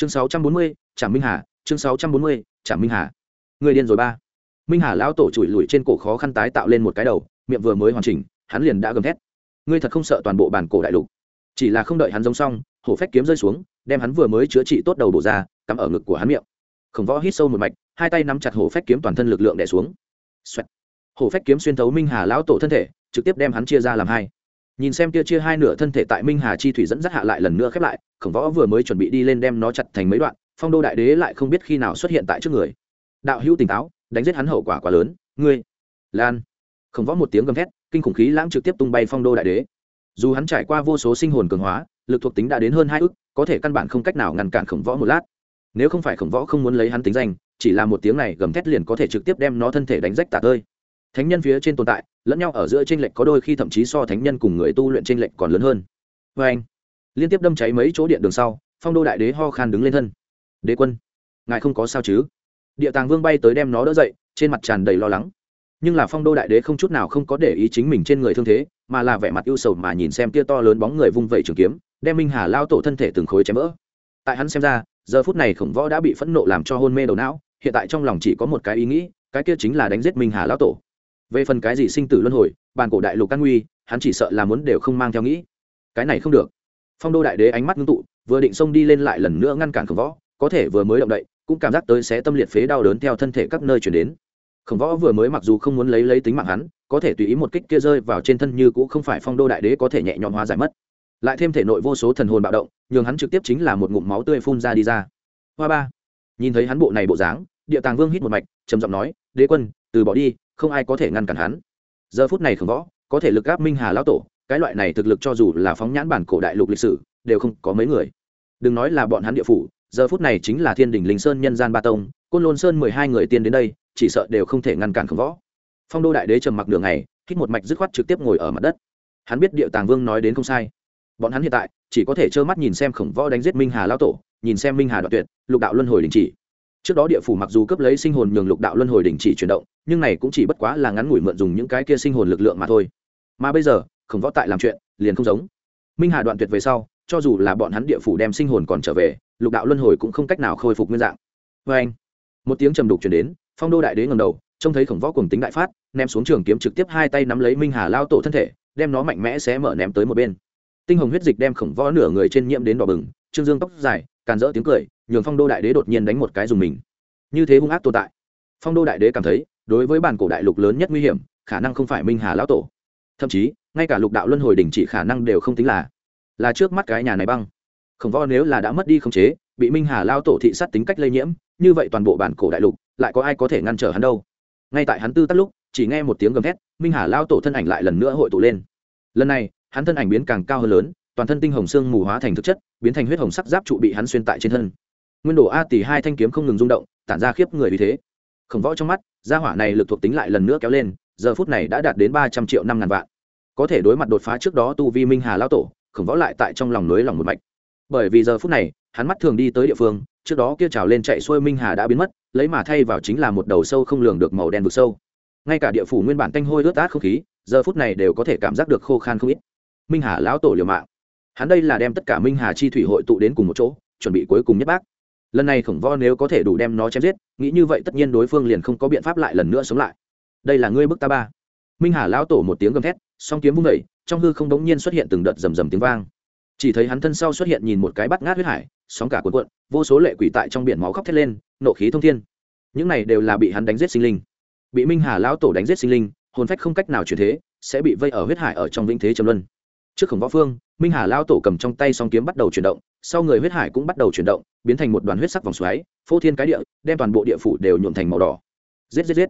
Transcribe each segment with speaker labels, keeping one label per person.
Speaker 1: chương sáu trăm bốn mươi trạm minh hà, chương sáu trăm bốn mươi trạm minh hà. Người điên rồi ba. Minh hà lão tổ chùi lùi trên cổ khó khăn tái tạo lên một cái đầu, miệng vừa mới hoàn chỉnh, hắn liền đã gầm thét. Ngươi thật không sợ toàn bộ bản cổ đại lục? Chỉ là không đợi hắn giống xong, hổ phách kiếm rơi xuống, đem hắn vừa mới chữa trị tốt đầu bổ ra, cắm ở ngực của hắn miệng. Khổng võ hít sâu một mạch, hai tay nắm chặt hổ phách kiếm toàn thân lực lượng đẻ xuống. Xoẹt. hổ phách kiếm xuyên thấu minh hà lão tổ thân thể, trực tiếp đem hắn chia ra làm hai nhìn xem kia chia hai nửa thân thể tại minh hà chi thủy dẫn dắt hạ lại lần nữa khép lại, khổng võ vừa mới chuẩn bị đi lên đem nó chặt thành mấy đoạn, phong đô đại đế lại không biết khi nào xuất hiện tại trước người. Đạo hữu tỉnh táo, đánh giết hắn hậu quả quá lớn. Ngươi, lan. Khổng võ một tiếng gầm thét, kinh khủng khí lãng trực tiếp tung bay phong đô đại đế. Dù hắn trải qua vô số sinh hồn cường hóa, lực thuộc tính đã đến hơn hai ức, có thể căn bản không cách nào ngăn cản khổng võ một lát. Nếu không phải khổng võ không muốn lấy hắn tính danh, chỉ là một tiếng này gầm thét liền có thể trực tiếp đem nó thân thể đánh rách tả tơi thánh nhân phía trên tồn tại, lẫn nhau ở giữa t r ê n lệch có đôi khi thậm chí so thánh nhân cùng người tu luyện t r ê n lệch còn lớn hơn. Vê anh, liên tiếp đâm cháy mấy chỗ điện đường sau, phong đô đại đế ho khan đứng lên thân. Đế quân, ngài không có sao chứ? Địa tàng vương bay tới đem nó đỡ dậy, trên mặt tràn đầy lo lắng. Nhưng là phong đô đại đế không chút nào không có để ý chính mình trên người thương thế, mà là vẻ mặt ưu sầu mà nhìn xem tia to lớn bóng người vung vẩy trường kiếm, đem minh hà lao tổ thân thể từng khối chém vỡ. Tại hắn xem ra, giờ phút này khổng võ đã bị phẫn nộ làm cho hôn mê đầu não, hiện tại trong lòng chỉ có một cái ý nghĩ, cái kia chính là đánh giết minh hà lao tổ về phần cái gì sinh tử luân hồi bàn cổ đại lục căn nguy, hắn chỉ sợ là muốn đều không mang theo nghĩ. Cái này không được. Phong đô đại đế ánh mắt ngưng tụ, vừa định xông đi lên lại lần nữa ngăn cản khổng võ, có thể vừa mới động đậy, cũng cảm giác tới sẽ tâm liệt phế đau đớn theo thân thể các nơi chuyển đến. Khổng võ vừa mới mặc dù không muốn lấy lấy tính mạng hắn, có thể tùy ý một kích kia rơi vào trên thân như cũng không phải phong đô đại đế có thể nhẹ nhõm hóa giải mất. Lại thêm thể nội vô số thần hồn bạo động, nhường hắn trực tiếp chính là một ngụm máu tươi phun ra đi ra. Hoa ba. Nhìn thấy hắn bộ này bộ dáng, địa tàng vương hít một mạch, trầm giọng nói, đế quân, từ bỏ đi không ai có thể ngăn cản hắn. Giờ phút này khổng võ, có thể lực áp minh hà lão tổ, cái loại này thực lực cho dù là phóng nhãn bản cổ đại lục lịch sử, đều không có mấy người. Đừng nói là bọn hắn địa phủ, giờ phút này chính là thiên đình linh sơn nhân gian ba tông, côn lôn sơn mười hai người tiên đến đây, chỉ sợ đều không thể ngăn cản khổng võ. Phong đô đại đế trầm mặc đường này hít một mạch dứt khoát trực tiếp ngồi ở mặt đất. Hắn biết địa tàng vương nói đến không sai. Bọn hắn hiện tại chỉ có thể trơ mắt nhìn xem khổng võ đánh giết minh hà lão tổ, nhìn xem minh hà đoạn tuyệt, lục đạo luân hồi đình chỉ trước đó địa phủ mặc dù cấp lấy sinh hồn nhường lục đạo luân hồi đình chỉ chuyển động, nhưng này cũng chỉ bất quá là ngắn ngủi mượn dùng những cái kia sinh hồn lực lượng mà thôi. Mà bây giờ, khổng võ tại làm chuyện, liền không giống. Minh hà đoạn tuyệt về sau, cho dù là bọn hắn địa phủ đem sinh hồn còn trở về, lục đạo luân hồi cũng không cách nào khôi phục nguyên dạng. Vê anh, một tiếng trầm đục chuyển đến, phong đô đại đế ngầm đầu, trông thấy khổng võ cùng tính đại phát, ném xuống trường kiếm trực tiếp hai tay nắm lấy minh hà lao tổ thân thể, đem nó mạnh mẽ xé mở ném tới một bên. Tinh hồng huyết dịch đem khổng võ nửa người trên nhiễm đến đỏ bừng, trương dương tóc dài, càn rỡ tiếng cười nhường phong đô đại đế đột nhiên đánh một cái dùng mình. Như thế hung ác tồn tại. Phong đô đại đế cảm thấy, đối với bản cổ đại lục lớn nhất nguy hiểm, khả năng không phải minh hà lão tổ. Thậm chí, ngay cả lục đạo luân hồi đình chỉ khả năng đều không tính là là trước mắt cái nhà này băng. Khổng võ nếu là đã mất đi khống chế, bị minh hà lao tổ thị sát tính cách lây nhiễm, như vậy toàn bộ bản cổ đại lục, lại có ai có thể ngăn trở hắn đâu? Ngay tại hắn tư tắt lúc, chỉ nghe một tiếng gầm thét, minh hà lao tổ thân ảnh lại lần nữa hội tụ lên. Lần này, hắn thân ảnh biến càng cao hơn lớn, toàn thân tinh hồng xương mù hóa thành thực chất, biến thành huyết hồng sắc giáp trụ bị hắn xuyên tại trên thân nguyên đồ a tỷ hai thanh kiếm không ngừng rung động, tản ra khiếp người vì thế. Khổng võ trong mắt, gia hỏa này lực thuộc tính lại lần nữa kéo lên, giờ phút này đã đạt đến ba trăm triệu năm ngàn vạn. Có thể đối mặt đột phá trước đó tu vi minh hà lao tổ, khổng võ lại tại trong lòng nới lòng một mạch. Bởi vì giờ phút này, hắn mắt thường đi tới địa phương, trước đó kia trào lên chạy xuôi minh hà đã biến mất, lấy mà thay vào chính là một đầu sâu không lường được màu đen vực sâu. Ngay cả địa phủ nguyên bản tanh hôi ướt át không khí, giờ phút này đều có thể cảm giác được khô khan không ít. Minh hà lão tổ liều mạng. Hắn đây là đem tất cả minh hà chi thủy hội tụ đến cùng một chỗ, chuẩn bị cuối cùng nhất bác lần này khổng võ nếu có thể đủ đem nó chém giết, nghĩ như vậy tất nhiên đối phương liền không có biện pháp lại lần nữa sống lại. Đây là ngươi bức ta ba. Minh hà lão tổ một tiếng gầm thét, song kiếm vung vẩy trong hư không đống nhiên xuất hiện từng đợt rầm rầm tiếng vang. Chỉ thấy hắn thân sau xuất hiện nhìn một cái bắt ngát huyết hải, sóng cả cuộn cuộn, vô số lệ quỷ tại trong biển máu khóc thét lên, nộ khí thông thiên. Những này đều là bị hắn đánh giết sinh linh. Bị minh hà lão tổ đánh giết sinh linh, hồn phách không cách nào chuyển thế, sẽ bị vây ở huyết hải ở trong vĩnh thế trầm luân. Trước khổng võ phương, minh hà lao tổ cầm trong tay song kiếm bắt đầu chuyển động sau người huyết hải cũng bắt đầu chuyển động, biến thành một đoàn huyết sắc vòng xoáy, phô thiên cái địa, đem toàn bộ địa phủ đều nhuộm thành màu đỏ. Giết giết giết.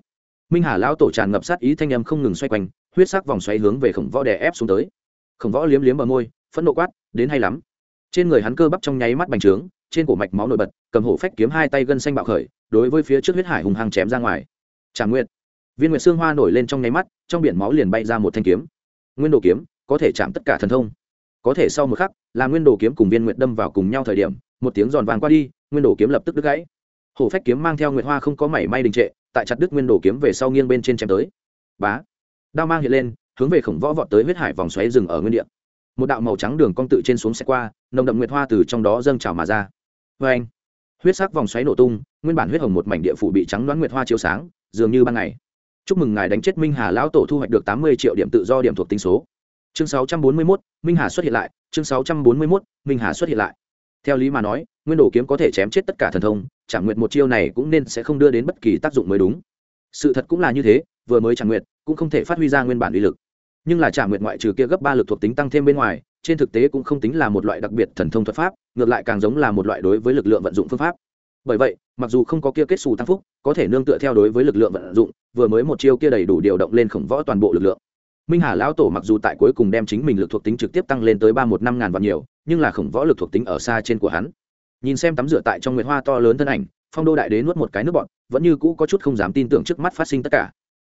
Speaker 1: Minh hà lao tổ tràn ngập sát ý thanh âm không ngừng xoay quanh, huyết sắc vòng xoáy hướng về khổng võ đè ép xuống tới. Khổng võ liếm liếm bờ môi, phẫn nộ quát, đến hay lắm. Trên người hắn cơ bắp trong nháy mắt bành trướng, trên cổ mạch máu nổi bật, cầm hổ phách kiếm hai tay gân xanh bạo khởi, đối với phía trước huyết hải hùng hăng chém ra ngoài. Trả nguyện viên nguyệt xương hoa nổi lên trong nháy mắt, trong biển máu liền bay ra một thanh kiếm. Nguyên đồ kiếm, có thể chạm tất cả thần thông. Có thể sau một khắc là nguyên đồ kiếm cùng viên nguyệt đâm vào cùng nhau thời điểm, một tiếng giòn vàng qua đi, nguyên đồ kiếm lập tức đứt gãy. Hổ phách kiếm mang theo nguyệt hoa không có mảy may đình trệ, tại chặt đứt nguyên đồ kiếm về sau nghiêng bên trên chém tới. Bá! Đao mang hiện lên, hướng về khổng võ vọt tới huyết hải vòng xoáy rừng ở nguyên địa. Một đạo màu trắng đường cong tự trên xuống xe qua, nồng đậm nguyệt hoa từ trong đó dâng trào mà ra. Vê anh huyết sắc vòng xoáy nổ tung, nguyên bản huyết hồng một mảnh địa phủ bị trắng đoán nguyệt hoa chiếu sáng, dường như ban ngày. Chúc mừng ngài đánh chết minh hà lão tổ thu hoạch được tám mươi triệu điểm tự do điểm thuộc tính số chương 641, minh hà xuất hiện lại. Chương 641, minh hà xuất hiện lại. Theo lý mà nói nguyên đồ kiếm có thể chém chết tất cả thần thông chẳng nguyện một chiêu này cũng nên sẽ không đưa đến bất kỳ tác dụng mới đúng. Sự thật cũng là như thế vừa mới chẳng nguyện cũng không thể phát huy ra nguyên bản uy lực. Nhưng là trả nguyện ngoại trừ kia gấp ba lực thuộc tính tăng thêm bên ngoài trên thực tế cũng không tính là một loại đặc biệt thần thông thuật pháp ngược lại càng giống là một loại đối với lực lượng vận dụng phương pháp. Bởi vậy mặc dù không có kia kết xù tăng phúc có thể nương tựa theo đối với lực lượng vận dụng vừa mới một chiêu kia đầy đủ điều động lên khổng võ toàn bộ lực lượng minh hà lão tổ mặc dù tại cuối cùng đem chính mình lực thuộc tính trực tiếp tăng lên tới ba một năm ngàn vạn nhiều, nhưng là khổng võ lực thuộc tính ở xa trên của hắn. Nhìn xem tắm rửa tại trong nguyệt hoa to lớn thân ảnh, phong đô đại đế nuốt một cái nước bọn vẫn như cũ có chút không dám tin tưởng trước mắt phát sinh tất cả.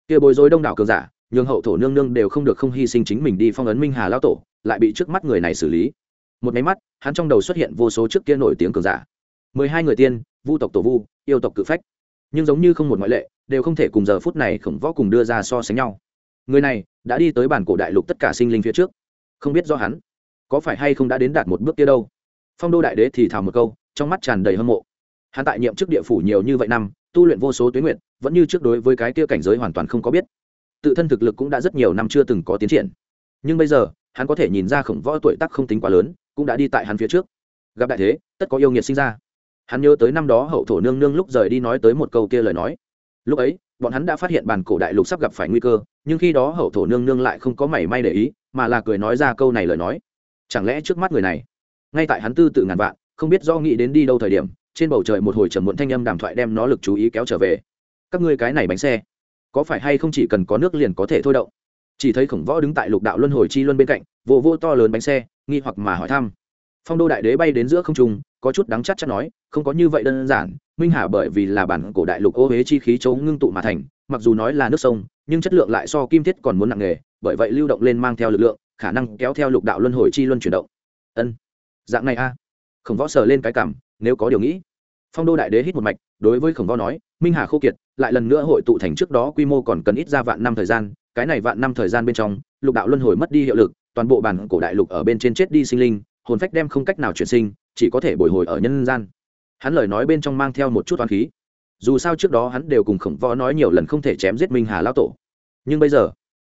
Speaker 1: Kia bối rối đông đảo cường giả, nhường hậu thổ nương nương đều không được không hy sinh chính mình đi phong ấn minh hà lão tổ, lại bị trước mắt người này xử lý. Một máy mắt, hắn trong đầu xuất hiện vô số trước kia nổi tiếng cường giả. mười hai người tiên, vu tộc tổ vu, yêu tộc cự phách. Nhưng giống như không một ngoại lệ, đều không thể cùng giờ phút này khổng võ cùng đưa ra so sánh nhau người này đã đi tới bản cổ đại lục tất cả sinh linh phía trước. Không biết do hắn có phải hay không đã đến đạt một bước kia đâu. Phong đô đại đế thì thào một câu, trong mắt tràn đầy hâm mộ. Hắn tại nhiệm chức địa phủ nhiều như vậy năm, tu luyện vô số tuyến nguyện, vẫn như trước đối với cái kia cảnh giới hoàn toàn không có biết. Tự thân thực lực cũng đã rất nhiều năm chưa từng có tiến triển. Nhưng bây giờ, hắn có thể nhìn ra khổng võ tuổi tác không tính quá lớn, cũng đã đi tại hắn phía trước. Gặp đại thế, tất có yêu nghiệt sinh ra. Hắn nhớ tới năm đó hậu thổ nương nương lúc rời đi nói tới một câu kia lời nói. Lúc ấy bọn hắn đã phát hiện bàn cổ đại lục sắp gặp phải nguy cơ, nhưng khi đó hậu thổ nương nương lại không có mảy may để ý, mà là cười nói ra câu này lời nói. Chẳng lẽ trước mắt người này, ngay tại hắn tư tự ngàn vạn, không biết do nghĩ đến đi đâu thời điểm, trên bầu trời một hồi trầm muộn thanh âm đàm thoại đem nó lực chú ý kéo trở về. Các ngươi cái này bánh xe, có phải hay không chỉ cần có nước liền có thể thôi động? Chỉ thấy khổng võ đứng tại lục đạo luân hồi chi luân bên cạnh, vô vô to lớn bánh xe, nghi hoặc mà hỏi thăm. Phong đô đại đế bay đến giữa không trung có chút đắng chắc chắc nói, không có như vậy đơn giản, minh hà bởi vì là bản cổ đại lục ô huế chi khí chấu ngưng tụ mà thành, mặc dù nói là nước sông, nhưng chất lượng lại so kim thiết còn muốn nặng nghề bởi vậy lưu động lên mang theo lực lượng, khả năng kéo theo lục đạo luân hồi chi luân chuyển động. Ân. Dạng này a. À. khổng võ sờ lên cái cảm, nếu có điều nghĩ. Phong đô đại đế hít một mạch, đối với khổng võ nói, minh hà khô kiệt, lại lần nữa hội tụ thành trước đó quy mô còn cần ít ra vạn năm thời gian, cái này vạn năm thời gian bên trong, lục đạo luân hồi mất đi hiệu lực, toàn bộ bản cổ đại lục ở bên trên chết đi sinh linh hồn phách đem không cách nào chuyển sinh, chỉ có thể bồi hồi ở nhân gian. Hắn lời nói bên trong mang theo một chút toán khí. Dù sao trước đó hắn đều cùng khổng võ nói nhiều lần không thể chém giết minh hà lao tổ. Nhưng bây giờ,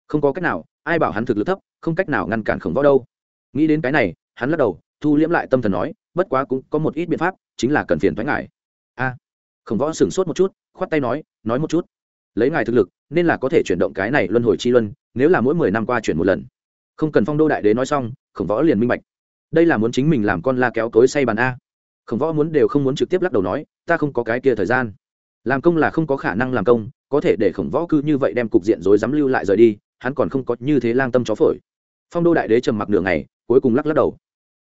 Speaker 1: không có cách nào, ai bảo hắn thực lực thấp, không cách nào ngăn cản khổng võ đâu. Nghĩ đến cái này, hắn lắc đầu, thu liễm lại tâm thần nói, bất quá cũng có một ít biện pháp, chính là cần phiền thoái ngại a. Khổng võ sửng sốt một chút, khoát tay nói nói một chút. Lấy ngài thực lực, nên là có thể chuyển động cái này luân hồi chi luân, nếu là mỗi mười năm qua chuyển một lần. Không cần phong đô đại đế nói xong, khổng võ liền minh bạch đây là muốn chính mình làm con la kéo cối say bàn a. Khổng võ muốn đều không muốn trực tiếp lắc đầu nói, ta không có cái kia thời gian. Làm công là không có khả năng làm công, có thể để khổng võ cư như vậy đem cục diện rối dám lưu lại rời đi, hắn còn không có như thế lang tâm chó phổi. Phong đô đại đế trầm mặc nửa ngày, cuối cùng lắc lắc đầu.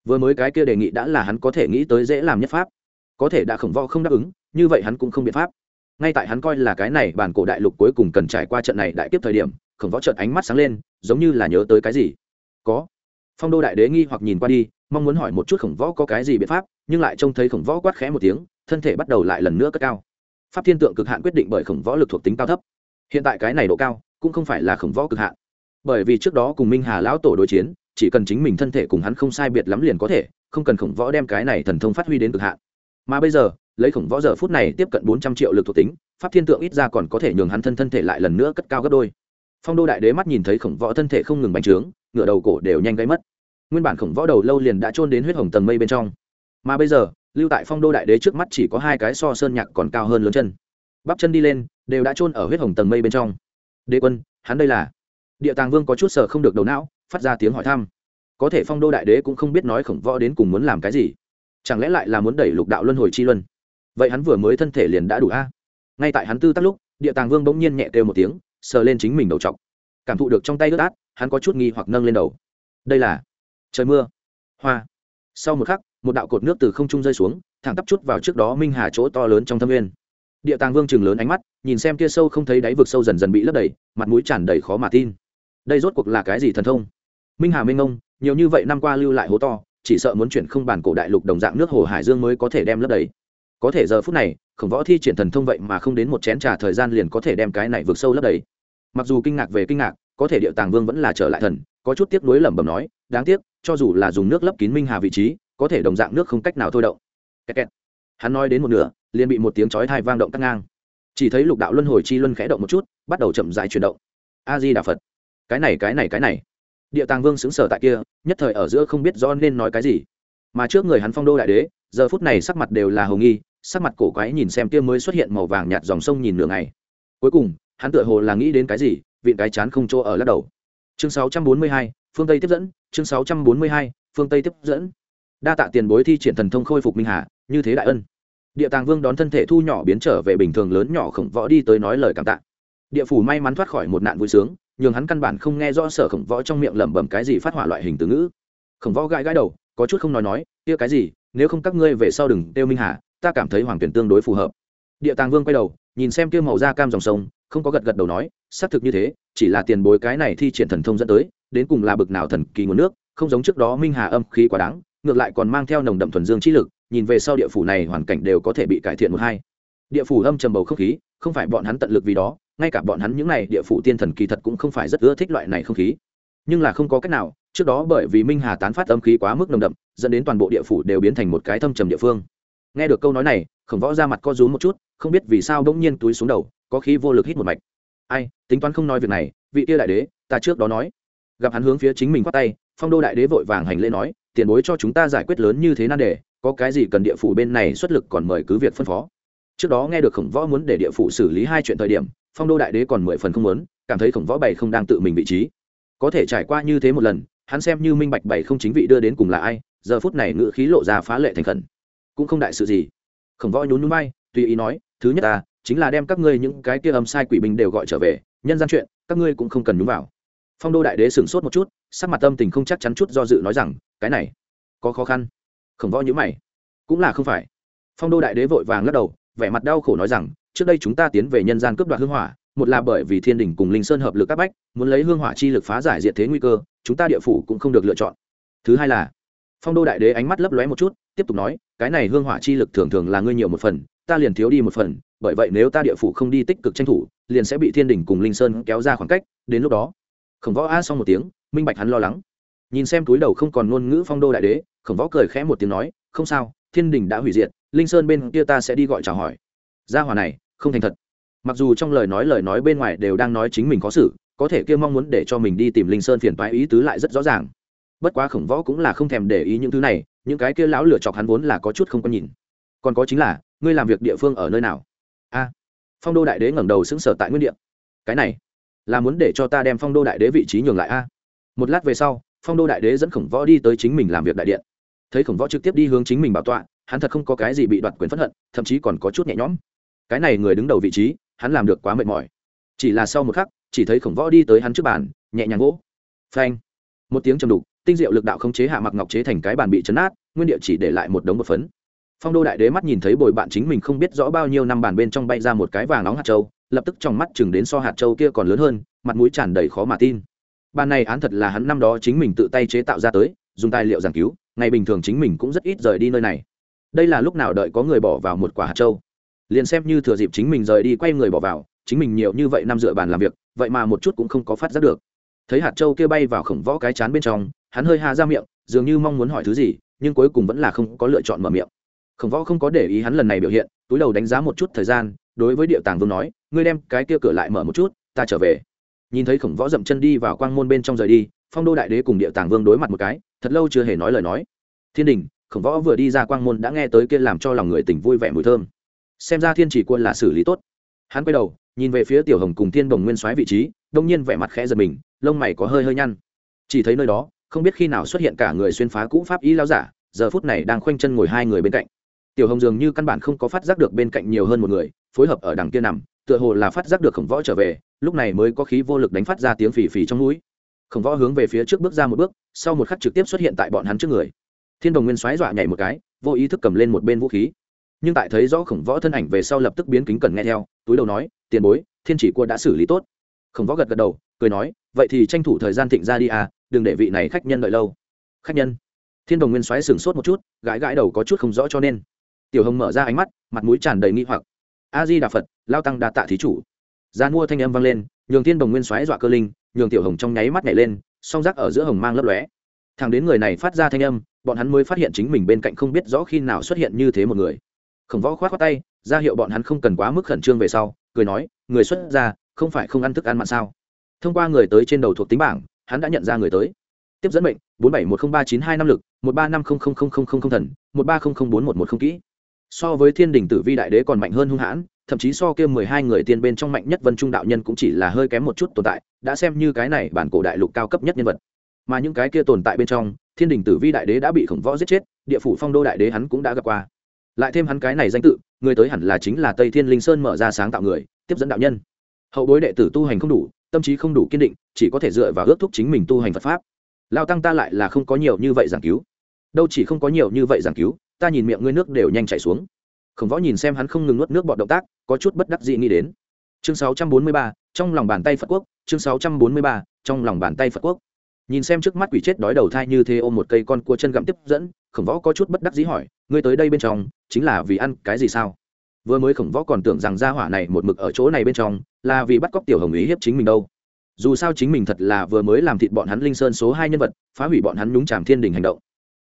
Speaker 1: Vừa mới cái kia đề nghị đã là hắn có thể nghĩ tới dễ làm nhất pháp. Có thể đã khổng võ không đáp ứng, như vậy hắn cũng không biện pháp. Ngay tại hắn coi là cái này bản cổ đại lục cuối cùng cần trải qua trận này đại tiếp thời điểm, khổng võ trợn ánh mắt sáng lên, giống như là nhớ tới cái gì. Có. Phong đô đại đế nghi hoặc nhìn qua đi mong muốn hỏi một chút khổng võ có cái gì biện pháp, nhưng lại trông thấy khổng võ quát khẽ một tiếng, thân thể bắt đầu lại lần nữa cất cao. Pháp thiên tượng cực hạn quyết định bởi khổng võ lực thuộc tính cao thấp. Hiện tại cái này độ cao, cũng không phải là khổng võ cực hạn. Bởi vì trước đó cùng minh hà lão tổ đối chiến, chỉ cần chính mình thân thể cùng hắn không sai biệt lắm liền có thể, không cần khổng võ đem cái này thần thông phát huy đến cực hạn. Mà bây giờ, lấy khổng võ giờ phút này tiếp cận bốn trăm triệu lực thuộc tính, pháp thiên tượng ít ra còn có thể nhường hắn thân thân thể lại lần nữa cất cao gấp đôi. Phong đô đại đế mắt nhìn thấy khổng võ thân thể không ngừng bành trướng ngựa đầu cổ đều nhanh gáy mất nguyên bản khổng võ đầu lâu liền đã trôn đến huyết hồng tầng mây bên trong. Mà bây giờ, lưu tại phong đô đại đế trước mắt chỉ có hai cái so sơn nhạc còn cao hơn lớn chân. Bắp chân đi lên, đều đã trôn ở huyết hồng tầng mây bên trong. Đế quân, hắn đây là? Địa tàng vương có chút sợ không được đầu não, phát ra tiếng hỏi thăm. Có thể phong đô đại đế cũng không biết nói khổng võ đến cùng muốn làm cái gì. Chẳng lẽ lại là muốn đẩy lục đạo luân hồi chi luân? Vậy hắn vừa mới thân thể liền đã đủ a? Ngay tại hắn tư tắc lúc, địa tàng vương bỗng nhiên nhẹ kêu một tiếng, sờ lên chính mình đầu t cảm thụ được trong tay ướt át, hắn có chút nghi hoặc nâng lên đầu. Đây là? Trời mưa, hoa. Sau một khắc, một đạo cột nước từ không trung rơi xuống, thẳng tắp chút vào trước đó minh hà chỗ to lớn trong thâm nguyên. Địa tàng vương chừng lớn ánh mắt, nhìn xem kia sâu không thấy đáy vực sâu dần dần bị lấp đầy, mặt mũi tràn đầy khó mà tin. Đây rốt cuộc là cái gì thần thông? Minh hà minh ông, nhiều như vậy năm qua lưu lại hố to, chỉ sợ muốn chuyển không bản cổ đại lục đồng dạng nước hồ hải dương mới có thể đem lấp đầy. Có thể giờ phút này, khổng võ thi triển thần thông vậy mà không đến một chén trà thời gian liền có thể đem cái này vượt sâu lấp đầy. Mặc dù kinh ngạc về kinh ngạc, có thể địa tàng vương vẫn là trở lại thần, có chút tiếc nuối lẩm bẩm nói, đáng tiếc cho dù là dùng nước lấp kín minh hà vị trí có thể đồng dạng nước không cách nào thôi động. Kẹt kẹt. hắn nói đến một nửa liền bị một tiếng chói thai vang động cắt ngang. Chỉ thấy lục đạo luân hồi chi luân khẽ động một chút bắt đầu chậm dài chuyển động. A di đà phật. Cái này cái này cái này. Địa tàng vương xứng sở tại kia nhất thời ở giữa không biết do nên nói cái gì. Mà trước người hắn phong đô đại đế giờ phút này sắc mặt đều là hồng nghi sắc mặt cổ quái nhìn xem kia mới xuất hiện màu vàng nhạt dòng sông nhìn nửa ngày. Cuối cùng hắn tựa hồ là nghĩ đến cái gì vịn cái chán không chỗ ở lắc đầu. Chương 642, phương tây tiếp dẫn chương 642, phương tây tiếp dẫn. Đa tạ tiền bối thi triển thần thông khôi phục minh hà như thế đại ân. Địa tàng vương đón thân thể thu nhỏ biến trở về bình thường lớn nhỏ khổng võ đi tới nói lời cảm tạ. Địa phủ may mắn thoát khỏi một nạn vui sướng nhường hắn căn bản không nghe rõ sở khổng võ trong miệng lẩm bẩm cái gì phát hỏa loại hình từ ngữ. Khổng võ gãi gãi đầu có chút không nói nói kia cái gì nếu không các ngươi về sau đừng tiêu minh hà ta cảm thấy hoàng tuyển tương đối phù hợp. Địa tàng vương quay đầu nhìn xem kia màu da cam dòng sông không có gật gật đầu nói xác thực như thế chỉ là tiền bối cái này thi triển thần thông dẫn tới đến cùng là bực nào thần kỳ nguồn nước, không giống trước đó minh hà âm khí quá đáng, ngược lại còn mang theo nồng đậm thuần dương trí lực, nhìn về sau địa phủ này hoàn cảnh đều có thể bị cải thiện một hai. Địa phủ âm trầm bầu không khí, không phải bọn hắn tận lực vì đó, ngay cả bọn hắn những n à y địa phủ tiên thần kỳ thật cũng không phải rất ưa thích loại này không khí. Nhưng là không có cách nào, trước đó bởi vì minh hà tán phát âm khí quá mức nồng đậm, dẫn đến toàn bộ địa phủ đều biến thành một cái thâm trầm địa phương. Nghe được câu nói này, khổng võ ra mặt co rúm một chút, không biết vì sao bỗng nhiên túi xuống đầu, có khí vô lực hít một mạch. Ai, tính toán không nói việc này, vị kia đại đế, ta trước đó nói gặp hắn hướng phía chính mình khoát tay, phong đô đại đế vội vàng hành lễ nói, tiền bối cho chúng ta giải quyết lớn như thế nan đề, có cái gì cần địa phủ bên này xuất lực còn mời cứ việc phân phó. Trước đó nghe được khổng võ muốn để địa phủ xử lý hai chuyện thời điểm, phong đô đại đế còn mười phần không muốn, cảm thấy khổng võ bảy không đang tự mình vị trí. Có thể trải qua như thế một lần, hắn xem như minh bạch bảy không chính vị đưa đến cùng là ai, giờ phút này ngự khí lộ ra phá lệ thành khẩn. Cũng không đại sự gì. Khổng võ nhún nhún bay tùy ý nói, thứ nhất ta, chính là đem các ngươi những cái kia âm sai quỷ binh đều gọi trở về, nhân gian chuyện, các ngươi cũng không cần nhúng vào phong đô đại đế sửng sốt một chút, sắc mặt tâm tình không chắc chắn chút do dự nói rằng, cái này, có khó khăn. Khổng võ nhữ mày. Cũng là không phải. Phong đô đại đế vội vàng lắc đầu, vẻ mặt đau khổ nói rằng, trước đây chúng ta tiến về nhân gian cướp đoạt hương hỏa, một là bởi vì thiên đình cùng linh sơn hợp lực các bách, muốn lấy hương hỏa chi lực phá giải diện thế nguy cơ, chúng ta địa phủ cũng không được lựa chọn. Thứ hai là, phong đô đại đế ánh mắt lấp lóe một chút, tiếp tục nói, cái này hương hỏa chi lực thường thường là ngươi nhiều một phần, ta liền thiếu đi một phần, bởi vậy nếu ta địa phủ không đi tích cực tranh thủ, liền sẽ bị thiên đình cùng linh sơn kéo ra khoảng cách, đến lúc đó khổng võ a xong một tiếng, minh bạch hắn lo lắng. Nhìn xem túi đầu không còn ngôn ngữ phong đô đại đế, khổng võ cười khẽ một tiếng nói, không sao, thiên đình đã hủy diệt, linh sơn bên kia ta sẽ đi gọi chào hỏi. Gia hòa này, không thành thật. Mặc dù trong lời nói lời nói bên ngoài đều đang nói chính mình có xử có thể kia mong muốn để cho mình đi tìm linh sơn phiền toái ý tứ lại rất rõ ràng. Bất quá khổng võ cũng là không thèm để ý những thứ này, những cái kia lão lửa chọc hắn vốn là có chút không có nhìn. Còn có chính là, ngươi làm việc địa phương ở nơi nào? A. Phong đô đại đế ngẩng đầu xứng sở tại nguyên địa. Cái này là muốn để cho ta đem phong đô đại đế vị trí nhường lại a. Một lát về sau, phong đô đại đế dẫn khổng võ đi tới chính mình làm việc đại điện. Thấy khổng võ trực tiếp đi hướng chính mình bảo tọa, hắn thật không có cái gì bị đoạt quyền phất hận, thậm chí còn có chút nhẹ nhõm. Cái này người đứng đầu vị trí, hắn làm được quá mệt mỏi. Chỉ là sau một khắc, chỉ thấy khổng võ đi tới hắn trước bàn, nhẹ nhàng gỗ. Phanh. Một tiếng trầm đục, tinh diệu lực đạo không chế hạ mặc ngọc chế thành cái bàn bị chấn át, nguyên địa chỉ để lại một đống một phấn. Phong đô đại đế mắt nhìn thấy bồi bạn chính mình không biết rõ bao nhiêu năm bàn bên trong bay ra một cái vàng nóng hạt châu lập tức trong mắt chừng đến so hạt châu kia còn lớn hơn, mặt mũi tràn đầy khó mà tin. Bàn này án thật là hắn năm đó chính mình tự tay chế tạo ra tới, dùng tài liệu giảng cứu, ngày bình thường chính mình cũng rất ít rời đi nơi này. Đây là lúc nào đợi có người bỏ vào một quả hạt châu? Liền xem như thừa dịp chính mình rời đi quay người bỏ vào, chính mình nhiều như vậy năm dựa bàn làm việc, vậy mà một chút cũng không có phát giác được. Thấy hạt châu kia bay vào khổng võ cái chán bên trong, hắn hơi hà ra miệng, dường như mong muốn hỏi thứ gì, nhưng cuối cùng vẫn là không có lựa chọn mở miệng. Khổng võ không có để ý hắn lần này biểu hiện, túi đầu đánh giá một chút thời gian đối với địa tàng vương nói, ngươi đem cái kia cửa lại mở một chút, ta trở về. Nhìn thấy khổng võ dậm chân đi vào quang môn bên trong rời đi, phong đô đại đế cùng địa tàng vương đối mặt một cái, thật lâu chưa hề nói lời nói. Thiên đình, khổng võ vừa đi ra quang môn đã nghe tới kia làm cho lòng người tỉnh vui vẻ mùi thơm. Xem ra thiên chỉ quân là xử lý tốt. Hắn quay đầu, nhìn về phía tiểu hồng cùng thiên đồng nguyên soái vị trí, đông nhiên vẻ mặt khẽ giật mình, lông mày có hơi hơi nhăn. Chỉ thấy nơi đó, không biết khi nào xuất hiện cả người xuyên phá cũ pháp ý lao giả, giờ phút này đang khoanh chân ngồi hai người bên cạnh. Tiểu hồng dường như căn bản không có phát giác được bên cạnh nhiều hơn một người phối hợp ở đằng kia nằm, tựa hồ là phát giác được khổng võ trở về, lúc này mới có khí vô lực đánh phát ra tiếng phì phì trong núi. Khổng võ hướng về phía trước bước ra một bước, sau một khắc trực tiếp xuất hiện tại bọn hắn trước người. Thiên đồng nguyên xoáy dọa nhảy một cái, vô ý thức cầm lên một bên vũ khí. Nhưng tại thấy rõ khổng võ thân ảnh về sau lập tức biến kính cần nghe theo, túi đầu nói, tiền bối, thiên chỉ cua đã xử lý tốt. Khổng võ gật gật đầu, cười nói, vậy thì tranh thủ thời gian thịnh ra đi à đừng để vị này khách nhân đợi lâu. Khách nhân? Thiên đồng nguyên xoáy sửng sốt một chút, gãi gãi đầu có chút không rõ cho nên. Tiểu hồng mở ra ánh mắt, mặt mũi tràn đầy nghi hoặc a di đà phật, lao tăng đa tạ thí chủ. Gian mua thanh âm vang lên, nhường thiên đồng nguyên xoáy dọa cơ linh, nhường tiểu hồng trong nháy mắt nhảy lên, song rác ở giữa hồng mang lấp lóe. Thằng đến người này phát ra thanh âm, bọn hắn mới phát hiện chính mình bên cạnh không biết rõ khi nào xuất hiện như thế một người. Khổng võ khoát khoát tay, ra hiệu bọn hắn không cần quá mức khẩn trương về sau, cười nói, người xuất ra không phải không ăn thức ăn mặn sao? Thông qua người tới trên đầu thuộc tính bảng, hắn đã nhận ra người tới. Tiếp dẫn mệnh, bốn bảy một không ba chín hai năm lực, một ba năm không không không không không thần, một ba không không bốn một một không kỹ so với thiên đình tử vi đại đế còn mạnh hơn hung hãn, thậm chí so kia mười hai người tiên bên trong mạnh nhất vân trung đạo nhân cũng chỉ là hơi kém một chút tồn tại, đã xem như cái này bản cổ đại lục cao cấp nhất nhân vật. Mà những cái kia tồn tại bên trong, thiên đình tử vi đại đế đã bị khổng võ giết chết, địa phủ phong đô đại đế hắn cũng đã gặp qua. Lại thêm hắn cái này danh tự, người tới hẳn là chính là tây thiên linh sơn mở ra sáng tạo người, tiếp dẫn đạo nhân. Hậu bối đệ tử tu hành không đủ, tâm trí không đủ kiên định, chỉ có thể dựa vào ước thúc chính mình tu hành phật pháp. Lao tăng ta lại là không có nhiều như vậy giảng cứu. Đâu chỉ không có nhiều như vậy giảng cứu ta nhìn miệng ngươi nước đều nhanh chảy xuống. Khổng võ nhìn xem hắn không ngừng nuốt nước bọt động tác có chút bất đắc dị nghĩ đến. Chương 643, trong lòng bàn tay phật quốc chương 643, trong lòng bàn tay phật quốc. Nhìn xem trước mắt quỷ chết đói đầu thai như thế ôm một cây con cua chân gặm tiếp dẫn khổng võ có chút bất đắc dĩ hỏi ngươi tới đây bên trong chính là vì ăn cái gì sao? Vừa mới khổng võ còn tưởng rằng gia hỏa này một mực ở chỗ này bên trong là vì bắt cóc tiểu hồng ý hiếp chính mình đâu. Dù sao chính mình thật là vừa mới làm thịt bọn hắn linh sơn số hai nhân vật phá hủy bọn hắn nhúng chàm thiên đình hành động.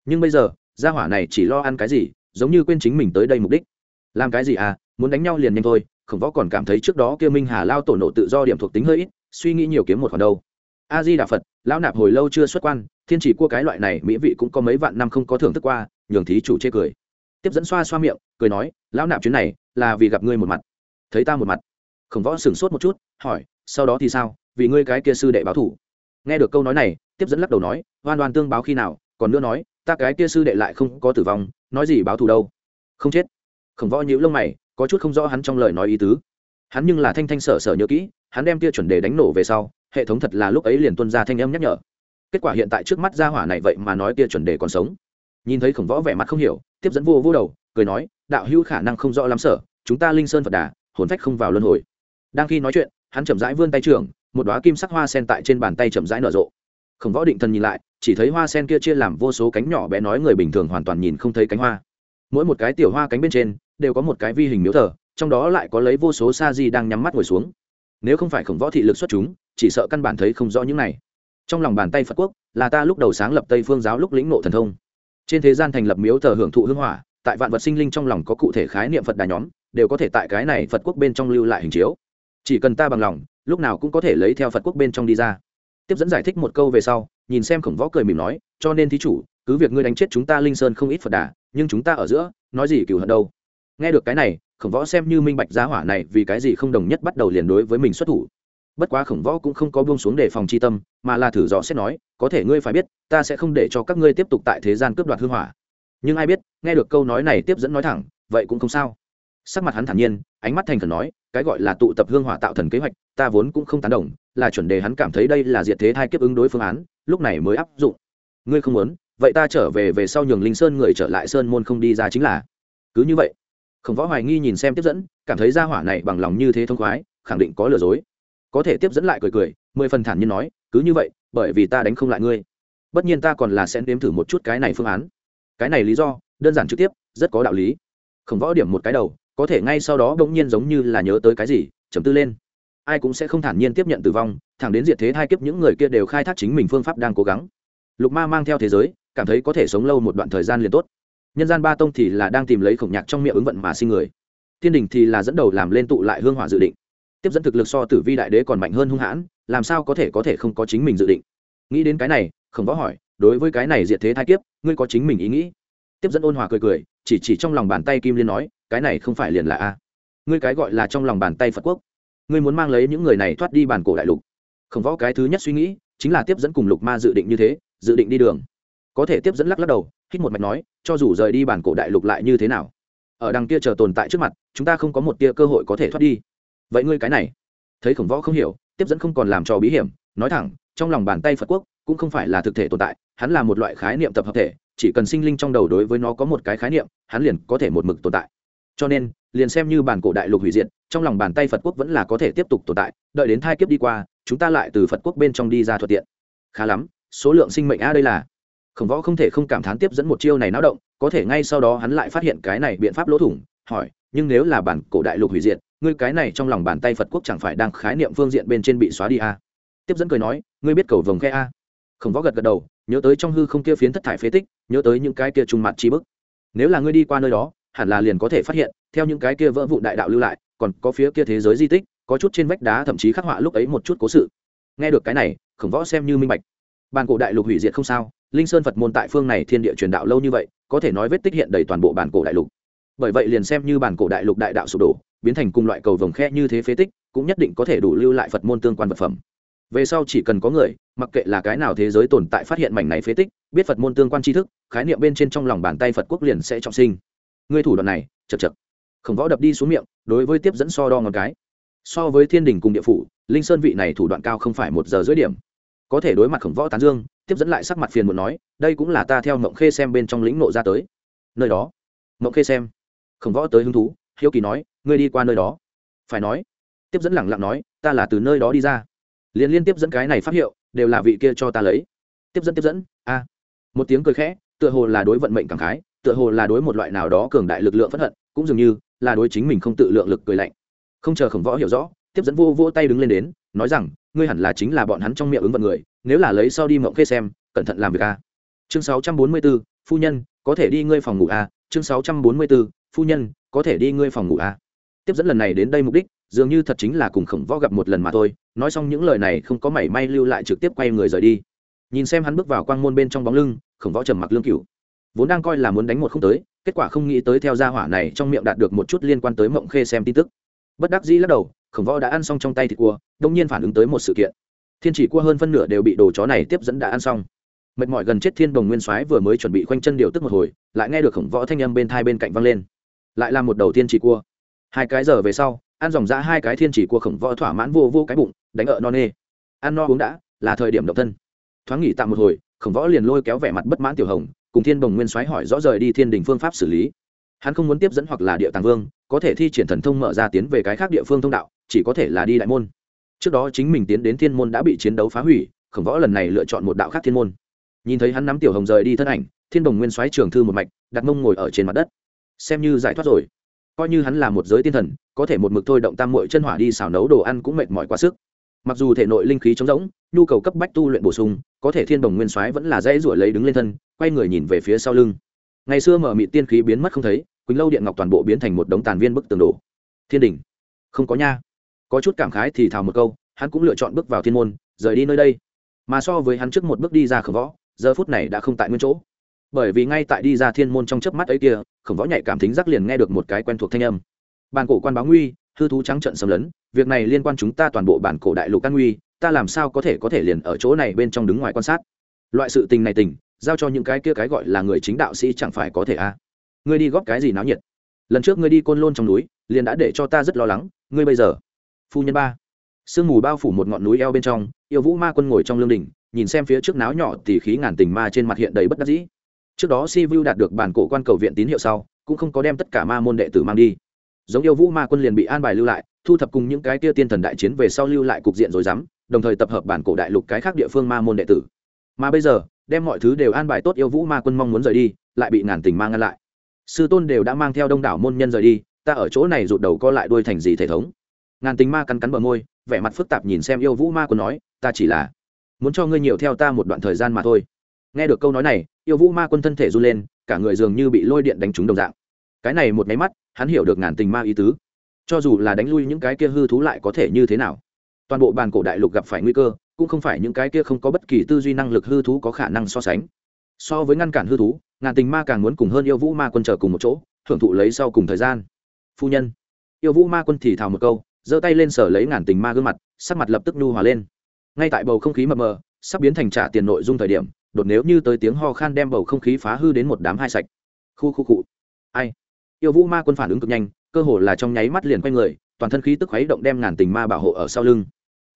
Speaker 1: Nhưng bây giờ gia hỏa này chỉ lo ăn cái gì, giống như quên chính mình tới đây mục đích. Làm cái gì à muốn đánh nhau liền nhanh thôi, khổng võ còn cảm thấy trước đó kia minh hà lao tổ nộ tự do điểm thuộc tính hơi ít, suy nghĩ nhiều kiếm một khoản đâu. A di đà phật, lão nạp hồi lâu chưa xuất quan, thiên chỉ cua cái loại này mỹ vị cũng có mấy vạn năm không có thưởng thức qua, nhường thí chủ chê cười. Tiếp dẫn xoa xoa miệng, cười nói, lão nạp chuyến này là vì gặp ngươi một mặt. Thấy ta một mặt? Khổng võ sửng sốt một chút, hỏi, sau đó thì sao? Vì ngươi cái kia sư đệ báo thủ. Nghe được câu nói này, tiếp dẫn lắc đầu nói, oan oan tương báo khi nào, còn nữa nói ta cái kia sư đệ lại không có tử vong, nói gì báo thù đâu. Không chết. Khổng võ nhíu lông mày, có chút không rõ hắn trong lời nói ý tứ. Hắn nhưng là thanh thanh sở sở nhớ kỹ, hắn đem kia chuẩn đề đánh nổ về sau, hệ thống thật là lúc ấy liền tuân ra thanh âm nhắc nhở. Kết quả hiện tại trước mắt gia hỏa này vậy mà nói kia chuẩn đề còn sống. Nhìn thấy khổng võ vẻ mặt không hiểu, tiếp dẫn vô vô đầu, cười nói, đạo hữu khả năng không rõ lắm sở, chúng ta linh sơn phật đà, hồn phách không vào luân hồi. Đang khi nói chuyện, hắn chậm rãi vươn tay trưởng, một đoá kim sắc hoa sen tại trên bàn tay chậm rãi nở rộ. Khổng võ định thần nhìn lại chỉ thấy hoa sen kia chia làm vô số cánh nhỏ bé nói người bình thường hoàn toàn nhìn không thấy cánh hoa. Mỗi một cái tiểu hoa cánh bên trên đều có một cái vi hình miếu thờ, trong đó lại có lấy vô số sa di đang nhắm mắt ngồi xuống. Nếu không phải khổng võ thị lực xuất chúng, chỉ sợ căn bản thấy không rõ những này. Trong lòng bàn tay phật quốc là ta lúc đầu sáng lập tây phương giáo lúc lĩnh nộ thần thông. Trên thế gian thành lập miếu thờ hưởng thụ hưng hỏa, tại vạn vật sinh linh trong lòng có cụ thể khái niệm phật đà nhóm, đều có thể tại cái này phật quốc bên trong lưu lại hình chiếu. Chỉ cần ta bằng lòng, lúc nào cũng có thể lấy theo phật quốc bên trong đi ra tiếp dẫn giải thích một câu về sau, nhìn xem khổng võ cười mỉm nói, cho nên thí chủ, cứ việc ngươi đánh chết chúng ta linh sơn không ít phật đà, nhưng chúng ta ở giữa, nói gì cựu hận đâu. Nghe được cái này, khổng võ xem như minh bạch giá hỏa này vì cái gì không đồng nhất bắt đầu liền đối với mình xuất thủ. Bất quá khổng võ cũng không có buông xuống để phòng chi tâm, mà là thử dò xét nói, có thể ngươi phải biết, ta sẽ không để cho các ngươi tiếp tục tại thế gian cướp đoạt hư hỏa. Nhưng ai biết, nghe được câu nói này tiếp dẫn nói thẳng, vậy cũng không sao sắc mặt hắn thản nhiên, ánh mắt thành khẩn nói, cái gọi là tụ tập hương hỏa tạo thần kế hoạch, ta vốn cũng không tán đồng, là chuẩn đề hắn cảm thấy đây là diệt thế thai kiếp ứng đối phương án, lúc này mới áp dụng. Ngươi không muốn, vậy ta trở về về sau nhường linh sơn người trở lại sơn môn không đi ra chính là. Cứ như vậy. Khổng võ hoài nghi nhìn xem tiếp dẫn, cảm thấy gia hỏa này bằng lòng như thế thông khoái, khẳng định có lừa dối. Có thể tiếp dẫn lại cười cười, mười phần thản nhiên nói, cứ như vậy, bởi vì ta đánh không lại ngươi. Bất nhiên ta còn là sẽ nếm thử một chút cái này phương án. Cái này lý do, đơn giản trực tiếp, rất có đạo lý. Khổng võ điểm một cái đầu có thể ngay sau đó bỗng nhiên giống như là nhớ tới cái gì chấm tư lên. Ai cũng sẽ không thản nhiên tiếp nhận tử vong, thẳng đến diệt thế hai kiếp những người kia đều khai thác chính mình phương pháp đang cố gắng. Lục ma mang theo thế giới, cảm thấy có thể sống lâu một đoạn thời gian liền tốt. Nhân gian ba tông thì là đang tìm lấy khổng nhạc trong miệng ứng vận mà sinh người. Tiên đình thì là dẫn đầu làm lên tụ lại hương hỏa dự định. Tiếp dẫn thực lực so tử vi đại đế còn mạnh hơn hung hãn, làm sao có thể có thể không có chính mình dự định? Nghĩ đến cái này, khổng võ hỏi, đối với cái này diệt thế thai kiếp, ngươi có chính mình ý nghĩ? Tiếp dẫn ôn hòa cười cười, chỉ chỉ trong lòng bàn tay kim liên nói cái này không phải liền là a. Ngươi cái gọi là trong lòng bàn tay phật quốc. Ngươi muốn mang lấy những người này thoát đi bàn cổ đại lục. Khổng võ cái thứ nhất suy nghĩ, chính là tiếp dẫn cùng lục ma dự định như thế, dự định đi đường. Có thể tiếp dẫn lắc lắc đầu, hít một mạch nói, cho dù rời đi bản cổ đại lục lại như thế nào? Ở đằng kia chờ tồn tại trước mặt, chúng ta không có một tia cơ hội có thể thoát đi. Vậy ngươi cái này? Thấy khổng võ không hiểu, tiếp dẫn không còn làm trò bí hiểm, nói thẳng, trong lòng bàn tay phật quốc cũng không phải là thực thể tồn tại, hắn là một loại khái niệm tập hợp thể, chỉ cần sinh linh trong đầu đối với nó có một cái khái niệm, hắn liền có thể một mực tồn tại cho nên, liền xem như bản cổ đại lục hủy diệt, trong lòng bàn tay phật quốc vẫn là có thể tiếp tục tồn tại, đợi đến thai kiếp đi qua, chúng ta lại từ phật quốc bên trong đi ra thuận tiện khá lắm, số lượng sinh mệnh a đây là khổng võ không thể không cảm thán tiếp dẫn một chiêu này náo động, có thể ngay sau đó hắn lại phát hiện cái này biện pháp lỗ thủng, hỏi, nhưng nếu là bản cổ đại lục hủy diệt, ngươi cái này trong lòng bàn tay phật quốc chẳng phải đang khái niệm phương diện bên trên bị xóa đi a à? tiếp dẫn cười nói, ngươi biết cầu vồng khe a à? khổng võ gật gật đầu, nhớ tới trong hư không kia phiến thất thải phế tích, nhớ tới những cái kia trùng mặt chi bức nếu là ngươi đi qua nơi đó hẳn là liền có thể phát hiện, theo những cái kia vỡ vụ đại đạo lưu lại, còn có phía kia thế giới di tích, có chút trên vách đá thậm chí khắc họa lúc ấy một chút cố sự. Nghe được cái này, khổng võ xem như minh bạch. Bản cổ đại lục hủy diệt không sao, linh sơn phật môn tại phương này thiên địa truyền đạo lâu như vậy, có thể nói vết tích hiện đầy toàn bộ bản cổ đại lục. Bởi vậy liền xem như bản cổ đại lục đại đạo sụp đổ, biến thành cùng loại cầu vồng khe như thế phế tích, cũng nhất định có thể đủ lưu lại phật môn tương quan vật phẩm. Về sau chỉ cần có người, mặc kệ là cái nào thế giới tồn tại phát hiện mảnh này phế tích, biết phật môn tương quan tri thức, khái niệm bên trên trong lòng bàn tay phật quốc liền sẽ trọng sinh ngươi thủ đoạn này, chật chật. Khổng võ đập đi xuống miệng, đối với tiếp dẫn so đo ngón cái. So với thiên đình cùng địa phủ, linh sơn vị này thủ đoạn cao không phải một giờ dưới điểm. Có thể đối mặt khổng võ tán dương, tiếp dẫn lại sắc mặt phiền muốn nói, đây cũng là ta theo mộng khê xem bên trong lĩnh nộ ra tới. Nơi đó. Mộng khê xem. Khổng võ tới hứng thú, hiếu kỳ nói, ngươi đi qua nơi đó. Phải nói. Tiếp dẫn lẳng lặng nói, ta là từ nơi đó đi ra. Liền liên tiếp dẫn cái này phát hiệu, đều là vị kia cho ta lấy. Tiếp dẫn tiếp dẫn, a. Một tiếng cười khẽ, tựa hồ là đối vận mệnh cảm khái tựa hồ là đối một loại nào đó cường đại lực lượng phất hận cũng dường như là đối chính mình không tự lượng lực cười lạnh. Không chờ khổng võ hiểu rõ tiếp dẫn vô vô tay đứng lên đến nói rằng ngươi hẳn là chính là bọn hắn trong miệng ứng vận người nếu là lấy sau đi mộng khê xem cẩn thận làm việc a. Chương 644, phu nhân có thể đi ngươi phòng ngủ a. Chương 644, phu nhân có thể đi ngươi phòng ngủ a. Tiếp dẫn lần này đến đây mục đích dường như thật chính là cùng khổng võ gặp một lần mà thôi nói xong những lời này không có mảy may lưu lại trực tiếp quay người rời đi. Nhìn xem hắn bước vào quang môn bên trong bóng lưng khổng võ trầm mặc lương cửu vốn đang coi là muốn đánh một không tới, kết quả không nghĩ tới theo gia hỏa này trong miệng đạt được một chút liên quan tới mộng khê xem tin tức. Bất đắc dĩ lắc đầu, khổng võ đã ăn xong trong tay thịt cua, đông nhiên phản ứng tới một sự kiện. Thiên chỉ cua hơn phân nửa đều bị đồ chó này tiếp dẫn đã ăn xong. Mệt mỏi gần chết thiên đồng nguyên soái vừa mới chuẩn bị khoanh chân điều tức một hồi, lại nghe được khổng võ thanh âm bên thai bên cạnh văng lên. Lại là một đầu thiên chỉ cua. Hai cái giờ về sau, ăn dòng ra hai cái thiên chỉ cua khổng võ thỏa mãn vô vô cái bụng, đánh ợ no nê. Ăn no uống đã, là thời điểm động thân. Thoáng nghỉ tạm một hồi, khổng võ liền lôi kéo vẻ mặt bất mãn tiểu hồng cùng thiên đồng nguyên soái hỏi rõ rời đi thiên đình phương pháp xử lý. Hắn không muốn tiếp dẫn hoặc là địa tàng vương, có thể thi triển thần thông mở ra tiến về cái khác địa phương thông đạo, chỉ có thể là đi đại môn. Trước đó chính mình tiến đến thiên môn đã bị chiến đấu phá hủy, khổng võ lần này lựa chọn một đạo khác thiên môn. Nhìn thấy hắn nắm tiểu hồng rời đi thân ảnh, thiên đồng nguyên soái trường thư một mạch, đặt mông ngồi ở trên mặt đất. Xem như giải thoát rồi. Coi như hắn là một giới tiên thần, có thể một mực thôi động tam mội chân hỏa đi xào nấu đồ ăn cũng mệt mỏi quá sức mặc dù thể nội linh khí trống rỗng, nhu cầu cấp bách tu luyện bổ sung, có thể thiên đồng nguyên soái vẫn là dây ruổi lấy đứng lên thân, quay người nhìn về phía sau lưng. Ngày xưa mở mị tiên khí biến mất không thấy, quỳnh lâu điện ngọc toàn bộ biến thành một đống tàn viên bức tường đổ. Thiên đình, không có nha. Có chút cảm khái thì thào một câu, hắn cũng lựa chọn bước vào thiên môn, rời đi nơi đây. Mà so với hắn trước một bước đi ra khổng võ, giờ phút này đã không tại nguyên chỗ. Bởi vì ngay tại đi ra thiên môn trong chớp mắt ấy kia, khổng võ nhạy cảm thính giác liền nghe được một cái quen thuộc thanh âm. Bàn cổ quan báo nguy, hư thú trắng trận xâm lấn việc này liên quan chúng ta toàn bộ bản cổ đại lục an nguy, ta làm sao có thể có thể liền ở chỗ này bên trong đứng ngoài quan sát? Loại sự tình này tình, giao cho những cái kia cái gọi là người chính đạo sĩ chẳng phải có thể a à. ngươi đi góp cái gì náo nhiệt? Lần trước ngươi đi côn lôn trong núi, liền đã để cho ta rất lo lắng, ngươi bây giờ? Phu nhân ba. Sương mù bao phủ một ngọn núi eo bên trong, yêu vũ ma quân ngồi trong lương đình nhìn xem phía trước náo nhỏ tỷ khí ngàn tình ma trên mặt hiện đầy bất đắc dĩ. Trước đó si vu đạt được bản cổ quan cầu viện tín hiệu sau, cũng không có đem tất cả ma môn đệ tử mang đi. Giống yêu vũ ma quân liền bị an bài lưu lại thu thập cùng những cái kia tiên thần đại chiến về sau lưu lại cục diện rồi dám, đồng thời tập hợp bản cổ đại lục cái khác địa phương ma môn đệ tử. Mà bây giờ, đem mọi thứ đều an bài tốt yêu vũ ma quân mong muốn rời đi, lại bị ngàn tình mang ngăn lại. Sư tôn đều đã mang theo đông đảo môn nhân rời đi, ta ở chỗ này rụt đầu co lại đuôi thành gì thể thống. Ngàn tình ma cắn cắn bờ môi, vẻ mặt phức tạp nhìn xem yêu vũ ma quân nói, ta chỉ là muốn cho ngươi nhiều theo ta một đoạn thời gian mà thôi. Nghe được câu nói này, yêu vũ ma quân thân thể run lên, cả người dường như bị lôi điện đánh trúng đồng dạng. Cái này một máy mắt, hắn hiểu được ngàn tình ma ý tứ cho dù là đánh lui những cái kia hư thú lại có thể như thế nào. Toàn bộ bàn cổ đại lục gặp phải nguy cơ, cũng không phải những cái kia không có bất kỳ tư duy năng lực hư thú có khả năng so sánh. So với ngăn cản hư thú, ngàn tình ma càng muốn cùng hơn yêu vũ ma quân chờ cùng một chỗ, hưởng thụ lấy sau cùng thời gian. Phu nhân, yêu vũ ma quân thì thào một câu, giơ tay lên sở lấy ngàn tình ma gương mặt, sắc mặt lập tức nhu hòa lên. Ngay tại bầu không khí mập mờ, sắp biến thành trả tiền nội dung thời điểm, đột nếu như tới tiếng ho khan đem bầu không khí phá hư đến một đám hai sạch. Khu khu cụ ai? Yêu vũ ma quân phản ứng cực nhanh cơ hồ là trong nháy mắt liền quay người, toàn thân khí tức khuấy động đem ngàn tình ma bảo hộ ở sau lưng.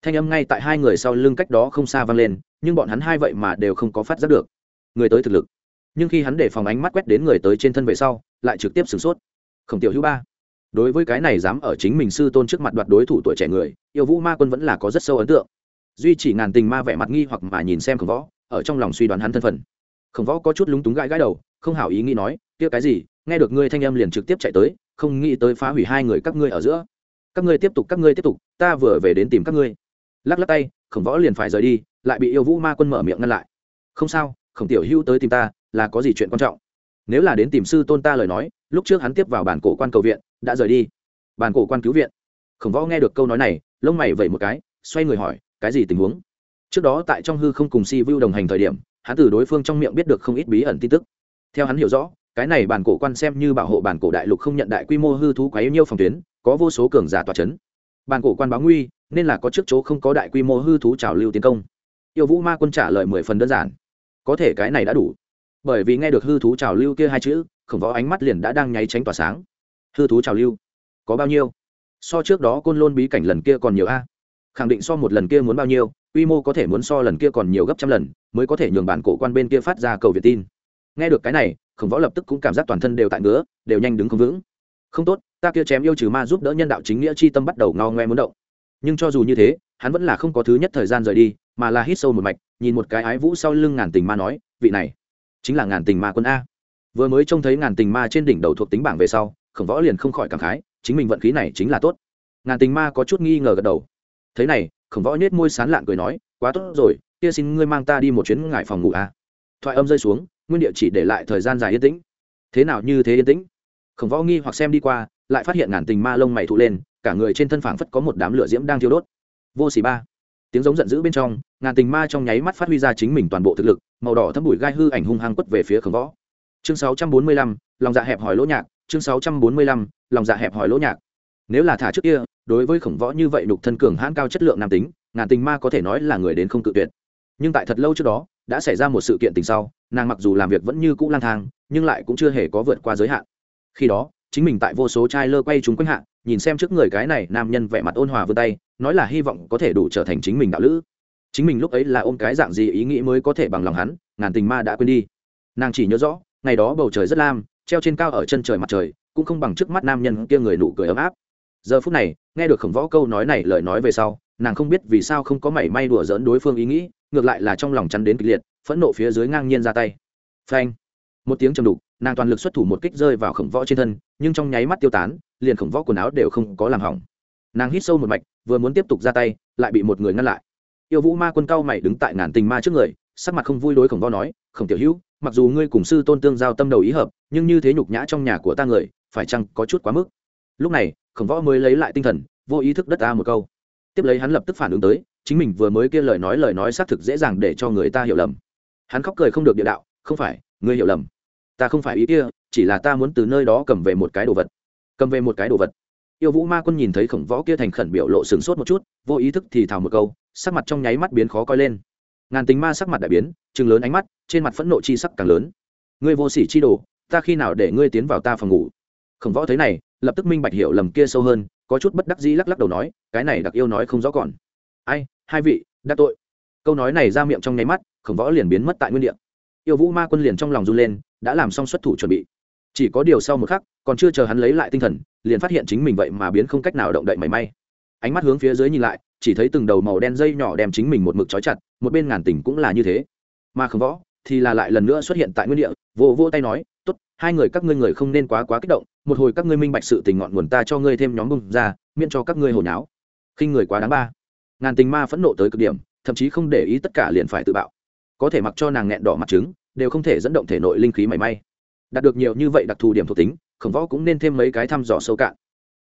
Speaker 1: Thanh âm ngay tại hai người sau lưng cách đó không xa vang lên, nhưng bọn hắn hai vậy mà đều không có phát giác được. Người tới thực lực. Nhưng khi hắn để phòng ánh mắt quét đến người tới trên thân về sau, lại trực tiếp sửng sốt. Khổng tiểu hữu ba, đối với cái này dám ở chính mình sư tôn trước mặt đoạt đối thủ tuổi trẻ người, yêu vũ ma quân vẫn là có rất sâu ấn tượng. Duy chỉ ngàn tình ma vẻ mặt nghi hoặc mà nhìn xem khổng võ, ở trong lòng suy đoán hắn thân phận. Khổng võ có chút lúng túng gãi gãi đầu, không hảo ý nghĩ nói, kia cái gì? Nghe được ngươi thanh âm liền trực tiếp chạy tới không nghĩ tới phá hủy hai người các ngươi ở giữa. Các ngươi tiếp tục, các ngươi tiếp tục, ta vừa về đến tìm các ngươi. Lắc lắc tay, khổng võ liền phải rời đi, lại bị yêu vũ ma quân mở miệng ngăn lại. Không sao, khổng tiểu hữu tới tìm ta, là có gì chuyện quan trọng? Nếu là đến tìm sư tôn ta lời nói, lúc trước hắn tiếp vào bản cổ quan cầu viện, đã rời đi. Bản cổ quan cứu viện. Khổng võ nghe được câu nói này, lông mày vẩy một cái, xoay người hỏi, cái gì tình huống? Trước đó tại trong hư không cùng si vu đồng hành thời điểm, hắn từ đối phương trong miệng biết được không ít bí ẩn tin tức. Theo hắn hiểu rõ cái này bản cổ quan xem như bảo hộ bản cổ đại lục không nhận đại quy mô hư thú quá yêu nhiêu phòng tuyến, có vô số cường giả tòa c h ấ n bản cổ quan báo nguy, nên là có trước chỗ không có đại quy mô hư thú trào lưu tiến công. Yêu vũ ma quân trả lời mười phần đơn giản. Có thể cái này đã đủ. Bởi vì nghe được hư thú trào lưu kia hai chữ, khổng võ ánh mắt liền đã đang nháy tránh tỏa sáng. Hư thú trào lưu, có bao nhiêu? So trước đó côn lôn bí cảnh lần kia còn nhiều a. Khẳng định so một lần kia muốn bao nhiêu, quy mô có thể muốn so lần kia còn nhiều gấp trăm lần, mới có thể nhường bản cổ quan bên kia phát ra cầu việt tin. Nghe được cái này khổng võ lập tức cũng cảm giác toàn thân đều tại ngứa, đều nhanh đứng không vững. Không tốt, ta kia chém yêu trừ ma giúp đỡ nhân đạo chính nghĩa chi tâm bắt đầu ngao ngoe muốn động. Nhưng cho dù như thế, hắn vẫn là không có thứ nhất thời gian rời đi, mà là hít sâu một mạch, nhìn một cái ái vũ sau lưng ngàn tình ma nói, vị này chính là ngàn tình ma quân a. Vừa mới trông thấy ngàn tình ma trên đỉnh đầu thuộc tính bảng về sau, khổng võ liền không khỏi cảm khái, chính mình vận khí này chính là tốt. Ngàn tình ma có chút nghi ngờ gật đầu. Thế này, khổng võ nhét môi sán lạn cười nói, quá tốt rồi, kia xin ngươi mang ta đi một chuyến ngại phòng ngủ a. Thoại âm rơi xuống nguyên địa chỉ để lại thời gian dài yên tĩnh. Thế nào như thế yên tĩnh? Khổng võ nghi hoặc xem đi qua lại phát hiện ngàn tình ma lông mày thụ lên cả người trên thân phảng phất có một đám lửa diễm đang thiêu đốt. Vô xỉ ba. Tiếng giống giận dữ bên trong ngàn tình ma trong nháy mắt phát huy ra chính mình toàn bộ thực lực màu đỏ thâm bụi gai hư ảnh hung hăng quất về phía khổng võ. Chương 645, lòng dạ hẹp hỏi lỗ nhạc chương 645, lòng dạ hẹp hỏi lỗ nhạc. Nếu là thả trước kia đối với khổng võ như vậy đục thân cường hãn cao chất lượng nam tính ngàn tình ma có thể nói là người đến không cự tuyệt nhưng tại thật lâu trước đó, đã xảy ra một sự kiện tình sau, nàng mặc dù làm việc vẫn như cũ lang thang, nhưng lại cũng chưa hề có vượt qua giới hạn. Khi đó, chính mình tại vô số trai lơ quay chúng quanh hạ, nhìn xem trước người cái này nam nhân vẻ mặt ôn hòa vươn tay, nói là hy vọng có thể đủ trở thành chính mình đạo lữ. Chính mình lúc ấy là ôm cái dạng gì ý nghĩ mới có thể bằng lòng hắn, ngàn tình ma đã quên đi. Nàng chỉ nhớ rõ, ngày đó bầu trời rất lam, treo trên cao ở chân trời mặt trời, cũng không bằng trước mắt nam nhân kia người nụ cười ấm áp. Giờ phút này, nghe được khổng võ câu nói này lời nói về sau nàng không biết vì sao không có mảy may đùa dỡn đối phương ý nghĩ, ngược lại là trong lòng chắn đến kịch liệt, phẫn nộ phía dưới ngang nhiên ra tay. Phanh. Một tiếng trầm đục, nàng toàn lực xuất thủ một kích rơi vào khổng võ trên thân, nhưng trong nháy mắt tiêu tán, liền khổng võ quần áo đều không có làm hỏng. Nàng hít sâu một mạch, vừa muốn tiếp tục ra tay, lại bị một người ngăn lại. Yêu vũ ma quân cao mày đứng tại ngàn tình ma trước người, sắc mặt không vui đối khổng võ nói, khổng tiểu hữu, mặc dù ngươi cùng sư tôn tương giao tâm đầu ý hợp, nhưng như thế nhục nhã trong nhà của ta người, phải chăng có chút quá mức? Lúc này, khổng võ mới lấy lại tinh thần, vô ý thức đất ta một câu tiếp lấy hắn lập tức phản ứng tới, chính mình vừa mới kia lời nói lời nói xác thực dễ dàng để cho người ta hiểu lầm. Hắn khóc cười không được địa đạo, không phải, ngươi hiểu lầm. Ta không phải ý kia, chỉ là ta muốn từ nơi đó cầm về một cái đồ vật. Cầm về một cái đồ vật. Yêu vũ ma quân nhìn thấy khổng võ kia thành khẩn biểu lộ sửng sốt một chút, vô ý thức thì thào một câu, sắc mặt trong nháy mắt biến khó coi lên. Ngàn tính ma sắc mặt đại biến chừng lớn ánh mắt, trên mặt phẫn nộ chi sắc càng lớn. Ngươi vô sỉ chi đồ, ta khi nào để ngươi tiến vào ta phòng ngủ? Khổng võ thấy này, lập tức minh bạch hiểu lầm kia sâu hơn có chút bất đắc dĩ lắc lắc đầu nói, cái này đặc yêu nói không rõ còn. Ai, hai vị, đã tội. Câu nói này ra miệng trong nháy mắt, khổng võ liền biến mất tại nguyên địa. Yêu vũ ma quân liền trong lòng run lên, đã làm xong xuất thủ chuẩn bị. Chỉ có điều sau một khắc, còn chưa chờ hắn lấy lại tinh thần, liền phát hiện chính mình vậy mà biến không cách nào động đậy mảy may. Ánh mắt hướng phía dưới nhìn lại, chỉ thấy từng đầu màu đen dây nhỏ đem chính mình một mực trói chặt, một bên ngàn tỉnh cũng là như thế. Mà khổng võ thì là lại lần nữa xuất hiện tại nguyên địa vô vô tay nói hai người các ngươi người không nên quá quá kích động, một hồi các ngươi minh bạch sự tình ngọn nguồn ta cho ngươi thêm nhóm bông ra, miễn cho các ngươi hồi náo khi người quá đáng ba. Ngàn tình ma phẫn nộ tới cực điểm, thậm chí không để ý tất cả liền phải tự bạo. Có thể mặc cho nàng nghẹn đỏ mặt trứng, đều không thể dẫn động thể nội linh khí mảy may. Đạt được nhiều như vậy đặc thù điểm thuộc tính, khổng võ cũng nên thêm mấy cái thăm dò sâu cạn.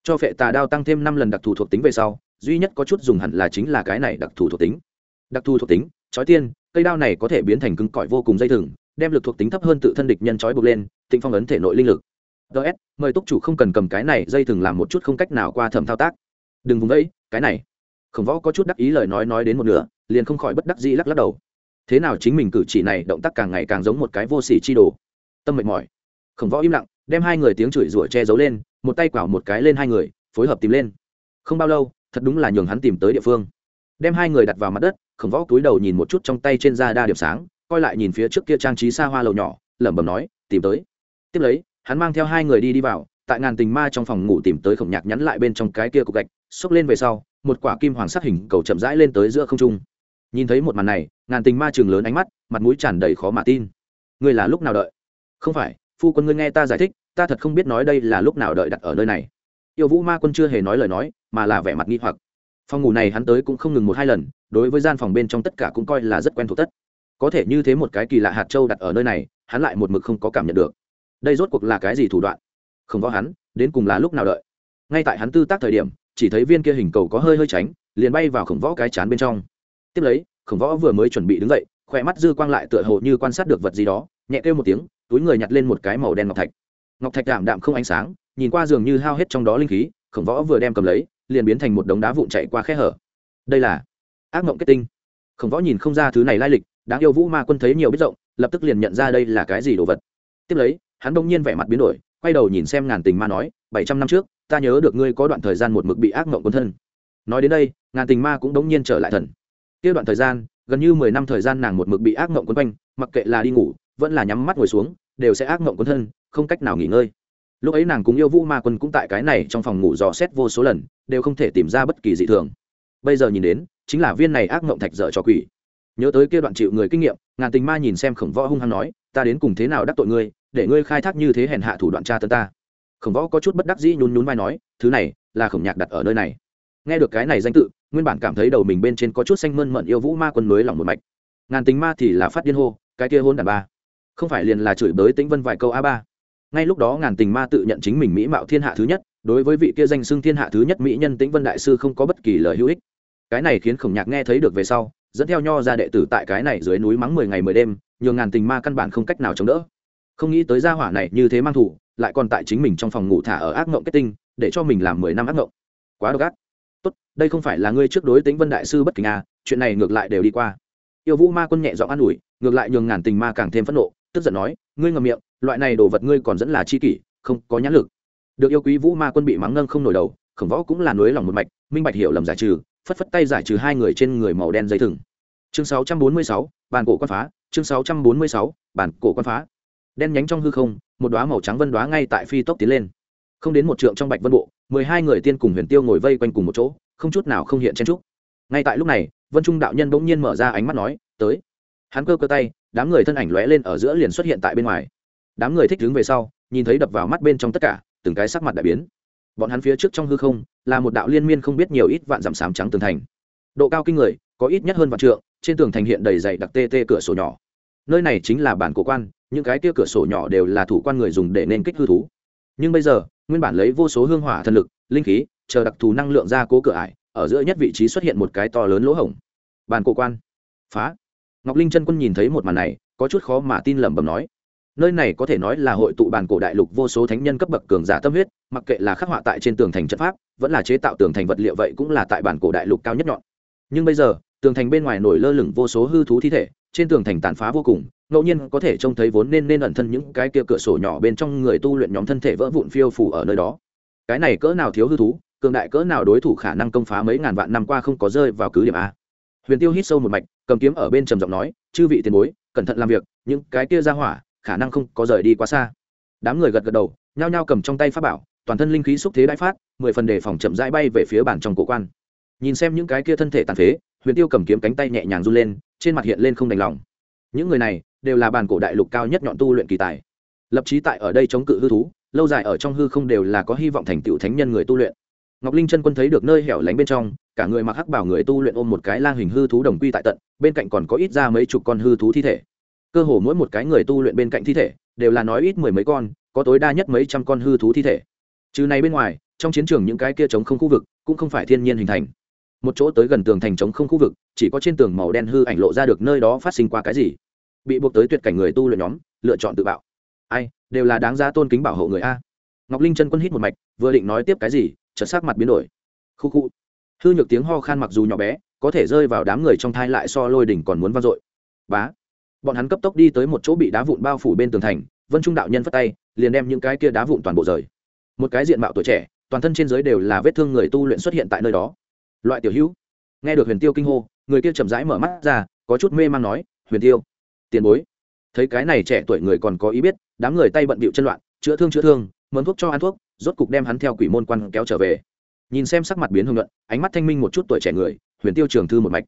Speaker 1: Cho phệ tà đao tăng thêm năm lần đặc thù thuộc tính về sau, duy nhất có chút dùng hẳn là chính là cái này đặc thù thuộc tính. Đặc thù thuộc tính trói tiên, cây đao này có thể biến thành cứng cỏi vô cùng dây thừng đem lực thuộc tính thấp hơn tự thân địch nhân trói buộc lên tinh phong ấn thể nội linh lực. Ts mời túc chủ không cần cầm cái này, dây thừng làm một chút không cách nào qua thẩm thao tác. Đừng vùng ấy cái này. Khổng võ có chút đắc ý lời nói nói đến một nửa, liền không khỏi bất đắc dĩ lắc lắc đầu. Thế nào chính mình cử chỉ này động tác càng ngày càng giống một cái vô sỉ chi đồ. Tâm mệt mỏi. Khổng võ im lặng, đem hai người tiếng chửi rủa che giấu lên, một tay quảo một cái lên hai người, phối hợp tìm lên. Không bao lâu, thật đúng là nhường hắn tìm tới địa phương. Đem hai người đặt vào mặt đất, khổng võ cúi đầu nhìn một chút trong tay trên da đa điểm sáng coi lại nhìn phía trước kia trang trí xa hoa lầu nhỏ, lẩm bẩm nói, tìm tới. Tiếp lấy, hắn mang theo hai người đi đi vào, tại ngàn tình ma trong phòng ngủ tìm tới khổng nhạc nhắn lại bên trong cái kia cục gạch, xốc lên về sau, một quả kim hoàng sắc hình cầu chậm rãi lên tới giữa không trung. Nhìn thấy một màn này, ngàn tình ma trường lớn ánh mắt, mặt mũi tràn đầy khó mà tin. Ngươi là lúc nào đợi? Không phải, phu quân ngươi nghe ta giải thích, ta thật không biết nói đây là lúc nào đợi đặt ở nơi này. Yêu vũ ma quân chưa hề nói lời nói, mà là vẻ mặt nghi hoặc. Phòng ngủ này hắn tới cũng không ngừng một hai lần, đối với gian phòng bên trong tất cả cũng coi là rất quen thuộc tất có thể như thế một cái kỳ lạ hạt châu đặt ở nơi này, hắn lại một mực không có cảm nhận được. Đây rốt cuộc là cái gì thủ đoạn? Không võ hắn, đến cùng là lúc nào đợi? Ngay tại hắn tư tác thời điểm, chỉ thấy viên kia hình cầu có hơi hơi tránh, liền bay vào khổng võ cái chán bên trong. Tiếp lấy, khổng võ vừa mới chuẩn bị đứng dậy, khỏe mắt dư quang lại tựa hồ như quan sát được vật gì đó, nhẹ kêu một tiếng, túi người nhặt lên một cái màu đen ngọc thạch. Ngọc thạch đạm đạm không ánh sáng, nhìn qua dường như hao hết trong đó linh khí, khổng võ vừa đem cầm lấy, liền biến thành một đống đá vụn chạy qua khe hở. Đây là ác mộng kết tinh. Khổng võ nhìn không ra thứ này lai lịch đáng yêu vũ ma quân thấy nhiều biết rộng, lập tức liền nhận ra đây là cái gì đồ vật. Tiếp lấy, hắn đông nhiên vẻ mặt biến đổi, quay đầu nhìn xem ngàn tình ma nói, bảy trăm năm trước, ta nhớ được ngươi có đoạn thời gian một mực bị ác mộng quân thân. Nói đến đây, ngàn tình ma cũng đống nhiên trở lại thần. Kia đoạn thời gian, gần như mười năm thời gian nàng một mực bị ác mộng quấn quanh, mặc kệ là đi ngủ, vẫn là nhắm mắt ngồi xuống, đều sẽ ác mộng quấn thân, không cách nào nghỉ ngơi. Lúc ấy nàng cùng yêu vũ ma quân cũng tại cái này trong phòng ngủ dò xét vô số lần, đều không thể tìm ra bất kỳ dị thường. Bây giờ nhìn đến, chính là viên này ác mộng thạch dở cho quỷ nhớ tới kia đoạn chịu người kinh nghiệm, ngàn tình ma nhìn xem khổng võ hung hăng nói, ta đến cùng thế nào đắc tội ngươi, để ngươi khai thác như thế hèn hạ thủ đoạn tra tân ta? Khổng võ có chút bất đắc dĩ nhún nhún vai nói, thứ này là khổng nhạc đặt ở nơi này. Nghe được cái này danh tự, nguyên bản cảm thấy đầu mình bên trên có chút xanh mơn mận yêu vũ ma quân mới lòng một mạch. Ngàn tính ma thì là phát điên hô, cái kia hôn đàn ba, không phải liền là chửi bới tĩnh vân vài câu a ba? Ngay lúc đó ngàn tình ma tự nhận chính mình mỹ mạo thiên hạ thứ nhất, đối với vị kia danh xưng thiên hạ thứ nhất mỹ nhân tĩnh vân đại sư không có bất kỳ lời hữu ích. Cái này khiến khổng nhạc nghe thấy được về sau dẫn theo nho ra đệ tử tại cái này dưới núi mắng mười ngày mười đêm, nhường ngàn tình ma căn bản không cách nào chống đỡ. Không nghĩ tới gia hỏa này như thế mang thủ, lại còn tại chính mình trong phòng ngủ thả ở ác ngộng kết tinh, để cho mình làm mười năm ác ngộng. Quá độc ác. Tốt, đây không phải là ngươi trước đối tính vân đại sư bất kính à chuyện này ngược lại đều đi qua. Yêu vũ ma quân nhẹ giọng an ủi, ngược lại nhường ngàn tình ma càng thêm phẫn nộ, tức giận nói, ngươi ngầm miệng, loại này đồ vật ngươi còn dẫn là chi kỷ, không có nhãn lực. Được yêu quý vũ ma quân bị mắng ngâng không nổi đầu, khổng võ cũng là núi lòng một mạch, minh bạch hiểu lầm giải trừ, phất phất tay giải trừ hai người trên người màu đen dây thừng chương 646, bản cổ quan phá. Chương 646, bản cổ quan phá. Đen nhánh trong hư không một đoá màu trắng vân đoá ngay tại phi tốc tiến lên. Không đến một trượng trong bạch vân bộ mười hai người tiên cùng huyền tiêu ngồi vây quanh cùng một chỗ không chút nào không hiện chen trúc ngay tại lúc này vân trung đạo nhân bỗng nhiên mở ra ánh mắt nói tới. Hắn cơ cơ tay đám người thân ảnh lóe lên ở giữa liền xuất hiện tại bên ngoài. Đám người thích đứng về sau nhìn thấy đập vào mắt bên trong tất cả từng cái sắc mặt đại biến. Bọn hắn phía trước trong hư không là một đạo liên miên không biết nhiều ít vạn dặm sám trắng tường thành. Độ cao kinh người có ít nhất hơn vạn trượng trên tường thành hiện đầy dày đặc tê tê cửa sổ nhỏ. Nơi này chính là bản cổ quan, những cái kia cửa sổ nhỏ đều là thủ quan người dùng để nên kích hư thú. Nhưng bây giờ, nguyên bản lấy vô số hương hỏa thần lực, linh khí, chờ đặc thù năng lượng ra cố cửa ải, ở giữa nhất vị trí xuất hiện một cái to lớn lỗ hổng. Bàn cổ quan. Phá. Ngọc linh chân quân nhìn thấy một màn này, có chút khó mà tin lẩm bẩm nói. Nơi này có thể nói là hội tụ bàn cổ đại lục vô số thánh nhân cấp bậc cường giả tâm huyết, mặc kệ là khắc họa tại trên tường thành trận pháp, vẫn là chế tạo tường thành vật liệu vậy cũng là tại bản cổ đại lục cao nhất nhọn. Nhưng bây giờ tường thành bên ngoài nổi lơ lửng vô số hư thú thi thể, trên tường thành tàn phá vô cùng, ngẫu nhiên có thể trông thấy vốn nên nên ẩn thân những cái kia cửa sổ nhỏ bên trong người tu luyện nhóm thân thể vỡ vụn phiêu phủ ở nơi đó. Cái này cỡ nào thiếu hư thú, cường đại cỡ nào đối thủ khả năng công phá mấy ngàn vạn năm qua không có rơi vào cứ điểm a. Huyền tiêu hít sâu một mạch, cầm kiếm ở bên trầm giọng nói, chư vị tiền bối, cẩn thận làm việc, những cái kia ra hỏa, khả năng không có rời đi quá xa. Đám người gật gật đầu, nhao nhao cầm trong tay pháp bảo, toàn thân linh khí xúc thế đại phát, mười phần đề phòng chậm rãi bay về phía bản trong cổ quan. Nhìn xem những cái kia thân thể tàn phế huyền tiêu cầm kiếm cánh tay nhẹ nhàng run lên, trên mặt hiện lên không đành lòng. Những người này đều là bàn cổ đại lục cao nhất nhọn tu luyện kỳ tài. Lập trí tại ở đây chống cự hư thú, lâu dài ở trong hư không đều là có hy vọng thành tựu thánh nhân người tu luyện. Ngọc linh chân quân thấy được nơi hẻo lánh bên trong, cả người mặc hắc bảo người tu luyện ôm một cái lang hình hư thú đồng quy tại tận, bên cạnh còn có ít ra mấy chục con hư thú thi thể. Cơ hồ mỗi một cái người tu luyện bên cạnh thi thể đều là nói ít mười mấy con, có tối đa nhất mấy trăm con hư thú thi thể. Trừ này bên ngoài, trong chiến trường những cái kia chống không khu vực cũng không phải thiên nhiên hình thành một chỗ tới gần tường thành chống không khu vực, chỉ có trên tường màu đen hư ảnh lộ ra được nơi đó phát sinh qua cái gì. Bị buộc tới tuyệt cảnh người tu luyện nhóm, lựa chọn tự bạo. Ai, đều là đáng giá tôn kính bảo hộ người a. Ngọc linh chân quân hít một mạch, vừa định nói tiếp cái gì, chợt sắc mặt biến đổi. Khu khu. Hư nhược tiếng ho khan mặc dù nhỏ bé, có thể rơi vào đám người trong thai lại so lôi đỉnh còn muốn vang dội. Bá. Bọn hắn cấp tốc đi tới một chỗ bị đá vụn bao phủ bên tường thành, vân trung đạo nhân phất tay, liền đem những cái kia đá vụn toàn bộ rời. Một cái diện mạo tuổi trẻ, toàn thân trên giới đều là vết thương người tu luyện xuất hiện tại nơi đó loại tiểu hữu. Nghe được huyền tiêu kinh hô, người kia chậm rãi mở mắt ra, có chút mê man nói, huyền tiêu, tiền bối. Thấy cái này trẻ tuổi người còn có ý biết, đám người tay bận bịu chân loạn, chữa thương chữa thương mớn thuốc cho ăn thuốc, rốt cục đem hắn theo quỷ môn quan kéo trở về. Nhìn xem sắc mặt biến hưng luận ánh mắt thanh minh một chút tuổi trẻ người, huyền tiêu trường thư một mạch.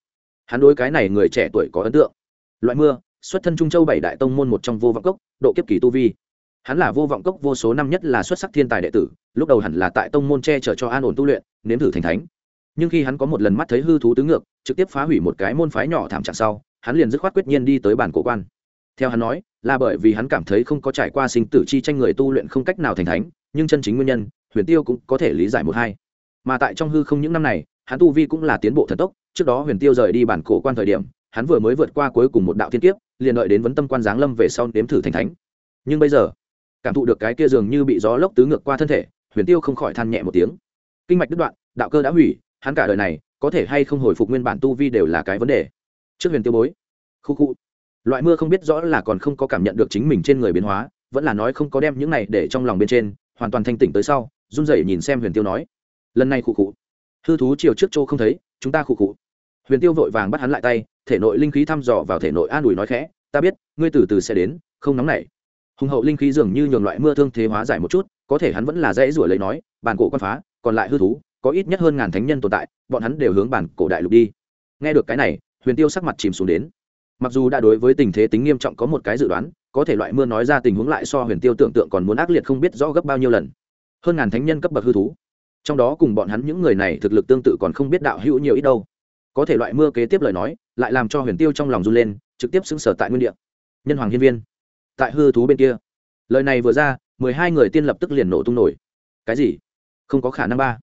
Speaker 1: Hắn đối cái này người trẻ tuổi có ấn tượng. Loại mưa, xuất thân trung châu bảy đại tông môn một trong vô vọng cốc, độ kiếp kỳ tu vi. Hắn là vô vọng cốc vô số năm nhất là xuất sắc thiên tài đệ tử, lúc đầu hẳn là tại tông môn che chở cho an ổn tu luyện, nếm thử thành thánh nhưng khi hắn có một lần mắt thấy hư thú tứ ngược, trực tiếp phá hủy một cái môn phái nhỏ thảm trạng sau, hắn liền dứt khoát quyết nhiên đi tới bản cổ quan. Theo hắn nói, là bởi vì hắn cảm thấy không có trải qua sinh tử chi tranh người tu luyện không cách nào thành thánh, nhưng chân chính nguyên nhân, huyền tiêu cũng có thể lý giải một hai. Mà tại trong hư không những năm này, hắn tu vi cũng là tiến bộ thần tốc, trước đó huyền tiêu rời đi bản cổ quan thời điểm, hắn vừa mới vượt qua cuối cùng một đạo thiên kiếp, liền đợi đến vấn tâm quan giáng lâm về sau nếm thử thành thánh. Nhưng bây giờ, cảm thụ được cái kia dường như bị gió lốc tứ ngược qua thân thể, huyền tiêu không khỏi than nhẹ một tiếng. Kinh mạch đứt đoạn, đạo cơ đã hủy hắn cả đời này có thể hay không hồi phục nguyên bản tu vi đều là cái vấn đề. Trước huyền tiêu bối, khu khu, loại mưa không biết rõ là còn không có cảm nhận được chính mình trên người biến hóa, vẫn là nói không có đem những này để trong lòng bên trên, hoàn toàn thanh tỉnh tới sau, run rẩy nhìn xem huyền tiêu nói, lần này khu khu, hư thú chiều trước châu không thấy, chúng ta khu khu. Huyền tiêu vội vàng bắt hắn lại tay, thể nội linh khí thăm dò vào thể nội an ủi nói khẽ, ta biết, ngươi từ từ sẽ đến, không nóng nảy. Hùng hậu linh khí dường như nhường loại mưa thương thế hóa giải một chút, có thể hắn vẫn là dễ rủa lấy nói bàn cổ quan phá, còn lại hư thú có ít nhất hơn ngàn thánh nhân tồn tại, bọn hắn đều hướng bản cổ đại lục đi. Nghe được cái này, huyền tiêu sắc mặt chìm xuống đến. Mặc dù đã đối với tình thế tính nghiêm trọng có một cái dự đoán, có thể loại mưa nói ra tình huống lại so huyền tiêu tưởng tượng còn muốn ác liệt không biết rõ gấp bao nhiêu lần. Hơn ngàn thánh nhân cấp bậc hư thú. Trong đó cùng bọn hắn những người này thực lực tương tự còn không biết đạo hữu nhiều ít đâu. Có thể loại mưa kế tiếp lời nói, lại làm cho huyền tiêu trong lòng run lên, trực tiếp xứng sở tại nguyên địa. Nhân hoàng hiên viên. Tại hư thú bên kia. Lời này vừa ra, mười hai người tiên lập tức liền nổ tung nổi. Cái gì? Không có khả năng ba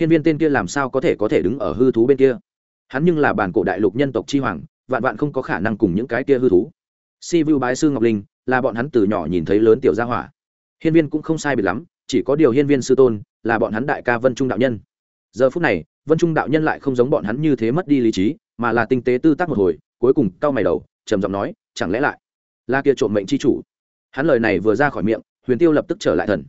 Speaker 1: hiên viên tên kia làm sao có thể có thể đứng ở hư thú bên kia? Hắn nhưng là bản cổ đại lục nhân tộc chi hoàng, vạn vạn không có khả năng cùng những cái kia hư thú. Si vu bái sư ngọc linh, là bọn hắn từ nhỏ nhìn thấy lớn tiểu gia hỏa. Hiên viên cũng không sai biệt lắm, chỉ có điều hiên viên sư tôn là bọn hắn đại ca vân trung đạo nhân. Giờ phút này, vân trung đạo nhân lại không giống bọn hắn như thế mất đi lý trí, mà là tinh tế tư tác một hồi, cuối cùng cau mày đầu, trầm giọng nói, chẳng lẽ lại là kia trộm mệnh chi chủ? Hắn lời này vừa ra khỏi miệng, huyền tiêu lập tức trở lại thần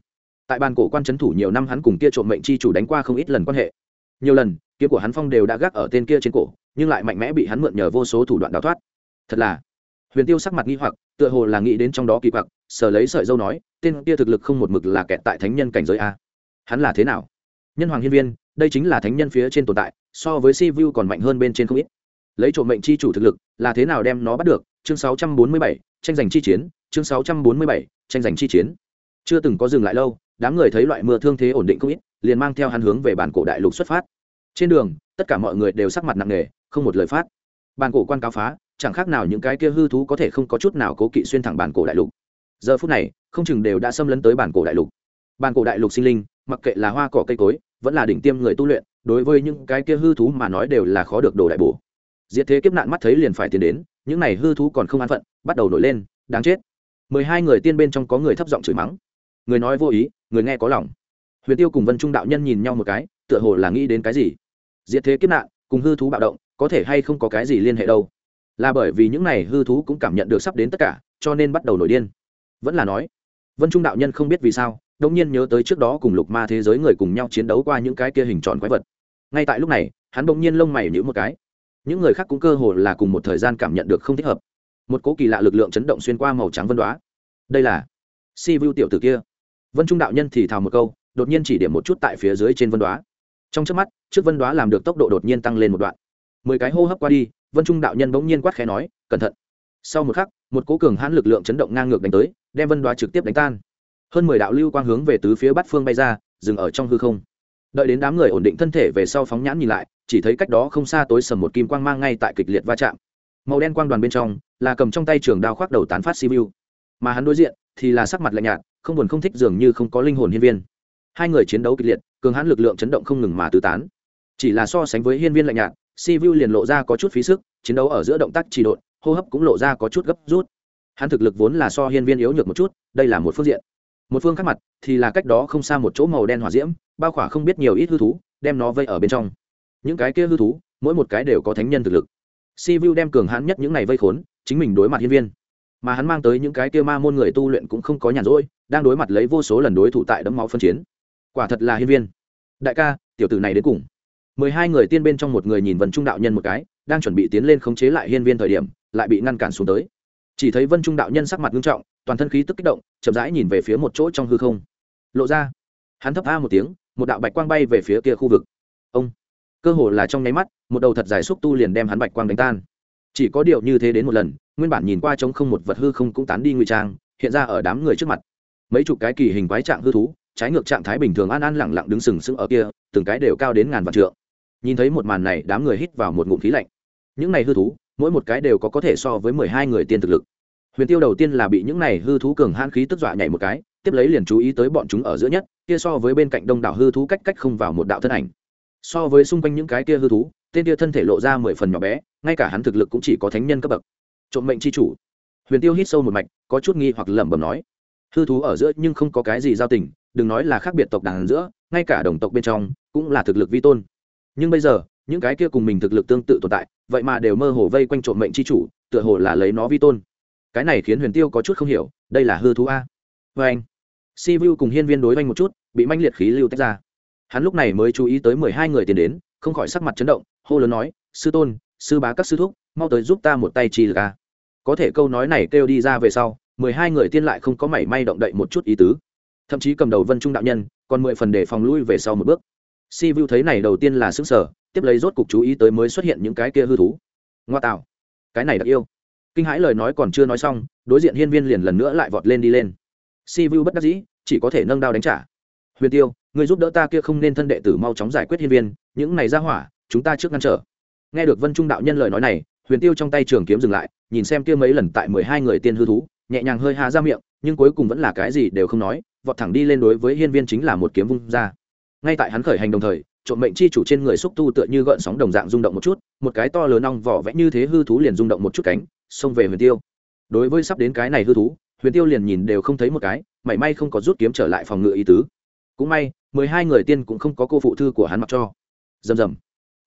Speaker 1: tại bàn cổ quan trấn thủ nhiều năm hắn cùng kia trộm mệnh chi chủ đánh qua không ít lần quan hệ. Nhiều lần kiếm của hắn phong đều đã gác ở tên kia trên cổ nhưng lại mạnh mẽ bị hắn mượn nhờ vô số thủ đoạn đào thoát. Thật là huyền tiêu sắc mặt nghi hoặc tựa hồ là nghĩ đến trong đó kỳ quặc sở lấy sợi dâu nói tên kia thực lực không một mực là kẹt tại thánh nhân cảnh giới a. Hắn là thế nào? Nhân hoàng hiên viên đây chính là thánh nhân phía trên tồn tại so với si vu còn mạnh hơn bên trên không ít. Lấy trộm mệnh chi chủ thực lực là thế nào đem nó bắt được? Chương 647, tranh giành chi chiến chương 647, tranh giành chi chiến. Chưa từng có dừng lại lâu đám người thấy loại mưa thương thế ổn định không ít, liền mang theo hắn hướng về bản cổ đại lục xuất phát. Trên đường, tất cả mọi người đều sắc mặt nặng nề, không một lời phát. Bản cổ quan cáo phá, chẳng khác nào những cái kia hư thú có thể không có chút nào cố kỵ xuyên thẳng bản cổ đại lục. Giờ phút này, không chừng đều đã xâm lấn tới bản cổ đại lục. Bản cổ đại lục sinh linh, mặc kệ là hoa, cỏ, cây cối, vẫn là đỉnh tiêm người tu luyện, đối với những cái kia hư thú mà nói đều là khó được đồ đại bổ. Diệt thế kiếp nạn mắt thấy liền phải tiến đến, những này hư thú còn không an phận, bắt đầu nổi lên, đáng chết. Mười hai người tiên bên trong có người thấp giọng chửi mắng người nói vô ý, người nghe có lòng. Huyền tiêu cùng vân trung đạo nhân nhìn nhau một cái, tựa hồ là nghĩ đến cái gì. Diệt thế kiếp nạn, cùng hư thú bạo động, có thể hay không có cái gì liên hệ đâu? Là bởi vì những này hư thú cũng cảm nhận được sắp đến tất cả, cho nên bắt đầu nổi điên. Vẫn là nói, vân trung đạo nhân không biết vì sao đông nhiên nhớ tới trước đó cùng lục ma thế giới người cùng nhau chiến đấu qua những cái kia hình tròn quái vật. Ngay tại lúc này, hắn bỗng nhiên lông mày nhữ một cái. Những người khác cũng cơ hồ là cùng một thời gian cảm nhận được không thích hợp. Một cố kỳ lạ lực lượng chấn động xuyên qua màu trắng vân đoá. Đây là si vu tiểu tử kia vân trung đạo nhân thì thào một câu, đột nhiên chỉ điểm một chút tại phía dưới trên vân đoá. Trong trước mắt, trước vân đoá làm được tốc độ đột nhiên tăng lên một đoạn. Mười cái hô hấp qua đi, vân trung đạo nhân bỗng nhiên quát khẽ nói, cẩn thận. Sau một khắc, một cố cường hãn lực lượng chấn động ngang ngược đánh tới, đem vân đoá trực tiếp đánh tan. Hơn mười đạo lưu quang hướng về tứ phía bát phương bay ra, dừng ở trong hư không. Đợi đến đám người ổn định thân thể về sau phóng nhãn nhìn lại, chỉ thấy cách đó không xa tối sầm một kim quang mang ngay tại kịch liệt va chạm. Màu đen quang đoàn bên trong là cầm trong tay trường đao khoác đầu tán phát siêu mà hắn đối diện thì là sắc mặt lạnh nhạt không buồn không thích dường như không có linh hồn hiên viên. Hai người chiến đấu kịch liệt, cường hãn lực lượng chấn động không ngừng mà tứ tán. Chỉ là so sánh với hiên viên lạnh nhạt, si vu liền lộ ra có chút phí sức, chiến đấu ở giữa động tác trì độn, hô hấp cũng lộ ra có chút gấp rút. Hắn thực lực vốn là so hiên viên yếu nhược một chút, đây là một phương diện. Một phương khác mặt, thì là cách đó không xa một chỗ màu đen hỏa diễm, bao khỏa không biết nhiều ít hư thú, đem nó vây ở bên trong. Những cái kia hư thú, mỗi một cái đều có thánh nhân thực lực. Si vu đem cường hãn nhất những này vây khốn, chính mình đối mặt hiên viên mà hắn mang tới những cái kia ma môn người tu luyện cũng không có nhàn rỗi, đang đối mặt lấy vô số lần đối thủ tại đấm máu phân chiến. Quả thật là hiên viên. Đại ca, tiểu tử này đến cùng. Mười hai người tiên bên trong một người nhìn vân trung đạo nhân một cái, đang chuẩn bị tiến lên khống chế lại hiên viên thời điểm, lại bị ngăn cản xuống tới. Chỉ thấy vân trung đạo nhân sắc mặt nghiêm trọng, toàn thân khí tức kích động, chậm rãi nhìn về phía một chỗ trong hư không. Lộ ra, hắn thấp a một tiếng, một đạo bạch quang bay về phía kia khu vực. Ông, cơ hồ là trong nháy mắt, một đầu thật dài xúc tu liền đem hắn bạch quang đánh tan. Chỉ có điều như thế đến một lần nguyên bản nhìn qua trống không một vật hư không cũng tán đi ngụy trang, hiện ra ở đám người trước mặt. Mấy chục cái kỳ hình quái trạng hư thú, trái ngược trạng thái bình thường an an lẳng lặng đứng sừng sững ở kia, từng cái đều cao đến ngàn vạn trượng. Nhìn thấy một màn này, đám người hít vào một ngụm khí lạnh. Những này hư thú, mỗi một cái đều có có thể so với mười hai người tiên thực lực. Huyền tiêu đầu tiên là bị những này hư thú cường hãn khí tức dọa nhảy một cái, tiếp lấy liền chú ý tới bọn chúng ở giữa nhất, kia so với bên cạnh đông đảo hư thú cách cách không vào một đạo thân ảnh. So với xung quanh những cái kia hư thú, tên kia thân thể lộ ra mười phần nhỏ bé, ngay cả hắn thực lực cũng chỉ có thánh nhân cấp bậc trộm mệnh c h i chủ. Huyền tiêu hít sâu một mạch, có chút nghi hoặc lẩm bẩm nói. Hư thú ở giữa nhưng không có cái gì giao tình, đừng nói là khác biệt tộc đàn giữa, ngay cả đồng tộc bên trong cũng là thực lực vi tôn. Nhưng bây giờ, những cái kia cùng mình thực lực tương tự tồn tại, vậy mà đều mơ hồ vây quanh trộm mệnh c h i chủ, tựa hồ là lấy nó vi tôn. Cái này khiến huyền tiêu có chút không hiểu, đây là hư thú a. Vê anh, si vu cùng hiên viên đối oanh một chút, bị manh liệt khí lưu tách ra. Hắn lúc này mới chú ý tới mười hai người tiến đến, không khỏi sắc mặt chấn động, hô lớn nói, sư tôn, sư bá các sư thúc mau tới giúp ta một tay chi a. À. có thể câu nói này kêu đi ra về sau, mười hai người tiên lại không có mảy may động đậy một chút ý tứ. Thậm chí cầm đầu vân trung đạo nhân, còn mười phần để phòng lui về sau một bước. Si vu thấy này đầu tiên là xứng sở tiếp lấy rốt cục chú ý tới mới xuất hiện những cái kia hư thú. Ngoa tạo. Cái này đặc yêu. Kinh hãi lời nói còn chưa nói xong, đối diện hiên viên liền lần nữa lại vọt lên đi lên. Si vu bất đắc dĩ, chỉ có thể nâng đao đánh trả. Huyền tiêu người giúp đỡ ta kia không nên thân đệ tử mau chóng giải quyết hiên viên, những này ra hỏa, chúng ta trước ngăn trở. Nghe được vân trung đạo nhân lời nói này huyền tiêu trong tay trường kiếm dừng lại, nhìn xem kia mấy lần tại mười hai người tiên hư thú, nhẹ nhàng hơi hà ra miệng, nhưng cuối cùng vẫn là cái gì đều không nói, vọt thẳng đi lên đối với hiên viên chính là một kiếm vung ra. Ngay tại hắn khởi hành đồng thời, trộm mệnh chi chủ trên người xúc tu tựa như gợn sóng đồng dạng rung động một chút, một cái to lớn ong vỏ vẽ như thế hư thú liền rung động một chút cánh, xông về huyền tiêu. Đối với sắp đến cái này hư thú, huyền tiêu liền nhìn đều không thấy một cái, mảy may không có rút kiếm trở lại phòng ngự ý tứ. Cũng may, mười hai người tiên cũng không có cô phụ thư của hắn mặc cho. Rầm rầm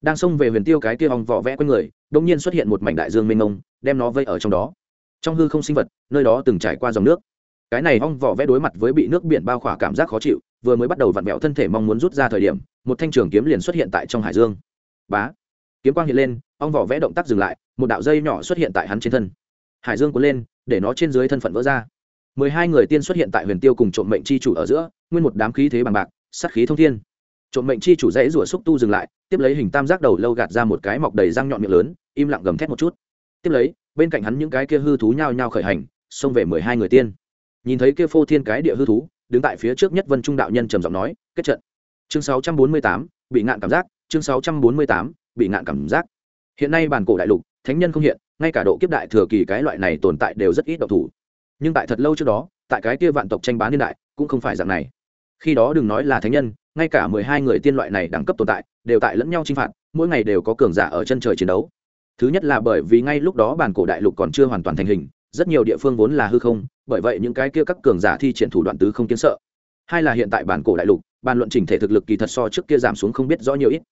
Speaker 1: đang xông về huyền tiêu cái kia ong vỏ vẽ quanh người đông nhiên xuất hiện một mảnh đại dương mênh mông, đem nó vây ở trong đó. Trong hư không sinh vật, nơi đó từng trải qua dòng nước. Cái này ong vỏ vẽ đối mặt với bị nước biển bao khỏa cảm giác khó chịu, vừa mới bắt đầu vặn vẹo thân thể mong muốn rút ra thời điểm, một thanh trường kiếm liền xuất hiện tại trong hải dương. Bá! Kiếm quang hiện lên ong vỏ vẽ động tác dừng lại, một đạo dây nhỏ xuất hiện tại hắn trên thân. Hải dương cuốn lên, để nó trên dưới thân phận vỡ ra. Mười hai người tiên xuất hiện tại huyền tiêu cùng trộm mệnh chi chủ ở giữa, nguyên một đám khí thế bằng bạc, sát khí thông thiên trộm mệnh chi chủ dãy rủa xúc tu dừng lại, tiếp lấy hình tam giác đầu lâu gạt ra một cái mọc đầy răng nhọn miệng lớn, im lặng gầm thét một chút. Tiếp lấy, bên cạnh hắn những cái kia hư thú nhao nhao khởi hành, xông về mười hai người tiên. Nhìn thấy kia phô thiên cái địa hư thú, đứng tại phía trước nhất vân trung đạo nhân trầm giọng nói, kết trận. Chương sáu trăm bốn mươi tám, bị ngạn cảm giác. Chương sáu trăm bốn mươi tám, bị ngạn cảm giác. Hiện nay bản cổ đại lục, thánh nhân không hiện, ngay cả độ kiếp đại thừa kỳ cái loại này tồn tại đều rất ít độc thủ. Nhưng tại thật lâu trước đó, tại cái kia vạn tộc tranh bá niên đại, cũng không phải dạng này. Khi đó đừng nói là thánh nhân ngay cả mười hai người tiên loại này đẳng cấp tồn tại, đều tại lẫn nhau chinh phạt, mỗi ngày đều có cường giả ở chân trời chiến đấu. Thứ nhất là bởi vì ngay lúc đó bản cổ đại lục còn chưa hoàn toàn thành hình, rất nhiều địa phương vốn là hư không, bởi vậy những cái kia các cường giả thi triển thủ đoạn tứ không kiến sợ. Hai là hiện tại bản cổ đại lục, bàn luận chỉnh thể thực lực kỳ thật so trước kia giảm xuống không biết rõ nhiều ít.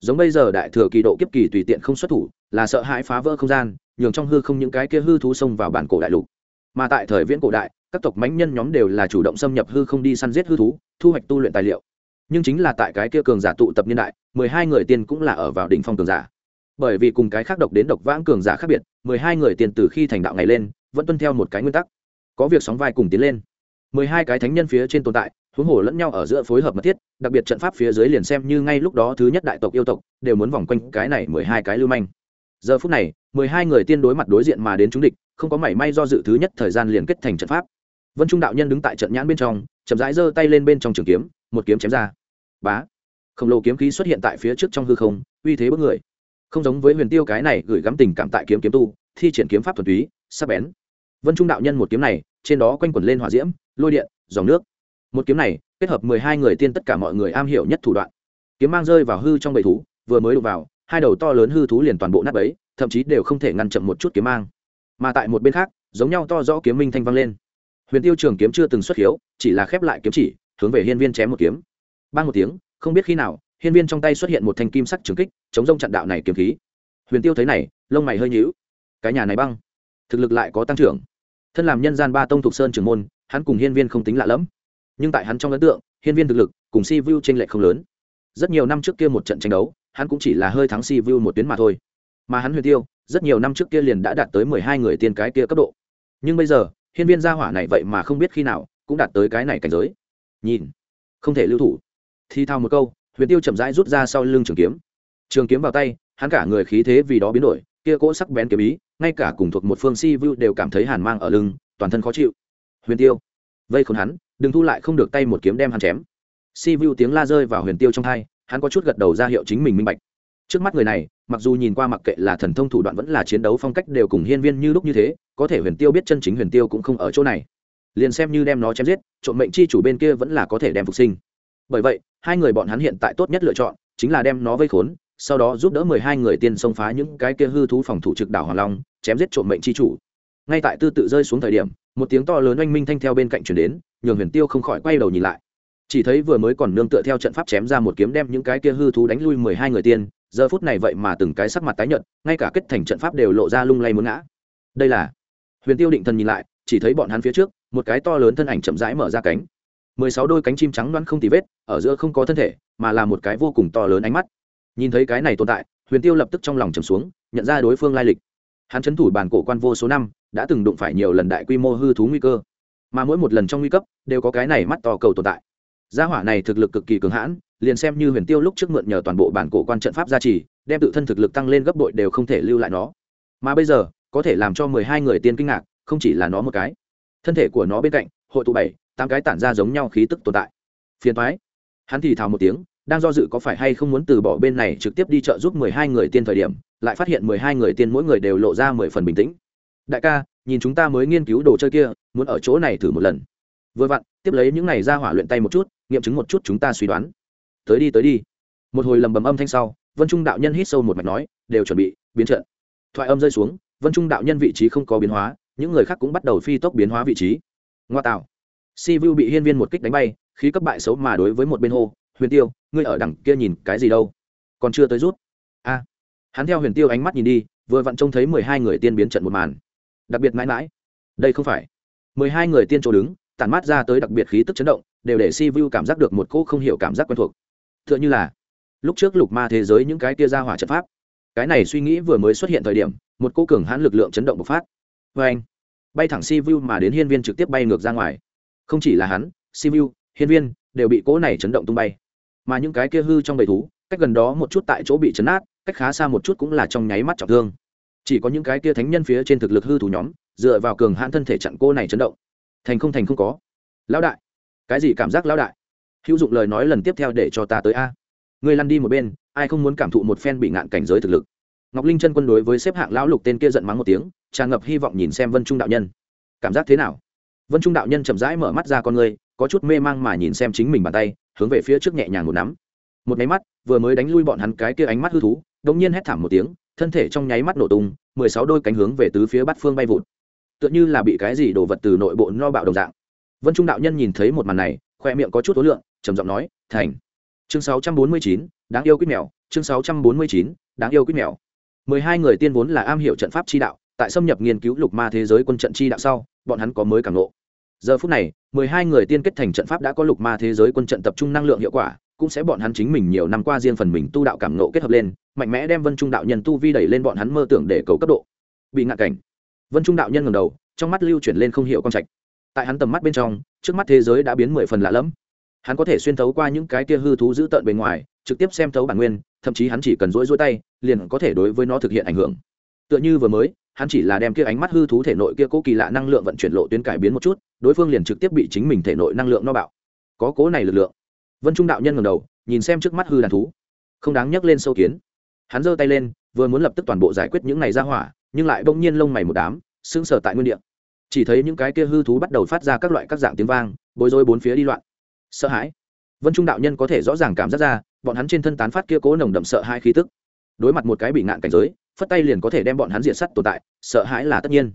Speaker 1: Giống bây giờ đại thừa kỳ độ kiếp kỳ tùy tiện không xuất thủ, là sợ hãi phá vỡ không gian, nhường trong hư không những cái kia hư thú xông vào bản cổ đại lục. Mà tại thời viễn cổ đại, các tộc mãnh nhân nhóm đều là chủ động xâm nhập hư không đi săn giết hư thú, thu hoạch tu luyện tài liệu nhưng chính là tại cái kia cường giả tụ tập niên đại, mười hai người tiên cũng là ở vào đỉnh phong cường giả. Bởi vì cùng cái khác độc đến độc vãng cường giả khác biệt, mười hai người tiên từ khi thành đạo ngày lên, vẫn tuân theo một cái nguyên tắc. Có việc sóng vai cùng tiến lên. mười hai cái thánh nhân phía trên tồn tại, huống hồ lẫn nhau ở giữa phối hợp mật thiết, đặc biệt trận pháp phía dưới liền xem như ngay lúc đó thứ nhất đại tộc yêu tộc, đều muốn vòng quanh cái này mười hai cái lưu manh. Giờ phút này, mười hai người tiên đối mặt đối diện mà đến chúng địch, không có mảy may do dự thứ nhất thời gian liền kết thành trận pháp. Vân trung đạo nhân đứng tại trận nhãn bên trong, chậm rãi giơ tay lên bên trong trường kiếm, một kiếm chém ra bá. Khổng lồ kiếm khí xuất hiện tại phía trước trong hư không, uy thế bất người. Không giống với huyền tiêu cái này gửi gắm tình cảm tại kiếm kiếm tu, thi triển kiếm pháp thuần túy, sắc bén. Vân trung đạo nhân một kiếm này, trên đó quanh quẩn lên hỏa diễm, lôi điện, dòng nước. Một kiếm này, kết hợp mười hai người tiên tất cả mọi người am hiểu nhất thủ đoạn. Kiếm mang rơi vào hư trong bầy thú, vừa mới đụng vào, hai đầu to lớn hư thú liền toàn bộ nát bấy, thậm chí đều không thể ngăn chậm một chút kiếm mang. Mà tại một bên khác, giống nhau to rõ kiếm minh thanh vang lên. Huyền tiêu trường kiếm chưa từng xuất hiếu, chỉ là khép lại kiếm chỉ, hướng về hiên viên chém một kiếm ban một tiếng, không biết khi nào, hiên viên trong tay xuất hiện một thanh kim sắc trường kích, chống rông chặn đạo này kiếm khí. Huyền tiêu thấy này, lông mày hơi nhíu. Cái nhà này băng, thực lực lại có tăng trưởng. Thân làm nhân gian ba tông thuộc sơn trưởng môn, hắn cùng hiên viên không tính lạ lẫm. Nhưng tại hắn trong ấn tượng, hiên viên thực lực cùng si vu tranh lệch không lớn. Rất nhiều năm trước kia một trận tranh đấu, hắn cũng chỉ là hơi thắng si vu một tuyến mà thôi. Mà hắn huyền tiêu, rất nhiều năm trước kia liền đã đạt tới mười hai người tiên cái kia cấp độ. Nhưng bây giờ, hiên viên gia hỏa này vậy mà không biết khi nào cũng đạt tới cái này cảnh giới. Nhìn, không thể lưu thủ thi thao một câu, huyền tiêu chậm rãi rút ra sau lưng trường kiếm. Trường kiếm vào tay, hắn cả người khí thế vì đó biến đổi, kia cỗ sắc bén kiếm ý, ngay cả cùng thuộc một phương si vu đều cảm thấy hàn mang ở lưng, toàn thân khó chịu. Huyền tiêu, vây khốn hắn, đừng thu lại không được tay một kiếm đem hắn chém. Si vu tiếng la rơi vào huyền tiêu trong thai hắn có chút gật đầu ra hiệu chính mình minh bạch. Trước mắt người này, mặc dù nhìn qua mặc kệ là thần thông thủ đoạn vẫn là chiến đấu phong cách đều cùng hiên viên như lúc như thế, có thể huyền tiêu biết chân chính huyền tiêu cũng không ở chỗ này. Liền xem như đem nó chém giết, trộm mệnh chi chủ bên kia vẫn là có thể đem phục sinh. Bởi vậy hai người bọn hắn hiện tại tốt nhất lựa chọn chính là đem nó vây khốn, sau đó giúp đỡ mười hai người tiên xông phá những cái kia hư thú phòng thủ trực đảo hoàng long, chém giết trộm mệnh chi chủ. Ngay tại tư tự rơi xuống thời điểm, một tiếng to lớn oanh minh thanh theo bên cạnh chuyển đến, nhường huyền tiêu không khỏi quay đầu nhìn lại. Chỉ thấy vừa mới còn nương tựa theo trận pháp chém ra một kiếm đem những cái kia hư thú đánh lui mười hai người tiên, giờ phút này vậy mà từng cái sắc mặt tái nhợt, ngay cả kết thành trận pháp đều lộ ra lung lay muốn ngã. Đây là huyền tiêu định thần nhìn lại, chỉ thấy bọn hắn phía trước, một cái to lớn thân ảnh chậm rãi mở ra cánh mười sáu đôi cánh chim trắng đoán không tì vết, ở giữa không có thân thể, mà là một cái vô cùng to lớn ánh mắt. Nhìn thấy cái này tồn tại, huyền tiêu lập tức trong lòng trầm xuống, nhận ra đối phương lai lịch. Hắn chấn thủ bản cổ quan vô số năm, đã từng đụng phải nhiều lần đại quy mô hư thú nguy cơ. Mà mỗi một lần trong nguy cấp, đều có cái này mắt to cầu tồn tại. Gia hỏa này thực lực cực kỳ cường hãn, liền xem như huyền tiêu lúc trước mượn nhờ toàn bộ bản cổ quan trận pháp gia trì, đem tự thân thực lực tăng lên gấp bội đều không thể lưu lại nó. Mà bây giờ, có thể làm cho mười hai người tiên kinh ngạc, không chỉ là nó một cái. Thân thể của nó bên cạnh, hội tụ bảy tám cái tản ra giống nhau khí tức tồn tại. Phiền thoái hắn thì thào một tiếng, đang do dự có phải hay không muốn từ bỏ bên này trực tiếp đi chợ giúp mười hai người tiên thời điểm, lại phát hiện mười hai người tiên mỗi người đều lộ ra mười phần bình tĩnh. Đại ca, nhìn chúng ta mới nghiên cứu đồ chơi kia, muốn ở chỗ này thử một lần. Vừa vặn, tiếp lấy những này ra hỏa luyện tay một chút, nghiệm chứng một chút chúng ta suy đoán. Tới đi tới đi. Một hồi lầm bầm âm thanh sau, vân trung đạo nhân hít sâu một mạch nói, đều chuẩn bị, biến trận. Thoại âm rơi xuống, vân trung đạo nhân vị trí không có biến hóa, những người khác cũng bắt đầu phi tốc biến hóa vị trí. Ngoa tạo si vu bị hiên viên một kích đánh bay, khí cấp bại xấu mà đối với một bên hô, huyền tiêu, ngươi ở đằng kia nhìn cái gì đâu? Còn chưa tới rút. A. Hắn theo huyền tiêu ánh mắt nhìn đi, vừa vặn trông thấy mười hai người tiên biến trận một màn. Đặc biệt mãi mãi. Đây không phải. mười hai người tiên chỗ đứng, tản mát ra tới đặc biệt khí tức chấn động, đều để si vu cảm giác được một cỗ không hiểu cảm giác quen thuộc. T h ư ợ n h ư là, lúc trước lục ma thế giới những cái kia ra hỏa trận pháp. Cái này suy nghĩ vừa mới xuất hiện thời điểm, một cỗ cường hãn lực lượng chấn động bộc phát. Vê anh bay thẳng si vu mà đến hiên viên trực tiếp bay ngược ra ngoài không chỉ là hắn Simu, hiên viên đều bị cỗ này chấn động tung bay. Mà những cái kia hư trong bầy thú cách gần đó một chút tại chỗ bị chấn át cách khá xa một chút cũng là trong nháy mắt trọng thương. Chỉ có những cái kia thánh nhân phía trên thực lực hư thủ nhóm dựa vào cường hãn thân thể chặn cô này chấn động. Thành không thành không có. Lão đại. Cái gì cảm giác lão đại? Hữu dụng lời nói lần tiếp theo để cho ta tới a. Người lăn đi một bên ai không muốn cảm thụ một phen bị ngạn cảnh giới thực lực? Ngọc linh chân quân đối với xếp hạng lão lục tên kia giận mắng một tiếng tràn ngập hy vọng nhìn xem vân trung đạo nhân. Cảm giác thế nào? Vân trung đạo nhân chậm rãi mở mắt ra con người có chút mê mang mà nhìn xem chính mình bàn tay hướng về phía trước nhẹ nhàng một nắm. Một nháy mắt vừa mới đánh lui bọn hắn cái kia ánh mắt hư thú đống nhiên hét thảm một tiếng thân thể trong nháy mắt nổ tung mười sáu đôi cánh hướng về tứ phía bát phương bay vụt. Tựa như là bị cái gì đổ vật từ nội bộ no bạo đồng dạng. Vân trung đạo nhân nhìn thấy một màn này khoe miệng có chút tối lượng trầm giọng nói thành. Chương 649, đáng yêu quýt mèo chương 649, đáng yêu quýt mèo. mười hai người tiên vốn là am hiểu trận pháp chi đạo tại xâm nhập nghiên cứu lục ma thế giới quân trận chi đạo sau bọn hắn có mới cảm nộ giờ phút này, mười hai người tiên kết thành trận pháp đã có lục ma thế giới quân trận tập trung năng lượng hiệu quả, cũng sẽ bọn hắn chính mình nhiều năm qua riêng phần mình tu đạo cảm nộ kết hợp lên, mạnh mẽ đem vân trung đạo nhân tu vi đẩy lên bọn hắn mơ tưởng để cầu cấp độ. Bị ngạn cảnh. Vân trung đạo nhân ngầm đầu, trong mắt lưu chuyển lên không hiểu con trạch. Tại hắn tầm mắt bên trong, trước mắt thế giới đã biến mười phần lạ lẫm. Hắn có thể xuyên thấu qua những cái kia hư thú dữ tợn bề ngoài, trực tiếp xem thấu bản nguyên, thậm chí hắn chỉ cần rỗi rỗi tay, liền có thể đối với nó thực hiện ảnh hưởng. Tựa như vừa mới, hắn chỉ là đem kia ánh mắt hư thú thể nội kia cố kỳ lạ năng lượng vận chuyển lộ tuyến cải biến một chút đối phương liền trực tiếp bị chính mình thể nội năng lượng no bạo. Có cố này lực lượng. Vân trung đạo nhân ngầm đầu, nhìn xem trước mắt hư đàn thú. Không đáng nhắc lên sâu kiến. Hắn giơ tay lên, vừa muốn lập tức toàn bộ giải quyết những này ra hỏa, nhưng lại bỗng nhiên lông mày một đám, sững sờ tại nguyên địa. Chỉ thấy những cái kia hư thú bắt đầu phát ra các loại các dạng tiếng vang, bối rối bốn phía đi loạn. Sợ hãi. Vân trung đạo nhân có thể rõ ràng cảm giác ra, bọn hắn trên thân tán phát kia cố nồng đậm sợ hai khí tức. Đối mặt một cái bị ngạn cảnh giới, phất tay liền có thể đem bọn hắn diện sắt tồn tại, sợ hãi là tất nhiên.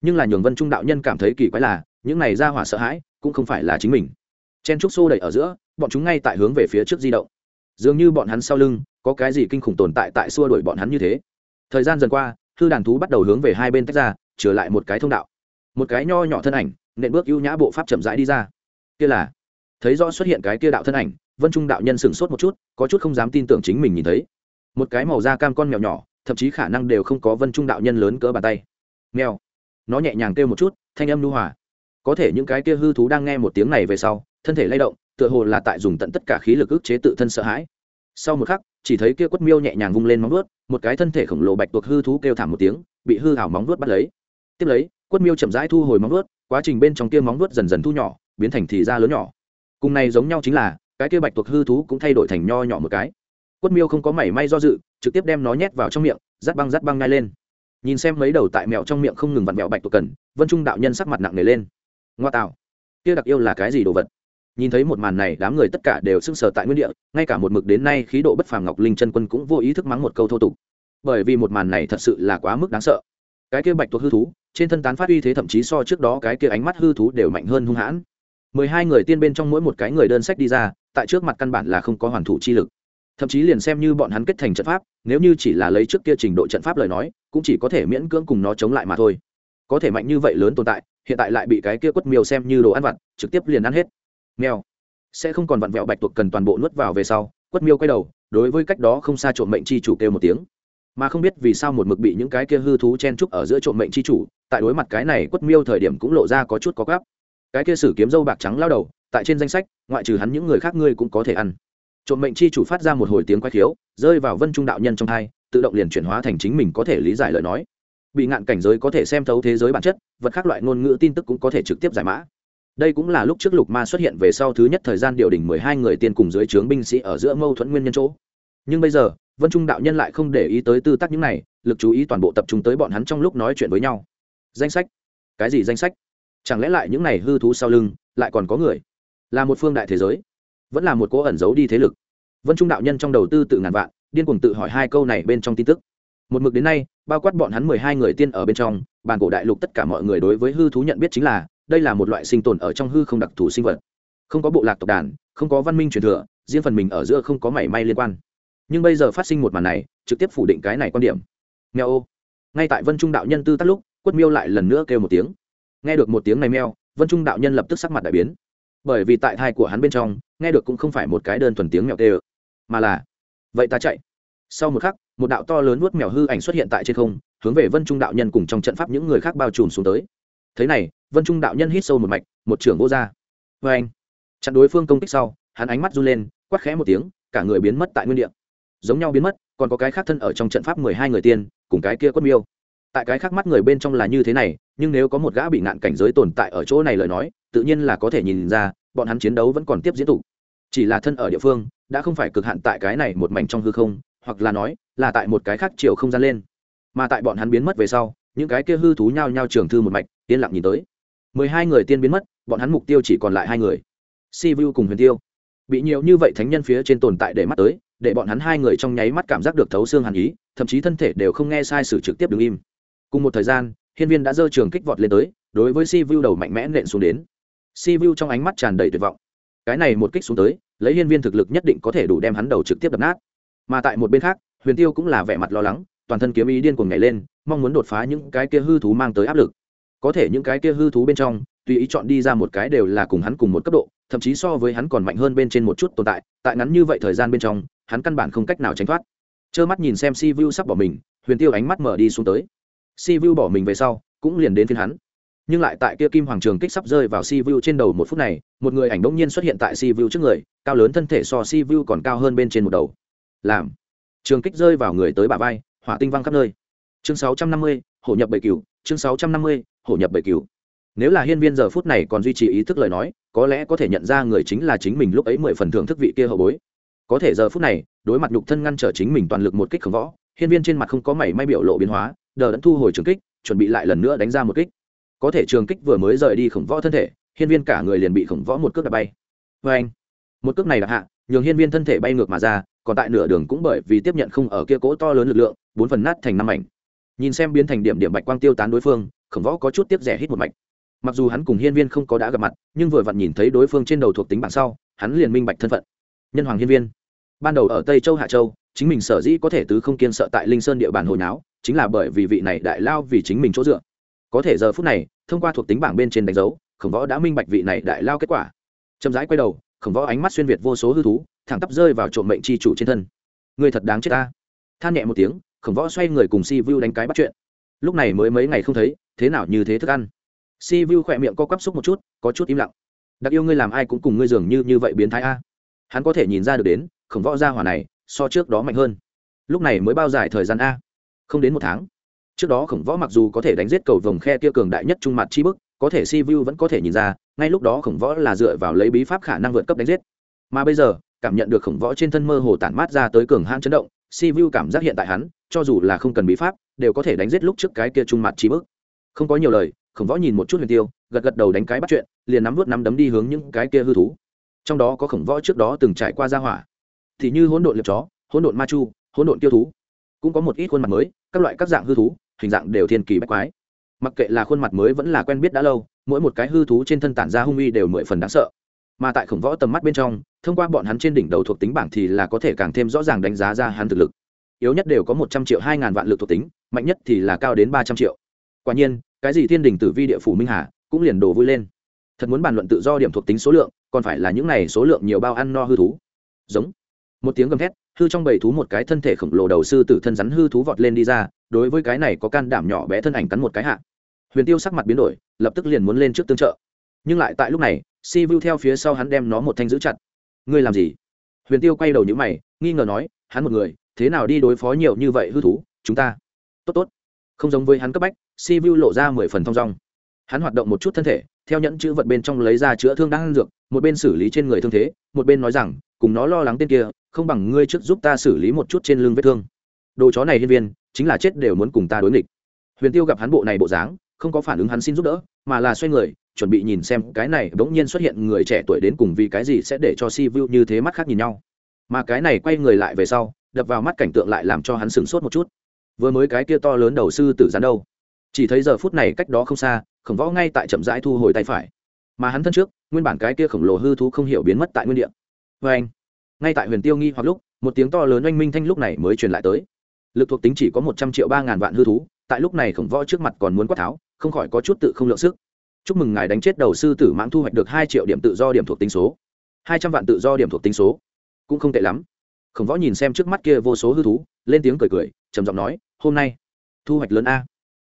Speaker 1: Nhưng là nhường vân trung đạo nhân cảm thấy kỳ quái là những này ra hỏa sợ hãi cũng không phải là chính mình. Chen trúc xô đẩy ở giữa, bọn chúng ngay tại hướng về phía trước di động. Dường như bọn hắn sau lưng có cái gì kinh khủng tồn tại tại xua đuổi bọn hắn như thế. Thời gian dần qua thư đàn thú bắt đầu hướng về hai bên tách ra, trở lại một cái thông đạo. Một cái nho nhỏ thân ảnh, nện bước ưu nhã bộ pháp chậm rãi đi ra. Kia là, thấy rõ xuất hiện cái kia đạo thân ảnh, vân trung đạo nhân sửng sốt một chút, có chút không dám tin tưởng chính mình nhìn thấy. Một cái màu da cam con mèo nhỏ, thậm chí khả năng đều không có vân trung đạo nhân lớn cỡ bàn tay. Mèo, nó nhẹ nhàng kêu một chút, thanh âm nu hòa có thể những cái kia hư thú đang nghe một tiếng này về sau, thân thể lay động, tựa hồ là tại dùng tận tất cả khí lực ức chế tự thân sợ hãi. Sau một khắc, chỉ thấy kia quất miêu nhẹ nhàng vung lên móng vuốt, một cái thân thể khổng lồ bạch tuộc hư thú kêu thảm một tiếng, bị hư hảo móng vuốt bắt lấy. Tiếp lấy, quất miêu chậm rãi thu hồi móng vuốt, quá trình bên trong kia móng vuốt dần dần thu nhỏ, biến thành thì da lớn nhỏ. Cùng này giống nhau chính là, cái kia bạch tuộc hư thú cũng thay đổi thành nho nhỏ một cái. Quất miêu không có mảy may do dự, trực tiếp đem nó nhét vào trong miệng, rát băng rát băng ngay lên. Nhìn xem mấy đầu tại mèo trong miệng không ngừng vặn mèo bạch tuộc cần, vân trung đạo nhân sắc mặt nặng nề lên ngoa tạo. Kia đặc yêu là cái gì đồ vật? Nhìn thấy một màn này, đám người tất cả đều sưng sờ tại nguyên địa, ngay cả một mực đến nay khí độ bất phàm ngọc linh chân quân cũng vô ý thức mắng một câu thô tục. Bởi vì một màn này thật sự là quá mức đáng sợ. Cái kia bạch thuộc hư thú, trên thân tán phát uy thế thậm chí so trước đó cái kia ánh mắt hư thú đều mạnh hơn hung hãn. Mười hai người tiên bên trong mỗi một cái người đơn sách đi ra, tại trước mặt căn bản là không có hoàn thủ chi lực. Thậm chí liền xem như bọn hắn kết thành trận pháp, nếu như chỉ là lấy trước kia trình độ trận pháp lời nói, cũng chỉ có thể miễn cưỡng cùng nó chống lại mà thôi. Có thể mạnh như vậy lớn tồn tại hiện tại lại bị cái kia quất miêu xem như đồ ăn vặt, trực tiếp liền ăn hết. Nghèo sẽ không còn vặn vẹo bạch tuộc cần toàn bộ nuốt vào về sau, quất miêu quay đầu, đối với cách đó không xa trộm mệnh chi chủ kêu một tiếng. Mà không biết vì sao một mực bị những cái kia hư thú chen trúc ở giữa trộm mệnh chi chủ, tại đối mặt cái này quất miêu thời điểm cũng lộ ra có chút có gắp cái kia sử kiếm dâu bạc trắng lao đầu, tại trên danh sách, ngoại trừ hắn những người khác ngươi cũng có thể ăn. Trộm mệnh chi chủ phát ra một hồi tiếng quay khiếu, rơi vào vân trung đạo nhân trong hai, tự động liền chuyển hóa thành chính mình có thể lý giải lời nói bị ngạn cảnh giới có thể xem thấu thế giới bản chất, vật khác loại ngôn ngữ tin tức cũng có thể trực tiếp giải mã. Đây cũng là lúc trước lục ma xuất hiện về sau thứ nhất thời gian điều đỉnh mười hai người tiên cùng dưới trướng binh sĩ ở giữa mâu thuẫn nguyên nhân chỗ. Nhưng bây giờ, vân trung đạo nhân lại không để ý tới tư tác những này, lực chú ý toàn bộ tập trung tới bọn hắn trong lúc nói chuyện với nhau. Danh sách? Cái gì danh sách? Chẳng lẽ lại những này hư thú sau lưng, lại còn có người? Là một phương đại thế giới? Vẫn là một cố ẩn giấu đi thế lực? Vân trung đạo nhân trong đầu tư tự ngàn vạn, điên cuồng tự hỏi hai câu này bên trong tin tức một mực đến nay, bao quát bọn hắn mười hai người tiên ở bên trong bàn cổ đại lục tất cả mọi người đối với hư thú nhận biết chính là, đây là một loại sinh tồn ở trong hư không đặc thù sinh vật. Không có bộ lạc tộc đàn, không có văn minh truyền thừa, riêng phần mình ở giữa không có mảy may liên quan. Nhưng bây giờ phát sinh một màn này, trực tiếp phủ định cái này quan điểm. Mèo. Ô ngay tại vân trung đạo nhân tư tắt lúc, quất miêu lại lần nữa kêu một tiếng. Nghe được một tiếng này meo vân trung đạo nhân lập tức sắc mặt đại biến. Bởi vì tại thai của hắn bên trong, nghe được cũng không phải một cái đơn thuần tiếng mèo tê mà là, vậy ta chạy. Sau một khắc một đạo to lớn nuốt mèo hư ảnh xuất hiện tại trên không, hướng về vân trung đạo nhân cùng trong trận pháp những người khác bao trùm xuống tới. Thế này, vân trung đạo nhân hít sâu một mạch, một trưởng vô ra vê anh, chặn đối phương công kích sau, hắn ánh mắt run lên, quát khẽ một tiếng, cả người biến mất tại nguyên địa. Giống nhau biến mất, còn có cái khác thân ở trong trận pháp mười hai người tiên, cùng cái kia quất miêu. Tại cái khác mắt người bên trong là như thế này, nhưng nếu có một gã bị nạn cảnh giới tồn tại ở chỗ này lời nói, tự nhiên là có thể nhìn ra, bọn hắn chiến đấu vẫn còn tiếp diễn tục. Chỉ là thân ở địa phương, đã không phải cực hạn tại cái này một mảnh trong hư không hoặc là nói, là tại một cái khác chiều không gian lên. Mà tại bọn hắn biến mất về sau, những cái kia hư thú nhao nhao trường thư một mạch, yên lặng nhìn tới. Mười hai người tiên biến mất, bọn hắn mục tiêu chỉ còn lại hai người. Si vu cùng huyền tiêu. Bị nhiều như vậy thánh nhân phía trên tồn tại để mắt tới, để bọn hắn hai người trong nháy mắt cảm giác được thấu xương hàn ý, thậm chí thân thể đều không nghe sai sự trực tiếp đứng im. Cùng một thời gian, hiên viên đã dơ trường kích vọt lên tới, đối với si vu đầu mạnh mẽ nện xuống đến. Si vu trong ánh mắt tràn đầy tuyệt vọng. Cái này một kích xuống tới, lấy hiên viên thực lực nhất định có thể đủ đem hắn đầu trực tiếp đập nát mà tại một bên khác, huyền tiêu cũng là vẻ mặt lo lắng, toàn thân kiếm ý điên cuồng nhảy lên, mong muốn đột phá những cái kia hư thú mang tới áp lực. Có thể những cái kia hư thú bên trong, tùy ý chọn đi ra một cái đều là cùng hắn cùng một cấp độ, thậm chí so với hắn còn mạnh hơn bên trên một chút tồn tại tại ngắn như vậy thời gian bên trong, hắn căn bản không cách nào tránh thoát. Trơ mắt nhìn xem si vu sắp bỏ mình, huyền tiêu ánh mắt mở đi xuống tới. Si vu bỏ mình về sau, cũng liền đến phiên hắn. Nhưng lại tại kia kim hoàng trường kích sắp rơi vào si vu trên đầu một phút này, một người ảnh đống nhiên xuất hiện tại si vu trước người, cao lớn thân thể so si vu còn cao hơn bên trên một đầu làm. Trường kích rơi vào người tới bà vai hỏa tinh văng khắp nơi. Chương 650, hổ nhập bầy cừu chương 650, hổ nhập bầy cừu nếu là hiên viên giờ phút này còn duy trì ý thức lời nói có lẽ có thể nhận ra người chính là chính mình lúc ấy mười phần thưởng thức vị kia hậu bối. Có thể giờ phút này đối mặt nhục thân ngăn trở chính mình toàn lực một kích khổng võ hiên viên trên mặt không có mảy may biểu lộ biến hóa đờ đẫn thu hồi trường kích chuẩn bị lại lần nữa đánh ra một kích. Có thể trường kích vừa mới rời đi khổng võ thân thể hiên viên cả người liền bị khổng võ một cước đạp bay. Vê anh một cước này đạp hạ nhường hiên viên thân thể bay ngược mà ra, còn tại nửa đường cũng bởi vì tiếp nhận không ở kia cỗ to lớn lực lượng, bốn phần nát thành năm mảnh. Nhìn xem biến thành điểm điểm bạch quang tiêu tán đối phương, khổng võ có chút tiếp rẻ hít một mạch. Mặc dù hắn cùng hiên viên không có đã gặp mặt, nhưng vừa vặn nhìn thấy đối phương trên đầu thuộc tính bảng sau, hắn liền minh bạch thân phận. Nhân hoàng hiên viên. Ban đầu ở tây châu hạ châu, chính mình sở dĩ có thể tứ không kiên sợ tại linh sơn địa bàn hồi náo, chính là bởi vì vị này đại lao vì chính mình chỗ dựa. Có thể giờ phút này, thông qua thuộc tính bảng bên trên đánh dấu, khổng võ đã minh bạch vị này đại lao kết quả. Chậm rãi quay đầu khổng võ ánh mắt xuyên việt vô số hư thú, thẳng tắp rơi vào trộm mệnh c h i chủ trên thân. Người thật đáng chết ta. Than nhẹ một tiếng, khổng võ xoay người cùng si vu đánh cái bắt chuyện. Lúc này mới mấy ngày không thấy, thế nào như thế thức ăn. Si vu khỏe miệng co quắp xúc một chút, có chút im lặng. Đặc yêu ngươi làm ai cũng cùng ngươi dường như như vậy biến thái a. Hắn có thể nhìn ra được đến, khổng võ gia hỏa này, so trước đó mạnh hơn. Lúc này mới bao dài thời gian a. Không đến một tháng. Trước đó khổng võ mặc dù có thể đánh giết cầu vồng khe kia cường đại nhất trung mặt chi bức, có thể si vu vẫn có thể nhìn ra ngay lúc đó khổng võ là dựa vào lấy bí pháp khả năng vượt cấp đánh giết. Mà bây giờ, cảm nhận được khổng võ trên thân mơ hồ tản mát ra tới cường hãn chấn động, si vu cảm giác hiện tại hắn, cho dù là không cần bí pháp, đều có thể đánh giết lúc trước cái kia trung mặt trí bức. Không có nhiều lời, khổng võ nhìn một chút huyền tiêu, gật gật đầu đánh cái bắt chuyện, liền nắm vút nắm đấm đi hướng những cái kia hư thú. Trong đó có khổng võ trước đó từng trải qua gia hỏa. Thì như hỗn độn liệp chó, hỗn độn ma chu, hỗn độn tiêu thú. Cũng có một ít khuôn mặt mới, các loại các dạng hư thú, hình dạng đều thiên kỳ bách quái mặc kệ là khuôn mặt mới vẫn là quen biết đã lâu, mỗi một cái hư thú trên thân tản ra hung uy đều mười phần đáng sợ. Mà tại khổng võ tầm mắt bên trong, thông qua bọn hắn trên đỉnh đầu thuộc tính bảng thì là có thể càng thêm rõ ràng đánh giá ra hắn thực lực. Yếu nhất đều có một trăm triệu hai ngàn vạn lực thuộc tính, mạnh nhất thì là cao đến ba trăm triệu. Quả nhiên, cái gì thiên đình tử vi địa phủ minh hà cũng liền đổ vui lên. Thật muốn bàn luận tự do điểm thuộc tính số lượng, còn phải là những này số lượng nhiều bao ăn no hư thú. Giống. Một tiếng gầm thét hư trong bầy thú một cái thân thể khổng lồ đầu sư tử thân rắn hư thú vọt lên đi ra, đối với cái này có can đảm nhỏ bé thân ảnh cắn một cái hạ. Huyền tiêu sắc mặt biến đổi, lập tức liền muốn lên trước tương trợ. Nhưng lại tại lúc này, si vu theo phía sau hắn đem nó một thanh giữ chặt. Ngươi làm gì? Huyền tiêu quay đầu nhữ mày, nghi ngờ nói, hắn một người, thế nào đi đối phó nhiều như vậy hư thú? Chúng ta tốt tốt. Không giống với hắn cấp bách, si vu lộ ra mười phần thong dong. Hắn hoạt động một chút thân thể theo nhẫn chữ vật bên trong lấy ra chữa thương đang ăn dược, một bên xử lý trên người thương thế, một bên nói rằng, cùng nó lo lắng tên kia, không bằng ngươi trước giúp ta xử lý một chút trên lưng vết thương. Đồ chó này hiên viên, chính là chết đều muốn cùng ta đối nghịch. Huyền tiêu gặp hắn bộ này bộ dáng, không có phản ứng hắn xin giúp đỡ, mà là xoay người, chuẩn bị nhìn xem cái này bỗng nhiên xuất hiện người trẻ tuổi đến cùng vì cái gì sẽ để cho si vu như thế mắt khác nhìn nhau. Mà cái này quay người lại về sau, đập vào mắt cảnh tượng lại làm cho hắn sửng sốt một chút. Vừa mới cái kia to lớn đầu sư tử rắn đâu? Chỉ thấy giờ phút này cách đó không xa khổng võ ngay tại chậm rãi thu hồi tay phải. Mà hắn thân trước, nguyên bản cái kia khổng lồ hư thú không hiểu biến mất tại nguyên địa. Vê anh, ngay tại huyền tiêu nghi hoặc lúc, một tiếng to lớn oanh minh thanh lúc này mới truyền lại tới. Lực thuộc tính chỉ có một trăm triệu ba ngàn vạn hư thú, tại lúc này khổng võ trước mặt còn muốn quát tháo, không khỏi có chút tự không lượng sức. Chúc mừng ngài đánh chết đầu sư tử mãng thu hoạch được hai triệu điểm tự do điểm thuộc tính số. Hai trăm vạn tự do điểm thuộc tính số. Cũng không tệ lắm. Khổng võ nhìn xem trước mắt kia vô số hư thú, lên tiếng cười cười, trầm giọng nói, hôm nay, thu hoạch lớn a.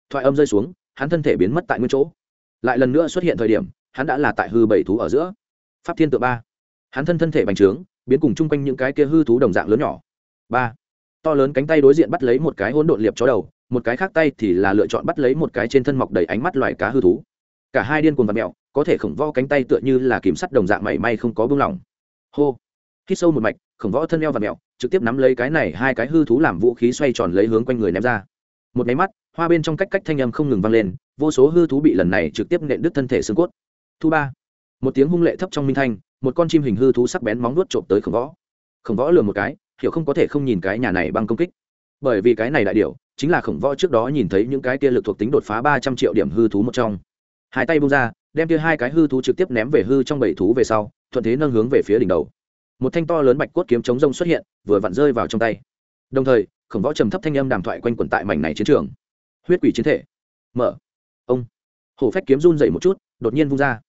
Speaker 1: Thoại âm rơi xuống hắn thân thể biến mất tại nguyên chỗ. Lại lần nữa xuất hiện thời điểm, hắn đã là tại hư bảy thú ở giữa. Pháp thiên tự ba. Hắn thân thân thể bành trướng, biến cùng chung quanh những cái kia hư thú đồng dạng lớn nhỏ. Ba. To lớn cánh tay đối diện bắt lấy một cái hỗn độn liệp chó đầu, một cái khác tay thì là lựa chọn bắt lấy một cái trên thân mọc đầy ánh mắt loài cá hư thú. Cả hai điên cuồng và mẹo có thể khổng vo cánh tay tựa như là kìm sắt đồng dạng mảy may không có buông lỏng. Hô. Khi sâu một mạch, khổng võ thân eo và mẹo trực tiếp nắm lấy cái này hai cái hư thú làm vũ khí xoay tròn lấy hướng quanh người ném ra. Một máy mắt hoa bên trong cách cách thanh âm không ngừng vang lên vô số hư thú bị lần này trực tiếp nện đứt thân thể xương cốt. Thu ba. Một tiếng hung lệ thấp trong minh thanh một con chim hình hư thú sắc bén móng nuốt trộm tới khổng võ. Khổng võ lừa một cái hiểu không có thể không nhìn cái nhà này bằng công kích. Bởi vì cái này đại điều, chính là khổng võ trước đó nhìn thấy những cái kia lực thuộc tính đột phá ba trăm triệu điểm hư thú một trong. Hai tay bung ra đem kia hai cái hư thú trực tiếp ném về hư trong bảy thú về sau thuận thế nâng hướng về phía đỉnh đầu. Một thanh to lớn bạch cốt kiếm chống rông xuất hiện vừa vặn rơi vào trong tay. Đồng thời khổng võ trầm thấp thanh âm đàm thoại quanh quẩn tại mảnh này chiến trường huyết quỷ chiến thể. Mở. Ông. Hổ phách kiếm run dậy một chút, đột nhiên vung ra.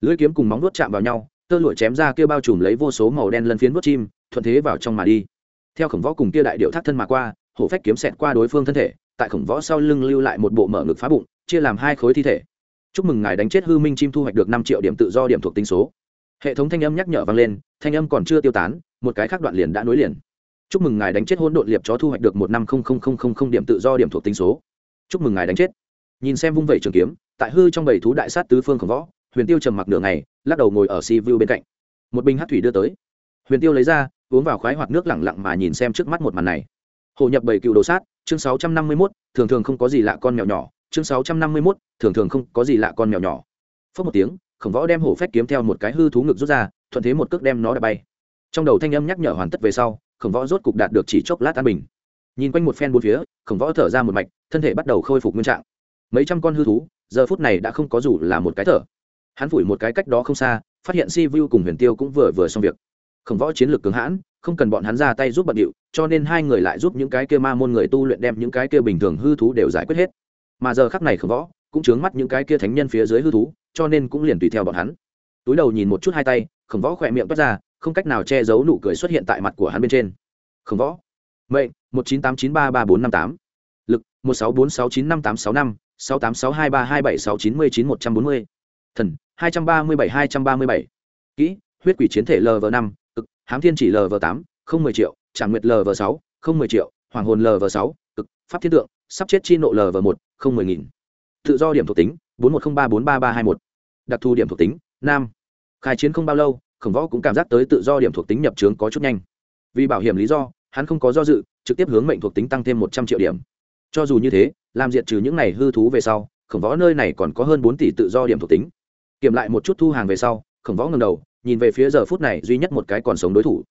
Speaker 1: Lưỡi kiếm cùng móng vuốt chạm vào nhau, tơ lụa chém ra kia bao trùm lấy vô số màu đen lân phiến vuốt chim, thuận thế vào trong mà đi. Theo khổng võ cùng kia đại điệu thác thân mà qua, hổ phách kiếm xẹt qua đối phương thân thể, tại khổng võ sau lưng lưu lại một bộ mở ngực phá bụng, chia làm hai khối thi thể. Chúc mừng ngài đánh chết hư minh chim thu hoạch được năm triệu điểm tự do điểm thuộc tính số. Hệ thống thanh âm nhắc nhở vang lên, thanh âm còn chưa tiêu tán, một cái khác đoạn liền đã nối liền. Chúc mừng ngài đánh chết hỗn độn liệp chó thu hoạch được một năm không không không không không điểm tự do điểm thuộc tính số chúc mừng ngài đánh chết. Nhìn xem vung vẩy trường kiếm tại hư trong bảy thú đại sát tứ phương khổng võ huyền tiêu trầm mặc nửa ngày lắc đầu ngồi ở si vu bên cạnh. Một bình hát thủy đưa tới. Huyền tiêu lấy ra uống vào khoái hoặc nước lẳng lặng mà nhìn xem trước mắt một màn này. Hồ nhập bảy cựu đồ sát chương sáu trăm năm mươi 651, thường thường không có gì lạ con mèo nhỏ chương sáu trăm năm mươi 651, thường thường không có gì lạ con mèo nhỏ. Phất một tiếng khổng võ đem hổ phách kiếm theo một cái hư thú ngực rút ra thuận thế một cước đem nó đập bay. Trong đầu thanh âm nhắc nhở hoàn tất về sau khổng võ rốt cục đạt được chỉ chốc lát an bình. Nhìn quanh một phen bốn phía khổng võ thở ra một mạch thân thể bắt đầu khôi phục nguyên trạng. Mấy trăm con hư thú, giờ phút này đã không có dù là một cái thở. Hắn phủi một cái cách đó không xa, phát hiện si vu cùng huyền tiêu cũng vừa vừa xong việc. Khổng võ chiến lược cứng hãn, không cần bọn hắn ra tay giúp bận điệu, cho nên hai người lại giúp những cái kia ma môn người tu luyện đem những cái kia bình thường hư thú đều giải quyết hết. Mà giờ khắc này khổng võ, cũng chướng mắt những cái kia thánh nhân phía dưới hư thú, cho nên cũng liền tùy theo bọn hắn. Túi đầu nhìn một chút hai tay, khổng võ khỏe miệng toát ra, không cách nào che giấu nụ cười xuất hiện tại mặt của hắn bên trên. Khổng võ, mệnh, một chín tám chín ba ba bốn năm tám một sáu bốn sáu chín năm tám sáu năm, sáu tám sáu hai ba hai bảy sáu chín mươi chín một trăm bốn mươi thần, hai trăm ba mươi bảy hai trăm ba mươi bảy. Kỹ, huyết quỷ chiến thể lv năm, cực, hám thiên chỉ lv tám, không mười triệu trả nguyệt lv sáu, không mười triệu, hoàng hồn lv sáu, cực, pháp thiên tượng, sắp chết chi nộ lv một, không mười nghìn. Tự do điểm thuộc tính, bốn một không ba bốn ba ba hai một. Đặc thù điểm thuộc tính, nam. Khai chiến không bao lâu, khổng võ cũng cảm giác tới tự do điểm thuộc tính nhập trướng có chút nhanh. Vì bảo hiểm lý do, hắn không có do dự, trực tiếp hướng mệnh thuộc tính tăng thêm một trăm triệu điểm cho dù như thế, làm diệt trừ những này hư thú về sau, khổng võ nơi này còn có hơn bốn tỷ tự do điểm thuộc tính. Kiểm lại một chút thu hàng về sau, khổng võ ngầm đầu, nhìn về phía giờ phút này duy nhất một cái còn sống đối thủ.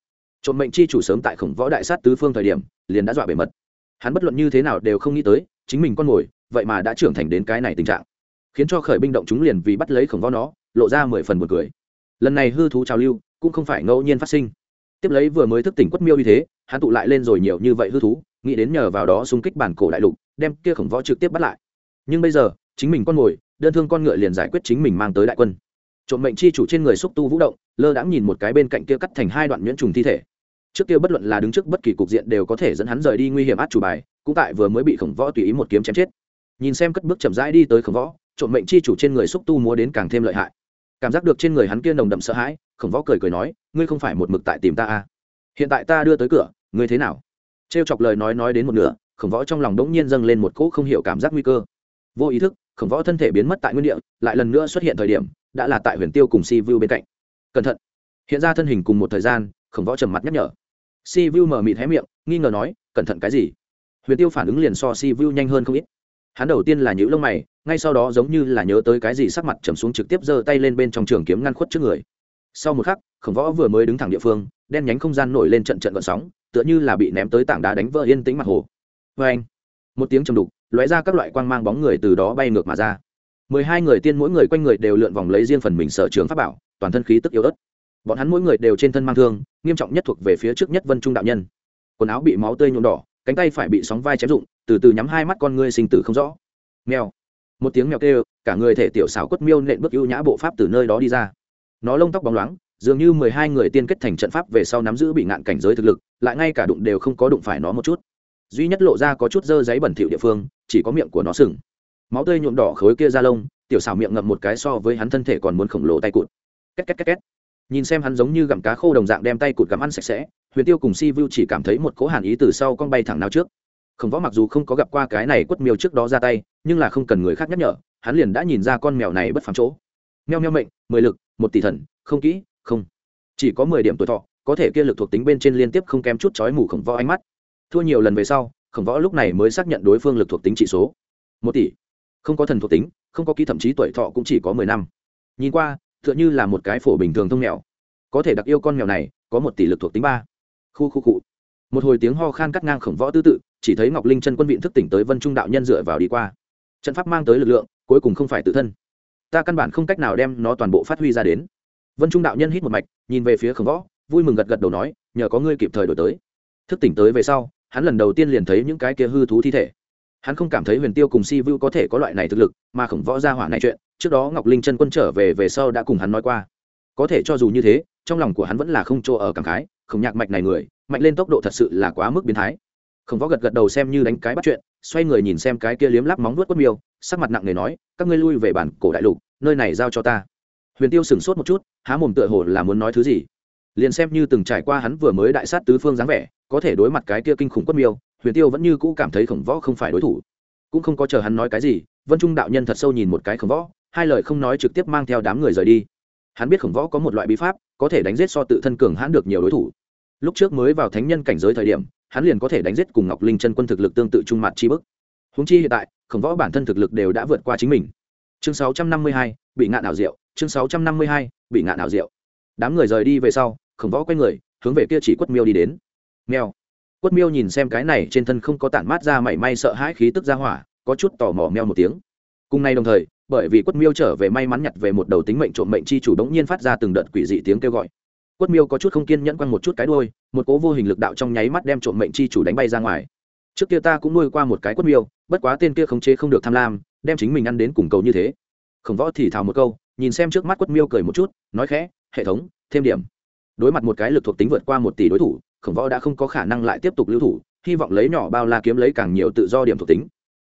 Speaker 1: Trộm mệnh chi chủ sớm tại khổng võ đại sát tứ phương thời điểm, liền đã dọa bề mật. Hắn bất luận như thế nào đều không nghĩ tới, chính mình con mồi, vậy mà đã trưởng thành đến cái này tình trạng. Khiến cho khởi binh động chúng liền vì bắt lấy khổng võ nó, lộ ra mười phần một cười. Lần này hư thú trào lưu, cũng không phải ngẫu nhiên phát sinh. Tiếp lấy vừa mới thức tỉnh quất miêu như thế, hắn tụ lại lên rồi nhiều như vậy hư thú nghĩ đến nhờ vào đó xung kích bản cổ đại lục, đem kia khổng võ trực tiếp bắt lại. Nhưng bây giờ, chính mình con mồi đơn thương con ngựa liền giải quyết chính mình mang tới đại quân. Trộm mệnh chi chủ trên người xúc tu vũ động, lơ đãng nhìn một cái bên cạnh kia cắt thành hai đoạn nhuyễn trùng thi thể. Trước kia bất luận là đứng trước bất kỳ cục diện đều có thể dẫn hắn rời đi nguy hiểm át chủ bài, cũng tại vừa mới bị khổng võ tùy ý một kiếm chém chết. Nhìn xem cất bước chậm rãi đi tới khổng võ, trộm mệnh chi chủ trên người xúc tu múa đến càng thêm lợi hại. Cảm giác được trên người hắn kia nồng đậm sợ hãi, khổng võ cười cười nói, ngươi không phải một mực tại tìm ta à. hiện tại ta đưa tới cửa, ngươi thế nào? Trêu chọc lời nói nói đến một nửa, khổng võ trong lòng đống nhiên dâng lên một cỗ không hiểu cảm giác nguy cơ. Vô ý thức, khổng võ thân thể biến mất tại nguyên địa, lại lần nữa xuất hiện thời điểm, đã là tại huyền tiêu cùng si vu bên cạnh. Cẩn thận. Hiện ra thân hình cùng một thời gian, khổng võ trầm mặt nhắc nhở. Si vu mở mịt hé miệng, nghi ngờ nói, cẩn thận cái gì? Huyền tiêu phản ứng liền so si vu nhanh hơn không ít. Hắn đầu tiên là nhữ lông mày, ngay sau đó giống như là nhớ tới cái gì sắc mặt trầm xuống trực tiếp giơ tay lên bên trong trường kiếm ngăn khuất trước người. Sau một khắc, khổng võ vừa mới đứng thẳng địa phương, đen nhánh không gian nổi lên trận trận gợn sóng tựa như là bị ném tới tảng đá đánh vỡ yên tĩnh mặt hồ. Vê anh, một tiếng trầm đục, lóe ra các loại quang mang bóng người từ đó bay ngược mà ra. Mười hai người tiên mỗi người quanh người đều lượn vòng lấy riêng phần mình sở trường pháp bảo, toàn thân khí tức yếu ớt. Bọn hắn mỗi người đều trên thân mang thương, nghiêm trọng nhất thuộc về phía trước nhất vân trung đạo nhân. Quần áo bị máu tươi nhuộm đỏ, cánh tay phải bị sóng vai chém rụng, từ từ nhắm hai mắt con ngươi sinh tử không rõ. Mèo. Một tiếng mèo kêu, cả người thể tiểu xảo quất miêu nện bước ưu nhã bộ pháp từ nơi đó đi ra. Nó lông tóc bóng loáng dường như mười hai người tiên kết thành trận pháp về sau nắm giữ bị ngạn cảnh giới thực lực, lại ngay cả đụng đều không có đụng phải nó một chút. Duy nhất lộ ra có chút dơ giấy bẩn thỉu địa phương, chỉ có miệng của nó sừng. Máu tươi nhuộm đỏ khối kia ra lông, tiểu xảo miệng ngậm một cái so với hắn thân thể còn muốn khổng lồ tay cụt. Két két két két. Nhìn xem hắn giống như gặm cá khô đồng dạng đem tay cụt gặm ăn sạch sẽ, huyền tiêu cùng si vu chỉ cảm thấy một cỗ hàn ý từ sau con bay thẳng nào trước. Khổng võ mặc dù không có gặp qua cái này quất miêu trước đó ra tay, nhưng là không cần người khác nhắc nhở, hắn liền đã nhìn ra con mèo này bất phàm chỗ. Meo meo mệnh, mười lực, một tỷ thần, không kỹ không, chỉ có mười điểm tuổi thọ, có thể kia lực thuộc tính bên trên liên tiếp không kém chút chói mù khổng võ ánh mắt. Thua nhiều lần về sau, khổng võ lúc này mới xác nhận đối phương lực thuộc tính trị số. Một tỷ. Không có thần thuộc tính, không có kỹ thậm chí tuổi thọ cũng chỉ có mười năm. Nhìn qua t h ư ợ n h ư là một cái phổ bình thường thông mèo. Có thể đặc yêu con mèo này, có một tỷ lực thuộc tính ba. Khu khu cụ một hồi tiếng ho khan cắt ngang khổng võ tư tự, chỉ thấy ngọc linh chân quân viện thức tỉnh tới vân trung đạo nhân dựa vào đi qua. Trận pháp mang tới lực lượng, cuối cùng không phải tự thân. Ta căn bản không cách nào đem nó toàn bộ phát huy ra đến vân trung đạo nhân hít một mạch, nhìn về phía khổng võ, vui mừng gật gật đầu nói, nhờ có ngươi kịp thời đổi tới. Thức tỉnh tới về sau, hắn lần đầu tiên liền thấy những cái kia hư thú thi thể. Hắn không cảm thấy huyền tiêu cùng si vu có thể có loại này thực lực, mà khổng võ ra hỏa này chuyện, trước đó ngọc linh chân quân trở về về sau đã cùng hắn nói qua. Có thể cho dù như thế, trong lòng của hắn vẫn là không chỗ ở cảm khái, khổng nhạc mạch này người, mạnh lên tốc độ thật sự là quá mức biến thái. Khổng võ gật gật đầu xem như đánh cái bắt chuyện, xoay người nhìn xem cái kia liếm lắp móng vuốt quất miêu, sắc mặt nặng nề nói, các ngươi lui về bản cổ đại lục, nơi này giao cho ta. Huyền tiêu sửng sốt một chút há mồm tựa hồ là muốn nói thứ gì. Liền xem như từng trải qua hắn vừa mới đại sát tứ phương dáng vẻ có thể đối mặt cái kia kinh khủng quất miêu huyền tiêu vẫn như cũ cảm thấy khổng võ không phải đối thủ. Cũng không có chờ hắn nói cái gì vân trung đạo nhân thật sâu nhìn một cái khổng võ hai lời không nói trực tiếp mang theo đám người rời đi. Hắn biết khổng võ có một loại bí pháp có thể đánh giết so tự thân cường hãn được nhiều đối thủ. Lúc trước mới vào thánh nhân cảnh giới thời điểm hắn liền có thể đánh giết cùng ngọc linh chân quân thực lực tương tự trung mặt chi bức. Húng chi hiện tại khổng võ bản thân thực lực đều đã vượt qua chính mình. Chương 652, bị ngạn ảo diệu chương 652, bị ngạn ảo diệu. Đám người rời đi về sau khổng võ quay người hướng về kia chỉ quất miêu đi đến. Mèo. Quất miêu nhìn xem cái này trên thân không có tản mát ra mảy may sợ hãi khí tức ra hỏa có chút tò mò meo một tiếng. Cùng nay đồng thời bởi vì quất miêu trở về may mắn nhặt về một đầu tính mệnh trộm mệnh chi chủ đống nhiên phát ra từng đợt quỷ dị tiếng kêu gọi. Quất miêu có chút không kiên nhẫn quăng một chút cái đôi một cố vô hình lực đạo trong nháy mắt đem trộm mệnh chi chủ đánh bay ra ngoài. Trước kia ta cũng nuôi qua một cái quất miêu bất quá tên kia khống chế không được tham lam đem chính mình ăn đến cùng cầu như thế. Khổng võ thì thào một câu nhìn xem trước mắt quất miêu cười một chút, nói khẽ, hệ thống, thêm điểm. Đối mặt một cái lực thuộc tính vượt qua một tỷ đối thủ, khổng võ đã không có khả năng lại tiếp tục lưu thủ, hy vọng lấy nhỏ bao la kiếm lấy càng nhiều tự do điểm thuộc tính.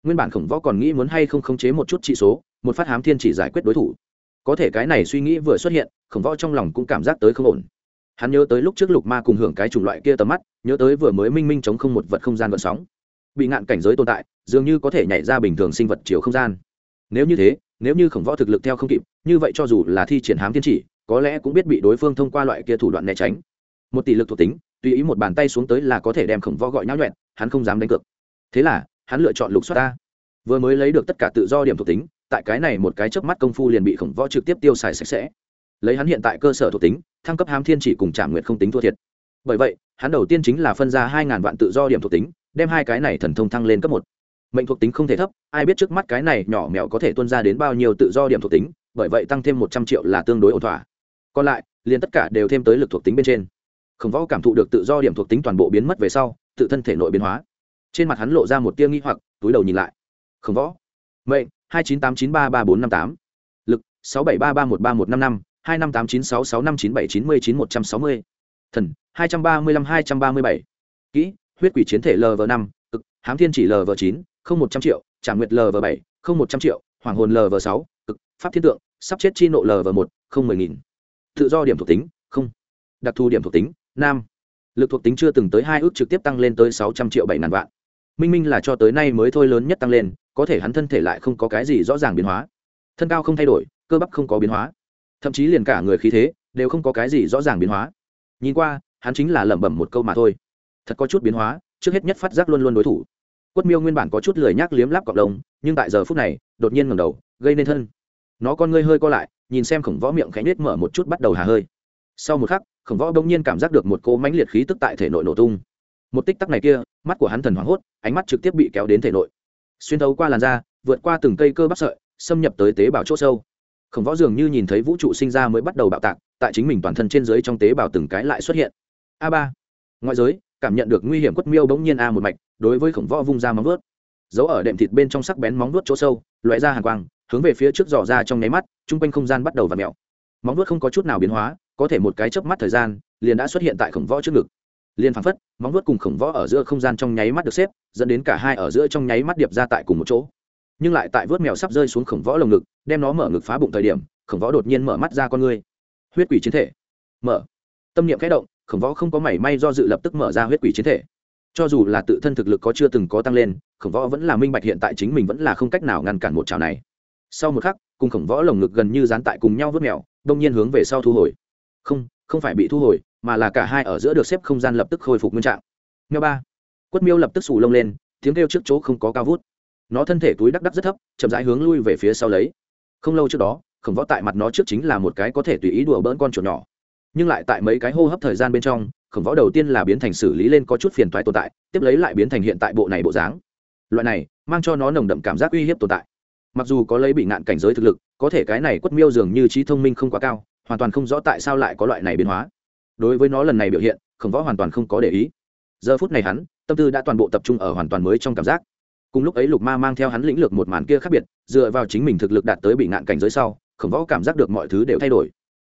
Speaker 1: Nguyên bản khổng võ còn nghĩ muốn hay không khống chế một chút trị số, một phát hám thiên chỉ giải quyết đối thủ. Có thể cái này suy nghĩ vừa xuất hiện, khổng võ trong lòng cũng cảm giác tới không ổn. Hắn nhớ tới lúc trước lục ma cùng hưởng cái chủng loại kia tầm mắt, nhớ tới vừa mới minh minh chống không một vật không gian vận sóng. Bị ngạn cảnh giới tồn tại, dường như có thể nhảy ra bình thường sinh vật chiều không gian. Nếu như thế, nếu như khổng võ thực lực theo không kịp như vậy cho dù là thi triển hám thiên chỉ, có lẽ cũng biết bị đối phương thông qua loại kia thủ đoạn né tránh. Một tỷ lực thuộc tính, tùy ý một bàn tay xuống tới là có thể đem khổng võ gọi nhão nhuẹn, hắn không dám đánh cược. Thế là, hắn lựa chọn lục xoát ta vừa mới lấy được tất cả tự do điểm thuộc tính, tại cái này một cái chớp mắt công phu liền bị khổng võ trực tiếp tiêu xài sạch sẽ. Lấy hắn hiện tại cơ sở thuộc tính, thăng cấp hám thiên chỉ cùng trả nguyện không tính thua thiệt. Bởi vậy, hắn đầu tiên chính là phân ra hai ngàn vạn tự do điểm thuộc tính, đem hai cái này thần thông thăng lên cấp một. Mệnh thuộc tính không thể thấp, ai biết trước mắt cái này nhỏ mèo có thể tuân ra đến bao nhiêu tự do điểm thuộc tính bởi vậy tăng thêm một trăm triệu là tương đối ổn thỏa. Còn lại, liền tất cả đều thêm tới lực thuộc tính bên trên. Khổng võ cảm thụ được tự do điểm thuộc tính toàn bộ biến mất về sau, tự thân thể nội biến hóa. Trên mặt hắn lộ ra một tia nghi hoặc, túi đầu nhìn lại. Khổng võ, mệnh, hai chín tám chín ba ba bốn năm tám. Lực, sáu bảy ba ba một ba một năm năm, hai năm tám chín sáu sáu năm chín bảy chín mươi chín một trăm sáu mươi. Thần, hai trăm ba mươi lăm hai trăm ba mươi bảy. Kỹ, huyết quỷ chiến thể lv năm, cực, hám thiên chỉ lv chín, không một trăm triệu trả nguyệt lv bảy, không một trăm triệu, hoàng hồn lv sáu, cực, pháp thiên tượng sắp chết chi nộ lv một, không mười nghìn. Tự do điểm thuộc tính, không. Đặc thù điểm thuộc tính, nam. Lực thuộc tính chưa từng tới hai ước trực tiếp tăng lên tới sáu trăm triệu bảy ngàn vạn. Minh minh là cho tới nay mới thôi lớn nhất tăng lên, có thể hắn thân thể lại không có cái gì rõ ràng biến hóa. Thân cao không thay đổi, cơ bắp không có biến hóa. Thậm chí liền cả người khí thế, đều không có cái gì rõ ràng biến hóa. Nhìn qua, hắn chính là lẩm bẩm một câu mà thôi. Thật có chút biến hóa, trước hết nhất phát giác luôn luôn đối thủ. Quất miêu nguyên bản có chút lười nhác liếm láp cọc đồng nhưng tại giờ phút này, đột nhiên ngầm đầu, gây nên thân nó con ngươi hơi co lại, nhìn xem khổng võ miệng khẽ nết mở một chút bắt đầu hà hơi. Sau một khắc, khổng võ bỗng nhiên cảm giác được một cỗ mãnh liệt khí tức tại thể nội nổ tung. Một tích tắc này kia, mắt của hắn thần hoảng hốt, ánh mắt trực tiếp bị kéo đến thể nội. Xuyên thấu qua làn da, vượt qua từng cây cơ bắp sợi, xâm nhập tới tế bào c h ỗ sâu. Khổng võ dường như nhìn thấy vũ trụ sinh ra mới bắt đầu bạo tạc, tại chính mình toàn thân trên dưới trong tế bào từng cái lại xuất hiện. A ba. Ngoại giới, cảm nhận được nguy hiểm quất miêu bỗng nhiên a một mạch, đối với khổng võ vung ra móng vuốt. Giấu ở đệm thịt bên trong sắc bén móng vuốt chỗ sâu loại ra hàng quang hướng về phía trước dò ra trong nháy mắt, chung quanh không gian bắt đầu và mèo. Mẹo móng vuốt không có chút nào biến hóa, có thể một cái chớp mắt thời gian, liền đã xuất hiện tại khổng võ trước ngực. Liền phăng phất, móng vuốt cùng khổng võ ở giữa không gian trong nháy mắt được xếp, dẫn đến cả hai ở giữa trong nháy mắt điệp ra tại cùng một chỗ. Nhưng lại tại vớt mèo sắp rơi xuống khổng võ lồng ngực, đem nó mở ngực phá bụng thời điểm, khổng võ đột nhiên mở mắt ra con ngươi. Huyết quỷ chiến thể. Mở. Tâm niệm khẽ động, khổng võ không có mảy may do dự lập tức mở ra huyết quỷ chiến thể. Cho dù là tự thân thực lực có chưa từng có tăng lên, khổng võ vẫn là minh bạch hiện tại chính mình vẫn là không cách nào ngăn cản một trào này sau một khắc, cùng khổng võ lồng ngực gần như dán tại cùng nhau vớt mèo, đông nhiên hướng về sau thu hồi. Không không phải bị thu hồi, mà là cả hai ở giữa được xếp không gian lập tức khôi phục nguyên trạng. Mèo ba. Quất miêu lập tức xù lông lên, tiếng kêu trước chỗ không có cao vút. Nó thân thể túi đắc đắc rất thấp, chậm rãi hướng lui về phía sau lấy. Không lâu trước đó, khổng võ tại mặt nó trước chính là một cái có thể tùy ý đùa bỡn con chuột nhỏ. Nhưng lại tại mấy cái hô hấp thời gian bên trong, khổng võ đầu tiên là biến thành xử lý lên có chút phiền toái tồn tại, tiếp lấy lại biến thành hiện tại bộ này bộ dáng. Loại này, mang cho nó nồng đậm cảm giác uy hiếp tồn tại mặc dù có lấy bị ngạn cảnh giới thực lực, có thể cái này quất miêu dường như trí thông minh không quá cao, hoàn toàn không rõ tại sao lại có loại này biến hóa. Đối với nó lần này biểu hiện, khổng võ hoàn toàn không có để ý. Giờ phút này hắn, tâm tư đã toàn bộ tập trung ở hoàn toàn mới trong cảm giác. Cùng lúc ấy lục ma mang theo hắn lĩnh lược một màn kia khác biệt, dựa vào chính mình thực lực đạt tới bị ngạn cảnh giới sau, khổng võ cảm giác được mọi thứ đều thay đổi.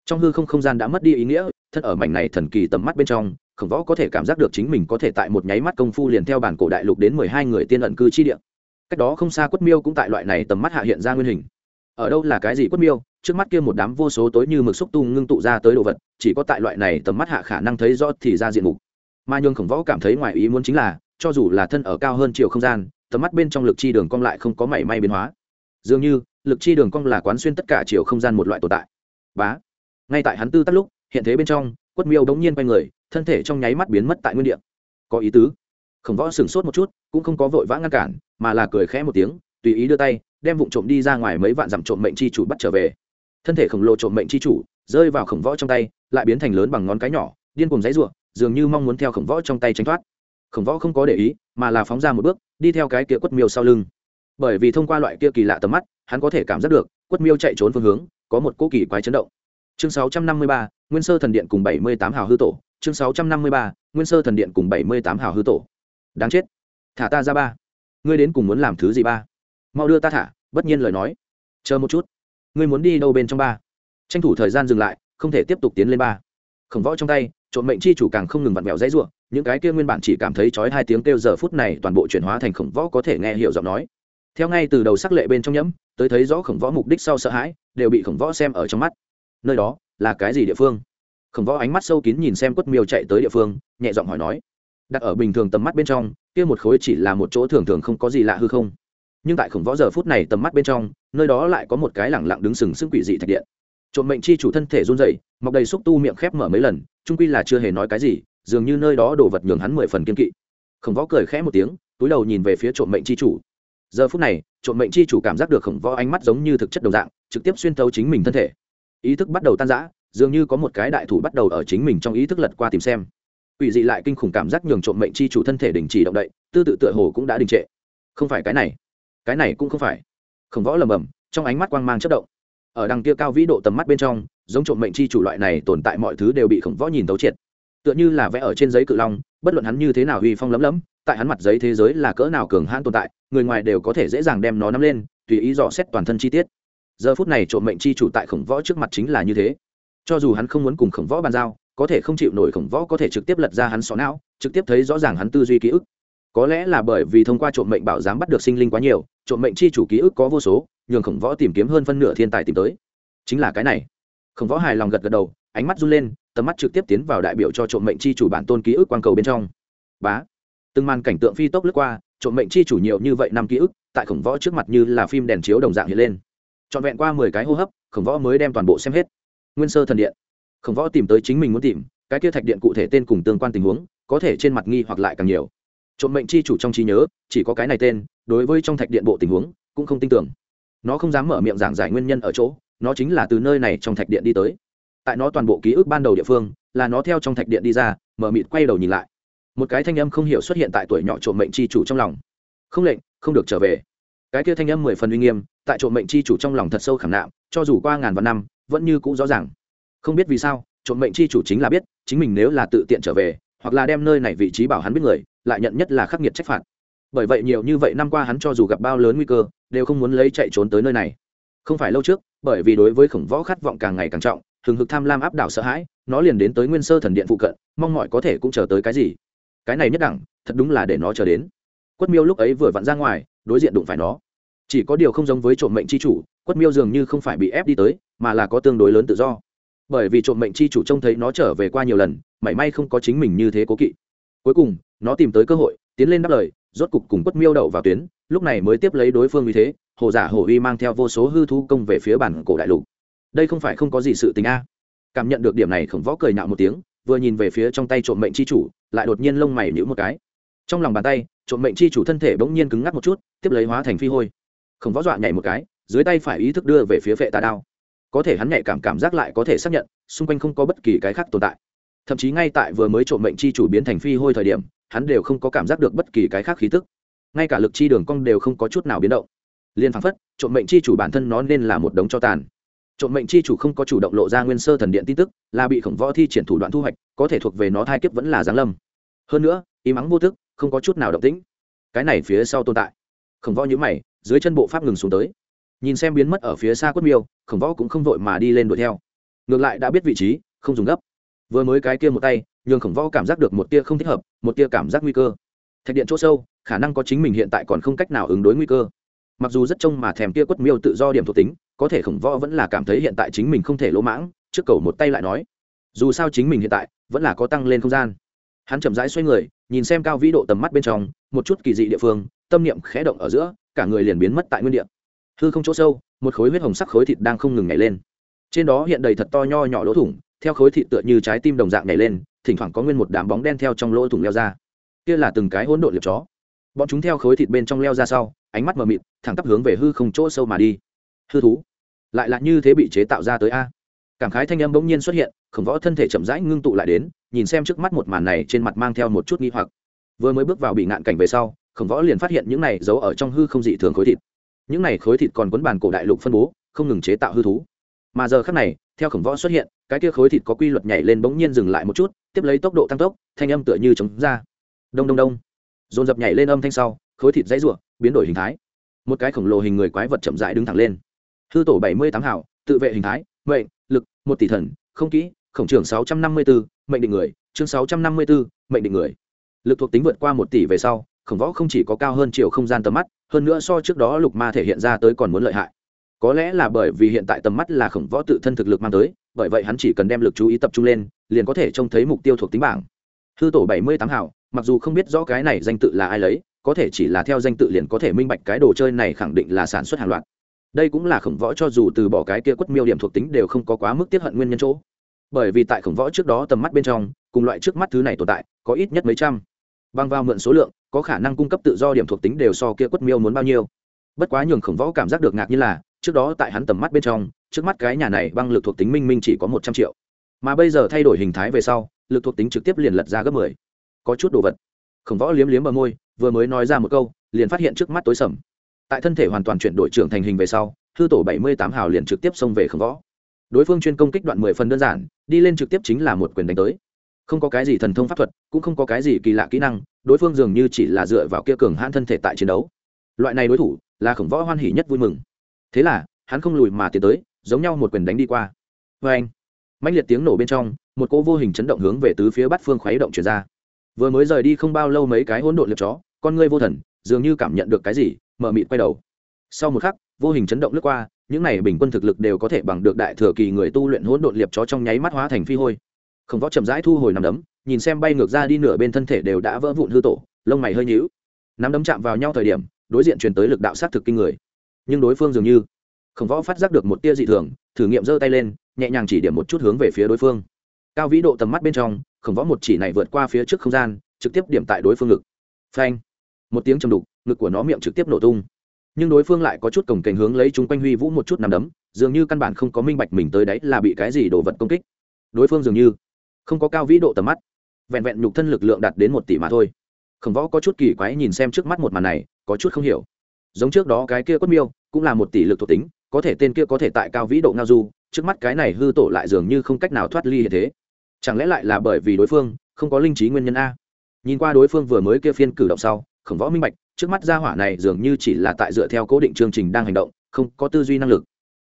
Speaker 1: Trong hư không không gian đã mất đi ý nghĩa, thân ở mảnh này thần kỳ tầm mắt bên trong, khổng võ có thể cảm giác được chính mình có thể tại một nháy mắt công phu liền theo bản cổ đại lục đến mười hai người tiên ẩn cư chi địa cách đó không xa quất miêu cũng tại loại này tầm mắt hạ hiện ra nguyên hình. Ở đâu là cái gì quất miêu? Trước mắt kia một đám vô số tối như mực xúc tu ngưng tụ ra tới đồ vật, chỉ có tại loại này tầm mắt hạ khả năng thấy rõ thì ra diện mục. Mà nhường khổng võ cảm thấy ngoài ý muốn chính là, cho dù là thân ở cao hơn chiều không gian, tầm mắt bên trong lực chi đường cong lại không có mảy may biến hóa. Dường như, lực chi đường cong là quán xuyên tất cả chiều không gian một loại tồn tại. Bá. Ngay tại hắn tư tắt lúc, hiện thế bên trong, quất miêu đống nhiên quay người, thân thể trong nháy mắt biến mất tại nguyên địa. Có ý tứ. Khổng võ sửng sốt một chút, cũng không có vội vã ngăn cản mà là cười khẽ một tiếng tùy ý đưa tay đem vụ trộm đi ra ngoài mấy vạn dặm trộm mệnh chi chủ bắt trở về. Thân thể khổng lồ trộm mệnh chi chủ rơi vào khổng võ trong tay lại biến thành lớn bằng ngón cái nhỏ điên cùng giấy ruộng dường như mong muốn theo khổng võ trong tay tránh thoát. Khổng võ không có để ý mà là phóng ra một bước đi theo cái kia quất miêu sau lưng. Bởi vì thông qua loại kia kỳ lạ tầm mắt hắn có thể cảm giác được quất miêu chạy trốn phương hướng có một cỗ kỳ quái chấn động. Chương 653, nguyên sơ thần điện cùng 78 hào hư tổ. Chương 653, nguyên sơ thần điện cùng 78 hào hư tổ. Đáng chết. Thả ta ra ba ngươi đến cùng muốn làm thứ gì ba? Mau đưa ta thả, bất nhiên lời nói. Chờ một chút. Ngươi muốn đi đâu bên trong ba? Tranh thủ thời gian dừng lại, không thể tiếp tục tiến lên ba. Khổng võ trong tay, trộm mệnh chi chủ càng không ngừng vặn vẹo dãy ruộng những cái kia nguyên bản chỉ cảm thấy chói hai tiếng kêu giờ phút này toàn bộ chuyển hóa thành khổng võ có thể nghe hiểu giọng nói. Theo ngay từ đầu sắc lệ bên trong nhẫm, tới thấy rõ khổng võ mục đích sau sợ hãi, đều bị khổng võ xem ở trong mắt. Nơi đó là cái gì địa phương? Khổng võ ánh mắt sâu kín nhìn xem quất miêu chạy tới địa phương, nhẹ giọng hỏi nói đặt ở bình thường tầm mắt bên trong, kia một khối chỉ là một chỗ thường thường không có gì lạ hư không. Nhưng tại khổng võ giờ phút này tầm mắt bên trong, nơi đó lại có một cái lẳng lặng đứng sừng sững quỷ dị thạch điện. Trộm mệnh chi chủ thân thể run dậy mọc đầy xúc tu miệng khép mở mấy lần trung quy là chưa hề nói cái gì, dường như nơi đó đổ vật nhường hắn mười phần kiên kỵ. Khổng võ cười khẽ một tiếng, túi đầu nhìn về phía trộm mệnh chi chủ. Giờ phút này, trộm mệnh chi chủ cảm giác được khổng võ ánh mắt giống như thực chất đồng dạng, trực tiếp xuyên thấu chính mình thân thể. Ý thức bắt đầu tan rã, dường như có một cái đại thủ bắt đầu ở chính mình trong ý thức lật qua tìm xem quỷ dị lại kinh khủng cảm giác nhường trộm mệnh chi chủ thân thể đình chỉ động đậy, tư tự tựa hồ cũng đã đình trệ. Không phải cái này cái này cũng không phải. Khổng võ lầm bầm, trong ánh mắt quang mang chất động. Ở đằng kia cao vĩ độ tầm mắt bên trong, giống trộm mệnh chi chủ loại này tồn tại mọi thứ đều bị khổng võ nhìn tấu triệt. Tựa như là vẽ ở trên giấy cự long, bất luận hắn như thế nào uy phong lấm lấm, tại hắn mặt giấy thế giới là cỡ nào cường hãn tồn tại, người ngoài đều có thể dễ dàng đem nó nắm lên, tùy ý dò xét toàn thân chi tiết. Giờ phút này trộm mệnh chi chủ tại khổng võ trước mặt chính là như thế. Cho dù hắn không muốn cùng khổng võ bàn giao có thể không chịu nổi khổng võ có thể trực tiếp lật ra hắn xó não, trực tiếp thấy rõ ràng hắn tư duy ký ức. Có lẽ là bởi vì thông qua trộm mệnh bảo giám bắt được sinh linh quá nhiều, trộm mệnh chi chủ ký ức có vô số, nhường khổng võ tìm kiếm hơn phân nửa thiên tài tìm tới. Chính là cái này. Khổng võ hài lòng gật gật đầu, ánh mắt run lên, tầm mắt trực tiếp tiến vào đại biểu cho trộm mệnh chi chủ bản tôn ký ức quang cầu bên trong. Bá. Từng màn cảnh tượng phi tốc lướt qua, trộm mệnh chi chủ nhiều như vậy năm ký ức, tại khổng võ trước mặt như là phim đèn chiếu đồng dạng hiện lên. Trọn vẹn qua mười cái hô hấp, khổng võ mới đem toàn bộ xem hết. Nguyên sơ thần điện khổng võ tìm tới chính mình muốn tìm, cái kia thạch điện cụ thể tên cùng tương quan tình huống, có thể trên mặt nghi hoặc lại càng nhiều. Trộm mệnh chi chủ trong trí nhớ, chỉ có cái này tên, đối với trong thạch điện bộ tình huống, cũng không tin tưởng. Nó không dám mở miệng giảng giải nguyên nhân ở chỗ, nó chính là từ nơi này trong thạch điện đi tới. Tại nó toàn bộ ký ức ban đầu địa phương, là nó theo trong thạch điện đi ra, mở mịt quay đầu nhìn lại. Một cái thanh âm không hiểu xuất hiện tại tuổi nhỏ trộm mệnh chi chủ trong lòng. Không lệnh, không được trở về. Cái kia thanh âm mười phần uy nghiêm, tại trộm mệnh chi chủ trong lòng thật sâu khảm nạm, cho dù qua ngàn vạn năm, vẫn như cũ rõ ràng không biết vì sao, trộm mệnh chi chủ chính là biết, chính mình nếu là tự tiện trở về, hoặc là đem nơi này vị trí bảo hắn biết người, lại nhận nhất là khắc nghiệt trách phạt. Bởi vậy nhiều như vậy năm qua hắn cho dù gặp bao lớn nguy cơ, đều không muốn lấy chạy trốn tới nơi này. Không phải lâu trước, bởi vì đối với khổng võ khát vọng càng ngày càng trọng, hừng hực tham lam áp đảo sợ hãi, nó liền đến tới nguyên sơ thần điện phụ cận, mong mọi có thể cũng chờ tới cái gì. Cái này nhất đẳng, thật đúng là để nó chờ đến. Quất miêu lúc ấy vừa vặn ra ngoài, đối diện đụng phải nó. Chỉ có điều không giống với trộm mệnh c h i chủ, quất miêu dường như không phải bị ép đi tới, mà là có tương đối lớn tự do bởi vì trộm mệnh chi chủ trông thấy nó trở về qua nhiều lần, mảy may không có chính mình như thế cố kỵ. Cuối cùng, nó tìm tới cơ hội, tiến lên đáp lời, rốt cục cùng quất miêu đậu vào tuyến, lúc này mới tiếp lấy đối phương như thế, hồ giả hồ uy mang theo vô số hư thu công về phía bản cổ đại lục. Đây không phải không có gì sự tình a. Cảm nhận được điểm này khổng võ cười nạo một tiếng, vừa nhìn về phía trong tay trộm mệnh chi chủ, lại đột nhiên lông mày nhữ một cái. Trong lòng bàn tay, trộm mệnh chi chủ thân thể bỗng nhiên cứng ngắc một chút, tiếp lấy hóa thành phi hôi. Khổng võ dọa nhảy một cái, dưới tay phải ý thức đưa về phía vệ tà đao có thể hắn nhạy cảm cảm giác lại có thể xác nhận, xung quanh không có bất kỳ cái khác tồn tại. Thậm chí ngay tại vừa mới trộm mệnh chi chủ biến thành phi hôi thời điểm, hắn đều không có cảm giác được bất kỳ cái khác khí tức. Ngay cả lực chi đường cong đều không có chút nào biến động. Liên phảng phất, trộm mệnh chi chủ bản thân nó nên là một đống cho tàn. Trộm mệnh chi chủ không có chủ động lộ ra nguyên sơ thần điện tin tức, là bị khổng võ thi triển thủ đoạn thu hoạch, có thể thuộc về nó thai kiếp vẫn là giáng lâm. Hơn nữa, im ắng vô thức, không có chút nào động tĩnh. Cái này phía sau tồn tại. Khổng võ nhữ mày, dưới chân bộ pháp ngừng xuống tới nhìn xem biến mất ở phía xa quất miêu, khổng võ cũng không vội mà đi lên đuổi theo. Ngược lại đã biết vị trí, không dùng gấp. Vừa mới cái kia một tay, nhường khổng võ cảm giác được một tia không thích hợp, một tia cảm giác nguy cơ. Thạch điện chỗ sâu, khả năng có chính mình hiện tại còn không cách nào ứng đối nguy cơ. Mặc dù rất trông mà thèm kia quất miêu tự do điểm thuộc tính, có thể khổng võ vẫn là cảm thấy hiện tại chính mình không thể lỗ mãng, trước cầu một tay lại nói. Dù sao chính mình hiện tại, vẫn là có tăng lên không gian. Hắn chậm rãi xoay người, nhìn xem cao vĩ độ tầm mắt bên trong, một chút kỳ dị địa phương, tâm niệm khẽ động ở giữa, cả người liền biến mất tại nguyên địa hư không chỗ sâu, một khối huyết hồng sắc khối thịt đang không ngừng nhảy lên. Trên đó hiện đầy thật to nho nhỏ lỗ thủng, theo khối thịt tựa như trái tim đồng dạng nhảy lên, thỉnh thoảng có nguyên một đám bóng đen theo trong lỗ thủng leo ra. Kia là từng cái hỗn độn liệp chó. Bọn chúng theo khối thịt bên trong leo ra sau, ánh mắt mờ mịt, thẳng tắp hướng về hư không chỗ sâu mà đi. Hư thú, lại là như thế bị chế tạo ra tới a. Cảm khái thanh âm bỗng nhiên xuất hiện, khổng võ thân thể chậm rãi ngưng tụ lại đến, nhìn xem trước mắt một màn này trên mặt mang theo một chút nghi hoặc. Vừa mới bước vào bị ngạn cảnh về sau, khổng võ liền phát hiện những này giấu ở trong hư không dị thường khối thịt những này khối thịt còn quấn bàn cổ đại lục phân bố, không ngừng chế tạo hư thú. Mà giờ khác này, theo khổng võ xuất hiện, cái kia khối thịt có quy luật nhảy lên bỗng nhiên dừng lại một chút, tiếp lấy tốc độ tăng tốc, thanh âm tựa như chống ra. Đông đông đông. Dồn dập nhảy lên âm thanh sau, khối thịt dãy ruộng biến đổi hình thái. Một cái khổng lồ hình người quái vật chậm rãi đứng thẳng lên. Hư tổ bảy mươi tám hảo tự vệ hình thái, mệnh, lực, một tỷ thần, không kỹ, khổng trưởng sáu trăm năm mươi bốn mệnh định người, chương sáu trăm năm mươi bốn mệnh định người. Lực thuộc tính vượt qua một tỷ về sau khổng võ không chỉ có cao hơn chiều không gian tầm mắt, hơn nữa so trước đó lục ma thể hiện ra tới còn muốn lợi hại. Có lẽ là bởi vì hiện tại tầm mắt là khổng võ tự thân thực lực mang tới, bởi vậy hắn chỉ cần đem lực chú ý tập trung lên, liền có thể trông thấy mục tiêu thuộc tính bảng. Hư tổ bảy mươi tám hảo mặc dù không biết rõ cái này danh tự là ai lấy, có thể chỉ là theo danh tự liền có thể minh bạch cái đồ chơi này khẳng định là sản xuất hàng loạt. Đây cũng là khổng võ cho dù từ bỏ cái kia quất miêu điểm thuộc tính đều không có quá mức tiếp hận nguyên nhân chỗ. Bởi vì tại khổng võ trước đó tầm mắt bên trong, cùng loại trước mắt thứ này tồn tại, có ít nhất mấy trăm. Băng vào mượn số lượng có khả năng cung cấp tự do điểm thuộc tính đều so kia quất miêu muốn bao nhiêu. Bất quá nhường khổng võ cảm giác được ngạc như là, trước đó tại hắn tầm mắt bên trong, trước mắt cái nhà này băng lực thuộc tính minh minh chỉ có một trăm triệu. Mà bây giờ thay đổi hình thái về sau, lực thuộc tính trực tiếp liền lật ra gấp mười. Có chút đồ vật. Khổng võ liếm liếm bờ môi, vừa mới nói ra một câu, liền phát hiện trước mắt tối sầm. Tại thân thể hoàn toàn chuyển đổi trưởng thành hình về sau thư tổ bảy mươi tám hào liền trực tiếp xông về khổng võ. Đối phương chuyên công kích đoạn mười phần đơn giản, đi lên trực tiếp chính là một quyền đánh tới. Không có cái gì thần thông pháp thuật, cũng không có cái gì kỳ lạ kỹ năng đối phương dường như chỉ là dựa vào kia cường hãn thân thể tại chiến đấu. Loại này đối thủ là khổng võ hoan hỉ nhất vui mừng. Thế là, hắn không lùi mà tiến tới, giống nhau một quyền đánh đi qua. Vê anh mạnh liệt tiếng nổ bên trong, một cỗ vô hình chấn động hướng về tứ phía bát phương khuấy động chuyển ra. Vừa mới rời đi không bao lâu mấy cái hỗn độn liệt chó, con ngươi vô thần, dường như cảm nhận được cái gì, mở mịt quay đầu. Sau một khắc, vô hình chấn động lướt qua, những này bình quân thực lực đều có thể bằng được đại thừa kỳ người tu luyện hỗn độn liệt chó trong nháy mắt hóa thành phi hôi không võ chậm rãi thu hồi nằm đấm, nhìn xem bay ngược ra đi nửa bên thân thể đều đã vỡ vụn hư tổ, lông mày hơi nhíu. Nắm đấm chạm vào nhau thời điểm, đối diện truyền tới lực đạo sát thực kinh người. Nhưng đối phương dường như khổng võ phát giác được một tia dị thường, thử nghiệm giơ tay lên, nhẹ nhàng chỉ điểm một chút hướng về phía đối phương. Cao vĩ độ tầm mắt bên trong khổng võ một chỉ này vượt qua phía trước không gian, trực tiếp điểm tại đối phương ngực. Phanh! Một tiếng chầm đục, ngực của nó miệng trực tiếp nổ tung. Nhưng đối phương lại có chút cổng cảnh hướng lấy chúng quanh huy vũ một chút nằm đấm, dường như căn bản không có minh bạch mình tới đấy là bị cái gì đồ vật công kích. Đối phương dường như không có cao vĩ độ tầm mắt, vẹn vẹn nhục thân lực lượng đạt đến một tỷ mà thôi. Khổng võ có chút kỳ quái nhìn xem trước mắt một màn này, có chút không hiểu. Giống trước đó cái kia quất miêu, cũng là một tỷ lực thuộc tính, có thể tên kia có thể tại cao vĩ độ ngao du, trước mắt cái này hư tổ lại dường như không cách nào thoát ly như thế. Chẳng lẽ lại là bởi vì đối phương, không có linh trí nguyên nhân a? Nhìn qua đối phương vừa mới kia phiên cử động sau, khổng võ minh bạch, trước mắt gia hỏa này dường như chỉ là tại dựa theo cố định chương trình đang hành động, không có tư duy năng lực.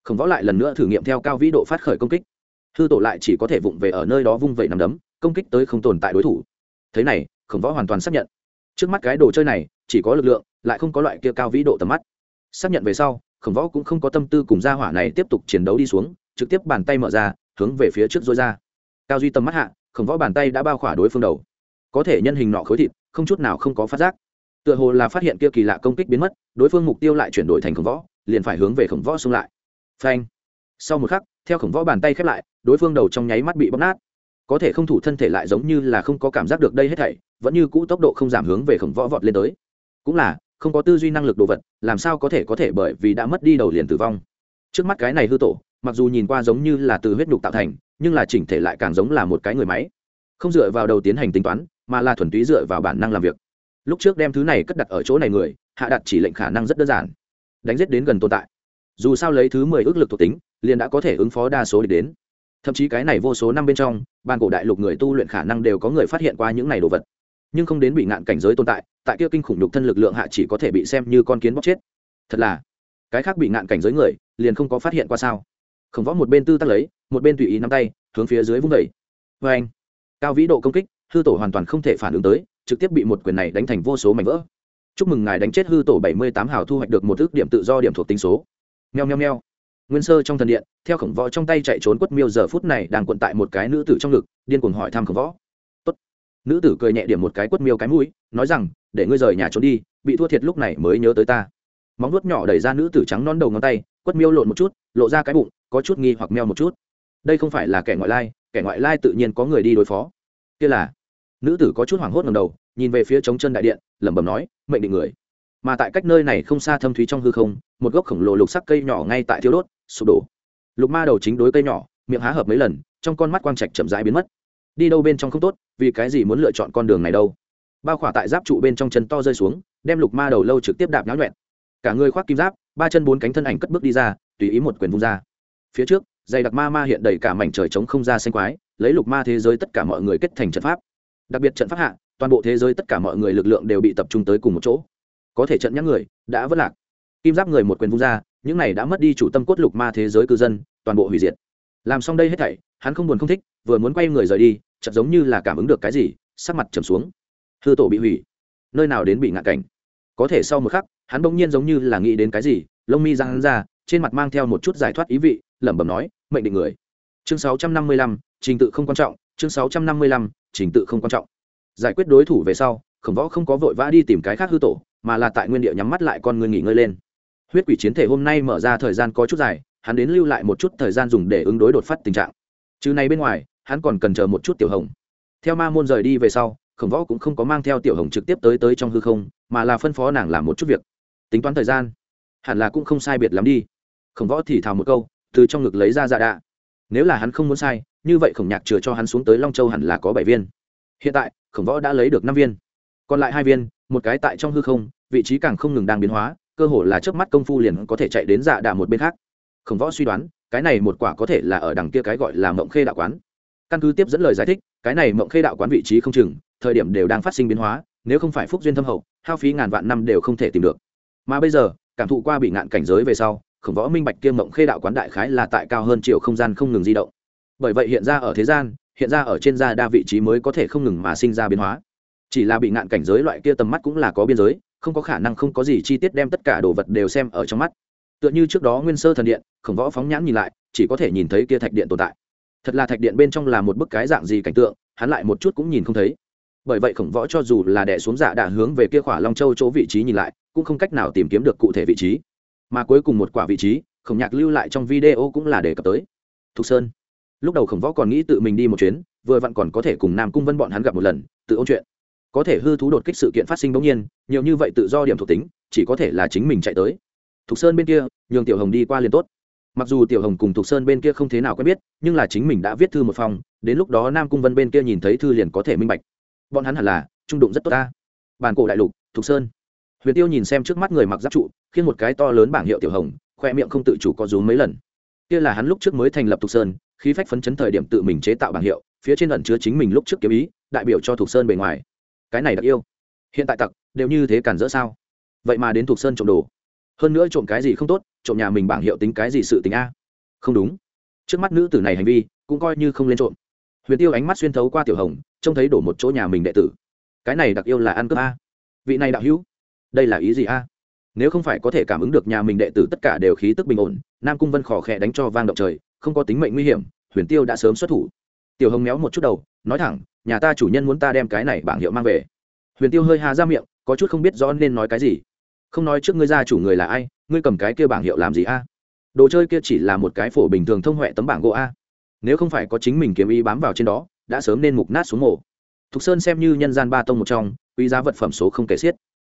Speaker 1: Khổng võ lại lần nữa thử nghiệm theo cao vĩ độ phát khởi công kích hư tổ lại chỉ có thể vụng về ở nơi đó vung vẩy nằm đấm, công kích tới không tồn tại đối thủ. Thế này, khổng võ hoàn toàn xác nhận. Trước mắt cái đồ chơi này, chỉ có lực lượng, lại không có loại kia cao vĩ độ tầm mắt. Xác nhận về sau, khổng võ cũng không có tâm tư cùng gia hỏa này tiếp tục chiến đấu đi xuống, trực tiếp bàn tay mở ra, hướng về phía trước dối ra. Cao duy tầm mắt hạ, khổng võ bàn tay đã bao khỏa đối phương đầu. Có thể nhân hình nọ khối thịt, không chút nào không có phát giác. Tựa hồ là phát hiện kia kỳ lạ công kích biến mất, đối phương mục tiêu lại chuyển đổi thành khổng võ, liền phải hướng về khổng võ xung lại. Phanh. Sau một khắc theo khổng võ bàn tay khép lại, đối phương đầu trong nháy mắt bị bóc nát. Có thể không thủ thân thể lại giống như là không có cảm giác được đây hết thảy, vẫn như cũ tốc độ không giảm hướng về khổng võ vọt lên tới. Cũng là, không có tư duy năng lực đồ vật, làm sao có thể có thể bởi vì đã mất đi đầu liền tử vong. Trước mắt cái này hư tổ, mặc dù nhìn qua giống như là từ huyết nhục tạo thành, nhưng là chỉnh thể lại càng giống là một cái người máy. Không dựa vào đầu tiến hành tính toán, mà là thuần túy dựa vào bản năng làm việc. Lúc trước đem thứ này cất đặt ở chỗ này người, hạ đặt chỉ lệnh khả năng rất đơn giản. Đánh giết đến gần tồn tại dù sao lấy thứ mười ước lực thuộc tính, liền đã có thể ứng phó đa số địch đến. Thậm chí cái này vô số năm bên trong ban cổ đại lục người tu luyện khả năng đều có người phát hiện qua những này đồ vật. Nhưng không đến bị ngạn cảnh giới tồn tại tại kia kinh khủng nhục thân lực lượng hạ chỉ có thể bị xem như con kiến bóc chết. Thật là, cái khác bị ngạn cảnh giới người, liền không có phát hiện qua sao? Khổng võ một bên tư tắc lấy, một bên tùy ý nắm tay, hướng phía dưới vung vẩy vê anh, cao vĩ độ công kích, hư tổ hoàn toàn không thể phản ứng tới, trực tiếp bị một quyền này đánh thành vô số mảnh vỡ. Chúc mừng ngài đánh chết hư tổ bảy mươi tám hào thu hoạch được một ước điểm tự do điểm thuộc tính số nheo nheo nheo nguyên sơ trong thần điện, theo khổng võ trong tay chạy trốn quất miêu, giờ phút này đang quận tại một cái nữ tử trong ngực, điên cuồng hỏi thăm khổng võ. Tốt. nữ tử cười nhẹ điểm một cái quất miêu cái mũi, nói rằng, để ngươi rời nhà trốn đi, bị thua thiệt lúc này mới nhớ tới ta. Móng vuốt nhỏ đẩy ra nữ tử trắng non đầu ngón tay, quất miêu lộn một chút, lộ ra cái bụng, có chút nghi hoặc meo một chút. Đây không phải là kẻ ngoại lai, kẻ ngoại lai tự nhiên có người đi đối phó. Kia là. Nữ tử có chút hoảng hốt ngầm đầu, nhìn về phía trống chân đại điện, lẩm bẩm nói, mệnh định người mà tại cách nơi này không xa thâm thúy trong hư không, một gốc khổng lồ lục sắc cây nhỏ ngay tại thiêu đốt, sụp đổ. Lục ma đầu chính đối cây nhỏ, miệng há hợp mấy lần, trong con mắt quang trạch chậm rãi biến mất. Đi đâu bên trong không tốt, vì cái gì muốn lựa chọn con đường này đâu? Bao khỏa tại giáp trụ bên trong chân to rơi xuống, đem lục ma đầu lâu trực tiếp đạp nháo nhuẹn. Cả người khoác kim giáp, ba chân bốn cánh thân ảnh cất bước đi ra, tùy ý một quyền vung ra. Phía trước dày đặc ma ma hiện đầy cả mảnh trời trống không ra xanh quái, lấy lục ma thế giới tất cả mọi người kết thành trận pháp. Đặc biệt trận pháp hạ, toàn bộ thế giới tất cả mọi người lực lượng đều bị tập trung tới cùng một chỗ có thể trận nhãn người đã vất lạc. Kim giáp người một quyền vung ra những này đã mất đi chủ tâm cốt lục ma thế giới cư dân toàn bộ hủy diệt. Làm xong đây hết thảy hắn không buồn không thích vừa muốn quay người rời đi chợt giống như là cảm ứng được cái gì sắc mặt trầm xuống. Hư tổ bị hủy. Nơi nào đến bị ngạn cảnh. Có thể sau một khắc hắn bỗng nhiên giống như là nghĩ đến cái gì lông mi răng hắn ra trên mặt mang theo một chút giải thoát ý vị lẩm bẩm nói mệnh định người. Chương 655, trình tự không quan trọng chương 655, trình tự không quan trọng. Giải quyết đối thủ về sau khổng võ không có vội vã đi tìm cái khác hư tổ mà là tại nguyên địa nhắm mắt lại con người nghỉ ngơi lên. Huyết quỷ chiến thể hôm nay mở ra thời gian có chút dài, hắn đến lưu lại một chút thời gian dùng để ứng đối đột phát tình trạng. Chứ này bên ngoài, hắn còn cần chờ một chút tiểu hồng. Theo ma môn rời đi về sau, khổng võ cũng không có mang theo tiểu hồng trực tiếp tới tới trong hư không, mà là phân phó nàng làm một chút việc. Tính toán thời gian, hẳn là cũng không sai biệt lắm đi. Khổng võ thì thào một câu, từ trong ngực lấy ra dạ đạ. Nếu là hắn không muốn sai, như vậy khổng nhạc chừa cho hắn xuống tới long châu hẳn là có bảy viên. Hiện tại, khổng võ đã lấy được năm viên. Còn lại hai viên một cái tại trong hư không, vị trí càng không ngừng đang biến hóa, cơ hồ là trước mắt công phu liền có thể chạy đến dạ đà một bên khác. Khổng võ suy đoán, cái này một quả có thể là ở đằng kia cái gọi là mộng khê đạo quán. Căn cứ tiếp dẫn lời giải thích, cái này mộng khê đạo quán vị trí không chừng, thời điểm đều đang phát sinh biến hóa, nếu không phải phúc duyên thâm hậu, hao phí ngàn vạn năm đều không thể tìm được. Mà bây giờ, cảm thụ qua bị ngạn cảnh giới về sau, khổng võ minh bạch kia mộng khê đạo quán đại khái là tại cao hơn chiều không gian không ngừng di động. Bởi vậy hiện ra ở thế gian, hiện ra ở trên da đa vị trí mới có thể không ngừng mà sinh ra biến hóa chỉ là bị ngạn cảnh giới loại kia tầm mắt cũng là có biên giới, không có khả năng không có gì chi tiết đem tất cả đồ vật đều xem ở trong mắt. Tựa như trước đó nguyên sơ thần điện, khổng võ phóng nhãn nhìn lại, chỉ có thể nhìn thấy kia thạch điện tồn tại. Thật là thạch điện bên trong là một bức cái dạng gì cảnh tượng, hắn lại một chút cũng nhìn không thấy. Bởi vậy khổng võ cho dù là đẻ xuống dạ đã hướng về kia khỏa long châu chỗ vị trí nhìn lại, cũng không cách nào tìm kiếm được cụ thể vị trí. Mà cuối cùng một quả vị trí, khổng nhạc lưu lại trong video cũng là đề cập tới. Thục sơn. Lúc đầu khổng võ còn nghĩ tự mình đi một chuyến, vừa vặn còn có thể cùng nam cung vân bọn hắn gặp một lần, tự ôn chuyện có thể hư thú đột kích sự kiện phát sinh bỗng nhiên, nhiều như vậy tự do điểm thuộc tính, chỉ có thể là chính mình chạy tới. Thục sơn bên kia, nhường tiểu hồng đi qua liền tốt. Mặc dù tiểu hồng cùng thục sơn bên kia không thế nào quen biết, nhưng là chính mình đã viết thư một phòng, đến lúc đó nam cung vân bên kia nhìn thấy thư liền có thể minh bạch. Bọn hắn hẳn là, trung đụng rất tốt ta. Bàn cổ đại lục, thục sơn. Huyền tiêu nhìn xem trước mắt người mặc giáp trụ khiến một cái to lớn bảng hiệu tiểu hồng, khoe miệng không tự chủ có rúm mấy lần. Kia là hắn lúc trước mới thành lập thục sơn, khí phách phấn chấn thời điểm tự mình chế tạo bảng hiệu, phía trên ẩn chứa chính mình lúc trước kiếm ý, đại biểu cho thục sơn bề ngoài cái này đặc yêu. Hiện tại tặc, đều như thế cản rỡ sao? Vậy mà đến thuộc sơn trộm đồ. Hơn nữa trộm cái gì không tốt, trộm nhà mình bảng hiệu tính cái gì sự tính a? Không đúng. Trước mắt nữ tử này hành vi, cũng coi như không lên trộm. Huyền tiêu ánh mắt xuyên thấu qua tiểu hồng, trông thấy đổ một chỗ nhà mình đệ tử. Cái này đặc yêu là ăn cướp a? Vị này đạo hữu, đây là ý gì a? Nếu không phải có thể cảm ứng được nhà mình đệ tử tất cả đều khí tức bình ổn, nam cung vân khò khẽ đánh cho vang động trời, không có tính mệnh nguy hiểm, huyền tiêu đã sớm xuất thủ. Tiểu hồng méo một chút đầu, nói thẳng nhà ta chủ nhân muốn ta đem cái này bảng hiệu mang về. Huyền tiêu hơi hà ra miệng, có chút không biết rõ nên nói cái gì. Không nói trước ngươi gia chủ người là ai, ngươi cầm cái kia bảng hiệu làm gì a? Đồ chơi kia chỉ là một cái phổ bình thường thông huệ tấm bảng gỗ a. Nếu không phải có chính mình kiếm ý bám vào trên đó, đã sớm nên mục nát xuống mổ thục sơn xem như nhân gian ba tông một trong, quý giá vật phẩm số không kể xiết.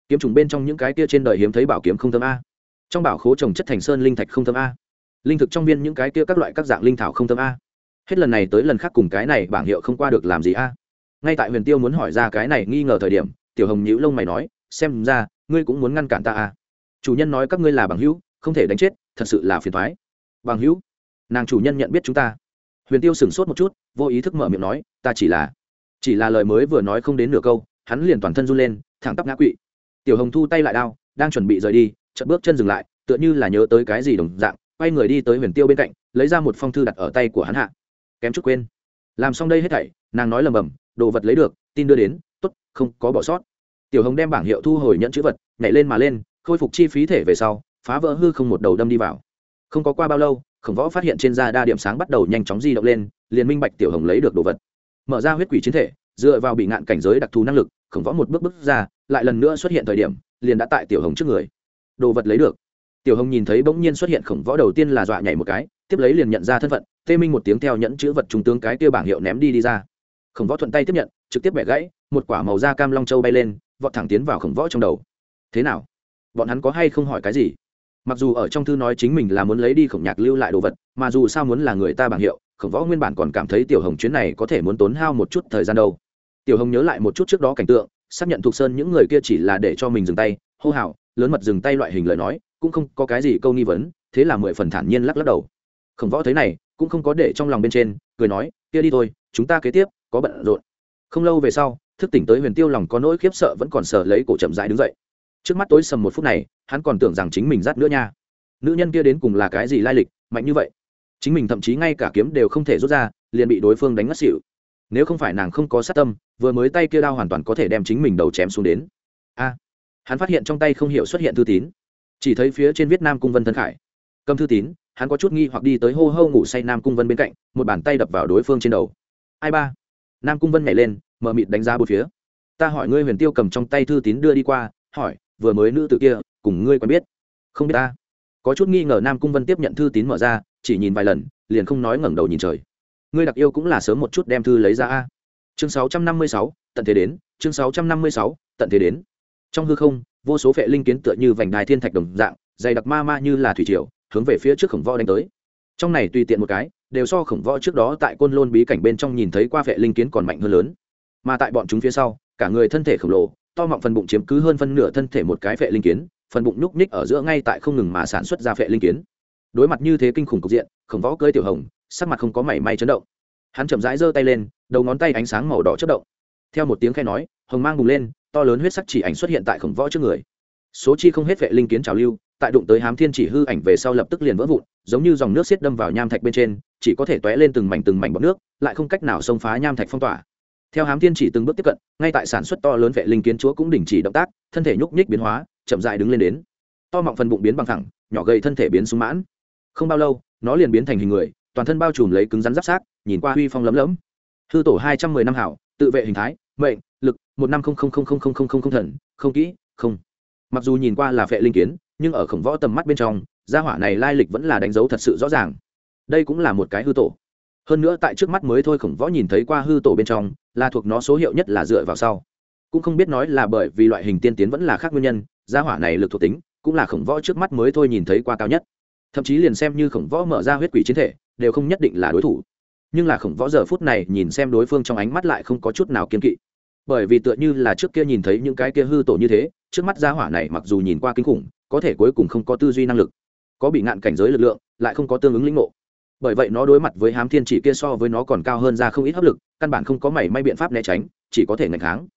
Speaker 1: Kiếm trùng bên trong những cái kia trên đời hiếm thấy bảo kiếm không thơm a. Trong bảo khố trồng chất thành sơn linh thạch không thơm a. Linh thực trong viên những cái kia các loại các dạng linh thảo không thơm a hết lần này tới lần khác cùng cái này bảng hiệu không qua được làm gì a? Ngay tại huyền tiêu muốn hỏi ra cái này nghi ngờ thời điểm, tiểu hồng nhữ lông mày nói, xem ra, ngươi cũng muốn ngăn cản ta a? Chủ nhân nói các ngươi là bằng hữu, không thể đánh chết, thật sự là phiền thoái bằng hữu? Nàng chủ nhân nhận biết chúng ta. Huyền tiêu sửng sốt một chút, vô ý thức mở miệng nói, ta chỉ là chỉ là lời mới vừa nói không đến nửa câu, hắn liền toàn thân run lên, thẳng tắp ngã quỵ. Tiểu hồng thu tay lại đao, đang chuẩn bị rời đi, chợt bước chân dừng lại, tựa như là nhớ tới cái gì đồng dạng, quay người đi tới huyền tiêu bên cạnh, lấy ra một phong thư đặt ở tay của hắn hạ kém chút quên. Làm xong đây hết thảy, nàng nói lầm bầm, đồ vật lấy được, tin đưa đến, tốt, không, có bỏ sót. Tiểu hồng đem bảng hiệu thu hồi nhận chữ vật, nhảy lên mà lên, khôi phục chi phí thể về sau, phá vỡ hư không một đầu đâm đi vào. Không có qua bao lâu, khổng võ phát hiện trên da đa điểm sáng bắt đầu nhanh chóng di động lên, liền minh bạch tiểu hồng lấy được đồ vật. Mở ra huyết quỷ chiến thể, dựa vào bị ngạn cảnh giới đặc thù năng lực, khổng võ một bước bước ra, lại lần nữa xuất hiện thời điểm, liền đã tại tiểu hồng trước người. Đồ vật lấy được. Tiểu hồng nhìn thấy bỗng nhiên xuất hiện khổng võ đầu tiên là dọa nhảy một cái, tiếp lấy liền nhận ra thân phận tê minh một tiếng theo nhẫn chữ vật trung tướng cái kia bảng hiệu ném đi đi ra. Khổng võ thuận tay tiếp nhận, trực tiếp bẻ gãy, một quả màu da cam long châu bay lên, vọt thẳng tiến vào khổng võ trong đầu. Thế nào? Bọn hắn có hay không hỏi cái gì? Mặc dù ở trong thư nói chính mình là muốn lấy đi khổng nhạc lưu lại đồ vật, mà dù sao muốn là người ta bảng hiệu, khổng võ nguyên bản còn cảm thấy tiểu hồng chuyến này có thể muốn tốn hao một chút thời gian đâu. Tiểu hồng nhớ lại một chút trước đó cảnh tượng, xác nhận thuộc sơn những người kia chỉ là để cho mình dừng tay, hô hào, lớn mật dừng tay loại hình lời nói, cũng không có cái gì câu nghi vấn, thế là mười phần thản nhiên lắc lắc đầu. Khổng võ thấy này cũng không có để trong lòng bên trên, cười nói, kia đi thôi, chúng ta kế tiếp, có bận rộn. Không lâu về sau, thức tỉnh tới huyền tiêu lòng có nỗi khiếp sợ vẫn còn sợ lấy cổ chậm rãi đứng dậy. Trước mắt tối sầm một phút này, hắn còn tưởng rằng chính mình rát nữa nha. Nữ nhân kia đến cùng là cái gì lai lịch, mạnh như vậy? Chính mình thậm chí ngay cả kiếm đều không thể rút ra, liền bị đối phương đánh ngất xỉu. Nếu không phải nàng không có sát tâm, vừa mới tay kia đao hoàn toàn có thể đem chính mình đầu chém xuống đến. A! Hắn phát hiện trong tay không hiểu xuất hiện thư tín. Chỉ thấy phía trên viết nam cung vân thân khải cầm thư tín hắn có chút nghi hoặc đi tới hô hô ngủ say nam cung vân bên cạnh một bàn tay đập vào đối phương trên đầu. Ai ba? Nam cung vân nhảy lên mờ mịt đánh giá bốn phía. Ta hỏi ngươi huyền tiêu cầm trong tay thư tín đưa đi qua hỏi vừa mới nữ tự kia cùng ngươi quen biết? Không biết ta. Có chút nghi ngờ nam cung vân tiếp nhận thư tín mở ra chỉ nhìn vài lần liền không nói ngẩng đầu nhìn trời. Ngươi đặc yêu cũng là sớm một chút đem thư lấy ra a. Chương 656, tận thế đến chương 656, tận thế đến. Trong hư không vô số vệ linh kiến tựa như vành đài thiên thạch đồng dạng dày đặc ma ma như là thủy triều hướng về phía trước khổng võ đánh tới. Trong này tùy tiện một cái, đều so khổng võ trước đó tại côn lôn bí cảnh bên trong nhìn thấy qua vệ linh kiến còn mạnh hơn lớn. Mà tại bọn chúng phía sau, cả người thân thể khổng lồ, to mọng phần bụng chiếm cứ hơn phân nửa thân thể một cái vệ linh kiến, phần bụng nhúc nhích ở giữa ngay tại không ngừng mà sản xuất ra vệ linh kiến. Đối mặt như thế kinh khủng cục diện, khổng võ cơi tiểu hồng, sắc mặt không có mảy may chấn động. Hắn chậm rãi giơ tay lên, đầu ngón tay ánh sáng màu đỏ chất động. Theo một tiếng khe nói, hồng mang bùng lên, to lớn huyết sắc chỉ ảnh xuất hiện tại khổng võ trước người. Số chi không hết vệ linh kiến trào lưu tại đụng tới hám thiên chỉ hư ảnh về sau lập tức liền vỡ vụn, giống như dòng nước xiết đâm vào nham thạch bên trên, chỉ có thể t ó é lên từng mảnh từng mảnh bọc nước, lại không cách nào xông phá nham thạch phong tỏa. Theo hám thiên chỉ từng bước tiếp cận, ngay tại sản xuất to lớn vệ linh kiến chúa cũng đình chỉ động tác, thân thể nhúc nhích biến hóa, chậm dại đứng lên đến. To mọng phần bụng biến bằng thẳng, nhỏ gầy thân thể biến súng mãn. Không bao lâu, nó liền biến thành hình người, toàn thân bao trùm lấy cứng rắn giáp sát, nhìn qua huy phong lấm lấm. Hư tổ hai trăm mười năm hảo, tự vệ hình thái, mệnh, lực, một năm không không không không không không không thần, không kỹ, không. Mặc dù nhìn qua là vệ linh kiến nhưng ở khổng võ tầm mắt bên trong, gia hỏa này lai lịch vẫn là đánh dấu thật sự rõ ràng. Đây cũng là một cái hư tổ. Hơn nữa tại trước mắt mới thôi khổng võ nhìn thấy qua hư tổ bên trong, là thuộc nó số hiệu nhất là dựa vào sau. Cũng không biết nói là bởi vì loại hình tiên tiến vẫn là khác nguyên nhân, gia hỏa này lực thuộc tính, cũng là khổng võ trước mắt mới thôi nhìn thấy qua cao nhất. Thậm chí liền xem như khổng võ mở ra huyết quỷ chiến thể, đều không nhất định là đối thủ. Nhưng là khổng võ giờ phút này nhìn xem đối phương trong ánh mắt lại không có chút nào kiên kỵ. Bởi vì tựa như là trước kia nhìn thấy những cái kia hư tổ như thế, trước mắt gia hỏa này mặc dù nhìn qua kinh khủng có thể cuối cùng không có tư duy năng lực, có bị ngạn cảnh giới lực lượng, lại không có tương ứng lĩnh ngộ. Bởi vậy nó đối mặt với hám thiên chỉ kia so với nó còn cao hơn ra không ít áp lực, căn bản không có mảy may biện pháp né tránh, chỉ có thể ngạch kháng.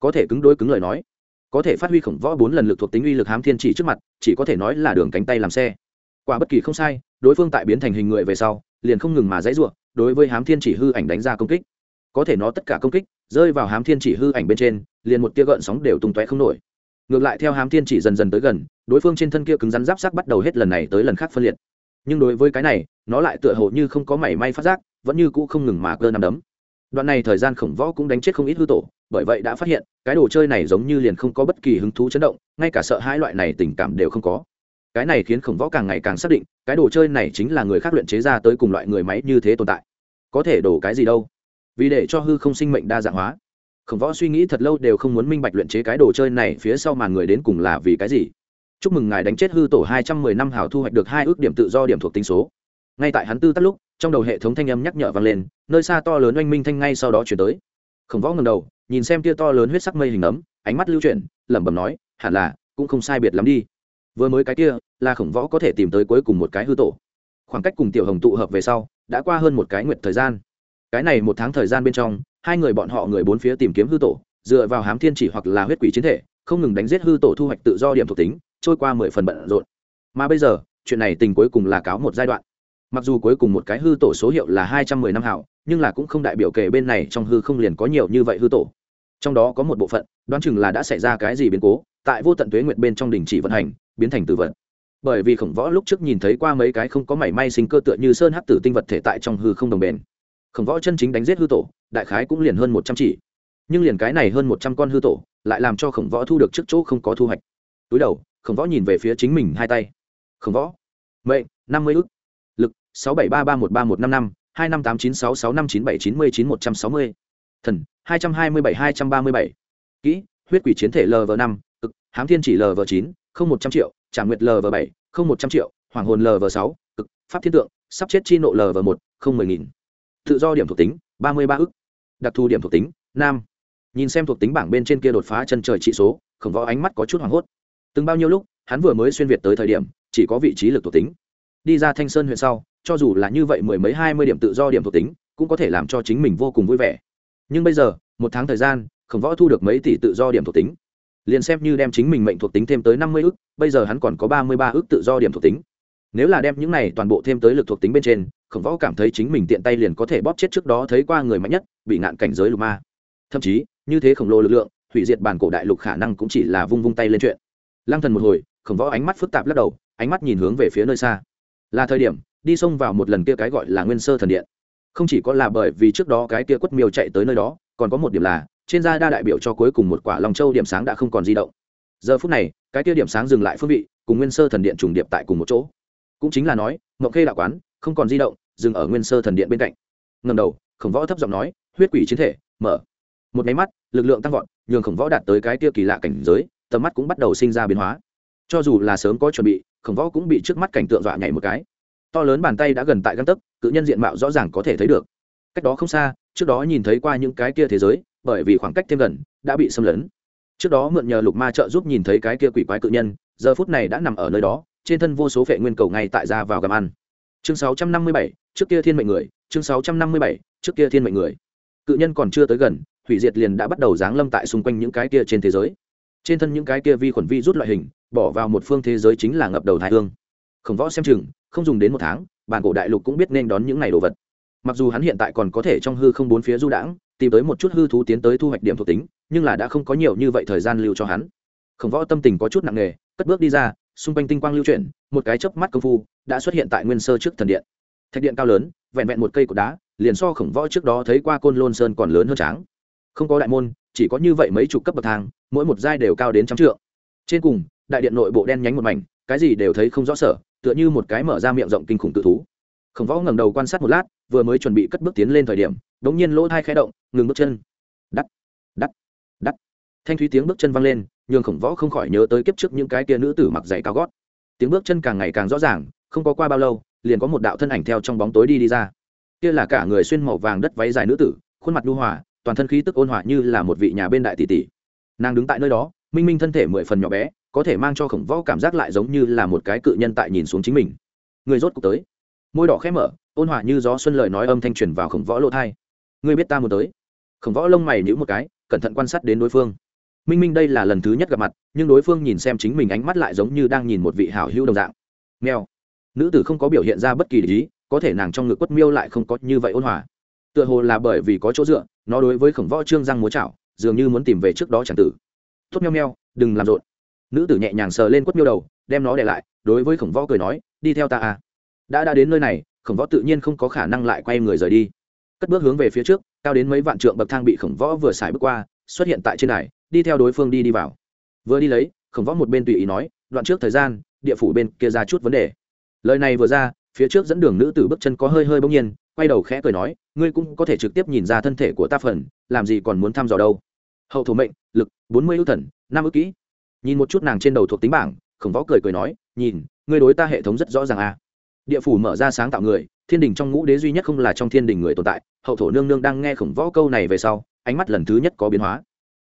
Speaker 1: Có thể cứng đối cứng lời nói, có thể phát huy khổng võ bốn lần lực thuộc tính uy lực hám thiên chỉ trước mặt, chỉ có thể nói là đường cánh tay làm xe. Quả bất kỳ không sai, đối phương tại biến thành hình người về sau, liền không ngừng mà dãy ruộng đối với hám thiên chỉ hư ảnh đánh ra công kích. Có thể nó tất cả công kích, rơi vào hám thiên chỉ hư ảnh bên trên, liền một tia gợn sóng đều tung tóe không nổi ngược lại theo hám thiên chỉ dần dần tới gần, đối phương trên thân kia cứng rắn giáp sắc bắt đầu hết lần này tới lần khác phân liệt. Nhưng đối với cái này, nó lại tựa hồ như không có mảy may phát giác, vẫn như cũ không ngừng mà cơ nằm đấm. Đoạn này thời gian khổng võ cũng đánh chết không ít hư tổ, bởi vậy đã phát hiện, cái đồ chơi này giống như liền không có bất kỳ hứng thú chấn động, ngay cả sợ hai loại này tình cảm đều không có. Cái này khiến khổng võ càng ngày càng xác định, cái đồ chơi này chính là người khác luyện chế ra tới cùng loại người máy như thế tồn tại. Có thể đổ cái gì đâu? Vì để cho hư không sinh mệnh đa dạng hóa khổng võ suy nghĩ thật lâu đều không muốn minh bạch luyện chế cái đồ chơi này phía sau màn người đến cùng là vì cái gì. Chúc mừng ngài đánh chết hư tổ hai trăm mười năm hào thu hoạch được hai ước điểm tự do điểm thuộc tính số. Ngay tại hắn tư tắt lúc, trong đầu hệ thống thanh âm nhắc nhở vang lên, nơi xa to lớn oanh minh thanh ngay sau đó chuyển tới. Khổng võ ngầm đầu, nhìn xem tia to lớn huyết sắc mây hình ấm, ánh mắt lưu chuyển, lẩm bẩm nói, hẳn là, cũng không sai biệt lắm đi. Vừa mới cái kia, là khổng võ có thể tìm tới cuối cùng một cái hư tổ. Khoảng cách cùng tiểu hồng tụ hợp về sau, đã qua hơn một cái nguyện thời gian. Cái này một tháng thời gian bên trong hai người bọn họ người bốn phía tìm kiếm hư tổ, dựa vào hám thiên chỉ hoặc là huyết quỷ chiến thể, không ngừng đánh giết hư tổ thu hoạch tự do điểm thuộc tính, trôi qua mười phần bận rộn. Mà bây giờ, chuyện này tình cuối cùng là cáo một giai đoạn. Mặc dù cuối cùng một cái hư tổ số hiệu là hai trăm mười năm hảo, nhưng là cũng không đại biểu kể bên này trong hư không liền có nhiều như vậy hư tổ. Trong đó có một bộ phận, đoán chừng là đã xảy ra cái gì biến cố, tại vô tận tuế nguyện bên trong đình chỉ vận hành, biến thành tử vận bởi vì khổng võ lúc trước nhìn thấy qua mấy cái không có mảy may sinh cơ tựa như sơn hắc tử tinh vật thể tại trong hư không đồng bền. Khổng võ chân chính đánh giết hư tổ đại khái cũng liền hơn một trăm chỉ. Nhưng liền cái này hơn một trăm con hư tổ, lại làm cho khổng võ thu được trước chỗ không có thu hoạch. Túi đầu, khổng võ nhìn về phía chính mình hai tay. Khổng võ. Mệnh, năm mươi ức. Lực, sáu bảy ba ba một ba một năm năm, hai năm tám chín sáu sáu năm chín bảy chín mươi chín một trăm sáu mươi. Thần, hai trăm hai mươi bảy, hai trăm ba mươi bảy. Kỹ, huyết quỷ chiến thể lv năm, cực, hám thiên chỉ lv chín, không một trăm triệu, trả nguyệt lv bảy, không một trăm triệu, hoàng hồn lv sáu, cực, pháp thiên tượng, sắp chết chi nộ lv một, không mười nghìn. Tự do điểm thuộc tính, ba mươi ba ức đặc thù điểm thuộc tính, nam. Nhìn xem thuộc tính bảng bên trên kia đột phá chân trời trị số, khổng võ ánh mắt có chút hoảng hốt. Từng bao nhiêu lúc, hắn vừa mới xuyên việt tới thời điểm, chỉ có vị trí lực thuộc tính. Đi ra thanh sơn huyện sau, cho dù là như vậy mười mấy hai mươi điểm tự do điểm thuộc tính, cũng có thể làm cho chính mình vô cùng vui vẻ. Nhưng bây giờ, một tháng thời gian, khổng võ thu được mấy tỷ tự do điểm thuộc tính. Liền xem như đem chính mình mệnh thuộc tính thêm tới năm mươi ước bây giờ hắn còn có ba mươi ba ước tự do điểm thuộc tính. Nếu là đem những này toàn bộ thêm tới lực thuộc tính bên trên khổng võ cảm thấy chính mình tiện tay liền có thể bóp chết trước đó thấy qua người mạnh nhất, bị nạn cảnh giới lục ma. Thậm chí, như thế khổng lồ lực lượng, hủy diệt bản cổ đại lục khả năng cũng chỉ là vung vung tay lên chuyện. Lăng thần một hồi, khổng võ ánh mắt phức tạp lắc đầu, ánh mắt nhìn hướng về phía nơi xa. Là thời điểm, đi xông vào một lần kia cái gọi là nguyên sơ thần điện. Không chỉ có là bởi vì trước đó cái kia quất miêu chạy tới nơi đó, còn có một điểm là, trên da đa đại biểu cho cuối cùng một quả lòng châu điểm sáng đã không còn di động. Giờ phút này, cái kia điểm sáng dừng lại phương vị, cùng nguyên sơ thần điện trùng điệp tại cùng một chỗ. Cũng chính là nói mộng khê đạo quán, không còn di động, dừng ở nguyên sơ thần điện bên cạnh. Ngầm đầu, khổng võ thấp giọng nói, huyết quỷ chiến thể, mở. Một máy mắt, lực lượng tăng vọt, nhường khổng võ đạt tới cái kia kỳ lạ cảnh giới, tầm mắt cũng bắt đầu sinh ra biến hóa. Cho dù là sớm có chuẩn bị, khổng võ cũng bị trước mắt cảnh tượng dọa nhảy một cái. To lớn bàn tay đã gần tại găng tấc, cự nhân diện mạo rõ ràng có thể thấy được. Cách đó không xa, trước đó nhìn thấy qua những cái kia thế giới, bởi vì khoảng cách thêm gần, đã bị xâm lấn. Trước đó mượn nhờ lục ma trợ giúp nhìn thấy cái kia quỷ quái cự nhân, giờ phút này đã nằm ở nơi đó trên thân vô số vệ nguyên cầu ngay tại ra vào gặm ăn. Chương 657, trước kia thiên mệnh người chương 657, trước kia thiên mệnh người. Cự nhân còn chưa tới gần hủy diệt liền đã bắt đầu giáng lâm tại xung quanh những cái kia trên thế giới. Trên thân những cái kia vi khuẩn vi rút loại hình bỏ vào một phương thế giới chính là ngập đầu thái hương. Khổng võ xem chừng không dùng đến một tháng bản cổ đại lục cũng biết nên đón những ngày đồ vật. Mặc dù hắn hiện tại còn có thể trong hư không bốn phía du đãng tìm tới một chút hư thú tiến tới thu hoạch điểm thuộc tính nhưng là đã không có nhiều như vậy thời gian lưu cho hắn. Khổng võ tâm tình có chút nặng nề cất bước đi ra xung quanh tinh quang lưu chuyển, một cái chớp mắt công phu đã xuất hiện tại nguyên sơ trước thần điện. Thạch điện cao lớn, vẹn vẹn một cây cột đá, liền so khổng võ trước đó thấy qua côn lôn sơn còn lớn hơn tráng. Không có đại môn, chỉ có như vậy mấy chục cấp bậc thang, mỗi một giai đều cao đến trăm trượng. Trên cùng, đại điện nội bộ đen nhánh một mảnh, cái gì đều thấy không rõ sở, tựa như một cái mở ra miệng rộng kinh khủng tự thú. Khổng võ ngẩng đầu quan sát một lát, vừa mới chuẩn bị cất bước tiến lên thời điểm, đống nhiên lỗ thai khẽ động, ngừng bước chân. Đắt đắt đắt. Thanh thúy tiếng bước chân vang lên nhường khổng võ không khỏi nhớ tới kiếp trước những cái kia nữ tử mặc giày cao gót. Tiếng bước chân càng ngày càng rõ ràng, không có qua bao lâu, liền có một đạo thân ảnh theo trong bóng tối đi đi ra. Kia là cả người xuyên màu vàng đất váy dài nữ tử, khuôn mặt đu hòa, toàn thân khí tức ôn hòa như là một vị nhà bên đại tỷ tỷ. Nàng đứng tại nơi đó, minh minh thân thể mười phần nhỏ bé, có thể mang cho khổng võ cảm giác lại giống như là một cái cự nhân tại nhìn xuống chính mình. Người rốt cuộc tới. Môi đỏ khẽ mở, ôn hòa như gió xuân lời nói âm thanh truyền vào khổng võ lỗ thai ngươi biết ta muốn tới. Khổng võ lông mày nhíu một cái, cẩn thận quan sát đến đối phương minh minh đây là lần thứ nhất gặp mặt, nhưng đối phương nhìn xem chính mình ánh mắt lại giống như đang nhìn một vị hảo hữu đồng dạng. Nghèo nữ tử không có biểu hiện ra bất kỳ lý có thể nàng trong ngực quất miêu lại không có như vậy ôn hòa. Tựa hồ là bởi vì có chỗ dựa, nó đối với khổng võ trương răng múa chảo, dường như muốn tìm về trước đó chẳng tử. Tốt meo meo, đừng làm rộn. Nữ tử nhẹ nhàng sờ lên quất miêu đầu, đem nó để lại, đối với khổng võ cười nói, đi theo ta à. Đã đã đến nơi này, khổng võ tự nhiên không có khả năng lại quay người rời đi. Cất bước hướng về phía trước, cao đến mấy vạn trượng bậc thang bị khổng võ vừa xài bước qua, xuất hiện tại trên đài đi theo đối phương đi đi vào. Vừa đi lấy, khổng võ một bên tùy ý nói, đoạn trước thời gian, địa phủ bên kia ra chút vấn đề. Lời này vừa ra, phía trước dẫn đường nữ tử bước chân có hơi hơi bỗng nhiên, quay đầu khẽ cười nói, ngươi cũng có thể trực tiếp nhìn ra thân thể của ta phần, làm gì còn muốn thăm dò đâu. Hậu thủ mệnh, lực, bốn mươi ước thần, năm ước kỹ. Nhìn một chút nàng trên đầu thuộc tính bảng, khổng võ cười cười nói, nhìn, ngươi đối ta hệ thống rất rõ ràng à. địa phủ mở ra sáng tạo người, thiên đình trong ngũ đế duy nhất không là trong thiên đình người tồn tại. Hậu thổ nương nương đang nghe khổng võ câu này về sau, ánh mắt lần thứ nhất có biến hóa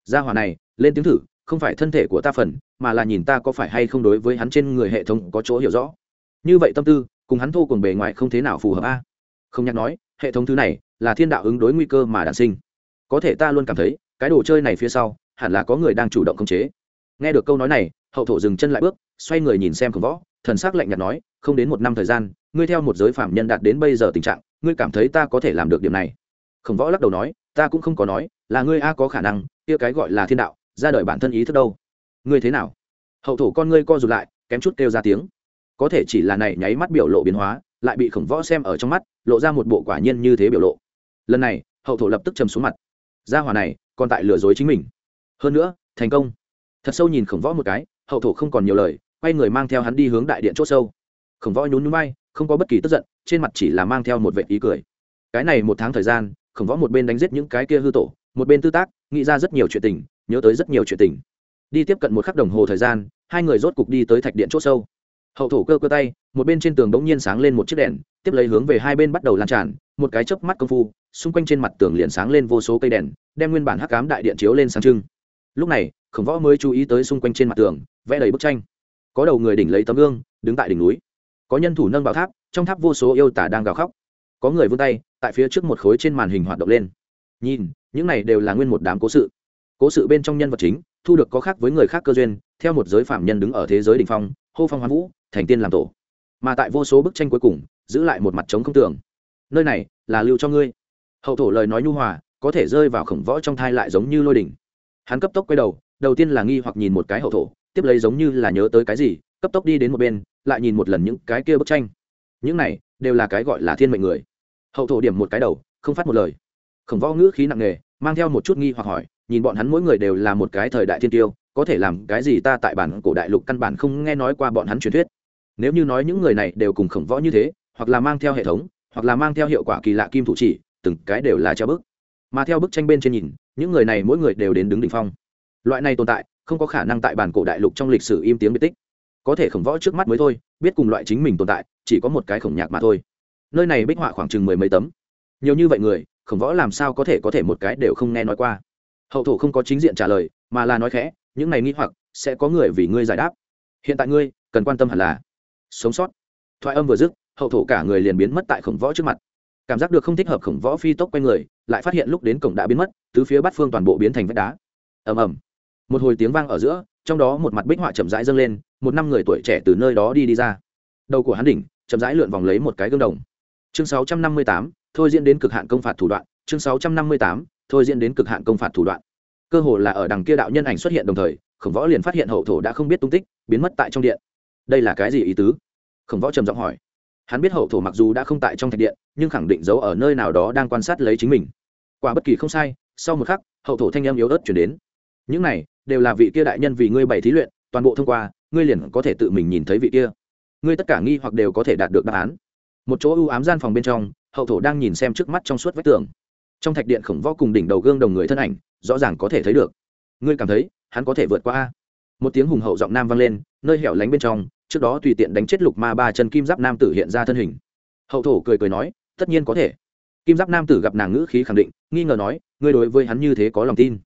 Speaker 1: gia hỏa này, lên tiếng thử, không phải thân thể của ta phần, mà là nhìn ta có phải hay không đối với hắn trên người hệ thống có chỗ hiểu rõ. Như vậy tâm tư, cùng hắn thô cùng bề ngoài không thế nào phù hợp a. Không nhắc nói, hệ thống thứ này là thiên đạo ứng đối nguy cơ mà đản sinh. Có thể ta luôn cảm thấy, cái đồ chơi này phía sau, hẳn là có người đang chủ động khống chế. Nghe được câu nói này, hậu thổ dừng chân lại bước, xoay người nhìn xem khổng võ, thần s ắ c lạnh nhạt nói, không đến một năm thời gian, ngươi theo một giới phạm nhân đạt đến bây giờ tình trạng, ngươi cảm thấy ta có thể làm được điểm này? Khổng võ lắc đầu nói, ta cũng không có nói là ngươi a có khả năng, kia cái gọi là thiên đạo, ra đời bản thân ý thức đâu. Ngươi thế nào? Hậu thổ con ngươi co rụt lại, kém chút kêu ra tiếng. Có thể chỉ là này nháy mắt biểu lộ biến hóa, lại bị khổng võ xem ở trong mắt, lộ ra một bộ quả nhiên như thế biểu lộ. Lần này, hậu thổ lập tức chầm xuống mặt. Gia hỏa này, còn tại lừa dối chính mình. Hơn nữa, thành công. Thật sâu nhìn khổng võ một cái, hậu thổ không còn nhiều lời, quay người mang theo hắn đi hướng đại điện c h ỗ sâu. Khổng võ nhún núi bay không có bất kỳ tức giận, trên mặt chỉ là mang theo một vệ ý cười. Cái này một tháng thời gian, khổng võ một bên đánh giết những cái kia hư tổ một bên tư tác, nghĩ ra rất nhiều chuyện tình, nhớ tới rất nhiều chuyện tình. Đi tiếp cận một khắc đồng hồ thời gian, hai người rốt cục đi tới thạch điện c h ỗ sâu. Hậu thổ cơ cơ tay, một bên trên tường đ ố n g nhiên sáng lên một chiếc đèn, tiếp lấy hướng về hai bên bắt đầu lan tràn, một cái chớp mắt công phu, xung quanh trên mặt tường liền sáng lên vô số cây đèn, đem nguyên bản hắc cám đại điện chiếu lên sáng trưng. Lúc này, khổng võ mới chú ý tới xung quanh trên mặt tường, vẽ đầy bức tranh. Có đầu người đỉnh lấy tấm gương, đứng tại đỉnh núi. Có nhân thủ nâng bảo tháp, trong tháp vô số yêu tả đang gào khóc. Có người vươn tay, tại phía trước một khối trên màn hình hoạt động lên nhìn, những này đều là nguyên một đám cố sự. Cố sự bên trong nhân vật chính, thu được có khác với người khác cơ duyên, theo một giới phạm nhân đứng ở thế giới đ ỉ n h phong, hô phong hoán vũ, thành tiên làm tổ. Mà tại vô số bức tranh cuối cùng, giữ lại một mặt trống không tưởng. Nơi này, là lưu cho ngươi. Hậu thổ lời nói nhu hòa, có thể rơi vào khổng võ trong thai lại giống như lôi đỉnh. Hắn cấp tốc quay đầu đầu tiên là nghi hoặc nhìn một cái hậu thổ, tiếp lấy giống như là nhớ tới cái gì, cấp tốc đi đến một bên, lại nhìn một lần những cái kia bức tranh. Những này, đều là cái gọi là thiên mệnh người. Hậu thổ điểm một cái đầu, không phát một lời khổng võ ngữ khí nặng nề, mang theo một chút nghi hoặc hỏi, nhìn bọn hắn mỗi người đều là một cái thời đại thiên tiêu, có thể làm cái gì ta tại bản cổ đại lục căn bản không nghe nói qua bọn hắn truyền thuyết. Nếu như nói những người này đều cùng khổng võ như thế, hoặc là mang theo hệ thống, hoặc là mang theo hiệu quả kỳ lạ kim thủ chỉ, từng cái đều là treo bức. Mà theo bức tranh bên trên nhìn, những người này mỗi người đều đến đứng đ ỉ n h phong. Loại này tồn tại, không có khả năng tại bản cổ đại lục trong lịch sử im tiếng biệt tích. Có thể khổng võ trước mắt mới thôi, biết cùng loại chính mình tồn tại, chỉ có một cái khổng nhạc mà thôi. Nơi này bích họa khoảng chừng mười mấy tấm. Nhiều như vậy người khổng võ làm sao có thể có thể một cái đều không nghe nói qua. Hậu thổ không có chính diện trả lời, mà là nói khẽ, những này nghĩ hoặc, sẽ có người vì ngươi giải đáp. Hiện tại ngươi, cần quan tâm hẳn là, sống sót. Thoại âm vừa dứt, hậu thổ cả người liền biến mất tại khổng võ trước mặt. Cảm giác được không thích hợp khổng võ phi tốc q u a y người, lại phát hiện lúc đến cổng đã biến mất, tứ phía bát phương toàn bộ biến thành vách đá. Ầm ầm. Một hồi tiếng vang ở giữa, trong đó một mặt bích họa chậm rãi dâng lên, một năm người tuổi trẻ từ nơi đó đi đi ra. Đầu của hắn đỉnh, chậm rãi lượn vòng lấy một cái gương đồng. Chương sáu trăm năm mươi tám thôi diễn đến cực hạn công phạt thủ đoạn, chương sáu trăm năm mươi tám, thôi diễn đến cực hạn công phạt thủ đoạn. Cơ hồ là ở đằng kia đạo nhân ảnh xuất hiện đồng thời, khổng võ liền phát hiện hậu thổ đã không biết tung tích, biến mất tại trong điện. Đây là cái gì ý tứ? Khổng võ trầm giọng hỏi. Hắn biết hậu thổ mặc dù đã không tại trong thạch điện, nhưng khẳng định giấu ở nơi nào đó đang quan sát lấy chính mình. Quả bất kỳ không sai, sau một khắc, hậu thổ thanh em yếu ớt chuyển đến. Những này, đều là vị kia đại nhân vì ngươi bày thí luyện, toàn bộ thông qua, ngươi liền có thể tự mình nhìn thấy vị kia. Ngươi tất cả nghi hoặc đều có thể đạt được đáp án. Một chỗ ưu ám gian phòng bên trong hậu thổ đang nhìn xem trước mắt trong suốt vách tường. Trong thạch điện khổng võ cùng đỉnh đầu gương đồng người thân ảnh, rõ ràng có thể thấy được. Ngươi cảm thấy, hắn có thể vượt qua a? Một tiếng hùng hậu giọng nam vang lên, nơi hẻo lánh bên trong, trước đó tùy tiện đánh chết lục ma ba chân kim giáp nam tử hiện ra thân hình. Hậu thổ cười cười nói, tất nhiên có thể. Kim giáp nam tử gặp nàng ngữ khí khẳng định, nghi ngờ nói, ngươi đối với hắn như thế có lòng tin.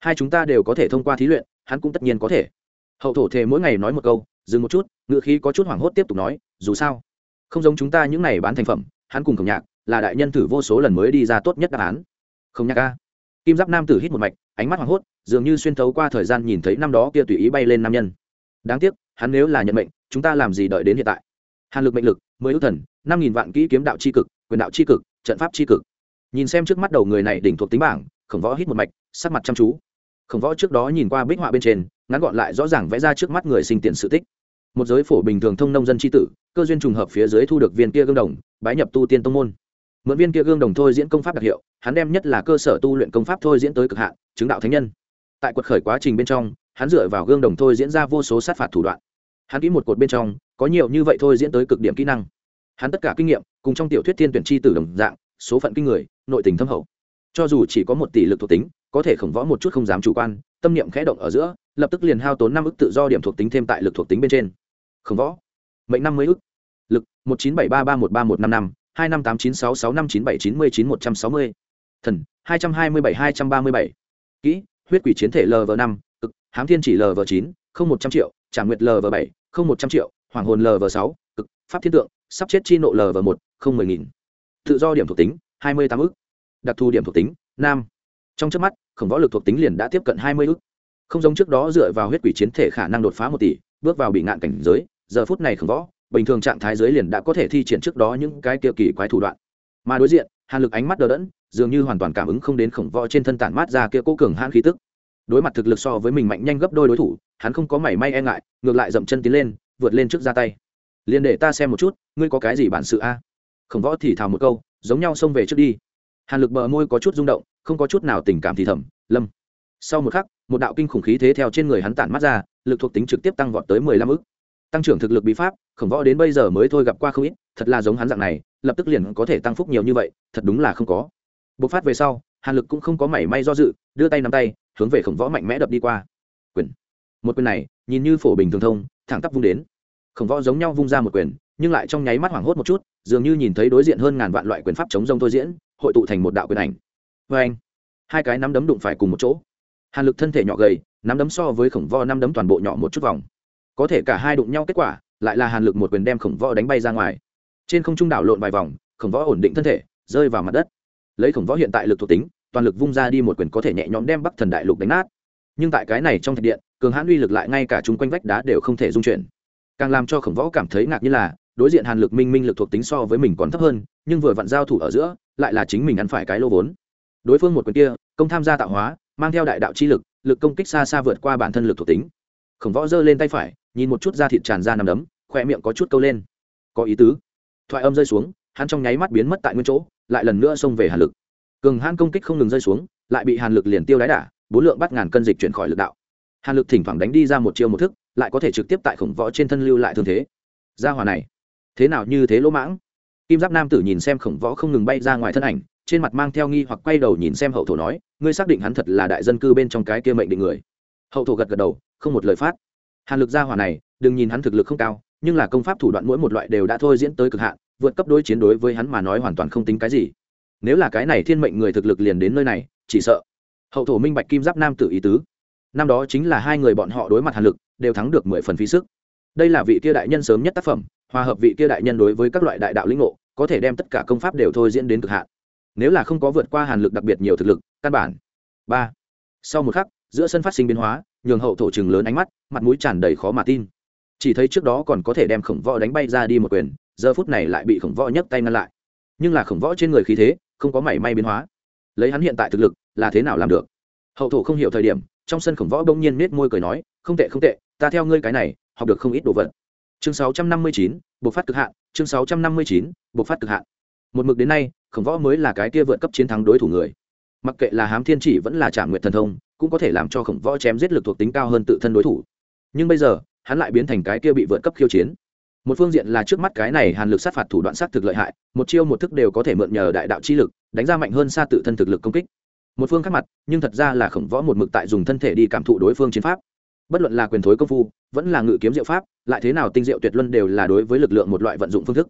Speaker 1: Hai chúng ta đều có thể thông qua thí luyện, hắn cũng tất nhiên có thể. Hậu thổ thề mỗi ngày nói một câu, dừng một chút, ngữ khí có chút hoảng hốt tiếp tục nói, dù sao, không giống chúng ta những này bán thành phẩm, hắn cùng khổng nhạc là đại nhân thử vô số lần mới đi ra tốt nhất đáp án. Không nhạc a. Kim giáp nam tử hít một mạch, ánh mắt hoảng hốt, dường như xuyên thấu qua thời gian nhìn thấy năm đó kia tùy ý bay lên nam nhân. Đáng tiếc, hắn nếu là nhận mệnh, chúng ta làm gì đợi đến hiện tại? Hàn lực mệnh lực, mười ước thần, năm nghìn vạn kỹ kiếm đạo c h i cực, quyền đạo c h i cực, trận pháp c h i cực. Nhìn xem trước mắt đầu người này đỉnh thuộc tính bảng, khổng võ hít một mạch, sắc mặt chăm chú. Khổng võ trước đó nhìn qua bích họa bên trên, ngắn gọn lại rõ ràng vẽ ra trước mắt người sinh tiền sự tích. Một giới phổ bình thường thông nông dân tri tử, cơ duyên trùng hợp phía dưới thu được viên kia gương đồng, bái nhập tu tiên tông môn mượn viên kia gương đồng thôi diễn công pháp đặc hiệu, hắn đem nhất là cơ sở tu luyện công pháp thôi diễn tới cực hạn, chứng đạo thánh nhân. Tại quật khởi quá trình bên trong, hắn dựa vào gương đồng thôi diễn ra vô số sát phạt thủ đoạn. Hắn kỹ một cột bên trong, có nhiều như vậy thôi diễn tới cực điểm kỹ năng. Hắn tất cả kinh nghiệm, cùng trong tiểu thuyết thiên tuyển chi tử đồng dạng, số phận kinh người, nội tình thâm hậu. Cho dù chỉ có một tỷ lực thuộc tính, có thể khổng võ một chút không dám chủ quan, tâm niệm khẽ động ở giữa, lập tức liền hao tốn năm ức tự do điểm thuộc tính thêm tại lực thuộc tính bên trên. Khổng võ, mệnh năm mươi ức. Lực, một chín bảy ba ba một ba một năm năm hai năm tám chín sáu sáu năm chín bảy chín mươi chín một trăm sáu mươi. Thần, hai trăm hai mươi bảy hai trăm ba mươi bảy. Kỹ, huyết quỷ chiến thể lv năm, cực, hám thiên chỉ lv chín, không một trăm triệu trả nguyệt lv bảy, không một trăm triệu, hoàng hồn lv sáu, cực, pháp thiên tượng, sắp chết chi nộ lv một, không mười nghìn. Tự do điểm thuộc tính, hai mươi tám ức. Đặc thù điểm thuộc tính, nam. Trong trước mắt, khổng võ lực thuộc tính liền đã tiếp cận hai mươi ức. Không giống trước đó dựa vào huyết quỷ chiến thể khả năng đột phá một tỷ, bước vào bị ngạn cảnh giới, giờ phút này khổng võ bình thường trạng thái giới liền đã có thể thi triển trước đó những cái tiêu kỳ quái thủ đoạn. Mà đối diện, hàn lực ánh mắt đờ đẫn, dường như hoàn toàn cảm ứng không đến khổng võ trên thân tản mát ra kia cố cường hãn khí tức. Đối mặt thực lực so với mình mạnh nhanh gấp đôi đối thủ, hắn không có mảy may e ngại, ngược lại dậm chân tiến lên, vượt lên trước ra tay. Liền để ta xem một chút, ngươi có cái gì bản sự a? Khổng võ thì thào một câu, giống nhau xông về trước đi. Hàn lực bờ môi có chút rung động, không có chút nào tình cảm thì thầm, lâm. Sau một khắc, một đạo kinh khủng khí thế theo trên người hắn tản mắt ra, lực thuộc tính trực tiếp tăng vọt tới mười lăm ức tăng trưởng thực lực bí pháp, khổng võ đến bây giờ mới thôi gặp qua không ít, thật là giống hắn dạng này, lập tức liền có thể tăng phúc nhiều như vậy, thật đúng là không có. Bộc phát về sau, hàn lực cũng không có mảy may do dự, đưa tay nắm tay, hướng về khổng võ mạnh mẽ đập đi qua. Quyền. Một quyền này, nhìn như phổ bình thường thông, thẳng tắp vung đến. Khổng võ giống nhau vung ra một quyền, nhưng lại trong nháy mắt hoảng hốt một chút, dường như nhìn thấy đối diện hơn ngàn vạn loại quyền pháp chống rông thôi diễn, hội tụ thành một đạo quyền ảnh. Vê anh hai cái nắm đấm đụng phải cùng một chỗ. Hàn lực thân thể nhỏ gầy, nắm đấm so với khổng võ nắm đấm toàn bộ nhỏ một chút vòng có thể cả hai đụng nhau kết quả, lại là hàn lực một quyền đem khổng võ đánh bay ra ngoài. Trên không trung đảo lộn vài vòng, khổng võ ổn định thân thể, rơi vào mặt đất. Lấy khổng võ hiện tại lực thuộc tính, toàn lực vung ra đi một quyền có thể nhẹ nhõm đem bắc thần đại lục đánh nát. Nhưng tại cái này trong thạch điện, cường hãn uy lực lại ngay cả chung quanh vách đá đều không thể dung chuyển. Càng làm cho khổng võ cảm thấy ngạc như là, đối diện hàn lực minh minh lực thuộc tính so với mình còn thấp hơn, nhưng vừa vặn giao thủ ở giữa, lại là chính mình ăn phải cái lô vốn. Đối phương một quyền kia, công tham gia tạo hóa, mang theo đại đạo chi lực lực công kích xa xa vượt qua bản thân lực thuộc tính khổng võ giơ lên tay phải, nhìn một chút da thịt tràn ra nằm đấm khoe miệng có chút câu lên. Có ý tứ. Thoại âm rơi xuống, hắn trong nháy mắt biến mất tại nguyên chỗ, lại lần nữa xông về hàn lực. Cường hãn công kích không ngừng rơi xuống, lại bị hàn lực liền tiêu đáy đả, bốn lượng bắt ngàn cân dịch chuyển khỏi lực đạo. Hàn lực thỉnh thoảng đánh đi ra một chiêu một thức, lại có thể trực tiếp tại khổng võ trên thân lưu lại thương thế. Gia hòa này, thế nào như thế lỗ mãng? Kim giáp nam tử nhìn xem khổng võ không ngừng bay ra ngoài thân ảnh, trên mặt mang theo nghi hoặc quay đầu nhìn xem hậu thổ nói, ngươi xác định hắn thật là đại dân cư bên trong cái kia mệnh định người? Hậu thổ gật gật đầu, không một lời phát. Hàn lực gia hỏa này, đừng nhìn hắn thực lực không cao, nhưng là công pháp thủ đoạn mỗi một loại đều đã thôi diễn tới cực hạn, vượt cấp đối chiến đối với hắn mà nói hoàn toàn không tính cái gì. Nếu là cái này thiên mệnh người thực lực liền đến nơi này, chỉ sợ. Hậu thổ minh bạch kim giáp nam Tử ý tứ. Năm đó chính là hai người bọn họ đối mặt hàn lực, đều thắng được mười phần phí sức. Đây là vị kia đại nhân sớm nhất tác phẩm, hòa hợp vị kia đại nhân đối với các loại đại đạo lĩnh ngộ, có thể đem tất cả công pháp đều thôi diễn đến cực hạn. Nếu là không có vượt qua hàn lực đặc biệt nhiều thực lực, căn bản. Ba. Sau một khắc giữa sân phát sinh biến hóa nhường hậu thổ chừng lớn ánh mắt mặt mũi tràn đầy khó mà tin. Chỉ thấy trước đó còn có thể đem khổng võ đánh bay ra đi một quyền giờ phút này lại bị khổng võ nhấc tay ngăn lại. Nhưng là khổng võ trên người khí thế không có mảy may biến hóa. Lấy hắn hiện tại thực lực là thế nào làm được? Hậu thổ không hiểu thời điểm trong sân khổng võ bỗng nhiên nết môi cười nói không tệ không tệ ta theo ngươi cái này học được không ít đồ vật. Chương 659, bộc phát cực hạn chương 659, bộc phát cực hạn. Một mực đến nay khổng võ mới là cái kia vượt cấp chiến thắng đối thủ người mặc kệ là hám thiên chỉ vẫn là trả nguyện thần thông, cũng có thể làm cho khổng võ chém giết lực thuộc tính cao hơn tự thân đối thủ. Nhưng bây giờ, hắn lại biến thành cái kia bị vượt cấp khiêu chiến. Một phương diện là trước mắt cái này hàn lực sát phạt thủ đoạn sát thực lợi hại, một chiêu một thức đều có thể mượn nhờ đại đạo chi lực, đánh ra mạnh hơn xa tự thân thực lực công kích. Một phương khác mặt, nhưng thật ra là khổng võ một mực tại dùng thân thể đi cảm thụ đối phương chiến pháp. Bất luận là quyền thối công phu, vẫn là ngự kiếm diệu pháp, lại thế nào tinh diệu tuyệt luân đều là đối với lực lượng một loại vận dụng phương thức.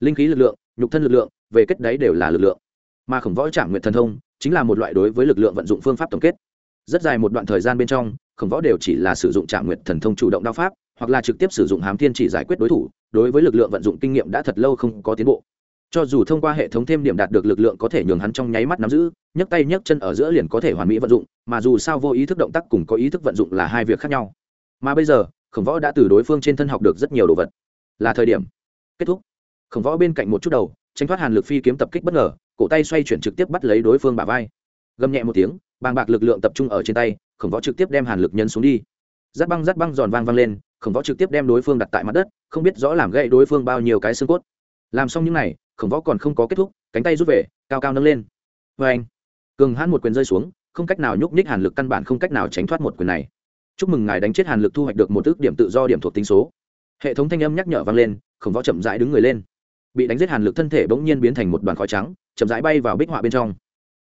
Speaker 1: Linh khí lực lượng, nhục thân lực lượng, về kết đấy đều là lực lượng. Mà khổng võ trả nguyện thần thông chính là một loại đối với lực lượng vận dụng phương pháp tổng kết. Rất dài một đoạn thời gian bên trong, khổng võ đều chỉ là sử dụng trảm nguyệt thần thông chủ động đao pháp, hoặc là trực tiếp sử dụng hám thiên chỉ giải quyết đối thủ, đối với lực lượng vận dụng kinh nghiệm đã thật lâu không có tiến bộ. Cho dù thông qua hệ thống thêm điểm đạt được lực lượng có thể nhường hắn trong nháy mắt nắm giữ, nhấc tay nhấc chân ở giữa liền có thể hoàn mỹ vận dụng, mà dù sao vô ý thức động tác cùng có ý thức vận dụng là hai việc khác nhau. Mà bây giờ, khổng võ đã từ đối phương trên thân học được rất nhiều đồ vật. Là thời điểm. Kết thúc. Khổng võ bên cạnh một chút đầu, tránh thoát hàn lực phi kiếm tập kích bất ngờ cổ tay xoay chuyển trực tiếp bắt lấy đối phương bả vai. Gầm nhẹ một tiếng, bàng bạc lực lượng tập trung ở trên tay, khổng võ trực tiếp đem hàn lực nhân xuống đi. Giáp băng giáp băng giòn vang vang lên, khổng võ trực tiếp đem đối phương đặt tại mặt đất, không biết rõ làm gãy đối phương bao nhiêu cái xương cốt. Làm xong những n à y khổng võ còn không có kết thúc, cánh tay rút về, cao cao nâng lên. Vê anh, cường hãn một quyền rơi xuống, không cách nào nhúc nhích hàn lực, căn bản không cách nào tránh thoát một quyền này. Chúc mừng ngài đánh chết hàn lực thu hoạch được một ước điểm tự do điểm thuộc tính số. Hệ thống thanh âm nhắc nhở vang lên, khổng võ chậm rãi đứng người lên bị đánh giết hàn lực thân thể bỗng nhiên biến thành một đoàn khói trắng, chậm rãi bay vào bích họa bên trong.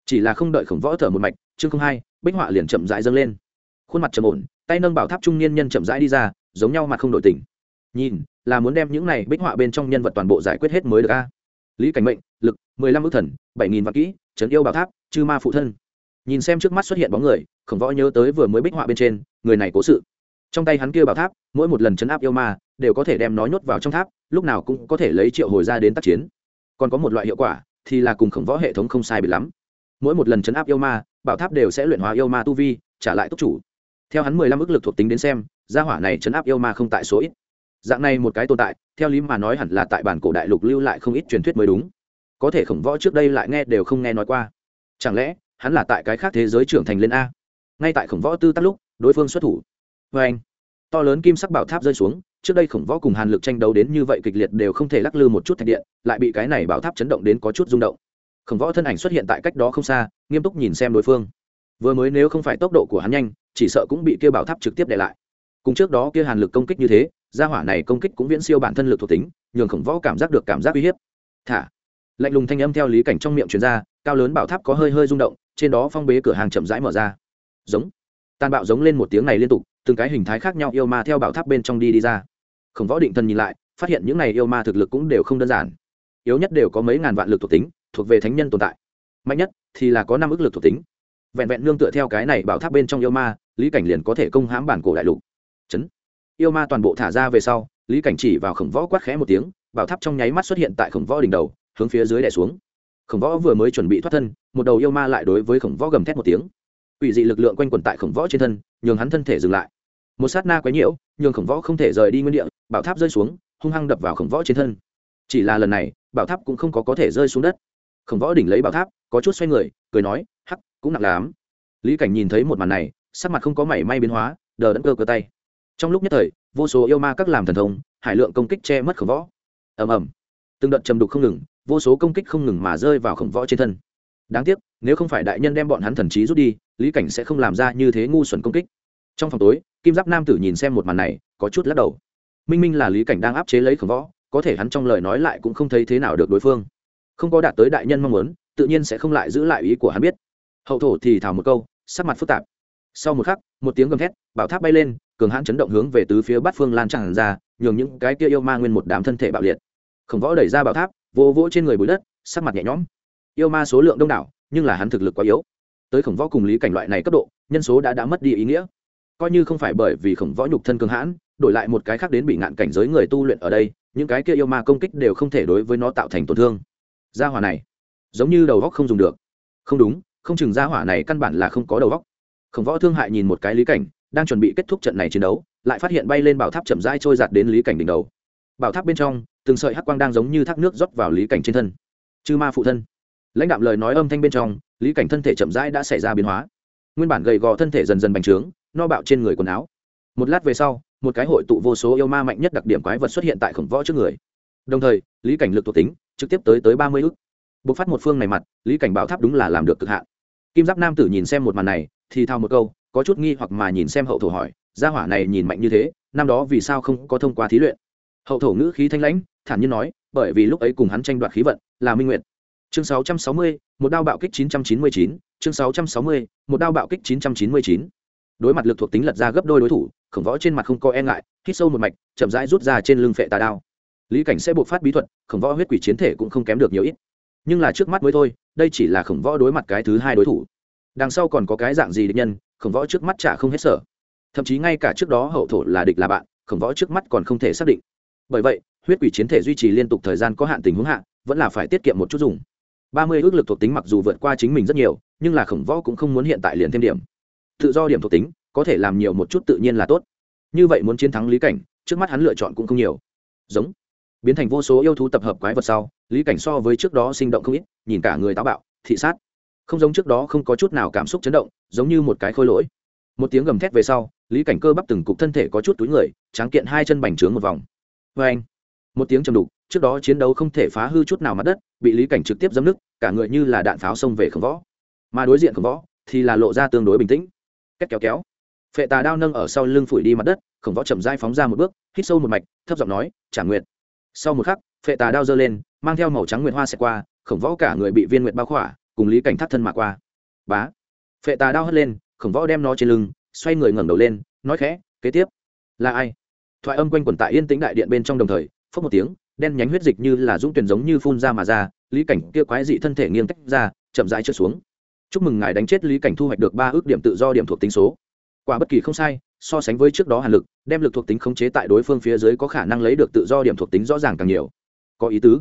Speaker 1: Chỉ là không đợi khổng võ thở một mạch, chương không hai, bích họa liền chậm rãi dâng lên. Khuôn mặt trầm ổn, tay nâng bảo tháp trung niên nhân chậm rãi đi ra, giống nhau mặt không đổi tỉnh nhìn, là muốn đem những này bích họa bên trong nhân vật toàn bộ giải quyết hết mới được a. Lý cảnh mệnh, lực, mười lăm ước thần, bảy nghìn vạn kỹ, trấn yêu bảo tháp, chư ma phụ thân. Nhìn xem trước mắt xuất hiện bóng người, khổng võ nhớ tới vừa mới bích họa bên trên, người này cố sự. Trong tay hắn kia bảo tháp, mỗi một lần chấn áp yêu ma đều có thể đem nó nhốt vào trong tháp, lúc nào cũng có thể lấy triệu hồi ra đến tác chiến. Còn có một loại hiệu quả thì là cùng khổng võ hệ thống không sai bị lắm. Mỗi một lần chấn áp yêu ma, bảo tháp đều sẽ luyện hóa yêu ma tu vi, trả lại túc chủ. Theo hắn mười lăm ức lực thuộc tính đến xem, gia hỏa này chấn áp yêu ma không tại số ít. Dạng này một cái tồn tại, theo lý mà nói hẳn là tại bản cổ đại lục lưu lại không ít truyền thuyết mới đúng. Có thể khổng võ trước đây lại nghe đều không nghe nói qua. Chẳng lẽ, hắn là tại cái khác thế giới trưởng thành lên a? Ngay tại khổng võ tư tắt lúc, đối phương xuất thủ. Vê anh to lớn kim sắc bảo tháp rơi xuống trước đây khổng võ cùng hàn lực tranh đấu đến như vậy kịch liệt đều không thể lắc lư một chút thạch điện, lại bị cái này bảo tháp chấn động đến có chút rung động. Khổng võ thân ảnh xuất hiện tại cách đó không xa, nghiêm túc nhìn xem đối phương. Vừa mới nếu không phải tốc độ của hắn nhanh, chỉ sợ cũng bị kia bảo tháp trực tiếp để lại. Cùng trước đó kia hàn lực công kích như thế, gia hỏa này công kích cũng viễn siêu bản thân lực thuộc tính, nhường khổng võ cảm giác được cảm giác uy hiếp. Thả. Lạnh lùng thanh âm theo lý cảnh trong miệng truyền ra, cao lớn bảo tháp có hơi hơi rung động, trên đó phong bế cửa hàng chậm rãi mở ra. Giống. Tàn bạo giống lên một tiếng này liên tục, từng cái hình thái khác nhau yêu ma theo bảo tháp bên trong đi đi ra khổng võ định thần nhìn lại, phát hiện những này yêu ma thực lực cũng đều không đơn giản. Yếu nhất đều có mấy ngàn vạn lực thuộc tính, thuộc về thánh nhân tồn tại. Mạnh nhất thì là có năm ức lực thuộc tính. Vẹn vẹn nương tựa theo cái này bảo tháp bên trong yêu ma, lý cảnh liền có thể công hãm bản cổ đại lục. Chấn. Yêu ma toàn bộ thả ra về sau, lý cảnh chỉ vào khổng võ quát khẽ một tiếng, bảo tháp trong nháy mắt xuất hiện tại khổng võ đỉnh đầu, hướng phía dưới đè xuống. Khổng võ vừa mới chuẩn bị thoát thân, một đầu yêu ma lại đối với khổng võ gầm thét một tiếng. Ủy dị lực lượng quanh quẩn tại khổng võ trên thân, nhường hắn thân thể dừng lại. Một sát na quấy nhiễu, nhường khổng võ không thể rời đi nguyên địa bảo tháp rơi xuống, hung hăng đập vào khổng võ trên thân. Chỉ là lần này, bảo tháp cũng không có có thể rơi xuống đất. Khổng võ đỉnh lấy bảo tháp, có chút xoay người, cười nói, hắc, cũng nặng lắm. Lý cảnh nhìn thấy một màn này, sắc mặt không có mảy may biến hóa, đờ đẫn cơ cơ tay. Trong lúc nhất thời, vô số yêu ma các làm thần thông, hải lượng công kích che mất khổng võ. Ầm ầm. Từng đợt trầm đục không ngừng, vô số công kích không ngừng mà rơi vào khổng võ trên thân. Đáng tiếc, nếu không phải đại nhân đem bọn hắn thần trí rút đi, lý cảnh sẽ không làm ra như thế ngu xuẩn công kích. Trong phòng tối, kim giáp nam tử nhìn xem một màn này, có chút lắc đầu minh minh là lý cảnh đang áp chế lấy khổng võ, có thể hắn trong lời nói lại cũng không thấy thế nào được đối phương. Không có đạt tới đại nhân mong muốn, tự nhiên sẽ không lại giữ lại ý của hắn biết. Hậu thổ thì thào một câu, sắc mặt phức tạp. Sau một khắc, một tiếng gầm thét, bảo tháp bay lên, cường hãn chấn động hướng về tứ phía bát phương lan tràn ra, nhường những cái kia yêu ma nguyên một đám thân thể bạo liệt. Khổng võ đẩy ra bảo tháp vô vỗ trên người bụi đất, sắc mặt nhẹ nhõm. Yêu ma số lượng đông đảo, nhưng là hắn thực lực quá yếu. Tới khổng võ cùng lý cảnh loại này cấp độ, nhân số đã đã mất đi ý nghĩa. Coi như không phải bởi vì khổng võ nhục thân cường hãn đổi lại một cái khác đến bị ngạn cảnh giới người tu luyện ở đây, những cái kia yêu ma công kích đều không thể đối với nó tạo thành tổn thương. Gia hỏa này, giống như đầu góc không dùng được. Không đúng, không chừng gia hỏa này căn bản là không có đầu góc. Khổng võ thương hại nhìn một cái lý cảnh, đang chuẩn bị kết thúc trận này chiến đấu, lại phát hiện bay lên bảo tháp chậm rãi trôi giạt đến lý cảnh đỉnh đầu. Bảo tháp bên trong, từng sợi hắc quang đang giống như thác nước rót vào lý cảnh trên thân. Chư ma phụ thân. Lãnh đạm lời nói âm thanh bên trong, lý cảnh thân thể chậm rãi đã xảy ra biến hóa. Nguyên bản gầy gò thân thể dần dần bành trướng, no bạo trên người quần áo. Một lát về sau một cái hội tụ vô số yêu ma mạnh nhất đặc điểm quái vật xuất hiện tại khổng võ trước người. Đồng thời lý cảnh lực thuộc tính trực tiếp tới tới ba mươi ước bộc phát một phương này mặt lý cảnh bảo tháp đúng là làm được cực hạn. Kim giáp nam tử nhìn xem một màn này thì thao một câu có chút nghi hoặc mà nhìn xem hậu thổ hỏi gia hỏa này nhìn mạnh như thế năm đó vì sao không có thông qua thí luyện? Hậu thổ ngữ khí thanh lãnh thản nhiên nói bởi vì lúc ấy cùng hắn tranh đoạt khí vận là minh nguyện chương 660, một đao bạo kích 999, chương 660, một đao bạo kích 999. đối mặt lực thuộc tính lật ra gấp đôi đối thủ khổng võ trên mặt không có e ngại, hít sâu một mạch, chậm rãi rút ra trên lưng phệ tà đao. Lý cảnh sẽ buộc phát bí thuật, khổng võ huyết quỷ chiến thể cũng không kém được nhiều ít. Nhưng là trước mắt mới thôi, đây chỉ là khổng võ đối mặt cái thứ hai đối thủ. Đằng sau còn có cái dạng gì địch nhân, khổng võ trước mắt chả không hết sở thậm chí ngay cả trước đó hậu thổ là địch là bạn, khổng võ trước mắt còn không thể xác định. Bởi vậy, huyết quỷ chiến thể duy trì liên tục thời gian có hạn tình huống hạn vẫn là phải tiết kiệm một chút dùng. Ba mươi ước lực thuộc tính mặc dù vượt qua chính mình rất nhiều, nhưng là khổng võ cũng không muốn hiện tại liền thêm điểm. Tự do điểm thuộc tính có thể làm nhiều một chút tự nhiên là tốt. Như vậy muốn chiến thắng lý cảnh, trước mắt hắn lựa chọn cũng không nhiều. Giống. Biến thành vô số yêu thú tập hợp quái vật sau, lý cảnh so với trước đó sinh động không ít, nhìn cả người táo bạo, thị sát. Không giống trước đó không có chút nào cảm xúc chấn động, giống như một cái khôi lỗi. Một tiếng gầm thét về sau, lý cảnh cơ bắp từng cục thân thể có chút túi người, tráng kiện hai chân bành trướng một vòng. Vê anh, một tiếng trầm đục, trước đó chiến đấu không thể phá hư chút nào mặt đất, bị lý cảnh trực tiếp dấm nứt, cả người như là đạn pháo xông về khổng võ. Mà đối diện khổng võ thì là lộ ra tương đối bình tĩnh. Két kéo kéo phệ tà đao nâng ở sau lưng phủi đi mặt đất, khổng võ chậm dai phóng ra một bước, hít sâu một mạch, thấp giọng nói, trả nguyện. Sau một khắc, phệ tà đao giơ lên, mang theo màu trắng nguyệt hoa xẹt qua, khổng võ cả người bị viên nguyệt bao khỏa, cùng lý cảnh thắt thân mạ qua. Bá. Phệ tà đao hất lên, khổng võ đem nó trên lưng, xoay người ngẩng đầu lên, nói khẽ, kế tiếp. Là ai? Thoại âm quanh quẩn tại yên tĩnh đại điện bên trong đồng thời, phốc một tiếng, đen nhánh huyết dịch như là dũng tuyển giống như phun ra mà ra, lý cảnh kia quái dị thân thể nghiêng tách ra, chậm rãi trượt xuống. Chúc mừng ngài đánh chết lý cảnh thu hoạch được ba ước điểm tự do điểm thuộc tính số quả bất kỳ không sai, so sánh với trước đó hàn lực, đem lực thuộc tính khống chế tại đối phương phía dưới có khả năng lấy được tự do điểm thuộc tính rõ ràng càng nhiều. Có ý tứ.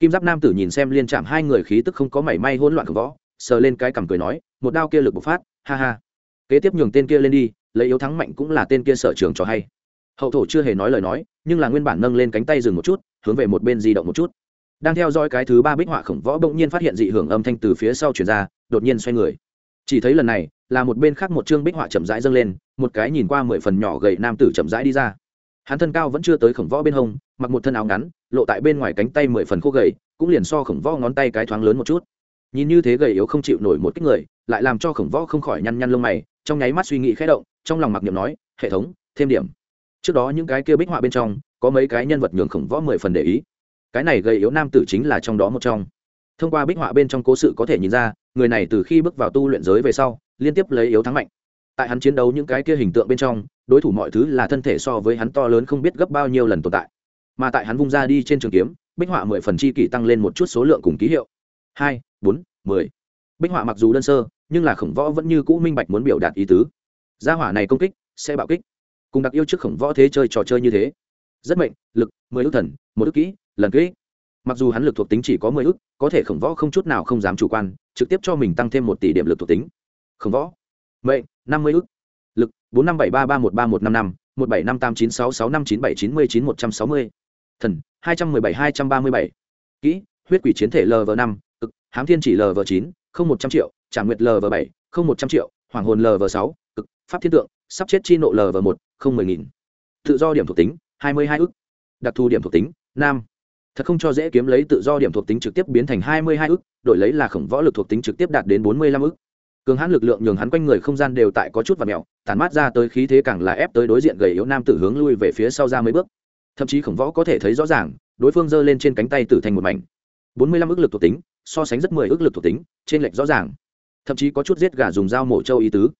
Speaker 1: Kim giáp nam tử nhìn xem liên chạm hai người khí tức không có mảy may hỗn loạn của võ, sờ lên cái cằm cười nói, một đao kia lực bộc phát, ha ha. Kế tiếp nhường tên kia lên đi, lấy yếu thắng mạnh cũng là tên kia sở trường cho hay. Hậu thổ chưa hề nói lời nói, nhưng là nguyên bản nâng lên cánh tay dừng một chút, hướng về một bên di động một chút. Đang theo dõi cái thứ ba bích họa khổng võ bỗng nhiên phát hiện dị hưởng âm thanh từ phía sau chuyển ra, đột nhiên xoay người. Chỉ thấy lần này là một bên khác một chương bích họa chậm rãi dâng lên, một cái nhìn qua mười phần nhỏ gầy nam tử chậm rãi đi ra. Hắn thân cao vẫn chưa tới khổng võ bên hông, mặc một thân áo ngắn, lộ tại bên ngoài cánh tay mười phần khô gầy, cũng liền so khổng võ ngón tay cái thoáng lớn một chút. Nhìn như thế gầy yếu không chịu nổi một kích người, lại làm cho khổng võ không khỏi nhăn nhăn lông mày, trong nháy mắt suy nghĩ khẽ động, trong lòng mặc niệm nói, hệ thống, thêm điểm. Trước đó những cái kia bích họa bên trong, có mấy cái nhân vật nhường khổng võ mười phần để ý. Cái này gầy yếu nam tử chính là trong đó một trong. Thông qua bích họa bên trong cố sự có thể nhìn ra, người này từ khi bước vào tu luyện giới về sau liên tiếp lấy yếu thắng mạnh. Tại hắn chiến đấu những cái kia hình tượng bên trong, đối thủ mọi thứ là thân thể so với hắn to lớn không biết gấp bao nhiêu lần tồn tại. Mà tại hắn vung ra đi trên trường kiếm, bích họa mười phần chi kỷ tăng lên một chút số lượng cùng ký hiệu. Hai, bốn, mười. Bích họa mặc dù đơn sơ, nhưng là khổng võ vẫn như cũ minh bạch muốn biểu đạt ý tứ. Gia hỏa này công kích, sẽ bạo kích. Cùng đặc yêu trước khổng võ thế chơi trò chơi như thế. Rất mệnh, lực, mười ước thần, một ước kỹ, lần kỹ. Mặc dù hắn lực thuộc tính chỉ có mười ước, có thể khổng võ không chút nào không dám chủ quan, trực tiếp cho mình tăng thêm một tỷ điểm lực thuộc tính khổng võ. Mệnh năm mươi ức, lực bốn năm bảy ba ba một ba một năm năm một bảy năm tám chín sáu sáu năm chín bảy chín mươi chín một trăm sáu mươi. Thần hai trăm mười bảy hai trăm ba mươi bảy. Kỹ huyết quỷ chiến thể lv năm cực hám thiên chỉ lv chín không một trăm triệu trả nguyệt lv bảy không một trăm triệu hoàng hồn lv sáu cực pháp thiên tượng sắp chết chi nộ lv một không mười nghìn. Tự do điểm thuộc tính hai mươi hai ức, đặc thù điểm thuộc tính nam. Thật không cho dễ kiếm lấy tự do điểm thuộc tính trực tiếp biến thành hai mươi hai ức, đổi lấy là khổng võ lực thuộc tính trực tiếp đạt đến bốn mươi lăm ức cường hãn lực lượng nhường hắn quanh người không gian đều tại có chút và mẹo tàn mát ra tới khí thế càng là ép tới đối diện gầy yếu nam tử hướng lui về phía sau ra mấy bước. Thậm chí khổng võ có thể thấy rõ ràng, đối phương giơ lên trên cánh tay tử thành một mảnh. Bốn mươi lăm ước lực thuộc tính, so sánh rất mười ước lực thuộc tính, trên lệch rõ ràng. Thậm chí có chút giết gà dùng dao mổ châu ý tứ.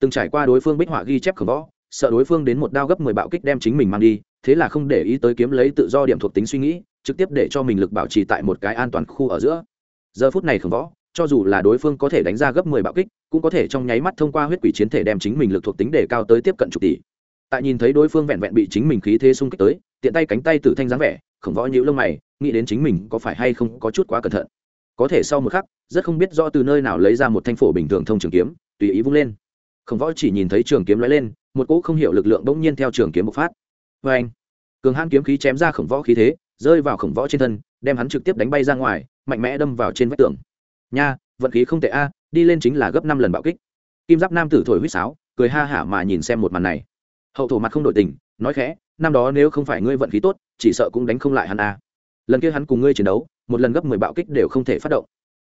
Speaker 1: Từng trải qua đối phương bích họa ghi chép khổng võ, sợ đối phương đến một đao gấp mười bạo kích đem chính mình mang đi, thế là không để ý tới kiếm lấy tự do điểm thuộc tính suy nghĩ, trực tiếp để cho mình lực bảo trì tại một cái an toàn khu ở giữa. Giờ phút này khổng võ cho dù là đối phương có thể đánh ra gấp mười bạo kích, cũng có thể trong nháy mắt thông qua huyết quỷ chiến thể đem chính mình lực thuộc tính để cao tới tiếp cận chục tỷ. Tại nhìn thấy đối phương vẹn vẹn bị chính mình khí thế xung kích tới, tiện tay cánh tay tử thanh dáng vẻ, khổng võ nhíu lông mày, nghĩ đến chính mình có phải hay không có chút quá cẩn thận. Có thể sau một khắc, rất không biết rõ từ nơi nào lấy ra một thanh phổ bình thường thông trường kiếm, tùy ý vung lên. Khổng võ chỉ nhìn thấy trường kiếm lóe lên, một cỗ không hiểu lực lượng bỗng nhiên theo trường kiếm bộc phát. Vê anh, cường hãn kiếm khí chém ra khổng võ khí thế, rơi vào khổng võ trên thân, đem hắn trực tiếp đánh bay ra ngoài, mạnh mẽ đâm vào trên vách tường nha, vận khí không tệ a, đi lên chính là gấp năm lần bạo kích. Kim giáp nam tử thổi huýt sáo, cười ha hả mà nhìn xem một màn này. Hậu thổ mặt không đổi tình, nói khẽ, năm đó nếu không phải ngươi vận khí tốt, chỉ sợ cũng đánh không lại hắn a. Lần kia hắn cùng ngươi chiến đấu, một lần gấp mười bạo kích đều không thể phát động.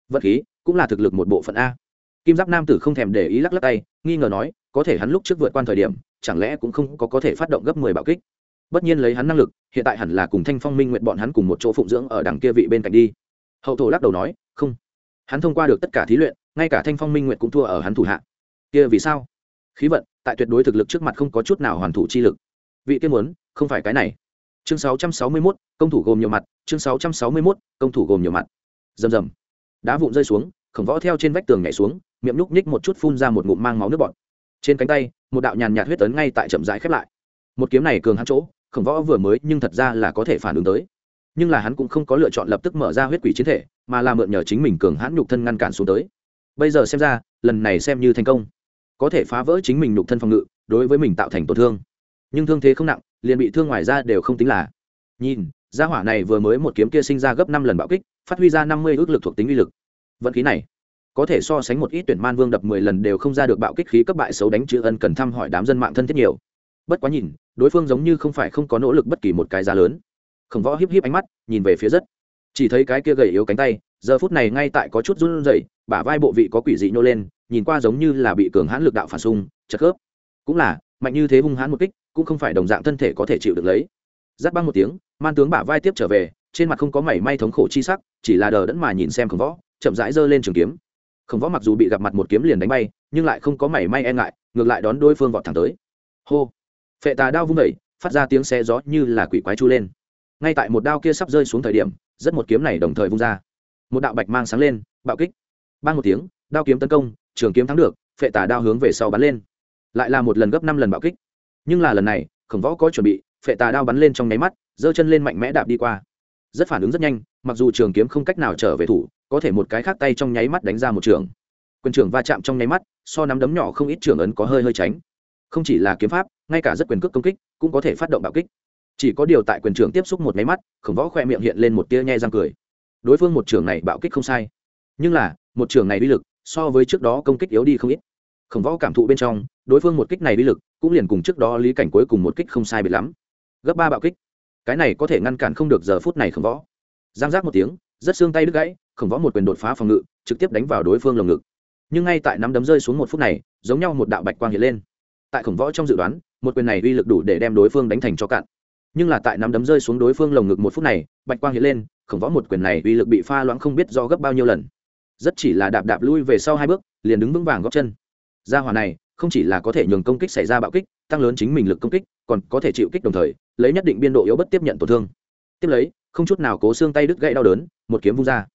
Speaker 1: Vận khí cũng là thực lực một bộ phận a. Kim giáp nam tử không thèm để ý lắc lắc tay, nghi ngờ nói, có thể hắn lúc trước vượt qua thời điểm, chẳng lẽ cũng không có có thể phát động gấp mười bạo kích. Bất nhiên lấy hắn năng lực, hiện tại hẳn là cùng thanh phong minh nguyện bọn hắn cùng một chỗ phụng dưỡng ở đằng kia vị bên cạnh đi. Hậu thổ lắc đầu nói, không hắn thông qua được tất cả thí luyện ngay cả thanh phong minh nguyện cũng thua ở hắn thủ hạ. Kia vì sao? Khí vận tại tuyệt đối thực lực trước mặt không có chút nào hoàn thủ chi lực. Vị kia muốn không phải cái này. Chương 661, công thủ gồm nhiều mặt chương 661, công thủ gồm nhiều mặt. Rầm rầm. Đá vụn rơi xuống khổng võ theo trên vách tường nhảy xuống miệng nhúc nhích một chút phun ra một ngụm mang máu nước bọt. Trên cánh tay một đạo nhàn nhạt huyết tấn ngay tại chậm rãi khép lại. Một kiếm này cường hắn chỗ khổng võ vừa mới nhưng thật ra là có thể phản ứng tới nhưng là hắn cũng không có lựa chọn lập tức mở ra huyết quỷ chiến thể, mà là mượn nhờ chính mình cường hãn nhục thân ngăn cản xuống tới. Bây giờ xem ra, lần này xem như thành công. Có thể phá vỡ chính mình nhục thân phòng ngự, đối với mình tạo thành tổn thương. Nhưng thương thế không nặng, liền bị thương ngoài ra đều không tính là. Nhìn, gia hỏa này vừa mới một kiếm kia sinh ra gấp năm lần bạo kích, phát huy ra năm mươi ước lực thuộc tính uy lực. Vận khí này, có thể so sánh một ít tuyển man vương đập mười lần đều không ra được bạo kích khí cấp bại xấu đánh chữ ân cần thăm hỏi đám dân mạng thân thiết nhiều. Bất quá nhìn, đối phương giống như không phải không có nỗ lực bất kỳ một cái giá lớn khổng võ híp híp ánh mắt, nhìn về phía rất. Chỉ thấy cái kia gầy yếu cánh tay, giờ phút này ngay tại có chút run rẩy, bả vai bộ vị có quỷ dị nhô lên, nhìn qua giống như là bị cường hãn lực đạo phản xung, chật khớp. Cũng là, mạnh như thế hung hãn một kích, cũng không phải đồng dạng thân thể có thể chịu được lấy. Giắt băng một tiếng, man tướng bả vai tiếp trở về, trên mặt không có mảy may thống khổ chi sắc, chỉ là đờ đẫn mà nhìn xem khổng võ, chậm rãi giơ lên trường kiếm. Khổng võ mặc dù bị gặp mặt một kiếm liền đánh bay, nhưng lại không có mảy may e ngại, ngược lại đón đối phương vọt thẳng tới. Hô! Phệ tà đao vung vẩy phát ra tiếng xe gió như là quỷ quái chu lên ngay tại một đao kia sắp rơi xuống thời điểm, rất một kiếm này đồng thời vung ra. Một đạo bạch mang sáng lên, bạo kích. Ban một tiếng, đao kiếm tấn công, trường kiếm thắng được, phệ tà đao hướng về sau bắn lên. Lại là một lần gấp năm lần bạo kích. Nhưng là lần này, khổng võ có chuẩn bị, phệ tà đao bắn lên trong nháy mắt, giơ chân lên mạnh mẽ đạp đi qua. Rất phản ứng rất nhanh, mặc dù trường kiếm không cách nào trở về thủ, có thể một cái khác tay trong nháy mắt đánh ra một trường. Quyền trưởng va chạm trong nháy mắt, so nắm đấm nhỏ không ít trường ấn có hơi hơi tránh. Không chỉ là kiếm pháp, ngay cả rất quyền cước công kích, cũng có thể phát động bạo kích chỉ có điều tại quyền trưởng tiếp xúc một máy mắt, khổng võ khoe miệng hiện lên một tia nhe răng cười. Đối phương một trường này bạo kích không sai. Nhưng là, một trường này uy lực, so với trước đó công kích yếu đi không ít. Khổng võ cảm thụ bên trong, đối phương một kích này uy lực, cũng liền cùng trước đó lý cảnh cuối cùng một kích không sai biệt lắm. Gấp ba bạo kích. Cái này có thể ngăn cản không được giờ phút này khổng võ. Giang giác một tiếng, rất xương tay đứt gãy, khổng võ một quyền đột phá phòng ngự, trực tiếp đánh vào đối phương lồng ngực. Nhưng ngay tại nắm đấm rơi xuống một phút này, giống nhau một đạo bạch quang hiện lên. Tại khổng võ trong dự đoán, một quyền này uy lực đủ để đem đối phương đánh thành cho cạn nhưng là tại nắm đấm rơi xuống đối phương lồng ngực một phút này, bạch quang hiện lên, khổng võ một quyền này uy lực bị pha loãng không biết do gấp bao nhiêu lần. Rất chỉ là đạp đạp lui về sau hai bước, liền đứng vững vàng góp chân. Gia hỏa này, không chỉ là có thể nhường công kích xảy ra bạo kích, tăng lớn chính mình lực công kích, còn có thể chịu kích đồng thời, lấy nhất định biên độ yếu bất tiếp nhận tổn thương. Tiếp lấy, không chút nào cố xương tay đứt gãy đau đớn, một kiếm vung ra.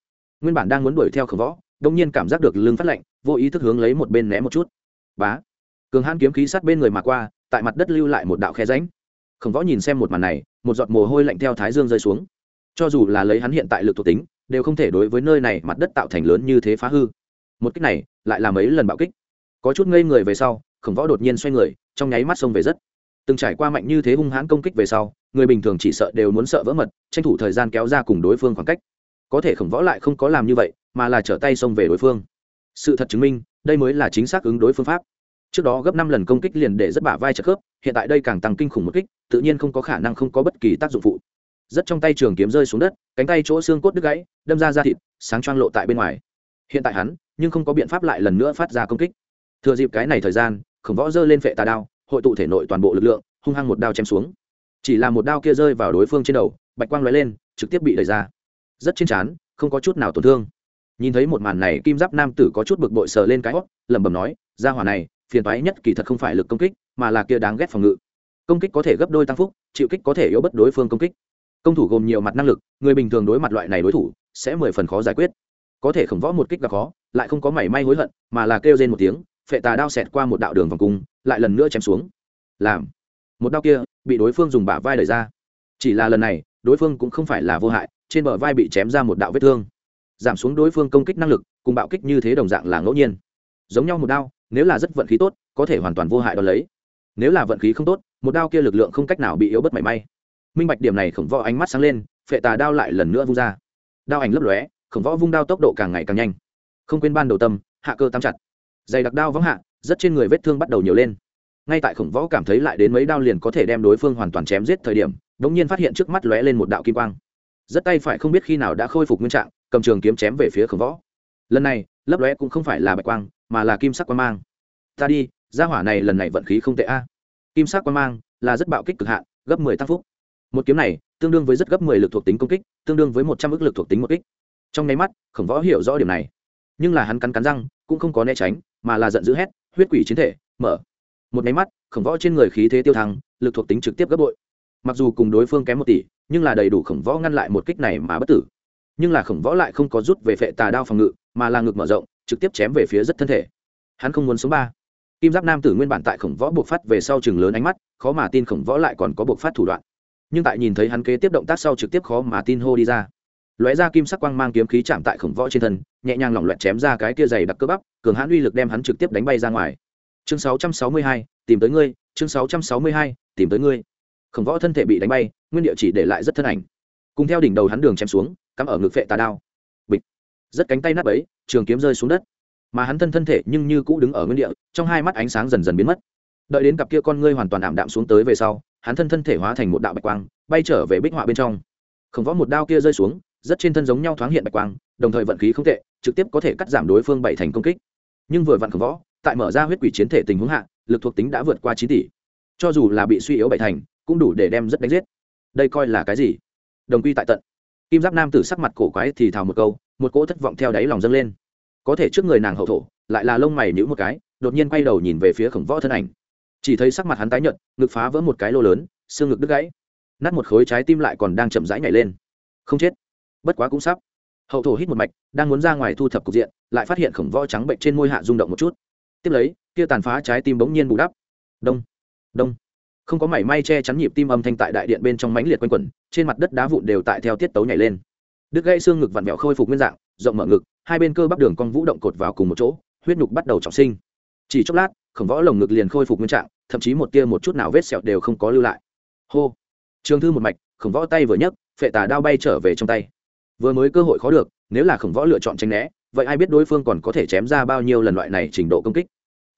Speaker 1: Nguyên bản đang muốn đuổi theo khổng võ đông nhiên cảm giác được lưng phát lạnh, vô ý thức hướng lấy một bên né một chút. Bá. Cường hãn kiếm khí sát bên người mà qua, tại mặt đất lưu lại một đạo khe ránh khổng võ nhìn xem một màn này, một giọt mồ hôi lạnh theo thái dương rơi xuống. Cho dù là lấy hắn hiện tại lực thuộc tính, đều không thể đối với nơi này mặt đất tạo thành lớn như thế phá hư. Một kích này, lại là mấy lần bạo kích. Có chút ngây người về sau, khổng võ đột nhiên xoay người, trong nháy mắt xông về rất. Từng trải qua mạnh như thế hung hãn công kích về sau, người bình thường chỉ sợ đều muốn sợ vỡ mật, tranh thủ thời gian kéo ra cùng đối phương khoảng cách. Có thể khổng võ lại không có làm như vậy, mà là trở tay xông về đối phương. Sự thật chứng minh, đây mới là chính xác ứng đối phương pháp trước đó gấp năm lần công kích liền để rất bả vai trợ khớp, hiện tại đây càng tăng kinh khủng một kích, tự nhiên không có khả năng không có bất kỳ tác dụng phụ. Rất trong tay trường kiếm rơi xuống đất, cánh tay chỗ xương cốt đứt gãy, đâm ra ra thịt, sáng choang lộ tại bên ngoài. Hiện tại hắn, nhưng không có biện pháp lại lần nữa phát ra công kích. Thừa dịp cái này thời gian, khổng võ giơ lên phệ tà đao, hội tụ thể nội toàn bộ lực lượng, hung hăng một đao chém xuống. Chỉ là một đao kia rơi vào đối phương trên đầu, bạch quang lóe lên, trực tiếp bị đẩy ra. Rất trên trán, không có chút nào tổn thương. Nhìn thấy một màn này, kim giáp nam tử có chút bực bội sờ lên cái hót lẩm bẩm nói ra hỏa này phiền toái nhất kỳ thật không phải lực công kích, mà là kia đáng ghét phòng ngự. Công kích có thể gấp đôi tăng phúc, chịu kích có thể yếu bất đối phương công kích. Công thủ gồm nhiều mặt năng lực, người bình thường đối mặt loại này đối thủ, sẽ mười phần khó giải quyết. Có thể khổng võ một kích gặp khó, lại không có mảy may hối hận, mà là kêu rên một tiếng, phệ tà đao xẹt qua một đạo đường vòng cung, lại lần nữa chém xuống. Làm. Một đao kia, bị đối phương dùng bả vai đẩy ra. Chỉ là lần này, đối phương cũng không phải là vô hại, trên bờ vai bị chém ra một đạo vết thương. Giảm xuống đối phương công kích năng lực, cùng bạo kích như thế đồng dạng là ngẫu nhiên. Giống nhau một đao nếu là rất vận khí tốt, có thể hoàn toàn vô hại đ ó lấy. Nếu là vận khí không tốt, một đao kia lực lượng không cách nào bị yếu bất mảy may. Minh bạch điểm này khổng võ ánh mắt sáng lên, phệ tà đao lại lần nữa vung ra. Đao ảnh lấp lóe, khổng võ vung đao tốc độ càng ngày càng nhanh. Không quên ban đầu tâm, hạ cơ tam chặt. Dày đặc đao vắng hạ, rất trên người vết thương bắt đầu nhiều lên. Ngay tại khổng võ cảm thấy lại đến mấy đao liền có thể đem đối phương hoàn toàn chém giết thời điểm đ ỗ n g nhiên phát hiện trước mắt lóe lên một đạo kim quang. Rất tay phải không biết khi nào đã khôi phục nguyên trạng, cầm trường kiếm chém về phía khổng võ. Lần này, lấp lóe cũng không phải là bạch quang mà là kim sắc quang mang. Ta đi ra hỏa này lần này vận khí không tệ a. Kim sắc quang mang là rất bạo kích cực hạn, gấp mười tăng phúc. Một kiếm này, tương đương với rất gấp mười lực thuộc tính công kích, tương đương với một trăm ước lực thuộc tính một kích. Trong nháy mắt, khổng võ hiểu rõ điểm này. Nhưng là hắn cắn cắn răng, cũng không có né tránh, mà là giận dữ hét, huyết quỷ chiến thể, mở. Một nháy mắt, khổng võ trên người khí thế tiêu thăng, lực thuộc tính trực tiếp gấp bội. Mặc dù cùng đối phương kém một tỷ, nhưng là đầy đủ khổng võ ngăn lại một kích này mà bất tử. Nhưng là khổng võ lại không có rút về phệ tà đao phòng ngự, mà là ngực mở rộng trực tiếp chém về phía rất thân thể. Hắn không muốn sống ba. Kim giáp nam tử nguyên bản tại khổng võ buộc phát về sau chừng lớn ánh mắt khó mà tin khổng võ lại còn có buộc phát thủ đoạn. Nhưng tại nhìn thấy hắn kế tiếp động tác sau trực tiếp khó mà tin hô đi ra. Lóe ra kim sắc quang mang kiếm khí chạm tại khổng võ trên thân nhẹ nhàng lỏng loẹt chém ra cái kia dày đặc cơ bắp cường hãn uy lực đem hắn trực tiếp đánh bay ra ngoài. Chương 662, tìm tới ngươi chương 662, tìm tới ngươi. Khổng võ thân thể bị đánh bay nguyên địa chỉ để lại rất thân ảnh. Cùng theo đỉnh đầu hắn đường chém xuống cắm ở ngực phệ tà đao rất cánh tay nát ấy trường kiếm rơi xuống đất. Mà hắn thân thân thể nhưng như cũ đứng ở nguyên địa, trong hai mắt ánh sáng dần dần biến mất. Đợi đến cặp kia con ngươi hoàn toàn ảm đạm xuống tới về sau, hắn thân thân thể hóa thành một đạo bạch quang, bay trở về bích họa bên trong. Khổng võ một đao kia rơi xuống, rất trên thân giống nhau thoáng hiện bạch quang, đồng thời vận khí không tệ, trực tiếp có thể cắt giảm đối phương bảy thành công kích. Nhưng vừa vặn khổng võ, tại mở ra huyết quỷ chiến thể tình huống hạ, lực thuộc tính đã vượt qua chín tỷ. Cho dù là bị suy yếu bảy thành, cũng đủ để đem rất đánh giết. Đây coi là cái gì? Đồng quy tại tận. Kim giáp nam tử sắc mặt cổ quái thì thào một câu một cỗ thất vọng theo đáy lòng dâng lên. Có thể trước người nàng hậu thổ, lại là lông mày nhữ một cái, đột nhiên quay đầu nhìn về phía khổng võ thân ảnh. Chỉ thấy sắc mặt hắn tái nhợt, ngực phá vỡ một cái lô lớn, xương ngực đứt gãy. Nát một khối trái tim lại còn đang chậm rãi nhảy lên. Không chết. Bất quá cũng sắp. Hậu thổ hít một mạch, đang muốn ra ngoài thu thập cục diện, lại phát hiện khổng võ trắng bệnh trên môi hạ rung động một chút. Tiếp lấy, kia tàn phá trái tim bỗng nhiên bù đắp. Đông đông. Không có mảy may che chắn nhịp tim âm thanh tại đại điện bên trong mãnh liệt quanh quẩn, trên mặt đất đá vụn đều tại theo tiết tấu nhảy lên đứt gãy xương ngực vặn vẹo khôi phục nguyên dạng, rộng mở ngực, hai bên cơ bắp đường cong vũ động cột vào cùng một chỗ, huyết nhục bắt đầu trọng sinh. Chỉ chốc lát, khổng võ lồng ngực liền khôi phục nguyên trạng, thậm chí một tia một chút nào vết sẹo đều không có lưu lại. Hô! Trường thư một mạch, khổng võ tay vừa nhấc, phệ tà đao bay trở về trong tay. Vừa mới cơ hội khó được, nếu là khổng võ lựa chọn tranh né, vậy ai biết đối phương còn có thể chém ra bao nhiêu lần loại này trình độ công kích.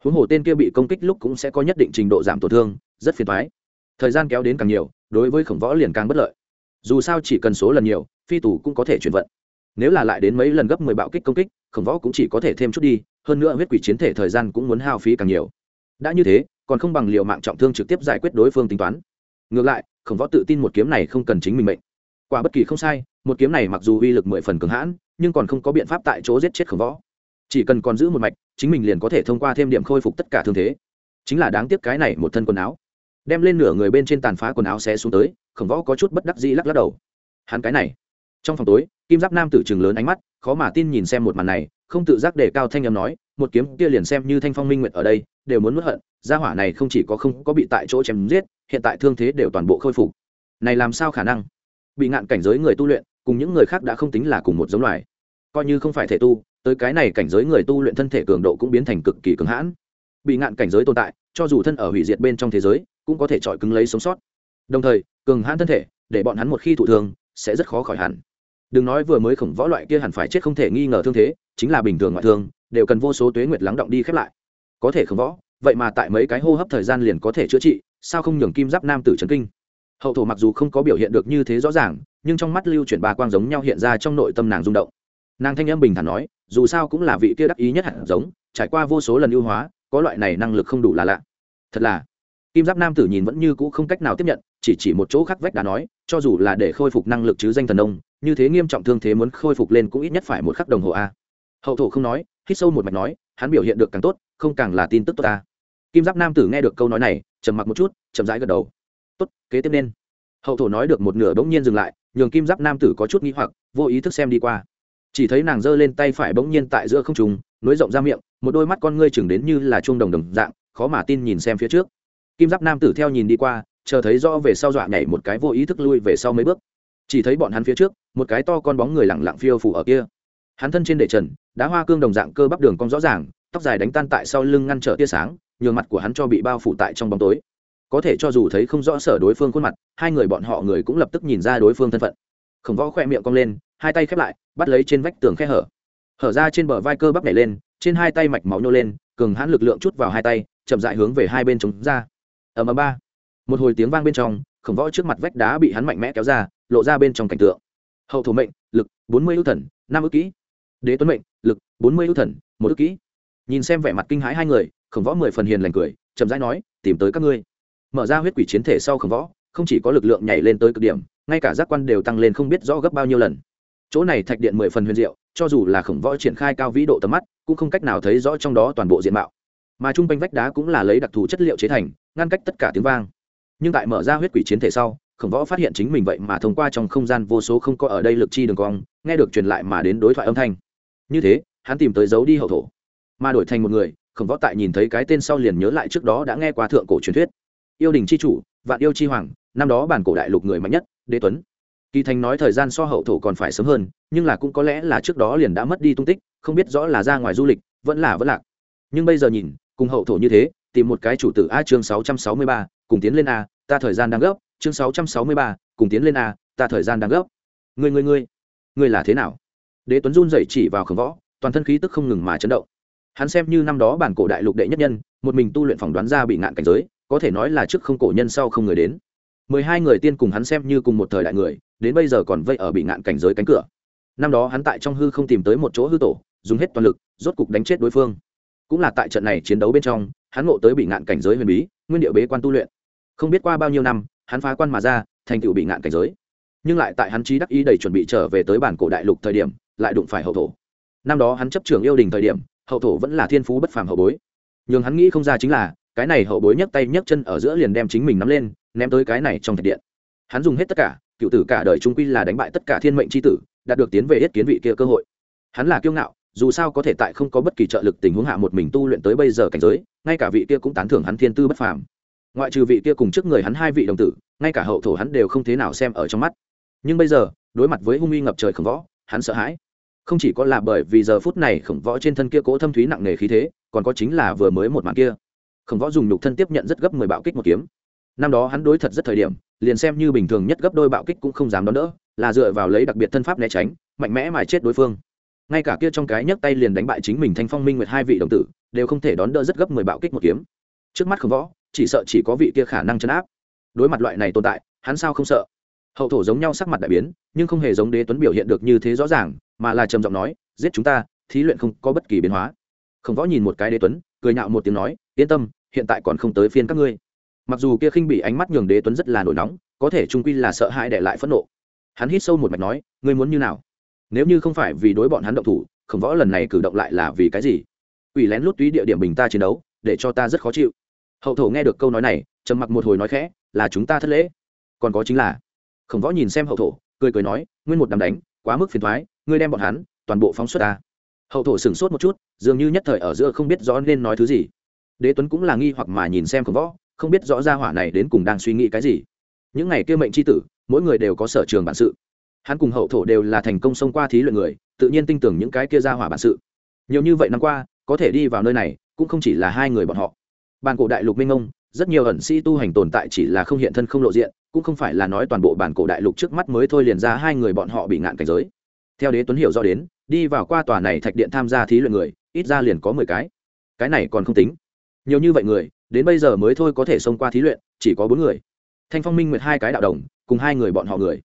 Speaker 1: Huống hồ tên kia bị công kích lúc cũng sẽ có nhất định trình độ giảm tổn thương, rất phiền thoái thời gian kéo đến càng nhiều, đối với khổng võ liền càng bất lợi dù sao chỉ cần số lần nhiều, phi tù cũng có thể chuyển vận. Nếu là lại đến mấy lần gấp mười bạo kích công kích, khổng võ cũng chỉ có thể thêm chút đi, hơn nữa huyết quỷ chiến thể thời gian cũng muốn hao phí càng nhiều. Đã như thế, còn không bằng liệu mạng trọng thương trực tiếp giải quyết đối phương tính toán. Ngược lại, khổng võ tự tin một kiếm này không cần chính mình mệnh. Quả bất kỳ không sai, một kiếm này mặc dù uy lực mười phần cường hãn, nhưng còn không có biện pháp tại chỗ giết chết khổng võ. Chỉ cần còn giữ một mạch, chính mình liền có thể thông qua thêm điểm khôi phục tất cả thương thế. Chính là đáng tiếc cái này một thân quần áo. Đem lên nửa người bên trên tàn phá quần áo xé xuống tới khổng võ có chút bất đắc dĩ lắc lắc đầu. Hắn cái này. Trong phòng tối, kim giáp nam tử chừng lớn ánh mắt, khó mà tin nhìn xem một màn này, không tự giác để cao thanh âm nói, một kiếm kia liền xem như thanh phong minh nguyện ở đây, đều muốn mất hận, gia hỏa này không chỉ có không có bị tại chỗ chém giết, hiện tại thương thế đều toàn bộ khôi phục. Này làm sao khả năng? Bị ngạn cảnh giới người tu luyện, cùng những người khác đã không tính là cùng một giống loài. Coi như không phải thể tu, tới cái này cảnh giới người tu luyện thân thể cường độ cũng biến thành cực kỳ cứng hãn. Bị ngạn cảnh giới tồn tại, cho dù thân ở hủy diệt bên trong thế giới, cũng có thể chọi cứng lấy sống sót. Đồng thời cường hãn thân thể, để bọn hắn một khi thụ thương, sẽ rất khó khỏi hẳn. Đừng nói vừa mới khổng võ loại kia hẳn phải chết không thể nghi ngờ thương thế, chính là bình thường ngoại thương, đều cần vô số tuế nguyệt lắng động đi khép lại. Có thể khổng võ, vậy mà tại mấy cái hô hấp thời gian liền có thể chữa trị, sao không nhường kim giáp nam tử trấn kinh? Hậu thổ mặc dù không có biểu hiện được như thế rõ ràng, nhưng trong mắt lưu chuyển ba quang giống nhau hiện ra trong nội tâm nàng rung động. Nàng thanh âm bình thản nói, dù sao cũng là vị kia đắc ý nhất hẳn giống, trải qua vô số lần ưu hóa, có loại này năng lực không đủ là lạ. Thật là, kim giáp nam tử nhìn vẫn như cũ không cách nào tiếp nhận chỉ chỉ một chỗ khắc vách đã nói, cho dù là để khôi phục năng lực chứ danh thần ông, như thế nghiêm trọng thương thế muốn khôi phục lên cũng ít nhất phải một khắc đồng hồ a. Hậu thổ không nói, hít sâu một mạch nói, hắn biểu hiện được càng tốt, không càng là tin tức tốt ta. Kim giáp nam tử nghe được câu nói này, trầm mặc một chút, chậm rãi gật đầu. Tốt, kế tiếp nên. Hậu thổ nói được một nửa bỗng nhiên dừng lại, nhường kim giáp nam tử có chút nghĩ hoặc, vô ý thức xem đi qua. Chỉ thấy nàng giơ lên tay phải bỗng nhiên tại giữa không trùng nối rộng ra miệng, một đôi mắt con ngươi chừng đến như là chuông đồng đồng dạng, khó mà tin nhìn xem phía trước. Kim giáp nam tử theo nhìn đi qua chờ thấy rõ về sau dọa nhảy một cái vô ý thức lui về sau mấy bước. Chỉ thấy bọn hắn phía trước, một cái to con bóng người lẳng lặng phiêu phủ ở kia. Hắn thân trên đệ trần, đá hoa cương đồng dạng cơ bắp đường cong rõ ràng, tóc dài đánh tan tại sau lưng ngăn trở tia sáng, nhường mặt của hắn cho bị bao phủ tại trong bóng tối. Có thể cho dù thấy không rõ sở đối phương khuôn mặt, hai người bọn họ người cũng lập tức nhìn ra đối phương thân phận. Khổng võ khoe miệng cong lên, hai tay khép lại, bắt lấy trên vách tường khe hở. Hở ra trên bờ vai cơ bắp nhảy lên, trên hai tay mạch máu nhô lên, cường hãn lực lượng chút vào hai tay, chậm dại hướng về hai bên chống ra. Ở mờ ba một hồi tiếng vang bên trong, khổng võ trước mặt vách đá bị hắn mạnh mẽ kéo ra, lộ ra bên trong cảnh tượng. Hậu thủ mệnh, lực, bốn mươi ưu thần, năm ước kỹ. Đế tuấn mệnh, lực, bốn mươi ưu thần, một ước kỹ. Nhìn xem vẻ mặt kinh hãi hai người, khổng võ mười phần hiền lành cười, chậm rãi nói, tìm tới các ngươi. Mở ra huyết quỷ chiến thể sau khổng võ, không chỉ có lực lượng nhảy lên tới cực điểm, ngay cả giác quan đều tăng lên không biết rõ gấp bao nhiêu lần. Chỗ này thạch điện mười phần huyền diệu, cho dù là khổng võ triển khai cao vĩ độ tầm mắt, cũng không cách nào thấy rõ trong đó toàn bộ diện mạo. Mà chung quanh vách đá cũng là lấy đặc thù chất liệu chế thành, ngăn cách tất cả tiếng vang nhưng tại mở ra huyết quỷ chiến thể sau, khổng võ phát hiện chính mình vậy mà thông qua trong không gian vô số không có ở đây lực chi đường cong, nghe được truyền lại mà đến đối thoại âm thanh. Như thế, hắn tìm tới giấu đi hậu thổ. Mà đổi thành một người, khổng võ tại nhìn thấy cái tên sau liền nhớ lại trước đó đã nghe qua thượng cổ truyền thuyết. Yêu đình c h i chủ, vạn yêu c h i hoàng, năm đó bản cổ đại lục người mạnh nhất, đế tuấn. Kỳ thành nói thời gian so hậu thổ còn phải sớm hơn, nhưng là cũng có lẽ là trước đó liền đã mất đi tung tích, không biết rõ là ra ngoài du lịch, vẫn là vẫn lạc. Nhưng bây giờ nhìn, cùng hậu thổ như thế, tìm một cái chủ tử a chương sáu trăm sáu mươi ba cùng tiến lên a, ta thời gian đang gấp, chương sáu trăm sáu mươi ba, cùng tiến lên a, ta thời gian đang gấp. Người người người người là thế nào? Đế tuấn run dậy chỉ vào khổng võ, toàn thân khí tức không ngừng mà chấn động. Hắn xem như năm đó bản cổ đại lục đệ nhất nhân, một mình tu luyện phỏng đoán ra bị ngạn cảnh giới, có thể nói là trước không cổ nhân sau không người đến. Mười hai người tiên cùng hắn xem như cùng một thời đại người, đến bây giờ còn vây ở bị ngạn cảnh giới cánh cửa. Năm đó hắn tại trong hư không tìm tới một chỗ hư tổ, dùng hết toàn lực, rốt cục đánh chết đối phương. Cũng là tại trận này chiến đấu bên trong, hắn ngộ tới bị ngạn cảnh giới huyền bí, nguyên điệu bế quan tu luyện không biết qua bao nhiêu năm, hắn phá quan mà ra, thành tựu bị ngạn cảnh giới. Nhưng lại tại hắn trí đắc ý đầy chuẩn bị trở về tới bản cổ đại lục thời điểm, lại đụng phải hậu thổ. Năm đó hắn chấp trường yêu đình thời điểm, hậu thổ vẫn là thiên phú bất phàm hậu bối. Nhưng hắn nghĩ không ra chính là, cái này hậu bối nhấc tay nhấc chân ở giữa liền đem chính mình nắm lên, ném tới cái này trong thạch điện. Hắn dùng hết tất cả, cựu tử cả đời trung quy là đánh bại tất cả thiên mệnh tri tử, đạt được tiến về hết kiến vị kia cơ hội. Hắn là kiêu ngạo, dù sao có thể tại không có bất kỳ trợ lực tình huống hạ một mình tu luyện tới bây giờ cảnh giới, ngay cả vị kia cũng tán thưởng hắn thiên tư bất phàm ngoại trừ vị kia cùng trước người hắn hai vị đồng tử, ngay cả hậu thổ hắn đều không thế nào xem ở trong mắt. Nhưng bây giờ, đối mặt với hung uy ngập trời khổng võ, hắn sợ hãi. Không chỉ có là bởi vì giờ phút này khổng võ trên thân kia cố thâm thúy nặng nề khí thế, còn có chính là vừa mới một màn kia. Khổng võ dùng nhục thân tiếp nhận rất gấp mười bạo kích một kiếm. Năm đó hắn đối thật rất thời điểm, liền xem như bình thường nhất gấp đôi bạo kích cũng không dám đón đỡ, là dựa vào lấy đặc biệt thân pháp né tránh, mạnh mẽ mà chết đối phương. Ngay cả kia trong cái nhấc tay liền đánh bại chính mình thanh phong minh nguyệt hai vị đồng tử, đều không thể đón đỡ rất gấp mười bạo kích một kiếm. Trước mắt khổng võ chỉ sợ chỉ có vị kia khả năng chấn áp. Đối mặt loại này tồn tại, hắn sao không sợ? Hậu thổ giống nhau sắc mặt đại biến, nhưng không hề giống đế tuấn biểu hiện được như thế rõ ràng, mà là trầm giọng nói, giết chúng ta, thí luyện không có bất kỳ biến hóa. Khổng võ nhìn một cái đế tuấn, cười nhạo một tiếng nói, yên tâm, hiện tại còn không tới phiên các ngươi. Mặc dù kia khinh bị ánh mắt nhường đế tuấn rất là nổi nóng, có thể trung quy là sợ hãi để lại phẫn nộ. Hắn hít sâu một mạch nói, ngươi muốn như nào? Nếu như không phải vì đối bọn hắn động thủ, khổng võ lần này cử động lại là vì cái gì? Ủy lén lút túy địa điểm bình ta chiến đấu, để cho ta rất khó chịu hậu thổ nghe được câu nói này, trầm mặc một hồi nói khẽ, là chúng ta thất lễ. Còn có chính là, khổng võ nhìn xem hậu thổ, cười cười nói, nguyên một đám đánh, quá mức phiền thoái ngươi đem bọn hắn toàn bộ phóng xuất ta. Hậu thổ sửng sốt một chút, dường như nhất thời ở giữa không biết rõ nên nói thứ gì. Đế tuấn cũng là nghi hoặc mà nhìn xem khổng võ, không biết rõ ra hỏa này đến cùng đang suy nghĩ cái gì. Những ngày kia mệnh tri tử, mỗi người đều có sở trường bản sự. Hắn cùng hậu thổ đều là thành công xông qua thí luyện người, tự nhiên tin tưởng những cái kia ra hỏa bản sự. Nhiều như vậy năm qua, có thể đi vào nơi này, cũng không chỉ là hai người bọn họ bản cổ đại lục minh ông rất nhiều ẩn sĩ tu hành tồn tại chỉ là không hiện thân không lộ diện, cũng không phải là nói toàn bộ bản cổ đại lục trước mắt mới thôi liền ra hai người bọn họ bị ngạn cảnh giới. Theo đế tuấn hiểu do đến, đi vào qua tòa này thạch điện tham gia thí luyện người, ít ra liền có mười cái. Cái này còn không tính. Nhiều như vậy người, đến bây giờ mới thôi có thể xông qua thí luyện, chỉ có bốn người. Thanh phong minh nguyệt hai cái đạo đồng, cùng hai người bọn họ người.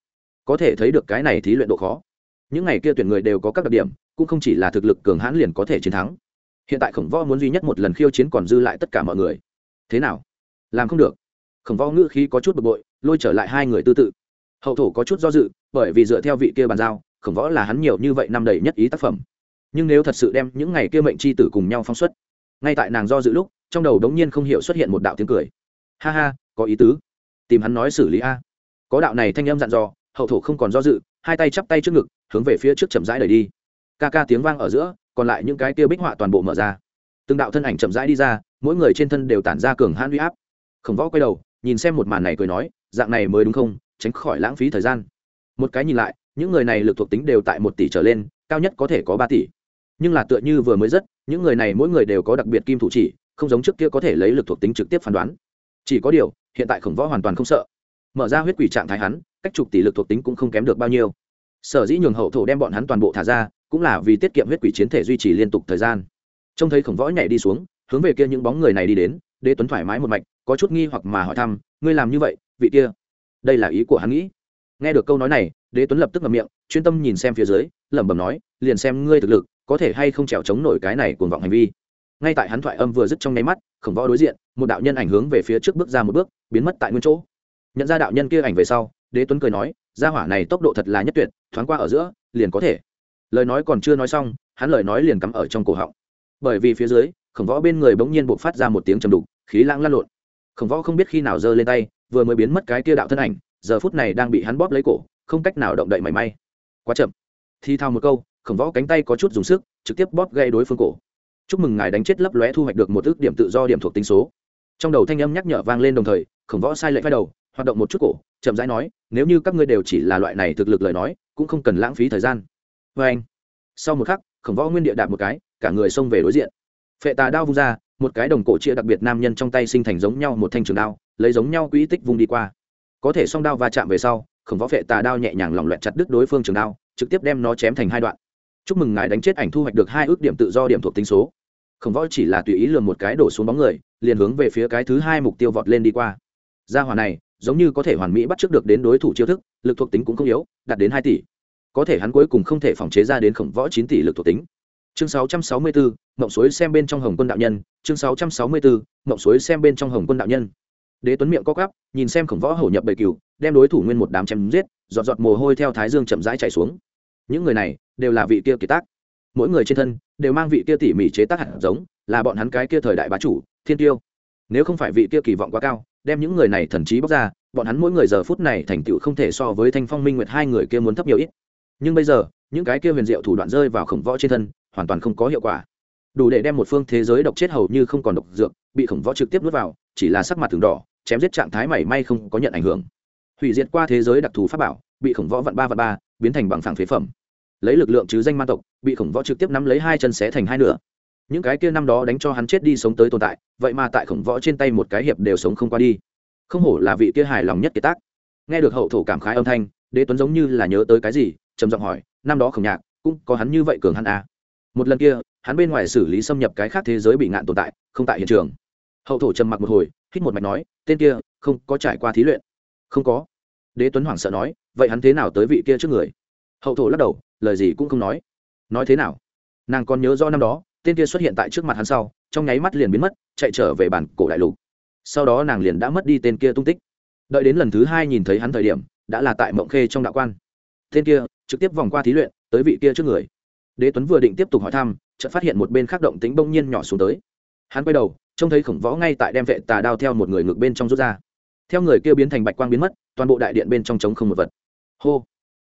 Speaker 1: Có thể thấy được cái này thí luyện độ khó. Những ngày kia tuyển người đều có các đặc điểm, cũng không chỉ là thực lực cường hãn liền có thể chiến thắng hiện tại khổng võ muốn duy nhất một lần khiêu chiến còn dư lại tất cả mọi người. Thế nào? Làm không được. Khổng võ ngữ khí có chút bực bội, lôi trở lại hai người tư tự. Hậu thổ có chút do dự, bởi vì dựa theo vị kia bàn giao, khổng võ là hắn nhiều như vậy năm đầy nhất ý tác phẩm. Nhưng nếu thật sự đem những ngày kia mệnh c h i tử cùng nhau phóng xuất, ngay tại nàng do dự lúc, trong đầu đống nhiên không hiểu xuất hiện một đạo tiếng cười. Ha ha, có ý tứ. Tìm hắn nói xử lý a. Có đạo này thanh âm dặn dò, hậu thổ không còn do dự, hai tay chắp tay trước ngực, hướng về phía trước chậm rãi đẩy đi. Ca ca tiếng vang ở giữa còn lại những cái kia bích họa toàn bộ mở ra. Từng đạo thân ảnh chậm rãi đi ra, mỗi người trên thân đều tản ra cường hãn uy áp. Khổng võ quay đầu, nhìn xem một màn này cười nói, dạng này mới đúng không? Tránh khỏi lãng phí thời gian. Một cái nhìn lại, những người này lực thuộc tính đều tại một tỷ trở lên, cao nhất có thể có ba tỷ. Nhưng là tựa như vừa mới rất, những người này mỗi người đều có đặc biệt kim thủ chỉ, không giống trước kia có thể lấy lực thuộc tính trực tiếp phán đoán. Chỉ có điều, hiện tại khổng võ hoàn toàn không sợ. Mở ra huyết quỷ trạng thái hắn, cách chục tỷ lực thuộc tính cũng không kém được bao nhiêu. Sở dĩ nhường hậu thổ đem bọn hắn toàn bộ thả ra cũng là vì tiết kiệm huyết quỷ chiến thể duy trì liên tục thời gian. Trông thấy khổng võ nhảy đi xuống, hướng về kia những bóng người này đi đến, đế tuấn thoải mái một mạch, có chút nghi hoặc mà hỏi thăm, ngươi làm như vậy, vị kia? Đây là ý của hắn nghĩ. Nghe được câu nói này, đế tuấn lập tức ngậm miệng, chuyên tâm nhìn xem phía dưới, lẩm bẩm nói, liền xem ngươi thực lực, có thể hay không trèo chống nổi cái này cuồng vọng hành vi. Ngay tại hắn thoại âm vừa dứt trong nháy mắt, khổng võ đối diện, một đạo nhân ảnh hướng về phía trước bước ra một bước, biến mất tại nguyên chỗ. Nhận ra đạo nhân kia ảnh về sau, đế tuấn cười nói, gia hỏa này tốc độ thật là nhất tuyệt, thoáng qua ở giữa, liền có thể lời nói còn chưa nói xong, hắn lời nói liền cắm ở trong cổ họng. Bởi vì phía dưới, khổng võ bên người bỗng nhiên buộc phát ra một tiếng trầm đục, khí lãng lăn lộn. Khổng võ không biết khi nào giơ lên tay, vừa mới biến mất cái kia đạo thân ảnh, giờ phút này đang bị hắn bóp lấy cổ, không cách nào động đậy mảy may. Quá chậm. Thi thao một câu, khổng võ cánh tay có chút dùng sức, trực tiếp bóp gây đối phương cổ. Chúc mừng ngài đánh chết lấp lóe thu hoạch được một ước điểm tự do điểm thuộc tính số. Trong đầu thanh âm nhắc nhở vang lên đồng thời, khổng võ sai lệch vai đầu, hoạt động một chút cổ, chậm rãi nói, nếu như các ngươi đều chỉ là loại này thực lực lời nói, cũng không cần lãng phí thời gian vê anh. Sau một khắc, khổng võ nguyên địa đạp một cái, cả người xông về đối diện. Phệ tà đao vung ra, một cái đồng cổ chia đặc biệt nam nhân trong tay sinh thành giống nhau một thanh trường đao, lấy giống nhau quỹ tích vung đi qua. Có thể song đao va chạm về sau, khổng võ phệ tà đao nhẹ nhàng lỏng loẹt chặt đứt đối phương trường đao, trực tiếp đem nó chém thành hai đoạn. Chúc mừng ngài đánh chết ảnh thu hoạch được hai ước điểm tự do điểm thuộc tính số. Khổng võ chỉ là tùy ý lường một cái đổ xuống bóng người, liền hướng về phía cái thứ hai mục tiêu vọt lên đi qua. Gia hỏa này, giống như có thể hoàn mỹ bắt trước được đến đối thủ chiêu thức, lực thuộc tính cũng không yếu, đạt đến hai tỷ có thể hắn cuối cùng không thể phòng chế ra đến khổng võ chín tỷ lực thuộc tính. Chương 664, mộng suối xem bên trong hồng quân đạo nhân. Chương 664, mộng suối xem bên trong hồng quân đạo nhân. Đế tuấn miệng co cắp nhìn xem khổng võ hổ nhập bầy cừu đem đối thủ nguyên một đám chém giết giọt giọt mồ hôi theo thái dương chậm rãi chạy xuống. Những người này đều là vị kia kỳ tác. Mỗi người trên thân đều mang vị kia tỉ mỉ chế tác hạt giống là bọn hắn cái kia thời đại bá chủ thiên tiêu. Nếu không phải vị kia kỳ vọng quá cao đem những người này thần trí bóc ra bọn hắn mỗi người giờ phút này thành tựu không thể so với thanh phong minh nguyệt hai người kia muốn thấp nhiều ít nhưng bây giờ, những cái kia huyền diệu thủ đoạn rơi vào khổng võ trên thân, hoàn toàn không có hiệu quả. Đủ để đem một phương thế giới độc chết hầu như không còn độc dược, bị khổng võ trực tiếp nuốt vào, chỉ là sắc mặt thường đỏ, chém giết trạng thái mảy may không có nhận ảnh hưởng. Hủy diệt qua thế giới đặc thù pháp bảo, bị khổng võ vạn ba vạn ba, biến thành bằng phẳng phế phẩm. Lấy lực lượng chứ danh man tộc, bị khổng võ trực tiếp nắm lấy hai chân xé thành hai nửa. Những cái kia năm đó đánh cho hắn chết đi sống tới tồn tại, vậy mà tại khổng võ trên tay một cái hiệp đều sống không qua đi. Không hổ là vị kia hài lòng nhất kiệt tác. Nghe được hậu thổ cảm khái âm thanh, đế tuấn giống như là nhớ tới cái gì trầm giọng hỏi, năm đó khổng nhạc, cũng có hắn như vậy cường hắn à. một lần kia, hắn bên ngoài xử lý xâm nhập cái khác thế giới bị ngạn tồn tại, không tại hiện trường. Hậu thổ trầm mặc một hồi, hít một mạch nói, tên kia, không có trải qua thí luyện. Không có. Đế tuấn hoảng sợ nói, vậy hắn thế nào tới vị kia trước người? Hậu thổ lắc đầu, lời gì cũng không nói. Nói thế nào? Nàng còn nhớ do năm đó, tên kia xuất hiện tại trước mặt hắn sau, trong nháy mắt liền biến mất, chạy trở về bản cổ đại lục. Sau đó nàng liền đã mất đi tên kia tung tích. Đợi đến lần thứ hai nhìn thấy hắn thời điểm, đã là tại mộng khê trong đạo quan. Tên kia trực tiếp vòng qua thí luyện, tới vị kia trước người. Đế tuấn vừa định tiếp tục hỏi thăm, chợt phát hiện một bên khác động tính bỗng nhiên nhỏ xuống tới. Hắn quay đầu, trông thấy khổng võ ngay tại đem vệ tà đao theo một người ngược bên trong rút ra. Theo người kia biến thành bạch quang biến mất, toàn bộ đại điện bên trong trống không một vật. Hô!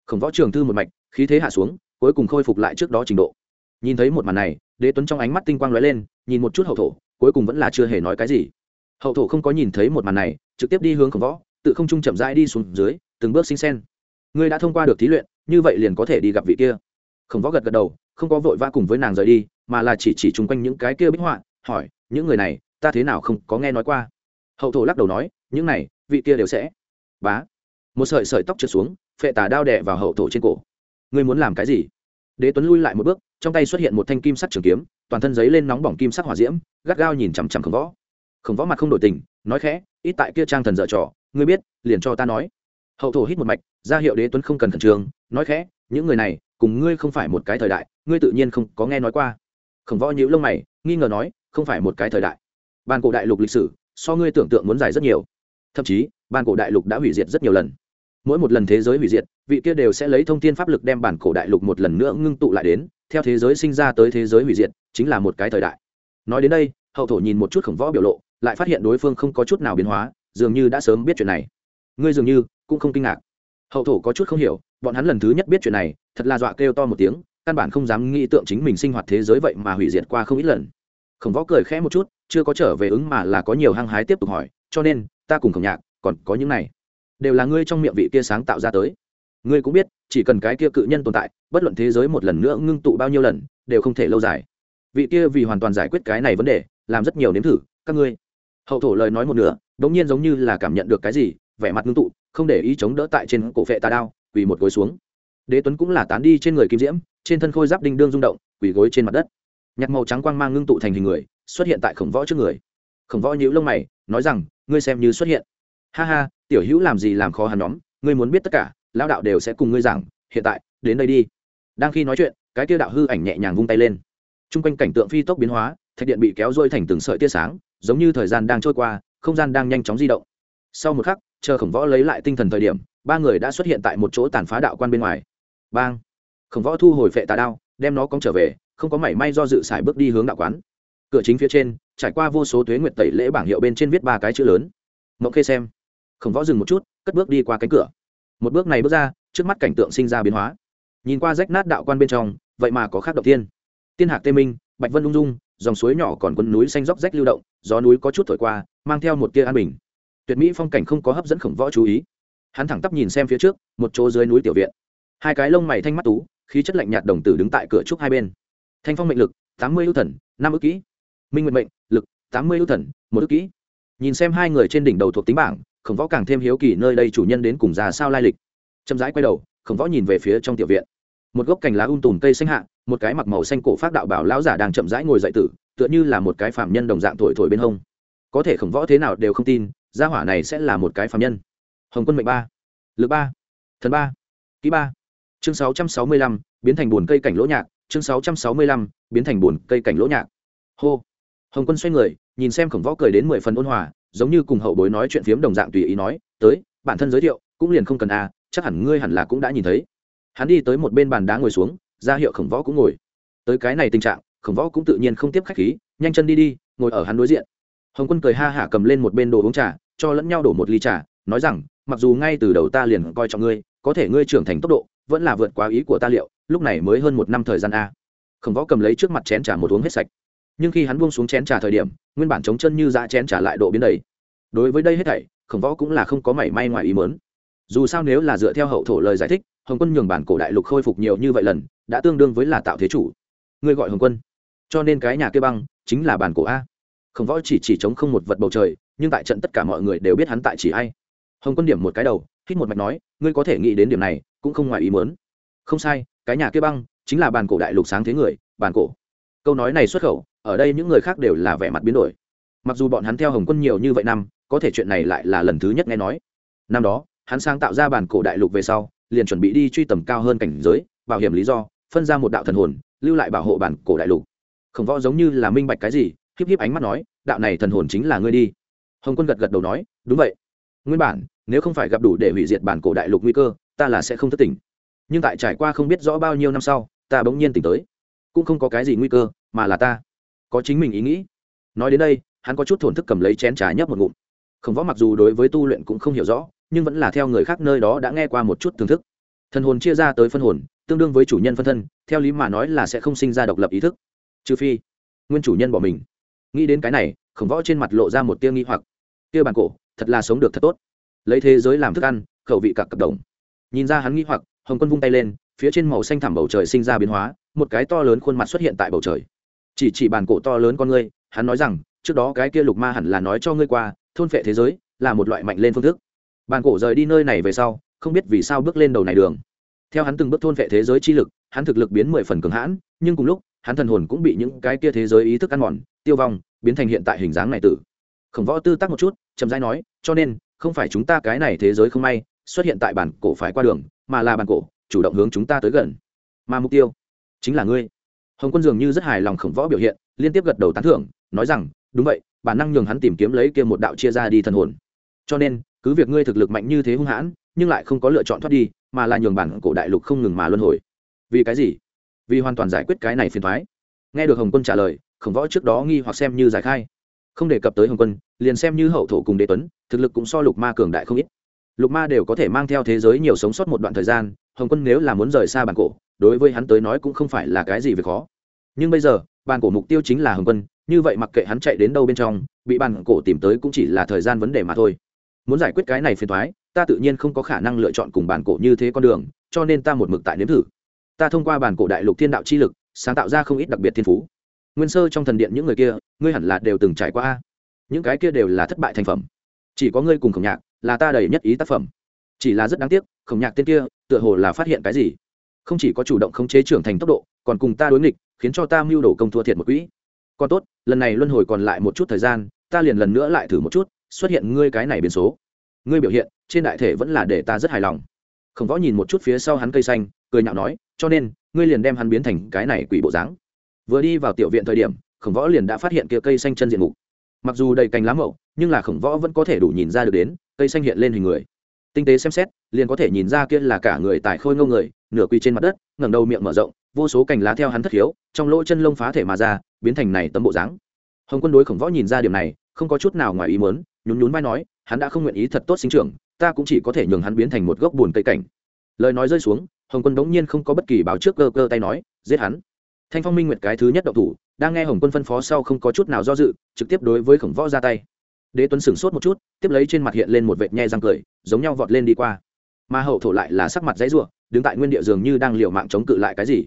Speaker 1: Khổng võ trường thư một mạch, khí thế hạ xuống, cuối cùng khôi phục lại trước đó trình độ. Nhìn thấy một màn này, đế tuấn trong ánh mắt tinh quang lóe lên, nhìn một chút hậu thổ, cuối cùng vẫn là chưa hề nói cái gì. Hậu thổ không có nhìn thấy một màn này, trực tiếp đi hướng khổng võ, tự không trung chậm rãi đi xuống dưới, từng bước xinh sen. Ngươi đã thông qua được thí luyện như vậy liền có thể đi gặp vị kia. Khổng võ gật gật đầu, không có vội vã cùng với nàng rời đi, mà là chỉ chỉ chung quanh những cái kia bích họa, hỏi, những người này, ta thế nào không có nghe nói qua? Hậu thổ lắc đầu nói, những này, vị kia đều sẽ. Bá. Một sợi sợi tóc trượt xuống, phệ tà đao đẻ vào hậu thổ trên cổ. Ngươi muốn làm cái gì? Đế tuấn lui lại một bước, trong tay xuất hiện một thanh kim sắc trường kiếm, toàn thân giấy lên nóng bỏng kim sắc hỏa diễm, gắt gao nhìn chằm chằm khổng võ. Khổng võ mặt không đổi tình, nói khẽ, ít tại kia trang thần dở trò, ngươi biết, liền cho ta nói hậu thổ hít một mạch, ra hiệu đế tuấn không cần khẩn trương, nói khẽ, những người này, cùng ngươi không phải một cái thời đại, ngươi tự nhiên không có nghe nói qua. Khổng võ nhíu lông mày, nghi ngờ nói, không phải một cái thời đại. Bàn cổ đại lục lịch sử, so ngươi tưởng tượng muốn dài rất nhiều. Thậm chí, bàn cổ đại lục đã hủy diệt rất nhiều lần. Mỗi một lần thế giới hủy diệt, vị kia đều sẽ lấy thông tin pháp lực đem bản cổ đại lục một lần nữa ngưng tụ lại đến, theo thế giới sinh ra tới thế giới hủy diệt, chính là một cái thời đại. Nói đến đây, hậu thổ nhìn một chút khổng võ biểu lộ, lại phát hiện đối phương không có chút nào biến hóa, dường như đã sớm biết chuyện này. Ngươi dường như cũng không kinh ngạc. Hậu thổ có chút không hiểu, bọn hắn lần thứ nhất biết chuyện này, thật là dọa kêu to một tiếng, căn bản không dám nghĩ tượng chính mình sinh hoạt thế giới vậy mà hủy diệt qua không ít lần. Khổng võ cười khẽ một chút, chưa có trở về ứng mà là có nhiều hăng hái tiếp tục hỏi, cho nên, ta cùng khổng nhạc, còn có những này, đều là ngươi trong miệng vị kia sáng tạo ra tới. Ngươi cũng biết, chỉ cần cái kia cự nhân tồn tại, bất luận thế giới một lần nữa ngưng tụ bao nhiêu lần, đều không thể lâu dài. Vị kia vì hoàn toàn giải quyết cái này vấn đề, làm rất nhiều nếm thử, các ngươi. Hậu thổ lời nói một nửa đ ỗ n g nhiên giống như là cảm nhận được cái gì vẻ mặt ngưng tụ, không để ý chống đỡ tại trên cổ phệ tà đao, quỳ một gối xuống. Đế tuấn cũng là tán đi trên người kim diễm, trên thân khôi giáp đinh đương rung động, quỳ gối trên mặt đất. Nhặt màu trắng quang mang ngưng tụ thành hình người, xuất hiện tại khổng võ trước người. Khổng võ nhíu lông mày, nói rằng, ngươi xem như xuất hiện. Ha ha, tiểu hữu làm gì làm khó hắn nhóm, ngươi muốn biết tất cả, lão đạo đều sẽ cùng ngươi giảng, hiện tại, đến đây đi. Đang khi nói chuyện, cái kia đạo hư ảnh nhẹ nhàng vung tay lên. T r u n g quanh cảnh tượng phi tốc biến hóa, thạch điện bị kéo dôi thành từng sợi tia sáng, giống như thời gian đang trôi qua, không gian đang nhanh chóng di động. Sau một khắc chờ khổng võ lấy lại tinh thần thời điểm, ba người đã xuất hiện tại một chỗ tàn phá đạo quan bên ngoài. Bang! Khổng võ thu hồi phệ tà đao, đem nó cóng trở về, không có mảy may do dự xài bước đi hướng đạo quán. Cửa chính phía trên, trải qua vô số thuế nguyệt tẩy lễ bảng hiệu bên trên viết ba cái chữ lớn. Mộng khê xem. Khổng võ dừng một chút, cất bước đi qua cánh cửa. Một bước này bước ra, trước mắt cảnh tượng sinh ra biến hóa. Nhìn qua rách nát đạo quan bên trong, vậy mà có khác đầu tiên tiên hạc tê minh, bạch vân ung dung, dòng suối nhỏ còn quân núi xanh róc rách lưu động, gió núi có chút thổi qua, mang theo một tia an bình tuyệt mỹ phong cảnh không có hấp dẫn khổng võ chú ý. Hắn thẳng tắp nhìn xem phía trước, một chỗ dưới núi tiểu viện. Hai cái lông mày thanh mắt tú, khí chất lạnh nhạt đồng tử đứng tại cửa trúc hai bên. Thanh phong mệnh lực, tám mươi ưu thần, năm ước kỹ. Minh nguyện mệnh, lực, tám mươi ưu thần, một ước kỹ. Nhìn xem hai người trên đỉnh đầu thuộc tính bảng, khổng võ càng thêm hiếu kỳ nơi đây chủ nhân đến cùng già sao lai lịch. Chậm rãi quay đầu, khổng võ nhìn về phía trong tiểu viện. Một gốc cành lá um tùm cây xanh hạ, một cái mặc màu xanh cổ phát đạo bảo lão giả đang chậm rãi ngồi dậy tử, tựa như là một cái phạm nhân đồng dạng thổi thổi bên hông. Có thể khổng võ thế nào đều không tin gia hỏa này sẽ là một cái phạm nhân. Hồng quân mệnh ba, lực ba, thần ba ký ba. Chương sáu trăm sáu mươi lăm, biến thành bồn cây cảnh lỗ nhạc. Chương sáu trăm sáu mươi lăm, biến thành bồn cây cảnh lỗ nhạc. Hô. Hồng quân xoay người, nhìn xem khổng võ cười đến mười phần ôn hòa, giống như cùng hậu bối nói chuyện phiếm đồng dạng tùy ý nói, tới, bản thân giới thiệu, cũng liền không cần à chắc hẳn ngươi hẳn là cũng đã nhìn thấy. Hắn đi tới một bên bàn đá ngồi xuống, ra hiệu khổng võ cũng ngồi. Tới cái này tình trạng, khổng võ cũng tự nhiên không tiếp khách khí, nhanh chân đi đi, ngồi ở hắn đối diện. Hồng quân cười ha hả cầm lên một bên đồ uống trà cho lẫn nhau đổ một ly trà, nói rằng, mặc dù ngay từ đầu ta liền coi trọng ngươi, có thể ngươi trưởng thành tốc độ, vẫn là vượt quá ý của ta liệu, lúc này mới hơn một năm thời gian a. Khổng võ cầm lấy trước mặt chén trà một uống hết sạch. Nhưng khi hắn buông xuống chén trà thời điểm, nguyên bản chống chân như dã chén trà lại độ biến đầy. Đối với đây hết thảy, khổng võ cũng là không có mảy may ngoài ý mớn dù sao nếu là dựa theo hậu thổ lời giải thích, hồng quân nhường bản cổ đại lục khôi phục nhiều như vậy lần, đã tương đương với là tạo thế chủ. Ngươi gọi hồng quân. Cho nên cái nhà kia băng, chính là bản cổ a. Khổng võ chỉ chỉ chống không một vật bầu trời nhưng tại trận tất cả mọi người đều biết hắn tại chỉ ai. Hồng quân điểm một cái đầu, hít một mạch nói, ngươi có thể nghĩ đến điểm này, cũng không ngoài ý muốn. Không sai, cái nhà kia băng, chính là bàn cổ đại lục sáng thế người bàn cổ. Câu nói này xuất khẩu, ở đây những người khác đều là vẻ mặt biến đổi. Mặc dù bọn hắn theo hồng quân nhiều như vậy năm, có thể chuyện này lại là lần thứ nhất nghe nói. Năm đó, hắn sáng tạo ra bản cổ đại lục về sau, liền chuẩn bị đi truy tầm cao hơn cảnh giới, bảo hiểm lý do, phân ra một đạo thần hồn, lưu lại bảo hộ bản cổ đại lục. Khổng võ giống như là minh bạch cái gì, híp híp ánh mắt nói, đạo này thần hồn chính là ngươi đi hồng quân gật gật đầu nói, đúng vậy. Nguyên bản, nếu không phải gặp đủ để hủy diệt bản cổ đại lục nguy cơ, ta là sẽ không thất tỉnh nhưng tại trải qua không biết rõ bao nhiêu năm sau, ta bỗng nhiên tỉnh tới. Cũng không có cái gì nguy cơ, mà là ta. Có chính mình ý nghĩ. Nói đến đây, hắn có chút thổn thức cầm lấy chén trà nhấp một ngụm. Khổng võ mặc dù đối với tu luyện cũng không hiểu rõ, nhưng vẫn là theo người khác nơi đó đã nghe qua một chút thưởng thức. Thần hồn chia ra tới phân hồn, tương đương với chủ nhân phân thân, theo lý mà nói là sẽ không sinh ra độc lập ý thức. Trừ phi, nguyên chủ nhân bỏ mình nghĩ đến cái này, khổng võ trên mặt lộ ra một tia nghi hoặc. Tia bàn cổ, thật là sống được thật tốt. Lấy thế giới làm thức ăn, khẩu vị cặp cặp đồng. Nhìn ra hắn nghi hoặc, hồng quân vung tay lên, phía trên màu xanh thẳm bầu trời sinh ra biến hóa, một cái to lớn khuôn mặt xuất hiện tại bầu trời. Chỉ chỉ bàn cổ to lớn con ngươi, hắn nói rằng, trước đó cái kia lục ma hẳn là nói cho ngươi qua, thôn phệ thế giới là một loại mạnh lên phương thức. Bàn cổ rời đi nơi này về sau, không biết vì sao bước lên đầu này đường. Theo hắn từng bước thôn vệ thế giới chi lực, hắn thực lực biến mười phần cường hãn, nhưng cùng lúc hắn thần hồn cũng bị những cái kia thế giới ý thức ăn mòn, tiêu vong, biến thành hiện tại hình dáng này tử. Khổng võ tư tác một chút, chậm rãi nói, cho nên, không phải chúng ta cái này thế giới không may, xuất hiện tại bản cổ phải qua đường, mà là bản cổ, chủ động hướng chúng ta tới gần. Mà mục tiêu, chính là ngươi. Hồng quân dường như rất hài lòng khổng võ biểu hiện, liên tiếp gật đầu tán thưởng, nói rằng, đúng vậy, bản năng nhường hắn tìm kiếm lấy kia một đạo chia ra đi thần hồn. Cho nên, cứ việc ngươi thực lực mạnh như thế hung hãn, nhưng lại không có lựa chọn thoát đi, mà là nhường bản cổ đại lục không ngừng mà luân hồi. Vì cái gì? Vì hoàn toàn giải quyết cái này phiền thoái. Nghe được hồng quân trả lời, khổng võ trước đó nghi hoặc xem như giải khai. Không đề cập tới hồng quân, liền xem như hậu thổ cùng đế tuấn, thực lực cũng so lục ma cường đại không ít. Lục ma đều có thể mang theo thế giới nhiều sống sót một đoạn thời gian, hồng quân nếu là muốn rời xa bản cổ, đối với hắn tới nói cũng không phải là cái gì về khó. Nhưng bây giờ, bản cổ mục tiêu chính là hồng quân, như vậy mặc kệ hắn chạy đến đâu bên trong, bị bản cổ tìm tới cũng chỉ là thời gian vấn đề mà thôi. Muốn giải quyết cái này phiền thoái, ta tự nhiên không có khả năng lựa chọn cùng bản cổ như thế con đường, cho nên ta một mực tại nếm thử ta thông qua bản cổ đại lục thiên đạo chi lực, sáng tạo ra không ít đặc biệt thiên phú. Nguyên sơ trong thần điện những người kia, ngươi hẳn là đều từng trải qua những cái kia đều là thất bại thành phẩm. Chỉ có ngươi cùng khổng nhạc là ta đầy nhất ý tác phẩm. Chỉ là rất đáng tiếc, khổng nhạc tên kia, tựa hồ là phát hiện cái gì? Không chỉ có chủ động khống chế trưởng thành tốc độ, còn cùng ta đối nghịch, khiến cho ta mưu đồ công thua thiệt một quỹ. Còn tốt, lần này luân hồi còn lại một chút thời gian, ta liền lần nữa lại thử một chút, xuất hiện ngươi cái này biến số. Ngươi biểu hiện, trên đại thể vẫn là để ta rất hài lòng khổng võ nhìn một chút phía sau hắn cây xanh, cười nhạo nói, cho nên, ngươi liền đem hắn biến thành cái này quỷ bộ dáng. Vừa đi vào tiểu viện thời điểm, khổng võ liền đã phát hiện kia cây xanh chân diện mục. Mặc dù đầy cành lá mậu nhưng là khổng võ vẫn có thể đủ nhìn ra được đến, cây xanh hiện lên hình người. Tinh tế xem xét, liền có thể nhìn ra kia là cả người tại khôi ngâu người, nửa quỳ trên mặt đất, ngẩng đầu miệng mở rộng, vô số cành lá theo hắn thất hiếu trong lỗ chân lông phá thể mà ra, biến thành này tấm bộ dáng. Hồng quân đối khổng võ nhìn ra điểm này, không có chút nào ngoài ý muốn, nhún nhún vai nói, hắn đã không nguyện ý thật tốt sinh trưởng ta cũng chỉ có thể nhường hắn biến thành một gốc buồn cây cảnh. Lời nói rơi xuống, hồng quân đống nhiên không có bất kỳ báo trước cơ cơ tay nói, giết hắn. Thanh phong minh nguyệt cái thứ nhất động thủ, đang nghe hồng quân phân phó sau không có chút nào do dự, trực tiếp đối với khổng võ ra tay. Đế tuấn sửng sốt một chút, tiếp lấy trên mặt hiện lên một vệt nhe răng cười, giống nhau vọt lên đi qua. Mà hậu thổ lại là sắc mặt dãy ruộng đứng tại nguyên địa dường như đang liều mạng chống cự lại cái gì.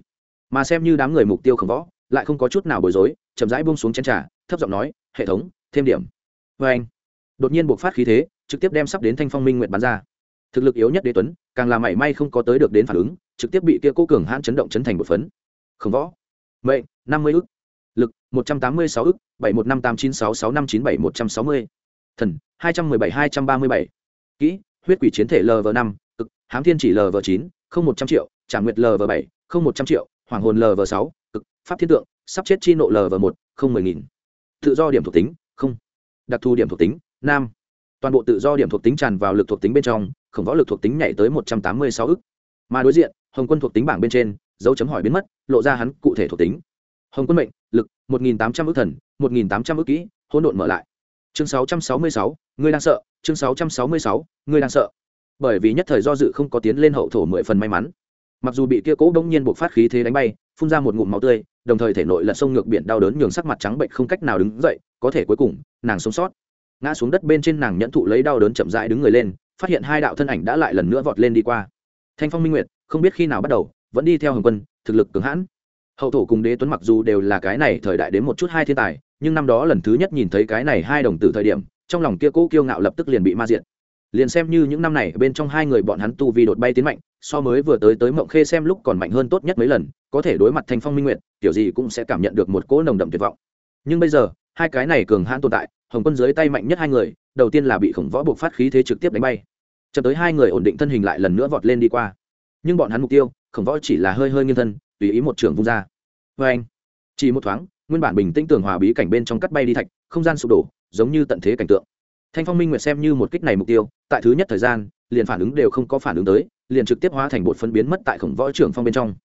Speaker 1: Mà xem như đám người mục tiêu khổng võ, lại không có chút nào bối rối, chậm rãi buông xuống chén trà, thấp giọng nói, hệ thống, thêm điểm. Vê anh đột nhiên buộc phát khí thế trực tiếp đem sắp đến thanh phong minh nguyện bắn ra. Thực lực yếu nhất đế tuấn, càng là mảy may không có tới được đến phản ứng, trực tiếp bị kia cố cường hãn chấn động chấn thành một phấn. Khổng võ. Mệnh, năm mươi ức. Lực, một trăm tám mươi sáu ức, bảy một năm tám chín sáu sáu năm chín bảy một trăm sáu mươi. Thần, hai trăm mười bảy hai trăm ba mươi bảy. Kỹ, huyết quỷ chiến thể lv năm, cực, hám thiên chỉ lv chín, không một trăm triệu trả nguyệt lv bảy, không một trăm triệu, hoàng hồn lv sáu, cực, pháp thiên tượng, sắp chết chi nộ lv một, không mười nghìn. Tự do điểm thuộc tính, không. Đặc thù điểm thuộc tính, nam toàn bộ tự do điểm thuộc tính tràn vào lực thuộc tính bên trong, khổng võ lực thuộc tính nhảy tới một trăm tám mươi sáu ức. Mà đối diện, hồng quân thuộc tính bảng bên trên, dấu chấm hỏi biến mất, lộ ra hắn cụ thể thuộc tính. Hồng quân mệnh, lực, một nghìn tám trăm ước thần, một nghìn tám trăm ước kỹ, hỗn độn mở lại. Chương sáu trăm sáu mươi sáu, ngươi đang sợ. Chương sáu trăm sáu mươi sáu, ngươi đang sợ. Bởi vì nhất thời do dự không có tiến lên hậu thổ mười phần may mắn. Mặc dù bị kia cố bỗng nhiên buộc phát khí thế đánh bay, phun ra một ngụm máu tươi, đồng thời thể nội là sông ngược biển đau đớn nhường sắc mặt trắng bệnh không cách nào đứng dậy, có thể cuối cùng, nàng sống sót ngã xuống đất bên trên nàng nhẫn thụ lấy đau đớn chậm rãi đứng người lên, phát hiện hai đạo thân ảnh đã lại lần nữa vọt lên đi qua. Thanh phong minh nguyệt, không biết khi nào bắt đầu, vẫn đi theo hồng quân, thực lực cường hãn. Hậu thổ cùng đế tuấn mặc dù đều là cái này thời đại đến một chút hai thiên tài, nhưng năm đó lần thứ nhất nhìn thấy cái này hai đồng tử thời điểm, trong lòng kia cũ kiêu ngạo lập tức liền bị ma diện liền xem như những năm này bên trong hai người bọn hắn tu vi đột bay tiến mạnh, so mới vừa tới tới mộng khê xem lúc còn mạnh hơn tốt nhất mấy lần, có thể đối mặt thanh phong minh nguyện kiểu gì cũng sẽ cảm nhận được một cỗ nồng đậm tuyệt vọng. Nhưng bây giờ, hai cái này cường hãn tồn tại hồng quân dưới tay mạnh nhất hai người, đầu tiên là bị khổng võ buộc phát khí thế trực tiếp đánh bay. Chợt tới hai người ổn định thân hình lại lần nữa vọt lên đi qua. Nhưng bọn hắn mục tiêu, khổng võ chỉ là hơi hơi nghiêng thân, tùy ý một trường vung ra. Vê anh chỉ một thoáng, nguyên bản bình tĩnh tường hòa bí cảnh bên trong cắt bay đi thạch, không gian sụp đổ, giống như tận thế cảnh tượng. Thanh phong minh nguyệt xem như một kích này mục tiêu, tại thứ nhất thời gian, liền phản ứng đều không có phản ứng tới, liền trực tiếp hóa thành bột phân biến mất tại khổng võ trưởng phong bên trong.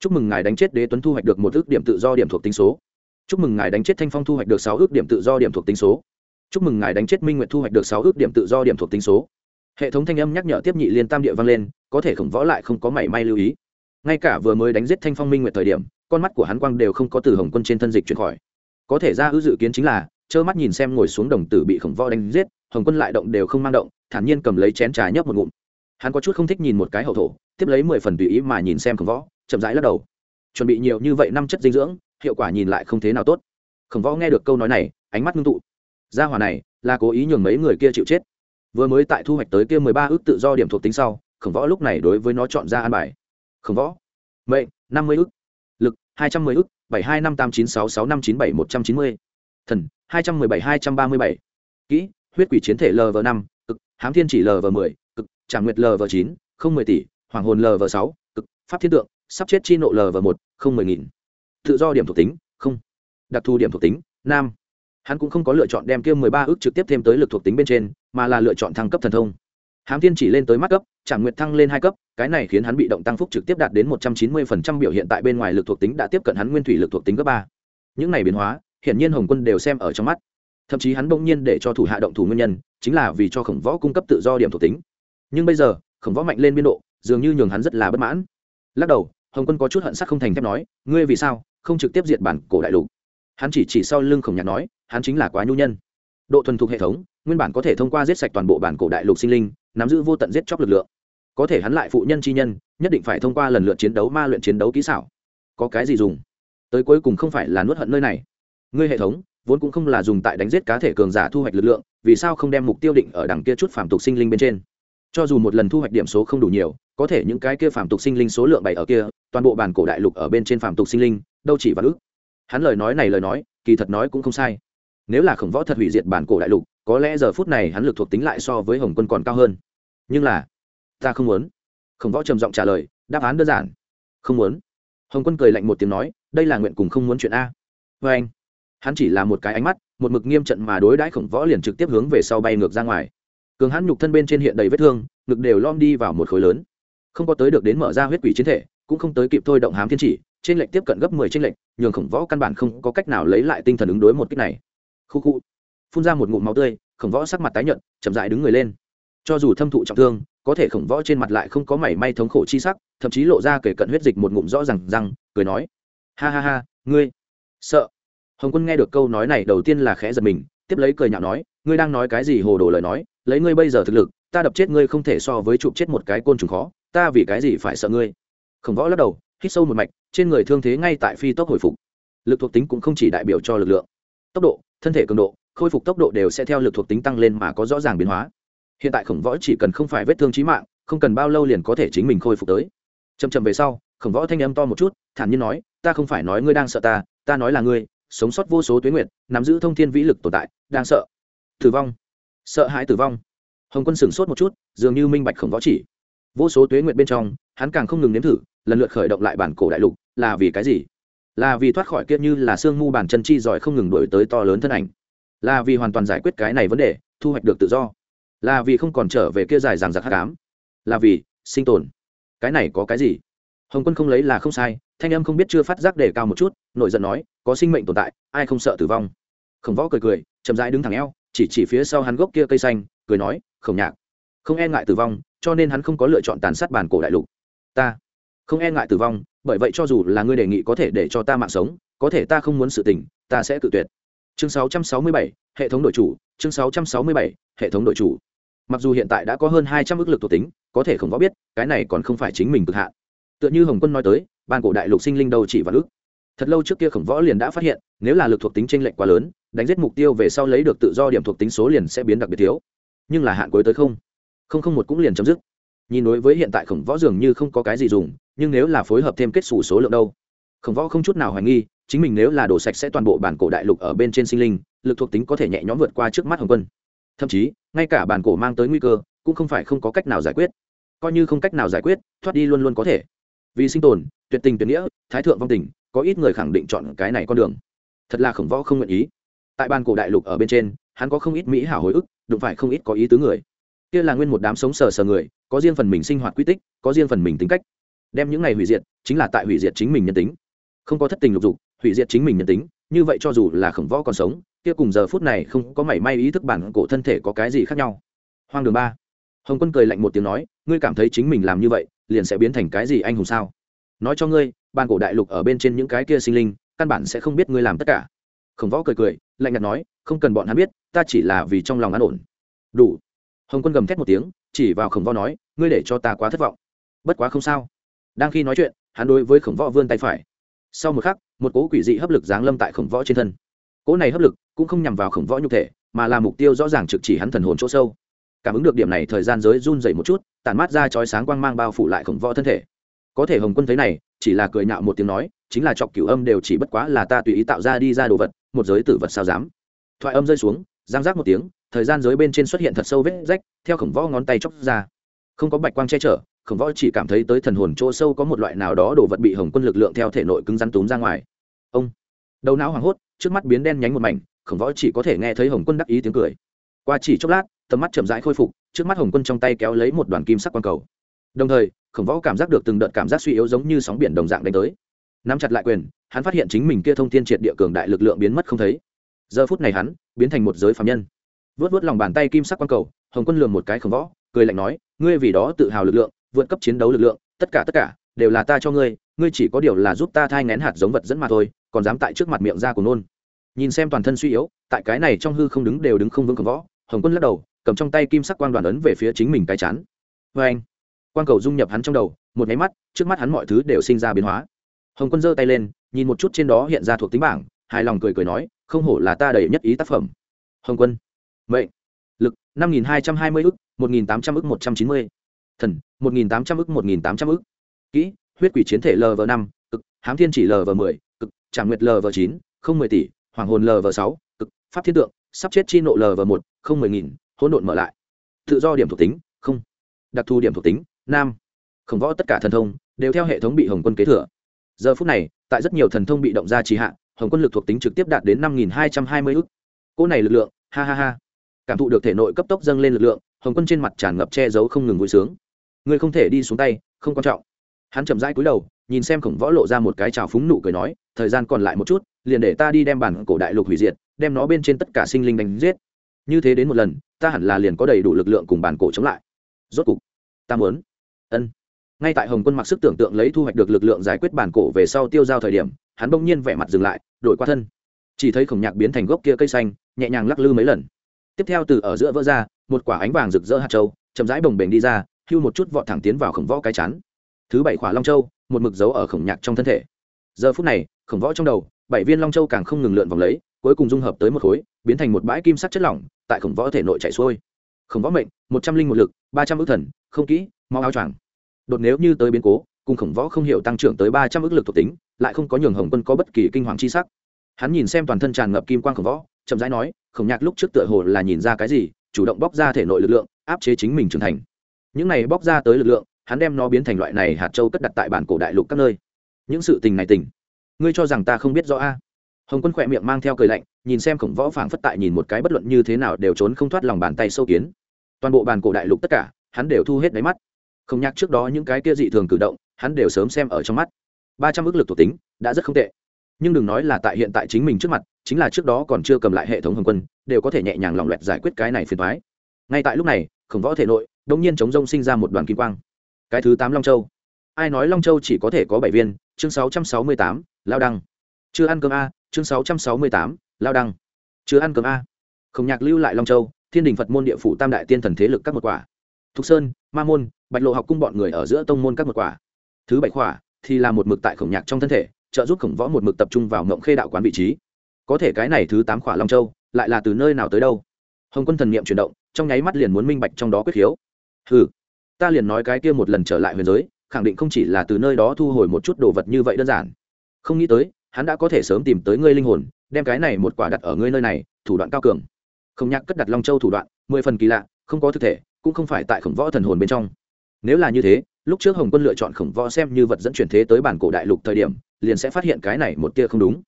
Speaker 1: Chúc mừng ngài đánh chết đế tuấn thu hoạch được một ước điểm tự do điểm thuộc tính số. Chúc mừng ngài đánh chết thanh phong thu hoạch được sáu ước điểm tự do điểm thuộc tính số chúc mừng ngài đánh chết minh nguyệt thu hoạch được sáu ước điểm tự do điểm thuộc tính số. Hệ thống thanh âm nhắc nhở tiếp nhị liên tam địa vang lên, có thể khổng võ lại không có mảy may lưu ý. Ngay cả vừa mới đánh giết thanh phong minh nguyệt thời điểm, con mắt của hắn quang đều không có từ hồng quân trên thân dịch chuyển khỏi. Có thể ra ư dự kiến chính là, trơ mắt nhìn xem ngồi xuống đồng tử bị khổng võ đánh giết, hồng quân lại động đều không mang động, thản nhiên cầm lấy chén trà nhấp một ngụm. Hắn có chút không thích nhìn một cái hậu thổ, tiếp lấy mười phần tùy ý mà nhìn xem khổng võ, chậm rãi lắc đầu. Chuẩn bị nhiều như vậy năm chất dinh dưỡng, hiệu quả nhìn lại không thế nào tốt. Khổng võ nghe được câu nói này, ánh mắt ngưng tụ gia hỏa này là cố ý nhường mấy người kia chịu chết. Vừa mới tại thu hoạch tới kia mười ba ước tự do điểm thuộc tính sau, khổng võ lúc này đối với nó chọn ra an bài. Khổng võ, mệnh, năm mươi ước. Lực, hai trăm mười ước, bảy hai năm tám chín sáu sáu năm chín bảy, một trăm chín mươi. Thần, hai trăm mười bảy, hai trăm ba mươi bảy. Kỹ, huyết quỷ chiến thể lv năm, cực, hám thiên chỉ lv mười, cực tràng nguyệt lv chín, không mười tỷ, hoàng hồn lv sáu, cực, pháp thiên tượng, sắp chết chi nộ lv một, không mười nghìn. Tự do điểm thuộc tính, không. Đặc thù điểm thuộc tính, nam hắn cũng không có lựa chọn đem kia mười ba ước trực tiếp thêm tới lực thuộc tính bên trên, mà là lựa chọn thăng cấp thần thông. Hám thiên chỉ lên tới mắt cấp tràng nguyệt thăng lên hai cấp, cái này khiến hắn bị động tăng phúc trực tiếp đạt đến một trăm chín mươi phần trăm biểu hiện tại bên ngoài lực thuộc tính đã tiếp cận hắn nguyên thủy lực thuộc tính cấp ba. Những này biến hóa, hiển nhiên hồng quân đều xem ở trong mắt. Thậm chí hắn bỗng nhiên để cho thủ hạ động thủ nguyên nhân, chính là vì cho khổng võ cung cấp tự do điểm thuộc tính. Nhưng bây giờ, khổng võ mạnh lên biên độ, dường như nhường hắn rất là bất mãn. Lắc đầu, hồng quân có chút hận sắc không thành thép nói, ngươi vì sao không trực tiếp diệt bản cổ đại lục? Hắn chỉ chỉ sau lưng khổng nhạc nói, hắn chính là quá nhu nhân. Độ thuần thục hệ thống, nguyên bản có thể thông qua giết sạch toàn bộ bản cổ đại lục sinh linh, nắm giữ vô tận giết chóc lực lượng. Có thể hắn lại phụ nhân chi nhân, nhất định phải thông qua lần lượt chiến đấu ma luyện chiến đấu kỹ xảo. Có cái gì dùng? Tới cuối cùng không phải là nuốt hận nơi này. Ngươi hệ thống, vốn cũng không là dùng tại đánh giết cá thể cường giả thu hoạch lực lượng, vì sao không đem mục tiêu định ở đằng kia chút phản tục sinh linh bên trên? Cho dù một lần thu hoạch điểm số không đủ nhiều, có thể những cái kia phản tục sinh linh số lượng bảy ở kia, toàn bộ bản cổ đại lục ở bên trên phản tục sinh linh, đâu chỉ và ước hắn lời nói này lời nói, kỳ thật nói cũng không sai. Nếu là khổng võ thật hủy diệt bản cổ đại lục, có lẽ giờ phút này hắn lực thuộc tính lại so với hồng quân còn cao hơn. Nhưng là, ta không muốn. Khổng võ trầm giọng trả lời, đáp án đơn giản. Không muốn. Hồng quân cười lạnh một tiếng nói, đây là nguyện cùng không muốn chuyện a. Vê anh, hắn chỉ là một cái ánh mắt, một mực nghiêm trận mà đối đãi khổng võ liền trực tiếp hướng về sau bay ngược ra ngoài. Cường hắn nhục thân bên trên hiện đầy vết thương, ngực đều lom đi vào một khối lớn. Không có tới được đến mở ra huyết quỷ chiến thể, cũng không tới kịp thôi động hám thiên chỉ trên lệnh tiếp cận gấp mười trên lệnh nhường khổng võ căn bản không có cách nào lấy lại tinh thần ứng đối một kích này. Khu khu. Phun ra một ngụm máu tươi, khổng võ sắc mặt tái nhợt, chậm rãi đứng người lên. Cho dù thâm thụ trọng thương, có thể khổng võ trên mặt lại không có mảy may thống khổ chi sắc, thậm chí lộ ra kể cận huyết dịch một ngụm rõ rằng răng, cười nói, ha ha ha, ngươi sợ. Hồng quân nghe được câu nói này đầu tiên là khẽ giật mình, tiếp lấy cười nhạo nói, ngươi đang nói cái gì hồ đồ lời nói, lấy ngươi bây giờ thực lực, ta đập chết ngươi không thể so với chụp chết một cái côn trùng khó, ta vì cái gì phải sợ ngươi? Khổng võ lắc đầu, hít sâu một mạch trên người thương thế ngay tại phi tốc hồi phục. Lực thuộc tính cũng không chỉ đại biểu cho lực lượng. Tốc độ, thân thể cường độ, khôi phục tốc độ đều sẽ theo lực thuộc tính tăng lên mà có rõ ràng biến hóa. Hiện tại khổng võ chỉ cần không phải vết thương trí mạng, không cần bao lâu liền có thể chính mình khôi phục tới. Chầm chầm về sau, khổng võ thanh âm to một chút, thản nhiên nói, ta không phải nói ngươi đang sợ ta ta nói là ngươi, sống sót vô số tuyến nguyện nắm giữ thông thiên vĩ lực tồn tại, đang sợ. Tử vong. Sợ hãi tử vong. Hồng quân sửng sốt một chút, dường như minh bạch khổng võ chỉ. Vô số tuế nguyện bên trong, hắn càng không ngừng nếm thử, lần lượt khởi động lại bản cổ đại lục là vì cái gì? Là vì thoát khỏi kia như là sương mu bàn chân chi giỏi không ngừng đổi tới to lớn thân ảnh. Là vì hoàn toàn giải quyết cái này vấn đề, thu hoạch được tự do. Là vì không còn trở về kia dài ràng giặc hát cám là vì sinh tồn. Cái này có cái gì? Hồng quân không lấy là không sai, thanh âm không biết chưa phát giác đề cao một chút nội giận nói, có sinh mệnh tồn tại, ai không sợ tử vong? Khổng võ cười cười, chậm rãi đứng thẳng eo, chỉ chỉ phía sau hắn gốc kia cây xanh, cười nói, khổng nhạc, không e ngại tử vong, cho nên hắn không có lựa chọn tàn sát bản cổ đại lục. Ta không e ngại tử vong bởi vậy cho dù là ngươi đề nghị có thể để cho ta mạng sống có thể ta không muốn sự tình ta sẽ tự tuyệt. Chương 667, hệ thống đội chủ chương 667, hệ thống đội chủ. Mặc dù hiện tại đã có hơn hai trăm ước lực thuộc tính có thể không có biết cái này còn không phải chính mình cực hạn. Tựa như hồng quân nói tới ban cổ đại lục sinh linh đầu chỉ và ước. Thật lâu trước kia khổng võ liền đã phát hiện nếu là lực thuộc tính tranh lệch quá lớn đánh giết mục tiêu về sau lấy được tự do điểm thuộc tính số liền sẽ biến đặc biệt thiếu. Nhưng là hạn cuối tới không. Không không một cũng liền chấm dứt nhìn đối với hiện tại khổng võ dường như không có cái gì dùng, nhưng nếu là phối hợp thêm kết xù số lượng đâu. Khổng võ không chút nào hoài nghi, chính mình nếu là đổ sạch sẽ toàn bộ bản cổ đại lục ở bên trên sinh linh, lực thuộc tính có thể nhẹ nhõm vượt qua trước mắt hồng quân. Thậm chí, ngay cả bản cổ mang tới nguy cơ, cũng không phải không có cách nào giải quyết. Coi như không cách nào giải quyết, thoát đi luôn luôn có thể. Vì sinh tồn, tuyệt tình tuyệt nghĩa, thái thượng vong tình, có ít người khẳng định chọn cái này con đường. Thật là khổng võ không nguyện ý. Tại bàn cổ đại lục ở bên trên, hắn có không ít mỹ hảo hồi ức, đụng phải không ít có ý tứ người kia là nguyên một đám sống sờ sờ người, có riêng phần mình sinh hoạt quy tích, có riêng phần mình tính cách. Đem những ngày hủy diệt, chính là tại hủy diệt chính mình nhân tính. Không có thất tình lục dục, hủy diệt chính mình nhân tính, như vậy cho dù là khổng võ còn sống, kia cùng giờ phút này không có mảy may ý thức bản cổ thân thể có cái gì khác nhau. Hoang đường ba. Hồng quân cười lạnh một tiếng nói, ngươi cảm thấy chính mình làm như vậy, liền sẽ biến thành cái gì anh hùng sao? Nói cho ngươi, bản cổ đại lục ở bên trên những cái kia sinh linh, căn bản sẽ không biết ngươi làm tất cả. Khổng võ cười cười, lạnh nhạt nói, không cần bọn hắn biết, ta chỉ là vì trong lòng an ổn. Đủ hồng quân gầm thét một tiếng, chỉ vào khổng võ nói, ngươi để cho ta quá thất vọng. Bất quá không sao. Đang khi nói chuyện, hắn đối với khổng võ vươn tay phải. Sau một khắc, một cỗ quỷ dị hấp lực giáng lâm tại khổng võ trên thân. Cỗ này hấp lực cũng không nhằm vào khổng võ nhục thể, mà là mục tiêu rõ ràng trực chỉ hắn thần hồn chỗ sâu. Cảm ứng được điểm này, thời gian giới run dậy một chút, tản mát ra chói sáng quang mang bao phủ lại khổng võ thân thể. Có thể hồng quân thấy này, chỉ là cười nhạo một tiếng nói, chính là chọc cửu âm đều chỉ bất quá là ta tùy ý tạo ra đi ra đồ vật, một giới tử vật sao dám. Thoại âm rơi xuống, giang giác một tiếng thời gian giới bên trên xuất hiện thật sâu vết rách, theo khổng võ ngón tay chóc ra. Không có bạch quang che chở, khổng võ chỉ cảm thấy tới thần hồn chỗ sâu có một loại nào đó đồ vật bị hồng quân lực lượng theo thể nội cứng rắn túm ra ngoài. Ông! Đầu não hoảng hốt, trước mắt biến đen nhánh một mảnh, khổng võ chỉ có thể nghe thấy hồng quân đắc ý tiếng cười. Qua chỉ chốc lát, tầm mắt chậm rãi khôi phục, trước mắt hồng quân trong tay kéo lấy một đoàn kim sắc quang cầu. Đồng thời, khổng võ cảm giác được từng đợt cảm giác suy yếu giống như sóng biển đồng dạng đánh tới. Nắm chặt lại quyền, hắn phát hiện chính mình kia thông thiên triệt địa cường đại lực lượng biến mất không thấy. Giờ phút này hắn, biến thành một giới phạm nhân vớt vớt lòng bàn tay kim sắc quang cầu, hồng quân lường một cái khổng võ, cười lạnh nói, ngươi vì đó tự hào lực lượng, vượt cấp chiến đấu lực lượng, tất cả tất cả đều là ta cho ngươi ngươi chỉ có điều là giúp ta thai ngén hạt giống vật dẫn mà thôi, còn dám tại trước mặt miệng ra của nôn. Nhìn xem toàn thân suy yếu, tại cái này trong hư không đứng đều đứng không vững khổng võ, hồng quân lắc đầu, cầm trong tay kim sắc quang đoàn ấn về phía chính mình cái chán. Vê anh, quang cầu dung nhập hắn trong đầu, một nháy mắt, trước mắt hắn mọi thứ đều sinh ra biến hóa. Hồng quân giơ tay lên, nhìn một chút trên đó hiện ra thuộc tính bảng, hài lòng cười cười nói, không hổ là ta đầy nhất ý tác phẩm. Hồng quân mệnh. Lực, năm nghìn hai trăm hai mươi ức, một nghìn tám trăm ức, một trăm chín mươi. Thần, một nghìn tám trăm ức, một nghìn tám trăm ức. Kỹ, huyết quỷ chiến thể lv năm, cực, hám thiên chỉ lv mười, cực tràng nguyệt lv chín, không mười tỷ, hoàng hồn lv sáu, cực, pháp thiên tượng, sắp chết chi nộ lv một, không mười nghìn, hỗn độn mở lại. Tự do điểm thuộc tính, không. Đặc thù điểm thuộc tính, nam. Khổng võ tất cả thần thông, đều theo hệ thống bị hồng quân kế thừa. Giờ phút này, tại rất nhiều thần thông bị động ra trì hạ, hồng quân lực thuộc tính trực tiếp đạt đến năm nghìn hai trăm hai mươi ức. Cỗ này lực lượng, ha ha ha cảm thụ được thể nội cấp tốc dâng lên lực lượng, hồng quân trên mặt tràn ngập che giấu không ngừng vui sướng. Ngươi không thể đi xuống tay, không quan trọng. Hắn chậm rãi cúi đầu, nhìn xem khổng võ lộ ra một cái trào phúng nụ cười nói, thời gian còn lại một chút, liền để ta đi đem bản cổ đại lục hủy diệt, đem nó bên trên tất cả sinh linh đánh giết. Như thế đến một lần, ta hẳn là liền có đầy đủ lực lượng cùng bản cổ chống lại. Rốt cục, ta muốn. Ân. Ngay tại hồng quân mặc sức tưởng tượng lấy thu hoạch được lực lượng giải quyết bản cổ về sau tiêu giao thời điểm, hắn bỗng nhiên vẻ mặt dừng lại, đổi qua thân. Chỉ thấy khổng nhạc biến thành gốc kia cây xanh, nhẹ nhàng lắc lư mấy lần tiếp theo từ ở giữa vỡ ra, một quả ánh vàng rực rỡ hạt châu, chậm rãi bồng bềnh đi ra, hưu một chút vọt thẳng tiến vào khổng võ cái chắn thứ bảy khỏa long châu, một mực dấu ở khổng nhạc trong thân thể. Giờ phút này, khổng võ trong đầu, bảy viên long châu càng không ngừng lượn vòng lấy, cuối cùng dung hợp tới một khối, biến thành một bãi kim sắc chất lỏng, tại khổng võ thể nội chạy xuôi. Khổng võ mệnh, một trăm linh một lực, ba trăm ước thần, không kỹ, mau áo choàng. Đột nếu như tới biến cố, cùng khổng võ không hiểu tăng trưởng tới ba trăm ước lực thuộc tính, lại không có nhường hồng quân có bất kỳ kinh hoàng chi sắc. Hắn nhìn xem toàn thân tràn ngập kim quang khổng võ chậm rãi nói, khổng nhạc lúc trước tựa hồ là nhìn ra cái gì, chủ động bóc ra thể nội lực lượng, áp chế chính mình trưởng thành. Những này bóc ra tới lực lượng, hắn đem nó biến thành loại này hạt châu cất đặt tại bản cổ đại lục các nơi. Những sự tình này tình, ngươi cho rằng ta không biết rõ a? Hồng quân khỏe miệng mang theo cười lạnh, nhìn xem khổng võ phảng phất tại nhìn một cái bất luận như thế nào đều trốn không thoát lòng bàn tay sâu kiến. Toàn bộ bản cổ đại lục tất cả, hắn đều thu hết đáy mắt. Không nhắc trước đó những cái kia dị thường cử động, hắn đều sớm xem ở trong mắt. Ba trăm ước lực thuộc tính, đã rất không tệ nhưng đừng nói là tại hiện tại chính mình trước mặt, chính là trước đó còn chưa cầm lại hệ thống hồng quân, đều có thể nhẹ nhàng lòng loẹt giải quyết cái này phiền thoái ngay tại lúc này, khổng võ thể nội đ ỗ n g nhiên chống rông sinh ra một đoàn kim quang. Cái thứ tám long châu. Ai nói long châu chỉ có thể có bảy viên? Chương sáu trăm sáu mươi tám, lao đăng. Chưa ăn cơm a, chương sáu trăm sáu mươi tám, lao đăng. Chưa ăn cơm a. Khổng nhạc lưu lại long châu, thiên đình phật môn địa phủ tam đại tiên thần thế lực các một quả. Thục sơn, ma môn, bạch lộ học cung bọn người ở giữa tông môn các một quả. Thứ bảy quả thì là một mực tại khổng nhạc trong thân thể trợ giúp khổng võ một mực tập trung vào mộng khê đạo quán vị trí. Có thể cái này thứ tám khỏa long châu, lại là từ nơi nào tới đâu? Hồng quân thần n i ệ m chuyển động, trong nháy mắt liền muốn minh bạch trong đó quyết khiếu. Ừ ta liền nói cái kia một lần trở lại huyền giới, khẳng định không chỉ là từ nơi đó thu hồi một chút đồ vật như vậy đơn giản. Không nghĩ tới, hắn đã có thể sớm tìm tới ngươi linh hồn, đem cái này một quả đặt ở ngươi nơi này, thủ đoạn cao cường. Không nhắc cất đặt long châu thủ đoạn, mười phần kỳ lạ, không có thực thể, cũng không phải tại khổng võ thần hồn bên trong. Nếu là như thế, lúc trước hồng quân lựa chọn khổng võ xem như vật dẫn chuyển thế tới bản cổ đại lục thời điểm liền sẽ phát hiện cái này một tia không đúng.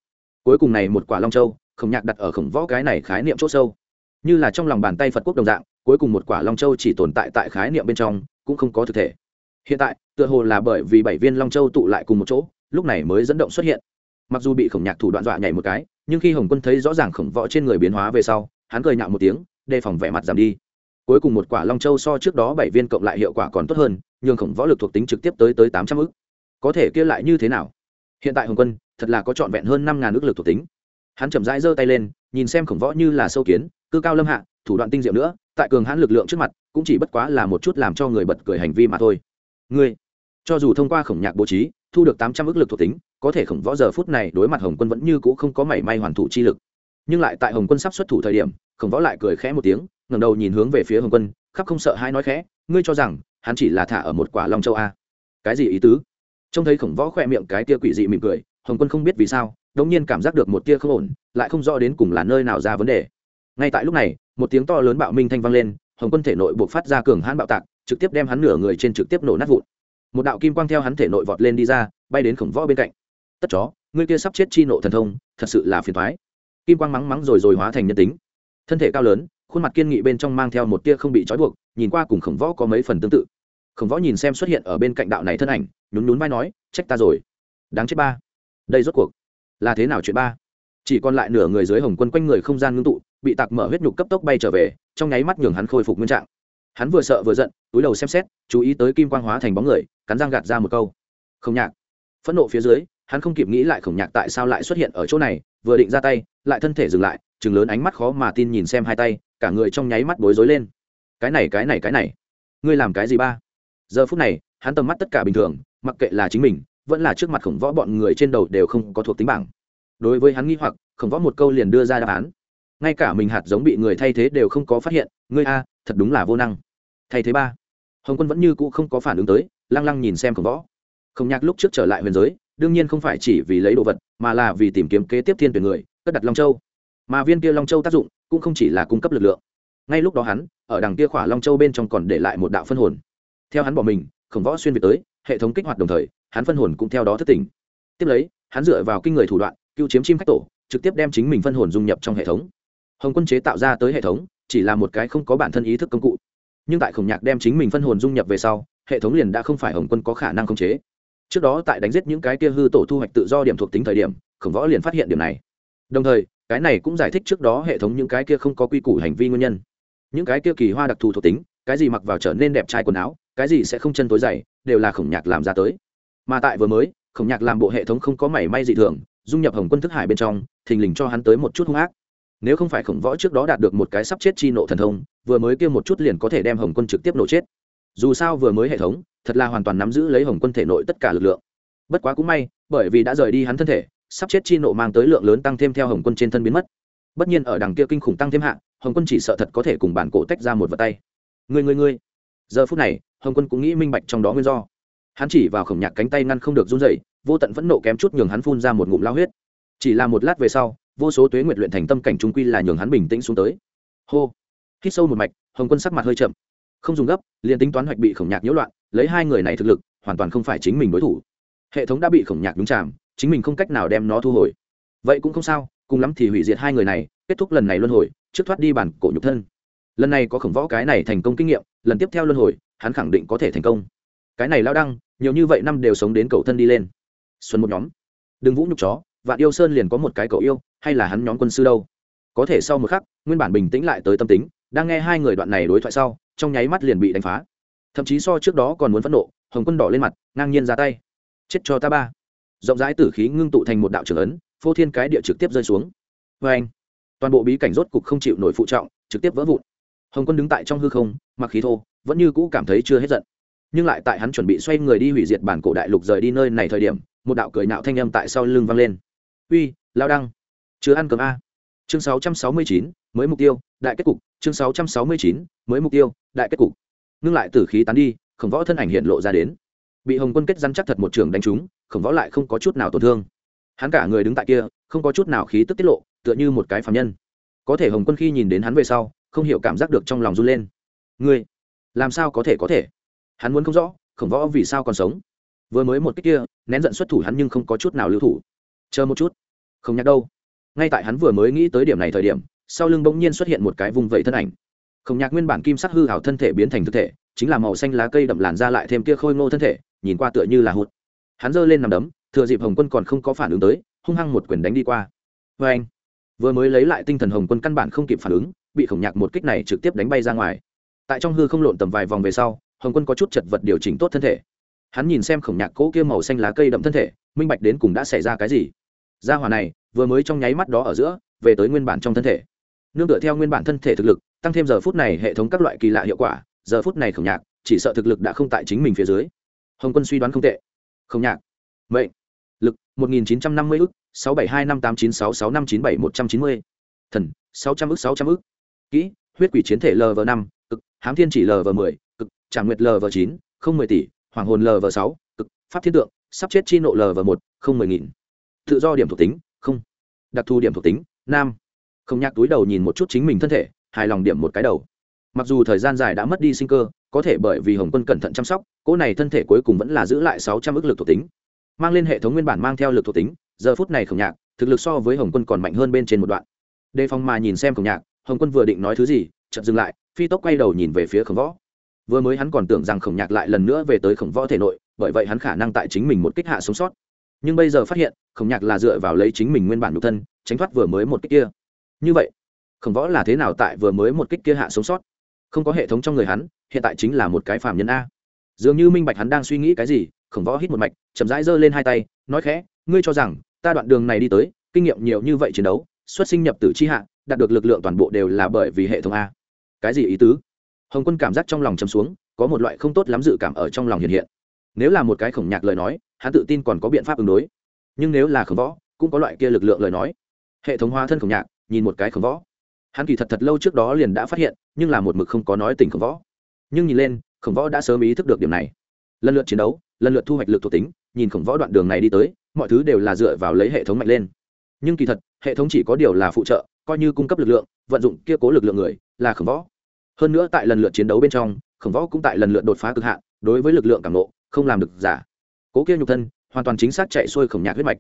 Speaker 1: Cuối cùng này một quả long châu, khổng nhạc đặt ở khổng võ cái này khái niệm c h ỗ sâu. Như là trong lòng bàn tay phật quốc đồng dạng, cuối cùng một quả long châu chỉ tồn tại tại khái niệm bên trong, cũng không có thực thể. Hiện tại, tựa hồ là bởi vì bảy viên long châu tụ lại cùng một chỗ, lúc này mới dẫn động xuất hiện. Mặc dù bị khổng nhạc thủ đoạn dọa nhảy một cái, nhưng khi hồng quân thấy rõ ràng khổng võ trên người biến hóa về sau, hắn cười nhạo một tiếng, đề phòng vẻ mặt giảm đi. Cuối cùng một quả long châu so trước đó bảy viên cộng lại hiệu quả còn tốt hơn, nhưng khổng võ lực thuộc tính trực tiếp tới tới tám trăm ư c có thể kia lại như thế nào? Hiện tại hồng quân, thật là có trọn vẹn hơn năm ngàn ước lực thuộc tính. Hắn chậm rãi giơ tay lên, nhìn xem khổng võ như là sâu kiến, cư cao lâm hạ, thủ đoạn tinh diệu nữa, tại cường hãn lực lượng trước mặt, cũng chỉ bất quá là một chút làm cho người bật cười hành vi mà thôi. Ngươi, cho dù thông qua khổng nhạc bố trí, thu được tám trăm ước lực thuộc tính, có thể khổng võ giờ phút này đối mặt hồng quân vẫn như c ũ không có mảy may hoàn thủ chi lực. Nhưng lại tại hồng quân sắp xuất thủ thời điểm, khổng võ lại cười khẽ một tiếng, ngẩng đầu nhìn hướng về phía hồng quân, khắp không sợ hai nói khẽ, ngươi cho rằng hắn chỉ là thả ở một quả long châu a? Cái gì ý tứ? Trông thấy khổng võ khỏe miệng cái tia quỷ dị mỉm cười, hồng quân không biết vì sao, đống nhiên cảm giác được một tia không ổn, lại không rõ đến cùng là nơi nào ra vấn đề. Ngay tại lúc này, một tiếng to lớn bạo minh thanh vang lên, hồng quân thể nội buộc phát ra cường hãn bạo tạc, trực tiếp đem hắn nửa người trên trực tiếp nổ nát vụn. Một đạo kim quang theo hắn thể nội vọt lên đi ra, bay đến khổng võ bên cạnh. Tất chó, ngươi kia sắp chết chi nộ thần thông, thật sự là phiền thoái kim quang mắng mắng rồi rồi hóa thành nhân tính. Thân thể cao lớn, khuôn mặt kiên nghị bên trong mang theo một tia không bị trói buộc, nhìn qua cùng khổng võ có mấy phần tương tự khổng võ nhìn xem xuất hiện ở bên cạnh đạo này thân ảnh, nhún nhún vai nói, trách ta rồi. Đáng chết ba. Đây rốt cuộc là thế nào chuyện ba? Chỉ còn lại nửa người dưới hồng quân quanh người không gian ngưng tụ, bị tạc mở huyết nhục cấp tốc bay trở về, trong nháy mắt nhường hắn khôi phục nguyên trạng. Hắn vừa sợ vừa giận, túi đầu xem xét, chú ý tới kim quang hóa thành bóng người, cắn răng gạt ra một câu. Không nhạc. Phẫn nộ phía dưới, hắn không kịp nghĩ lại khổng nhạc tại sao lại xuất hiện ở chỗ này, vừa định ra tay, lại thân thể dừng lại chừng lớn ánh mắt khó mà tin nhìn xem hai tay, cả người trong nháy mắt bối rối lên. Cái này cái này cái này. Ngươi làm cái gì ba? Giờ phút này, hắn tầm mắt tất cả bình thường, mặc kệ là chính mình, vẫn là trước mặt khổng võ bọn người trên đầu đều không có thuộc tính bảng. Đối với hắn nghi hoặc, khổng võ một câu liền đưa ra đáp án. Ngay cả mình hạt giống bị người thay thế đều không có phát hiện, ngươi a, thật đúng là vô năng. Thay thế ba. Hồng quân vẫn như cũ không có phản ứng tới, lăng lăng nhìn xem khổng võ. Khổng nhạc lúc trước trở lại huyền giới, đương nhiên không phải chỉ vì lấy đồ vật, mà là vì tìm kiếm kế tiếp thiên tuyển người, cất đặt long châu. Mà viên kia long châu tác dụng cũng không chỉ là cung cấp lực lượng. Ngay lúc đó hắn, ở đằng kia khỏa long châu bên trong còn để lại một đạo phân hồn theo hắn bỏ mình, khổng võ xuyên việt tới, hệ thống kích hoạt đồng thời, hắn phân hồn cũng theo đó thất tỉnh. Tiếp lấy, hắn dựa vào kinh người thủ đoạn cưu chiếm chim khách tổ, trực tiếp đem chính mình phân hồn dung nhập trong hệ thống. Hồng quân chế tạo ra tới hệ thống, chỉ là một cái không có bản thân ý thức công cụ. Nhưng tại khổng nhạc đem chính mình phân hồn dung nhập về sau, hệ thống liền đã không phải hồng quân có khả năng khống chế. Trước đó tại đánh giết những cái kia hư tổ thu hoạch tự do điểm thuộc tính thời điểm, khổng võ liền phát hiện điểm này. Đồng thời, cái này cũng giải thích trước đó hệ thống những cái kia không có quy củ hành vi nguyên nhân. Những cái kia kỳ hoa đặc thù thuộc tính, cái gì mặc vào trở nên đẹp trai quần áo cái gì sẽ không chân tối dày đều là khổng nhạc làm ra tới. Mà tại vừa mới khổng nhạc làm bộ hệ thống không có mảy may dị thường dung nhập hồng quân thức hải bên trong thình lình cho hắn tới một chút hung ác. Nếu không phải khổng võ trước đó đạt được một cái sắp chết chi nộ thần thông vừa mới kia một chút liền có thể đem hồng quân trực tiếp nổ chết. Dù sao vừa mới hệ thống thật là hoàn toàn nắm giữ lấy hồng quân thể nội tất cả lực lượng. Bất quá cũng may bởi vì đã rời đi hắn thân thể sắp chết chi nộ mang tới lượng lớn tăng thêm theo hồng quân trên thân biến mất. Bất nhiên ở đằng kia kinh khủng tăng thêm hạng, hồng quân chỉ sợ thật có thể cùng bản cổ tách ra một vật tay. Người người người giờ phút này hồng quân cũng nghĩ minh bạch trong đó nguyên do. Hắn chỉ vào khổng nhạc cánh tay ngăn không được run dậy vô tận phẫn nộ kém chút nhường hắn phun ra một ngụm lao huyết. Chỉ là một lát về sau, vô số tuế nguyệt luyện thành tâm cảnh trung quy là nhường hắn bình tĩnh xuống tới. Hô! Hít sâu một mạch, hồng quân sắc mặt hơi chậm. Không dùng gấp, liền tính toán hoạch bị khổng nhạc nhiễu loạn, lấy hai người này thực lực, hoàn toàn không phải chính mình đối thủ. Hệ thống đã bị khổng nhạc đúng chạm chính mình không cách nào đem nó thu hồi. Vậy cũng không sao, cùng lắm thì hủy diệt hai người này, kết thúc lần này luân hồi, trước thoát đi bản cổ nhục thân. Lần này có khổng võ cái này thành công kinh nghiệm, lần tiếp theo luân hồi hắn khẳng định có thể thành công. Cái này lao đăng, nhiều như vậy năm đều sống đến cầu thân đi lên. Xuân một nhóm. Đừng vũ nhục chó, vạn yêu sơn liền có một cái cậu yêu, hay là hắn nhóm quân sư đâu? Có thể sau một khắc, nguyên bản bình tĩnh lại tới tâm tính, đang nghe hai người đoạn này đối thoại sau, trong nháy mắt liền bị đánh phá. Thậm chí so trước đó còn muốn phẫn nộ, hồng quân đỏ lên mặt, ngang nhiên ra tay. Chết cho ta ba. Rộng rãi tử khí ngưng tụ thành một đạo trưởng ấn, phô thiên cái địa trực tiếp rơi xuống. Vê anh, toàn bộ bí cảnh rốt cục không chịu nổi phụ trọng, trực tiếp vỡ vụn. Hồng quân đứng tại trong hư không, mặc khí thô vẫn như cũ cảm thấy chưa hết giận. Nhưng lại tại hắn chuẩn bị xoay người đi hủy diệt bản cổ đại lục rời đi nơi này thời điểm một đạo cười nạo thanh âm tại sau lưng vang lên. Uy lao đăng chưa ăn cơm a? Chương 669, mới mục tiêu đại kết cục. Chương 669, mới mục tiêu đại kết cục. Ngưng lại tử khí tán đi khổng võ thân ảnh hiện lộ ra đến. Bị hồng quân kết răn chắc thật một trường đánh trúng khổng võ lại không có chút nào tổn thương. Hắn cả người đứng tại kia không có chút nào khí tức tiết lộ tựa như một cái phạm nhân. Có thể hồng quân khi nhìn đến hắn về sau không hiểu cảm giác được trong lòng run lên. Ngươi làm sao có thể có thể? Hắn muốn không rõ khổng võ vì sao còn sống. Vừa mới một cách kia, nén giận xuất thủ hắn nhưng không có chút nào lưu thủ. Chờ một chút. Không nhắc đâu. Ngay tại hắn vừa mới nghĩ tới điểm này thời điểm, sau lưng bỗng nhiên xuất hiện một cái vùng vẫy thân ảnh. Không nhạc nguyên bản kim sắc hư hảo thân thể biến thành thực thể, chính là màu xanh lá cây đậm làn ra lại thêm kia khôi ngô thân thể, nhìn qua tựa như là hụt. Hắn giơ lên nằm đấm, thừa dịp hồng quân còn không có phản ứng tới, hung hăng một quyền đánh đi qua. Vê anh vừa mới lấy lại tinh thần hồng quân căn bản không kịp phản ứng, bị khổng nhạc một kích này trực tiếp đánh bay ra ngoài tại trong hư không lộn tầm vài vòng về sau, hồng quân có chút chật vật điều chỉnh tốt thân thể. Hắn nhìn xem khổng nhạc cỗ kia màu xanh lá cây đậm thân thể, minh bạch đến cùng đã xảy ra cái gì. Gia hỏa này, vừa mới trong nháy mắt đó ở giữa, về tới nguyên bản trong thân thể. Nương tựa theo nguyên bản thân thể thực lực, tăng thêm giờ phút này hệ thống các loại kỳ lạ hiệu quả, giờ phút này khổng nhạc, chỉ sợ thực lực đã không tại chính mình phía dưới. Hồng quân suy đoán không tệ. Khổng nhạc, mệnh, lực 1950 ức 67258966597 thần 600 ức 600 ức. Kỹ, huyết quỷ chiến thể lv 5 hám thiên chỉ lv 10 cực tràng nguyệt lv chín, không 10 tỷ hoàng hồn lv sáu, cực pháp thiên tượng sắp chết chi nộ lv một, không 10 nghìn. Tự do điểm thuộc tính không. Đặc thù điểm thuộc tính nam. Không nhạc túi đầu nhìn một chút chính mình thân thể hài lòng điểm một cái đầu. Mặc dù thời gian dài đã mất đi sinh cơ có thể bởi vì hồng quân cẩn thận chăm sóc cỗ này thân thể cuối cùng vẫn là giữ lại sáu trăm ước lực thuộc tính. Mang lên hệ thống nguyên bản mang theo lực thuộc tính giờ phút này khổng nhạc thực lực so với hồng quân còn mạnh hơn bên trên một đoạn. Đề phòng mà nhìn xem khổng nhạc hồng quân vừa định nói thứ gì chậm dừng lại phi tốc quay đầu nhìn về phía khổng võ. Vừa mới hắn còn tưởng rằng khổng nhạc lại lần nữa về tới khổng võ thể nội, bởi vậy hắn khả năng tại chính mình một kích hạ sống sót. Nhưng bây giờ phát hiện, khổng nhạc là dựa vào lấy chính mình nguyên bản nhục thân, tránh thoát vừa mới một kích kia. Như vậy, khổng võ là thế nào tại vừa mới một kích kia hạ sống sót? Không có hệ thống trong người hắn, hiện tại chính là một cái phàm nhân a. Dường như minh bạch hắn đang suy nghĩ cái gì, khổng võ hít một mạch, chậm rãi giơ lên hai tay, nói khẽ, ngươi cho rằng, ta đoạn đường này đi tới, kinh nghiệm nhiều như vậy chiến đấu, xuất sinh nhập tử chi hạ, đạt được lực lượng toàn bộ đều là bởi vì hệ thống a cái gì ý tứ? Hồng quân cảm giác trong lòng chấm xuống, có một loại không tốt lắm dự cảm ở trong lòng hiện hiện. Nếu là một cái khổng nhạc lời nói, hắn tự tin còn có biện pháp ứng đối. Nhưng nếu là khổng võ, cũng có loại kia lực lượng lời nói. Hệ thống hóa thân khổng nhạc, nhìn một cái khổng võ. Hắn kỳ thật thật lâu trước đó liền đã phát hiện, nhưng là một mực không có nói tình khổng võ. Nhưng nhìn lên, khổng võ đã sớm ý thức được điểm này. Lần lượt chiến đấu, lần lượt thu hoạch lực thuộc tính, nhìn khổng võ đoạn đường này đi tới, mọi thứ đều là dựa vào lấy hệ thống mạnh lên. Nhưng kỳ thật, hệ thống chỉ có điều là phụ trợ, coi như cung cấp lực lượng, vận dụng kia cố lực lượng người, là khổng võ hơn nữa tại lần lượt chiến đấu bên trong, khổng võ cũng tại lần lượt đột phá cực hạn, đối với lực lượng cảm nộ không làm được giả. Cố kia nhục thân hoàn toàn chính xác chạy xuôi khổng nhạc huyết mạch.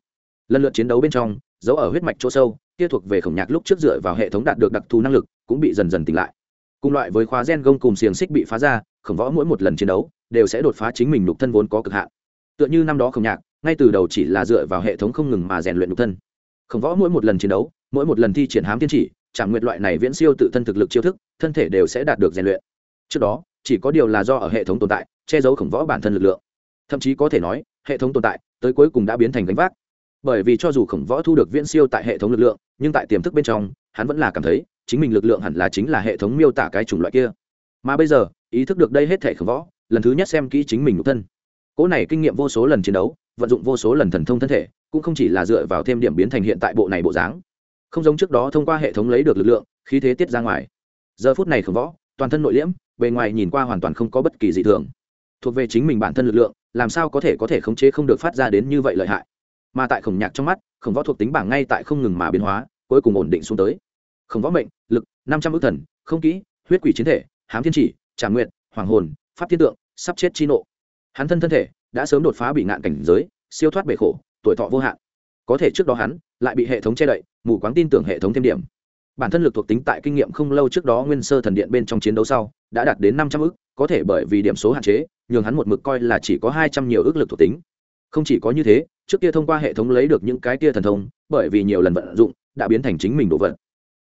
Speaker 1: Lần lượt chiến đấu bên trong, dấu ở huyết mạch chỗ sâu, kia thuộc về khổng nhạc lúc trước dựa vào hệ thống đạt được đặc thù năng lực, cũng bị dần dần tỉnh lại. Cùng loại với khóa gen gông cùng xiềng xích bị phá ra, khổng võ mỗi một lần chiến đấu, đều sẽ đột phá chính mình nhục thân vốn có cực hạn. Tựa như năm đó khổng nhạc, ngay từ đầu chỉ là dựa vào hệ thống không ngừng mà rèn luyện nhục thân. Khổng võ mỗi một lần chiến đấu mỗi một lần thi triển hám thiên chỉ trạng nguyệt loại này viễn siêu tự thân thực lực chiêu thức, thân thể đều sẽ đạt được rèn luyện. Trước đó, chỉ có điều là do ở hệ thống tồn tại, che giấu khổng võ bản thân lực lượng. Thậm chí có thể nói, hệ thống tồn tại, tới cuối cùng đã biến thành gánh vác. Bởi vì cho dù khổng võ thu được viễn siêu tại hệ thống lực lượng, nhưng tại tiềm thức bên trong, hắn vẫn là cảm thấy, chính mình lực lượng hẳn là chính là hệ thống miêu tả cái chủng loại kia. Mà bây giờ, ý thức được đây hết thể khổng võ, lần thứ nhất xem kỹ chính mình nhục thân. Cỗ này kinh nghiệm vô số lần chiến đấu, vận dụng vô số lần thần thông thân thể, cũng không chỉ là dựa vào thêm điểm biến thành hiện tại bộ này bộ dáng không giống trước đó thông qua hệ thống lấy được lực lượng, khí thế tiết ra ngoài. Giờ phút này khổng võ, toàn thân nội liễm, bề ngoài nhìn qua hoàn toàn không có bất kỳ dị thường. Thuộc về chính mình bản thân lực lượng, làm sao có thể có thể khống chế không được phát ra đến như vậy lợi hại. Mà tại khổng nhạc trong mắt, khổng võ thuộc tính bảng ngay tại không ngừng mà biến hóa, cuối cùng ổn định xuống tới. Khổng võ mệnh, lực, năm trăm ước thần, không kỹ, huyết quỷ chiến thể, hám thiên chỉ trả nguyện hoàng hồn, pháp thiên tượng, sắp chết chi nộ. Hắn thân thân thể đã sớm đột phá bị ngạn cảnh giới, siêu thoát bể khổ, tuổi thọ vô hạn. Có thể trước đó hắn lại bị hệ thống che đậy, mù quáng tin tưởng hệ thống thêm điểm. Bản thân lực thuộc tính tại kinh nghiệm không lâu trước đó nguyên sơ thần điện bên trong chiến đấu sau, đã đạt đến năm trăm ước có thể bởi vì điểm số hạn chế, nhường hắn một mực coi là chỉ có hai trăm nhiều ước lực thuộc tính. Không chỉ có như thế, trước kia thông qua hệ thống lấy được những cái kia thần thông, bởi vì nhiều lần vận dụng, đã biến thành chính mình đồ vật.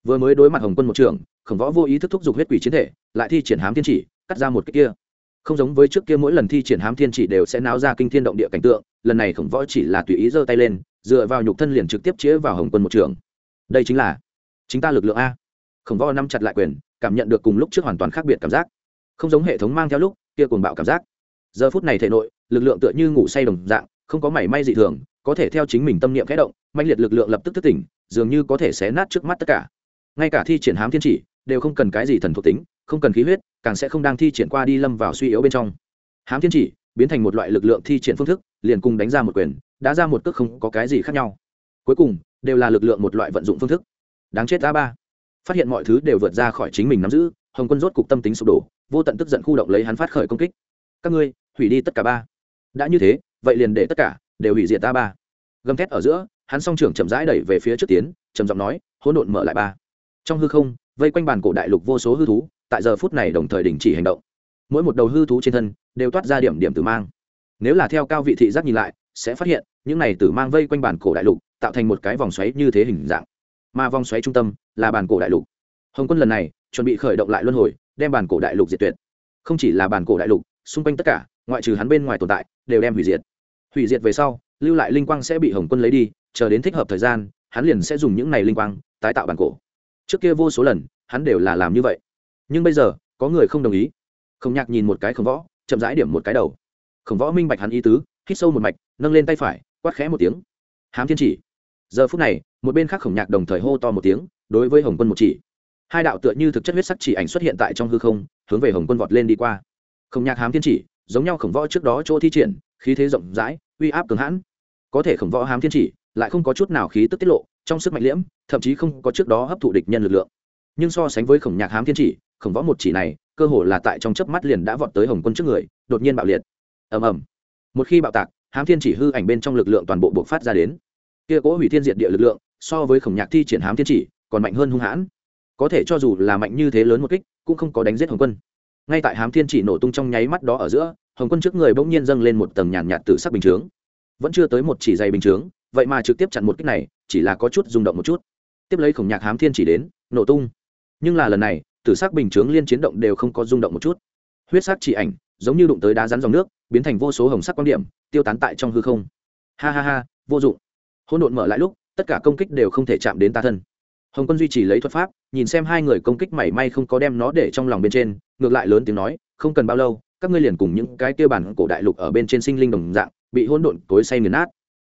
Speaker 1: Vừa mới đối mặt hồng quân một trường, khổng võ vô ý thức thúc giục huyết quỷ chiến thể, lại thi triển hám thiên chỉ, cắt ra một cái kia. Không giống với trước kia mỗi lần thi triển hám thiên chỉ đều sẽ náo ra kinh thiên động địa cảnh tượng lần này khổng võ chỉ là tùy ý giơ tay lên, dựa vào nhục thân liền trực tiếp chĩa vào hồng quân một trường. Đây chính là chính ta lực lượng a. Khổng võ nắm chặt lại quyền, cảm nhận được cùng lúc trước hoàn toàn khác biệt cảm giác. Không giống hệ thống mang theo lúc, kia cuồng bạo cảm giác. Giờ phút này thể nội, lực lượng tựa như ngủ say đồng dạng, không có mảy may dị thường, có thể theo chính mình tâm niệm khẽ động mạnh liệt lực lượng lập tức thức tỉnh, dường như có thể xé nát trước mắt tất cả. Ngay cả thi triển hám thiên chỉ, đều không cần cái gì thần thuộc tính, không cần khí huyết, càng sẽ không đang thi triển qua đi lâm vào suy yếu bên trong. Hám thiên chỉ biến thành một loại lực lượng thi triển phương thức, liền cùng đánh ra một quyền đã ra một cước không có cái gì khác nhau. Cuối cùng, đều là lực lượng một loại vận dụng phương thức. Đáng chết a ba. Phát hiện mọi thứ đều vượt ra khỏi chính mình nắm giữ, hồng quân rốt cục tâm tính sụp đổ, vô tận tức giận khu động lấy hắn phát khởi công kích. Các ngươi, hủy đi tất cả ba. Đã như thế, vậy liền để tất cả đều hủy diệt ta ba. Gầm thét ở giữa, hắn song trưởng chậm rãi đẩy về phía trước tiến, trầm giọng nói, hỗn độn mở lại ba. Trong hư không, vây quanh bàn cổ đại lục vô số hư thú, tại giờ phút này đồng thời đình chỉ hành động mỗi một đầu hư thú trên thân đều toát ra điểm điểm tử mang. Nếu là theo cao vị thị giác nhìn lại, sẽ phát hiện những này tử mang vây quanh bản cổ đại lục, tạo thành một cái vòng xoáy như thế hình dạng. Mà vòng xoáy trung tâm là bản cổ đại lục. Hồng quân lần này chuẩn bị khởi động lại luân hồi, đem bản cổ đại lục diệt tuyệt. Không chỉ là bản cổ đại lục, xung quanh tất cả, ngoại trừ hắn bên ngoài tồn tại, đều đem hủy diệt. Hủy diệt về sau, lưu lại linh quang sẽ bị hồng quân lấy đi, chờ đến thích hợp thời gian, hắn liền sẽ dùng những này linh quang tái tạo bản cổ. Trước kia vô số lần, hắn đều là làm như vậy. Nhưng bây giờ, có người không đồng ý không nhạc nhìn một cái khổng võ, chậm rãi điểm một cái đầu. Khổng võ minh bạch hắn ý tứ, hít sâu một mạch, nâng lên tay phải, quát khẽ một tiếng. Hám thiên chỉ. Giờ phút này, một bên khác khổng nhạc đồng thời hô to một tiếng, đối với hồng quân một chỉ. Hai đạo tựa như thực chất huyết sắc chỉ ảnh xuất hiện tại trong hư không, hướng về hồng quân vọt lên đi qua. Khổng nhạc hám thiên chỉ, giống nhau khổng võ trước đó chỗ thi triển, khí thế rộng rãi, uy áp cường hãn. Có thể khổng võ hám thiên chỉ lại không có chút nào khí tức tiết lộ, trong sức mạnh liễm, thậm chí không có trước đó hấp thụ địch nhân lực lượng. Nhưng so sánh với khổng nhạc hám thiên chỉ, khổng võ một chỉ này cơ hồ là tại trong chớp mắt liền đã vọt tới hồng quân trước người, đột nhiên bạo liệt. Ầm ầm. Một khi bạo tạc, hám thiên chỉ hư ảnh bên trong lực lượng toàn bộ buộc phát ra đến. Kia cố hủy thiên diệt địa lực lượng, so với khổng nhạc thi triển hám thiên chỉ, còn mạnh hơn hung hãn. Có thể cho dù là mạnh như thế lớn một kích, cũng không có đánh giết hồng quân. Ngay tại hám thiên chỉ nổ tung trong nháy mắt đó ở giữa, hồng quân trước người bỗng nhiên dâng lên một tầng nhàn nhạt từ sắc bình chướng. Vẫn chưa tới một chỉ dày bình chướng, vậy mà trực tiếp chặn một kích này, chỉ là có chút rung động một chút. Tiếp lấy khổng nhạc hám thiên chỉ đến, nổ tung. Nhưng là lần này tử sắc bình chướng liên chiến động đều không có rung động một chút. Huyết sắc chỉ ảnh, giống như đụng tới đá rắn dòng nước, biến thành vô số hồng sắc quan điểm, tiêu tán tại trong hư không. Ha ha ha, vô dụng. Hỗn độn mở lại lúc, tất cả công kích đều không thể chạm đến ta thân. Hồng quân duy trì lấy thuật pháp, nhìn xem hai người công kích mảy may không có đem nó để trong lòng bên trên, ngược lại lớn tiếng nói, không cần bao lâu, các ngươi liền cùng những cái tiêu bản cổ đại lục ở bên trên sinh linh đồng dạng, bị hỗn độn tối say nghiền nát.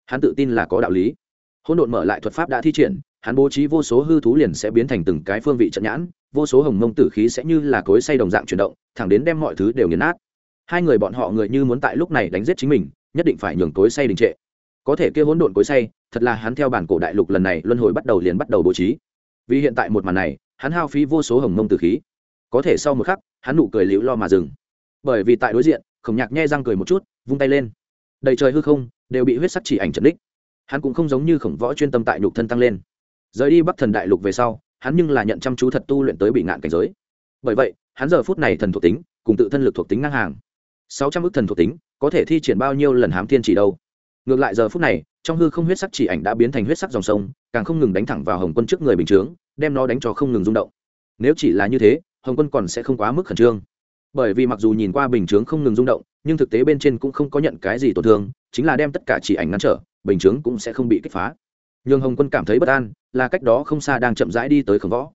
Speaker 1: Hắn tự tin là có đạo lý. Hỗn độn mở lại thuật pháp đã thi triển, hắn bố trí vô số hư thú liền sẽ biến thành từng cái phương vị trận nhãn vô số hồng mông tử khí sẽ như là cối say đồng dạng chuyển động, thẳng đến đem mọi thứ đều nghiền nát. Hai người bọn họ người như muốn tại lúc này đánh giết chính mình, nhất định phải nhường cối say đình trệ. Có thể kia hỗn độn cối say, thật là hắn theo bản cổ đại lục lần này luân hồi bắt đầu liền bắt đầu bố trí. Vì hiện tại một màn này, hắn hao phí vô số hồng mông tử khí. Có thể sau một khắc, hắn nụ cười liễu lo mà dừng. Bởi vì tại đối diện, khổng nhạc nhe răng cười một chút, vung tay lên. Đầy trời hư không, đều bị huyết sắc chỉ ảnh trần đích hắn cũng không giống như khổng võ chuyên tâm tại nhục thân tăng lên. Rời đi bắc thần đại lục về sau hắn nhưng là nhận chăm chú thật tu luyện tới bị ngạn cảnh giới. Bởi vậy, hắn giờ phút này thần thuộc tính, cùng tự thân lực thuộc tính ngang hàng. Sáu trăm ước thần thuộc tính, có thể thi triển bao nhiêu lần hám thiên chỉ đâu? Ngược lại giờ phút này, trong hư không huyết sắc chỉ ảnh đã biến thành huyết sắc dòng sông, càng không ngừng đánh thẳng vào hồng quân trước người bình chướng, đem nó đánh cho không ngừng rung động. Nếu chỉ là như thế, hồng quân còn sẽ không quá mức khẩn trương. Bởi vì mặc dù nhìn qua bình chướng không ngừng rung động, nhưng thực tế bên trên cũng không có nhận cái gì tổn thương, chính là đem tất cả chỉ ảnh ngăn trở, bình chướng cũng sẽ không bị kích phá nhường hồng quân cảm thấy bất an, là cách đó không xa đang chậm rãi đi tới khổng võ.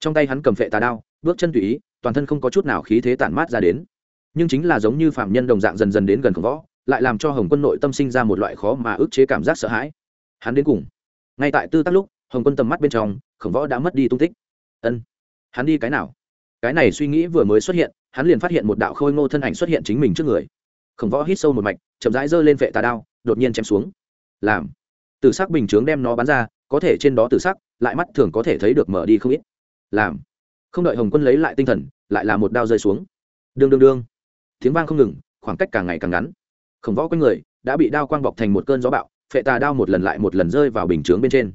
Speaker 1: Trong tay hắn cầm phệ tà đao, bước chân tùy ý, toàn thân không có chút nào khí thế tản mát ra đến. Nhưng chính là giống như phạm nhân đồng dạng dần dần đến gần khổng võ, lại làm cho hồng quân nội tâm sinh ra một loại khó mà ức chế cảm giác sợ hãi. Hắn đến cùng. Ngay tại tư tác lúc, hồng quân tầm mắt bên trong, khổng võ đã mất đi tung tích. Ân, hắn đi cái nào? Cái này suy nghĩ vừa mới xuất hiện, hắn liền phát hiện một đạo khôi ngô thân ảnh xuất hiện chính mình trước người. Khổng võ hít sâu một mạch, chậm rãi giơ lên vệ tà đao, đột nhiên chém xuống. Làm từ sắc bình chướng đem nó bắn ra, có thể trên đó từ sắc, lại mắt thường có thể thấy được mở đi không ít. Làm. Không đợi hồng quân lấy lại tinh thần, lại là một đao rơi xuống. Đương đương đương. Tiếng vang không ngừng, khoảng cách càng ngày càng ngắn. Khổng võ quanh người, đã bị đao quang bọc thành một cơn gió bạo, phệ tà đao một lần lại một lần rơi vào bình chướng bên trên.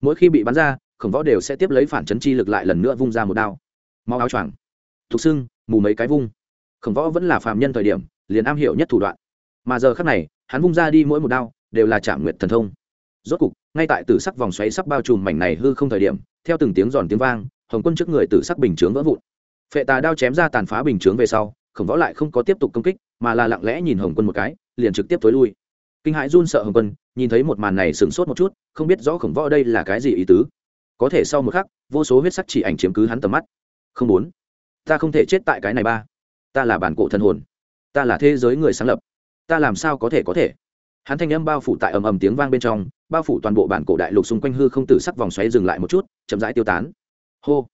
Speaker 1: Mỗi khi bị bắn ra, khổng võ đều sẽ tiếp lấy phản chấn chi lực lại lần nữa vung ra một đao. Mau áo choàng. Thục xưng mù mấy cái vung. Khổng võ vẫn là phàm nhân thời điểm, liền am hiểu nhất thủ đoạn. Mà giờ khắc này, hắn vung ra đi mỗi một đao, đều là trả nguyện thần thông rốt cục, ngay tại tử sắc vòng xoáy sắp bao trùm mảnh này hư không thời điểm, theo từng tiếng giòn tiếng vang, hồng quân trước người tử sắc bình chướng vỡ vụn. Phệ tà đao chém ra tàn phá bình chướng về sau, khổng võ lại không có tiếp tục công kích, mà là lặng lẽ nhìn hồng quân một cái, liền trực tiếp tối lui. Kinh hãi run sợ hồng quân, nhìn thấy một màn này sửng sốt một chút, không biết rõ khổng võ đây là cái gì ý tứ. Có thể sau một khắc, vô số huyết sắc chỉ ảnh chiếm cứ hắn tầm mắt. Không muốn. Ta không thể chết tại cái này ba. Ta là bản cổ thần hồn. Ta là thế giới người sáng lập. Ta làm sao có thể có thể? Hắn thanh âm bao phủ tại ầm ầm tiếng vang bên trong, bao phủ toàn bộ bản cổ đại lục xung quanh hư không tử sắc vòng xoáy dừng lại một chút, chậm rãi tiêu tán. Hô!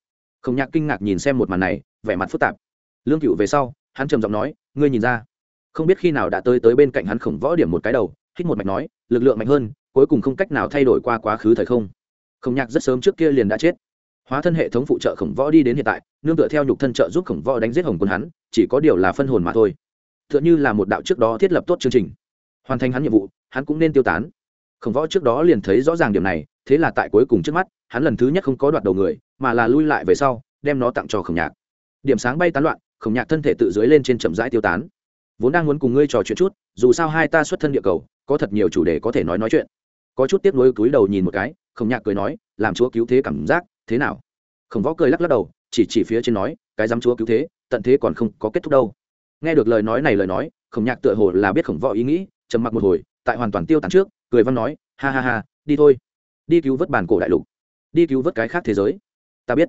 Speaker 1: Không nhạc kinh ngạc nhìn xem một màn này, vẻ mặt phức tạp. Lương cựu về sau, hắn trầm giọng nói, ngươi nhìn ra, không biết khi nào đã tới tới bên cạnh hắn khổng võ điểm một cái đầu, hít một mạch nói, lực lượng mạnh hơn, cuối cùng không cách nào thay đổi qua quá khứ thời không. Không nhạc rất sớm trước kia liền đã chết. Hóa thân hệ thống phụ trợ khổng võ đi đến hiện tại, nương tựa theo nhục thân trợ giúp khổng võ đánh giết hồng quân hắn, chỉ có điều là phân hồn mà thôi. T h ư ợ n h ư là một đạo trước đó thiết lập tốt chương trình hoàn thành hắn nhiệm vụ, hắn cũng nên tiêu tán. Khổng võ trước đó liền thấy rõ ràng điểm này, thế là tại cuối cùng trước mắt, hắn lần thứ nhất không có đoạt đầu người, mà là lui lại về sau, đem nó tặng cho khổng nhạc. Điểm sáng bay tán loạn, khổng nhạc thân thể tự dưới lên trên chậm rãi tiêu tán. Vốn đang muốn cùng ngươi trò chuyện chút, dù sao hai ta xuất thân địa cầu, có thật nhiều chủ đề có thể nói nói chuyện. Có chút tiếp nối cúi đầu nhìn một cái, khổng nhạc cười nói, làm chúa cứu thế cảm giác, thế nào? Khổng võ cười lắc lắc đầu, chỉ chỉ phía trên nói, cái dám chúa cứu thế, tận thế còn không có kết thúc đâu. Nghe được lời nói này lời nói, khổng nhạc tựa hồ là biết khổng võ ý nghĩ trầm mặc một hồi, tại hoàn toàn tiêu tán trước, cười văn nói, ha ha ha, đi thôi. Đi cứu vớt bản cổ đại lục. Đi cứu vớt cái khác thế giới. Ta biết.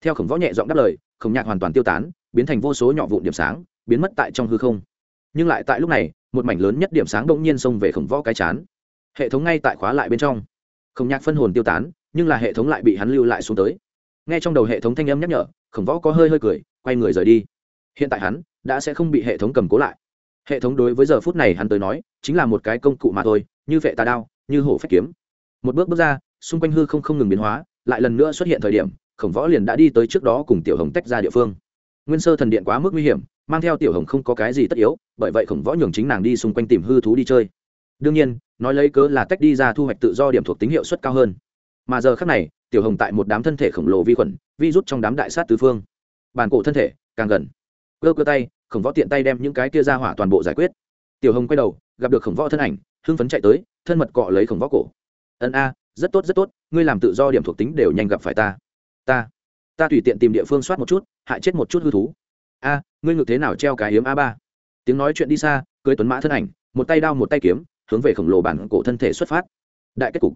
Speaker 1: Theo khổng võ nhẹ giọng đáp lời, khổng nhạc hoàn toàn tiêu tán, biến thành vô số nhỏ vụn điểm sáng, biến mất tại trong hư không. Nhưng lại tại lúc này, một mảnh lớn nhất điểm sáng bỗng nhiên xông về khổng võ cái chán. Hệ thống ngay tại khóa lại bên trong. Khổng nhạc phân hồn tiêu tán, nhưng là hệ thống lại bị hắn lưu lại xuống tới. Nghe trong đầu hệ thống thanh âm nhắc nhở, khổng võ có hơi hơi cười, quay người rời đi. Hiện tại hắn đã sẽ không bị hệ thống cầm cố lại hệ thống đối với giờ phút này hắn tới nói, chính là một cái công cụ mà thôi, như vệ tà đao, như hổ phách kiếm. Một bước bước ra, xung quanh hư không không ngừng biến hóa, lại lần nữa xuất hiện thời điểm, khổng võ liền đã đi tới trước đó cùng tiểu hồng tách ra địa phương. Nguyên sơ thần điện quá mức nguy hiểm, mang theo tiểu hồng không có cái gì tất yếu, bởi vậy khổng võ nhường chính nàng đi xung quanh tìm hư thú đi chơi. Đương nhiên, nói lấy cớ là tách đi ra thu hoạch tự do điểm thuộc tính hiệu suất cao hơn. Mà giờ khác này, tiểu hồng tại một đám thân thể khổng lồ vi khuẩn, vi rút trong đám đại sát tứ phương. Bàn cổ thân thể, càng gần. Cơ cơ tay khổng võ tiện tay đem những cái kia ra hỏa toàn bộ giải quyết. Tiểu hồng quay đầu, gặp được khổng võ thân ảnh, hưng phấn chạy tới, thân mật cọ lấy khổng võ cổ. Ân a, rất tốt rất tốt, ngươi làm tự do điểm thuộc tính đều nhanh gặp phải ta. Ta ta tùy tiện tìm địa phương soát một chút, hại chết một chút hư thú. A, ngươi ngược thế nào treo cái hiếm a ba? Tiếng nói chuyện đi xa, cưới tuấn mã thân ảnh, một tay đao một tay kiếm, hướng về khổng lồ bản cổ thân thể xuất phát. Đại kết cục.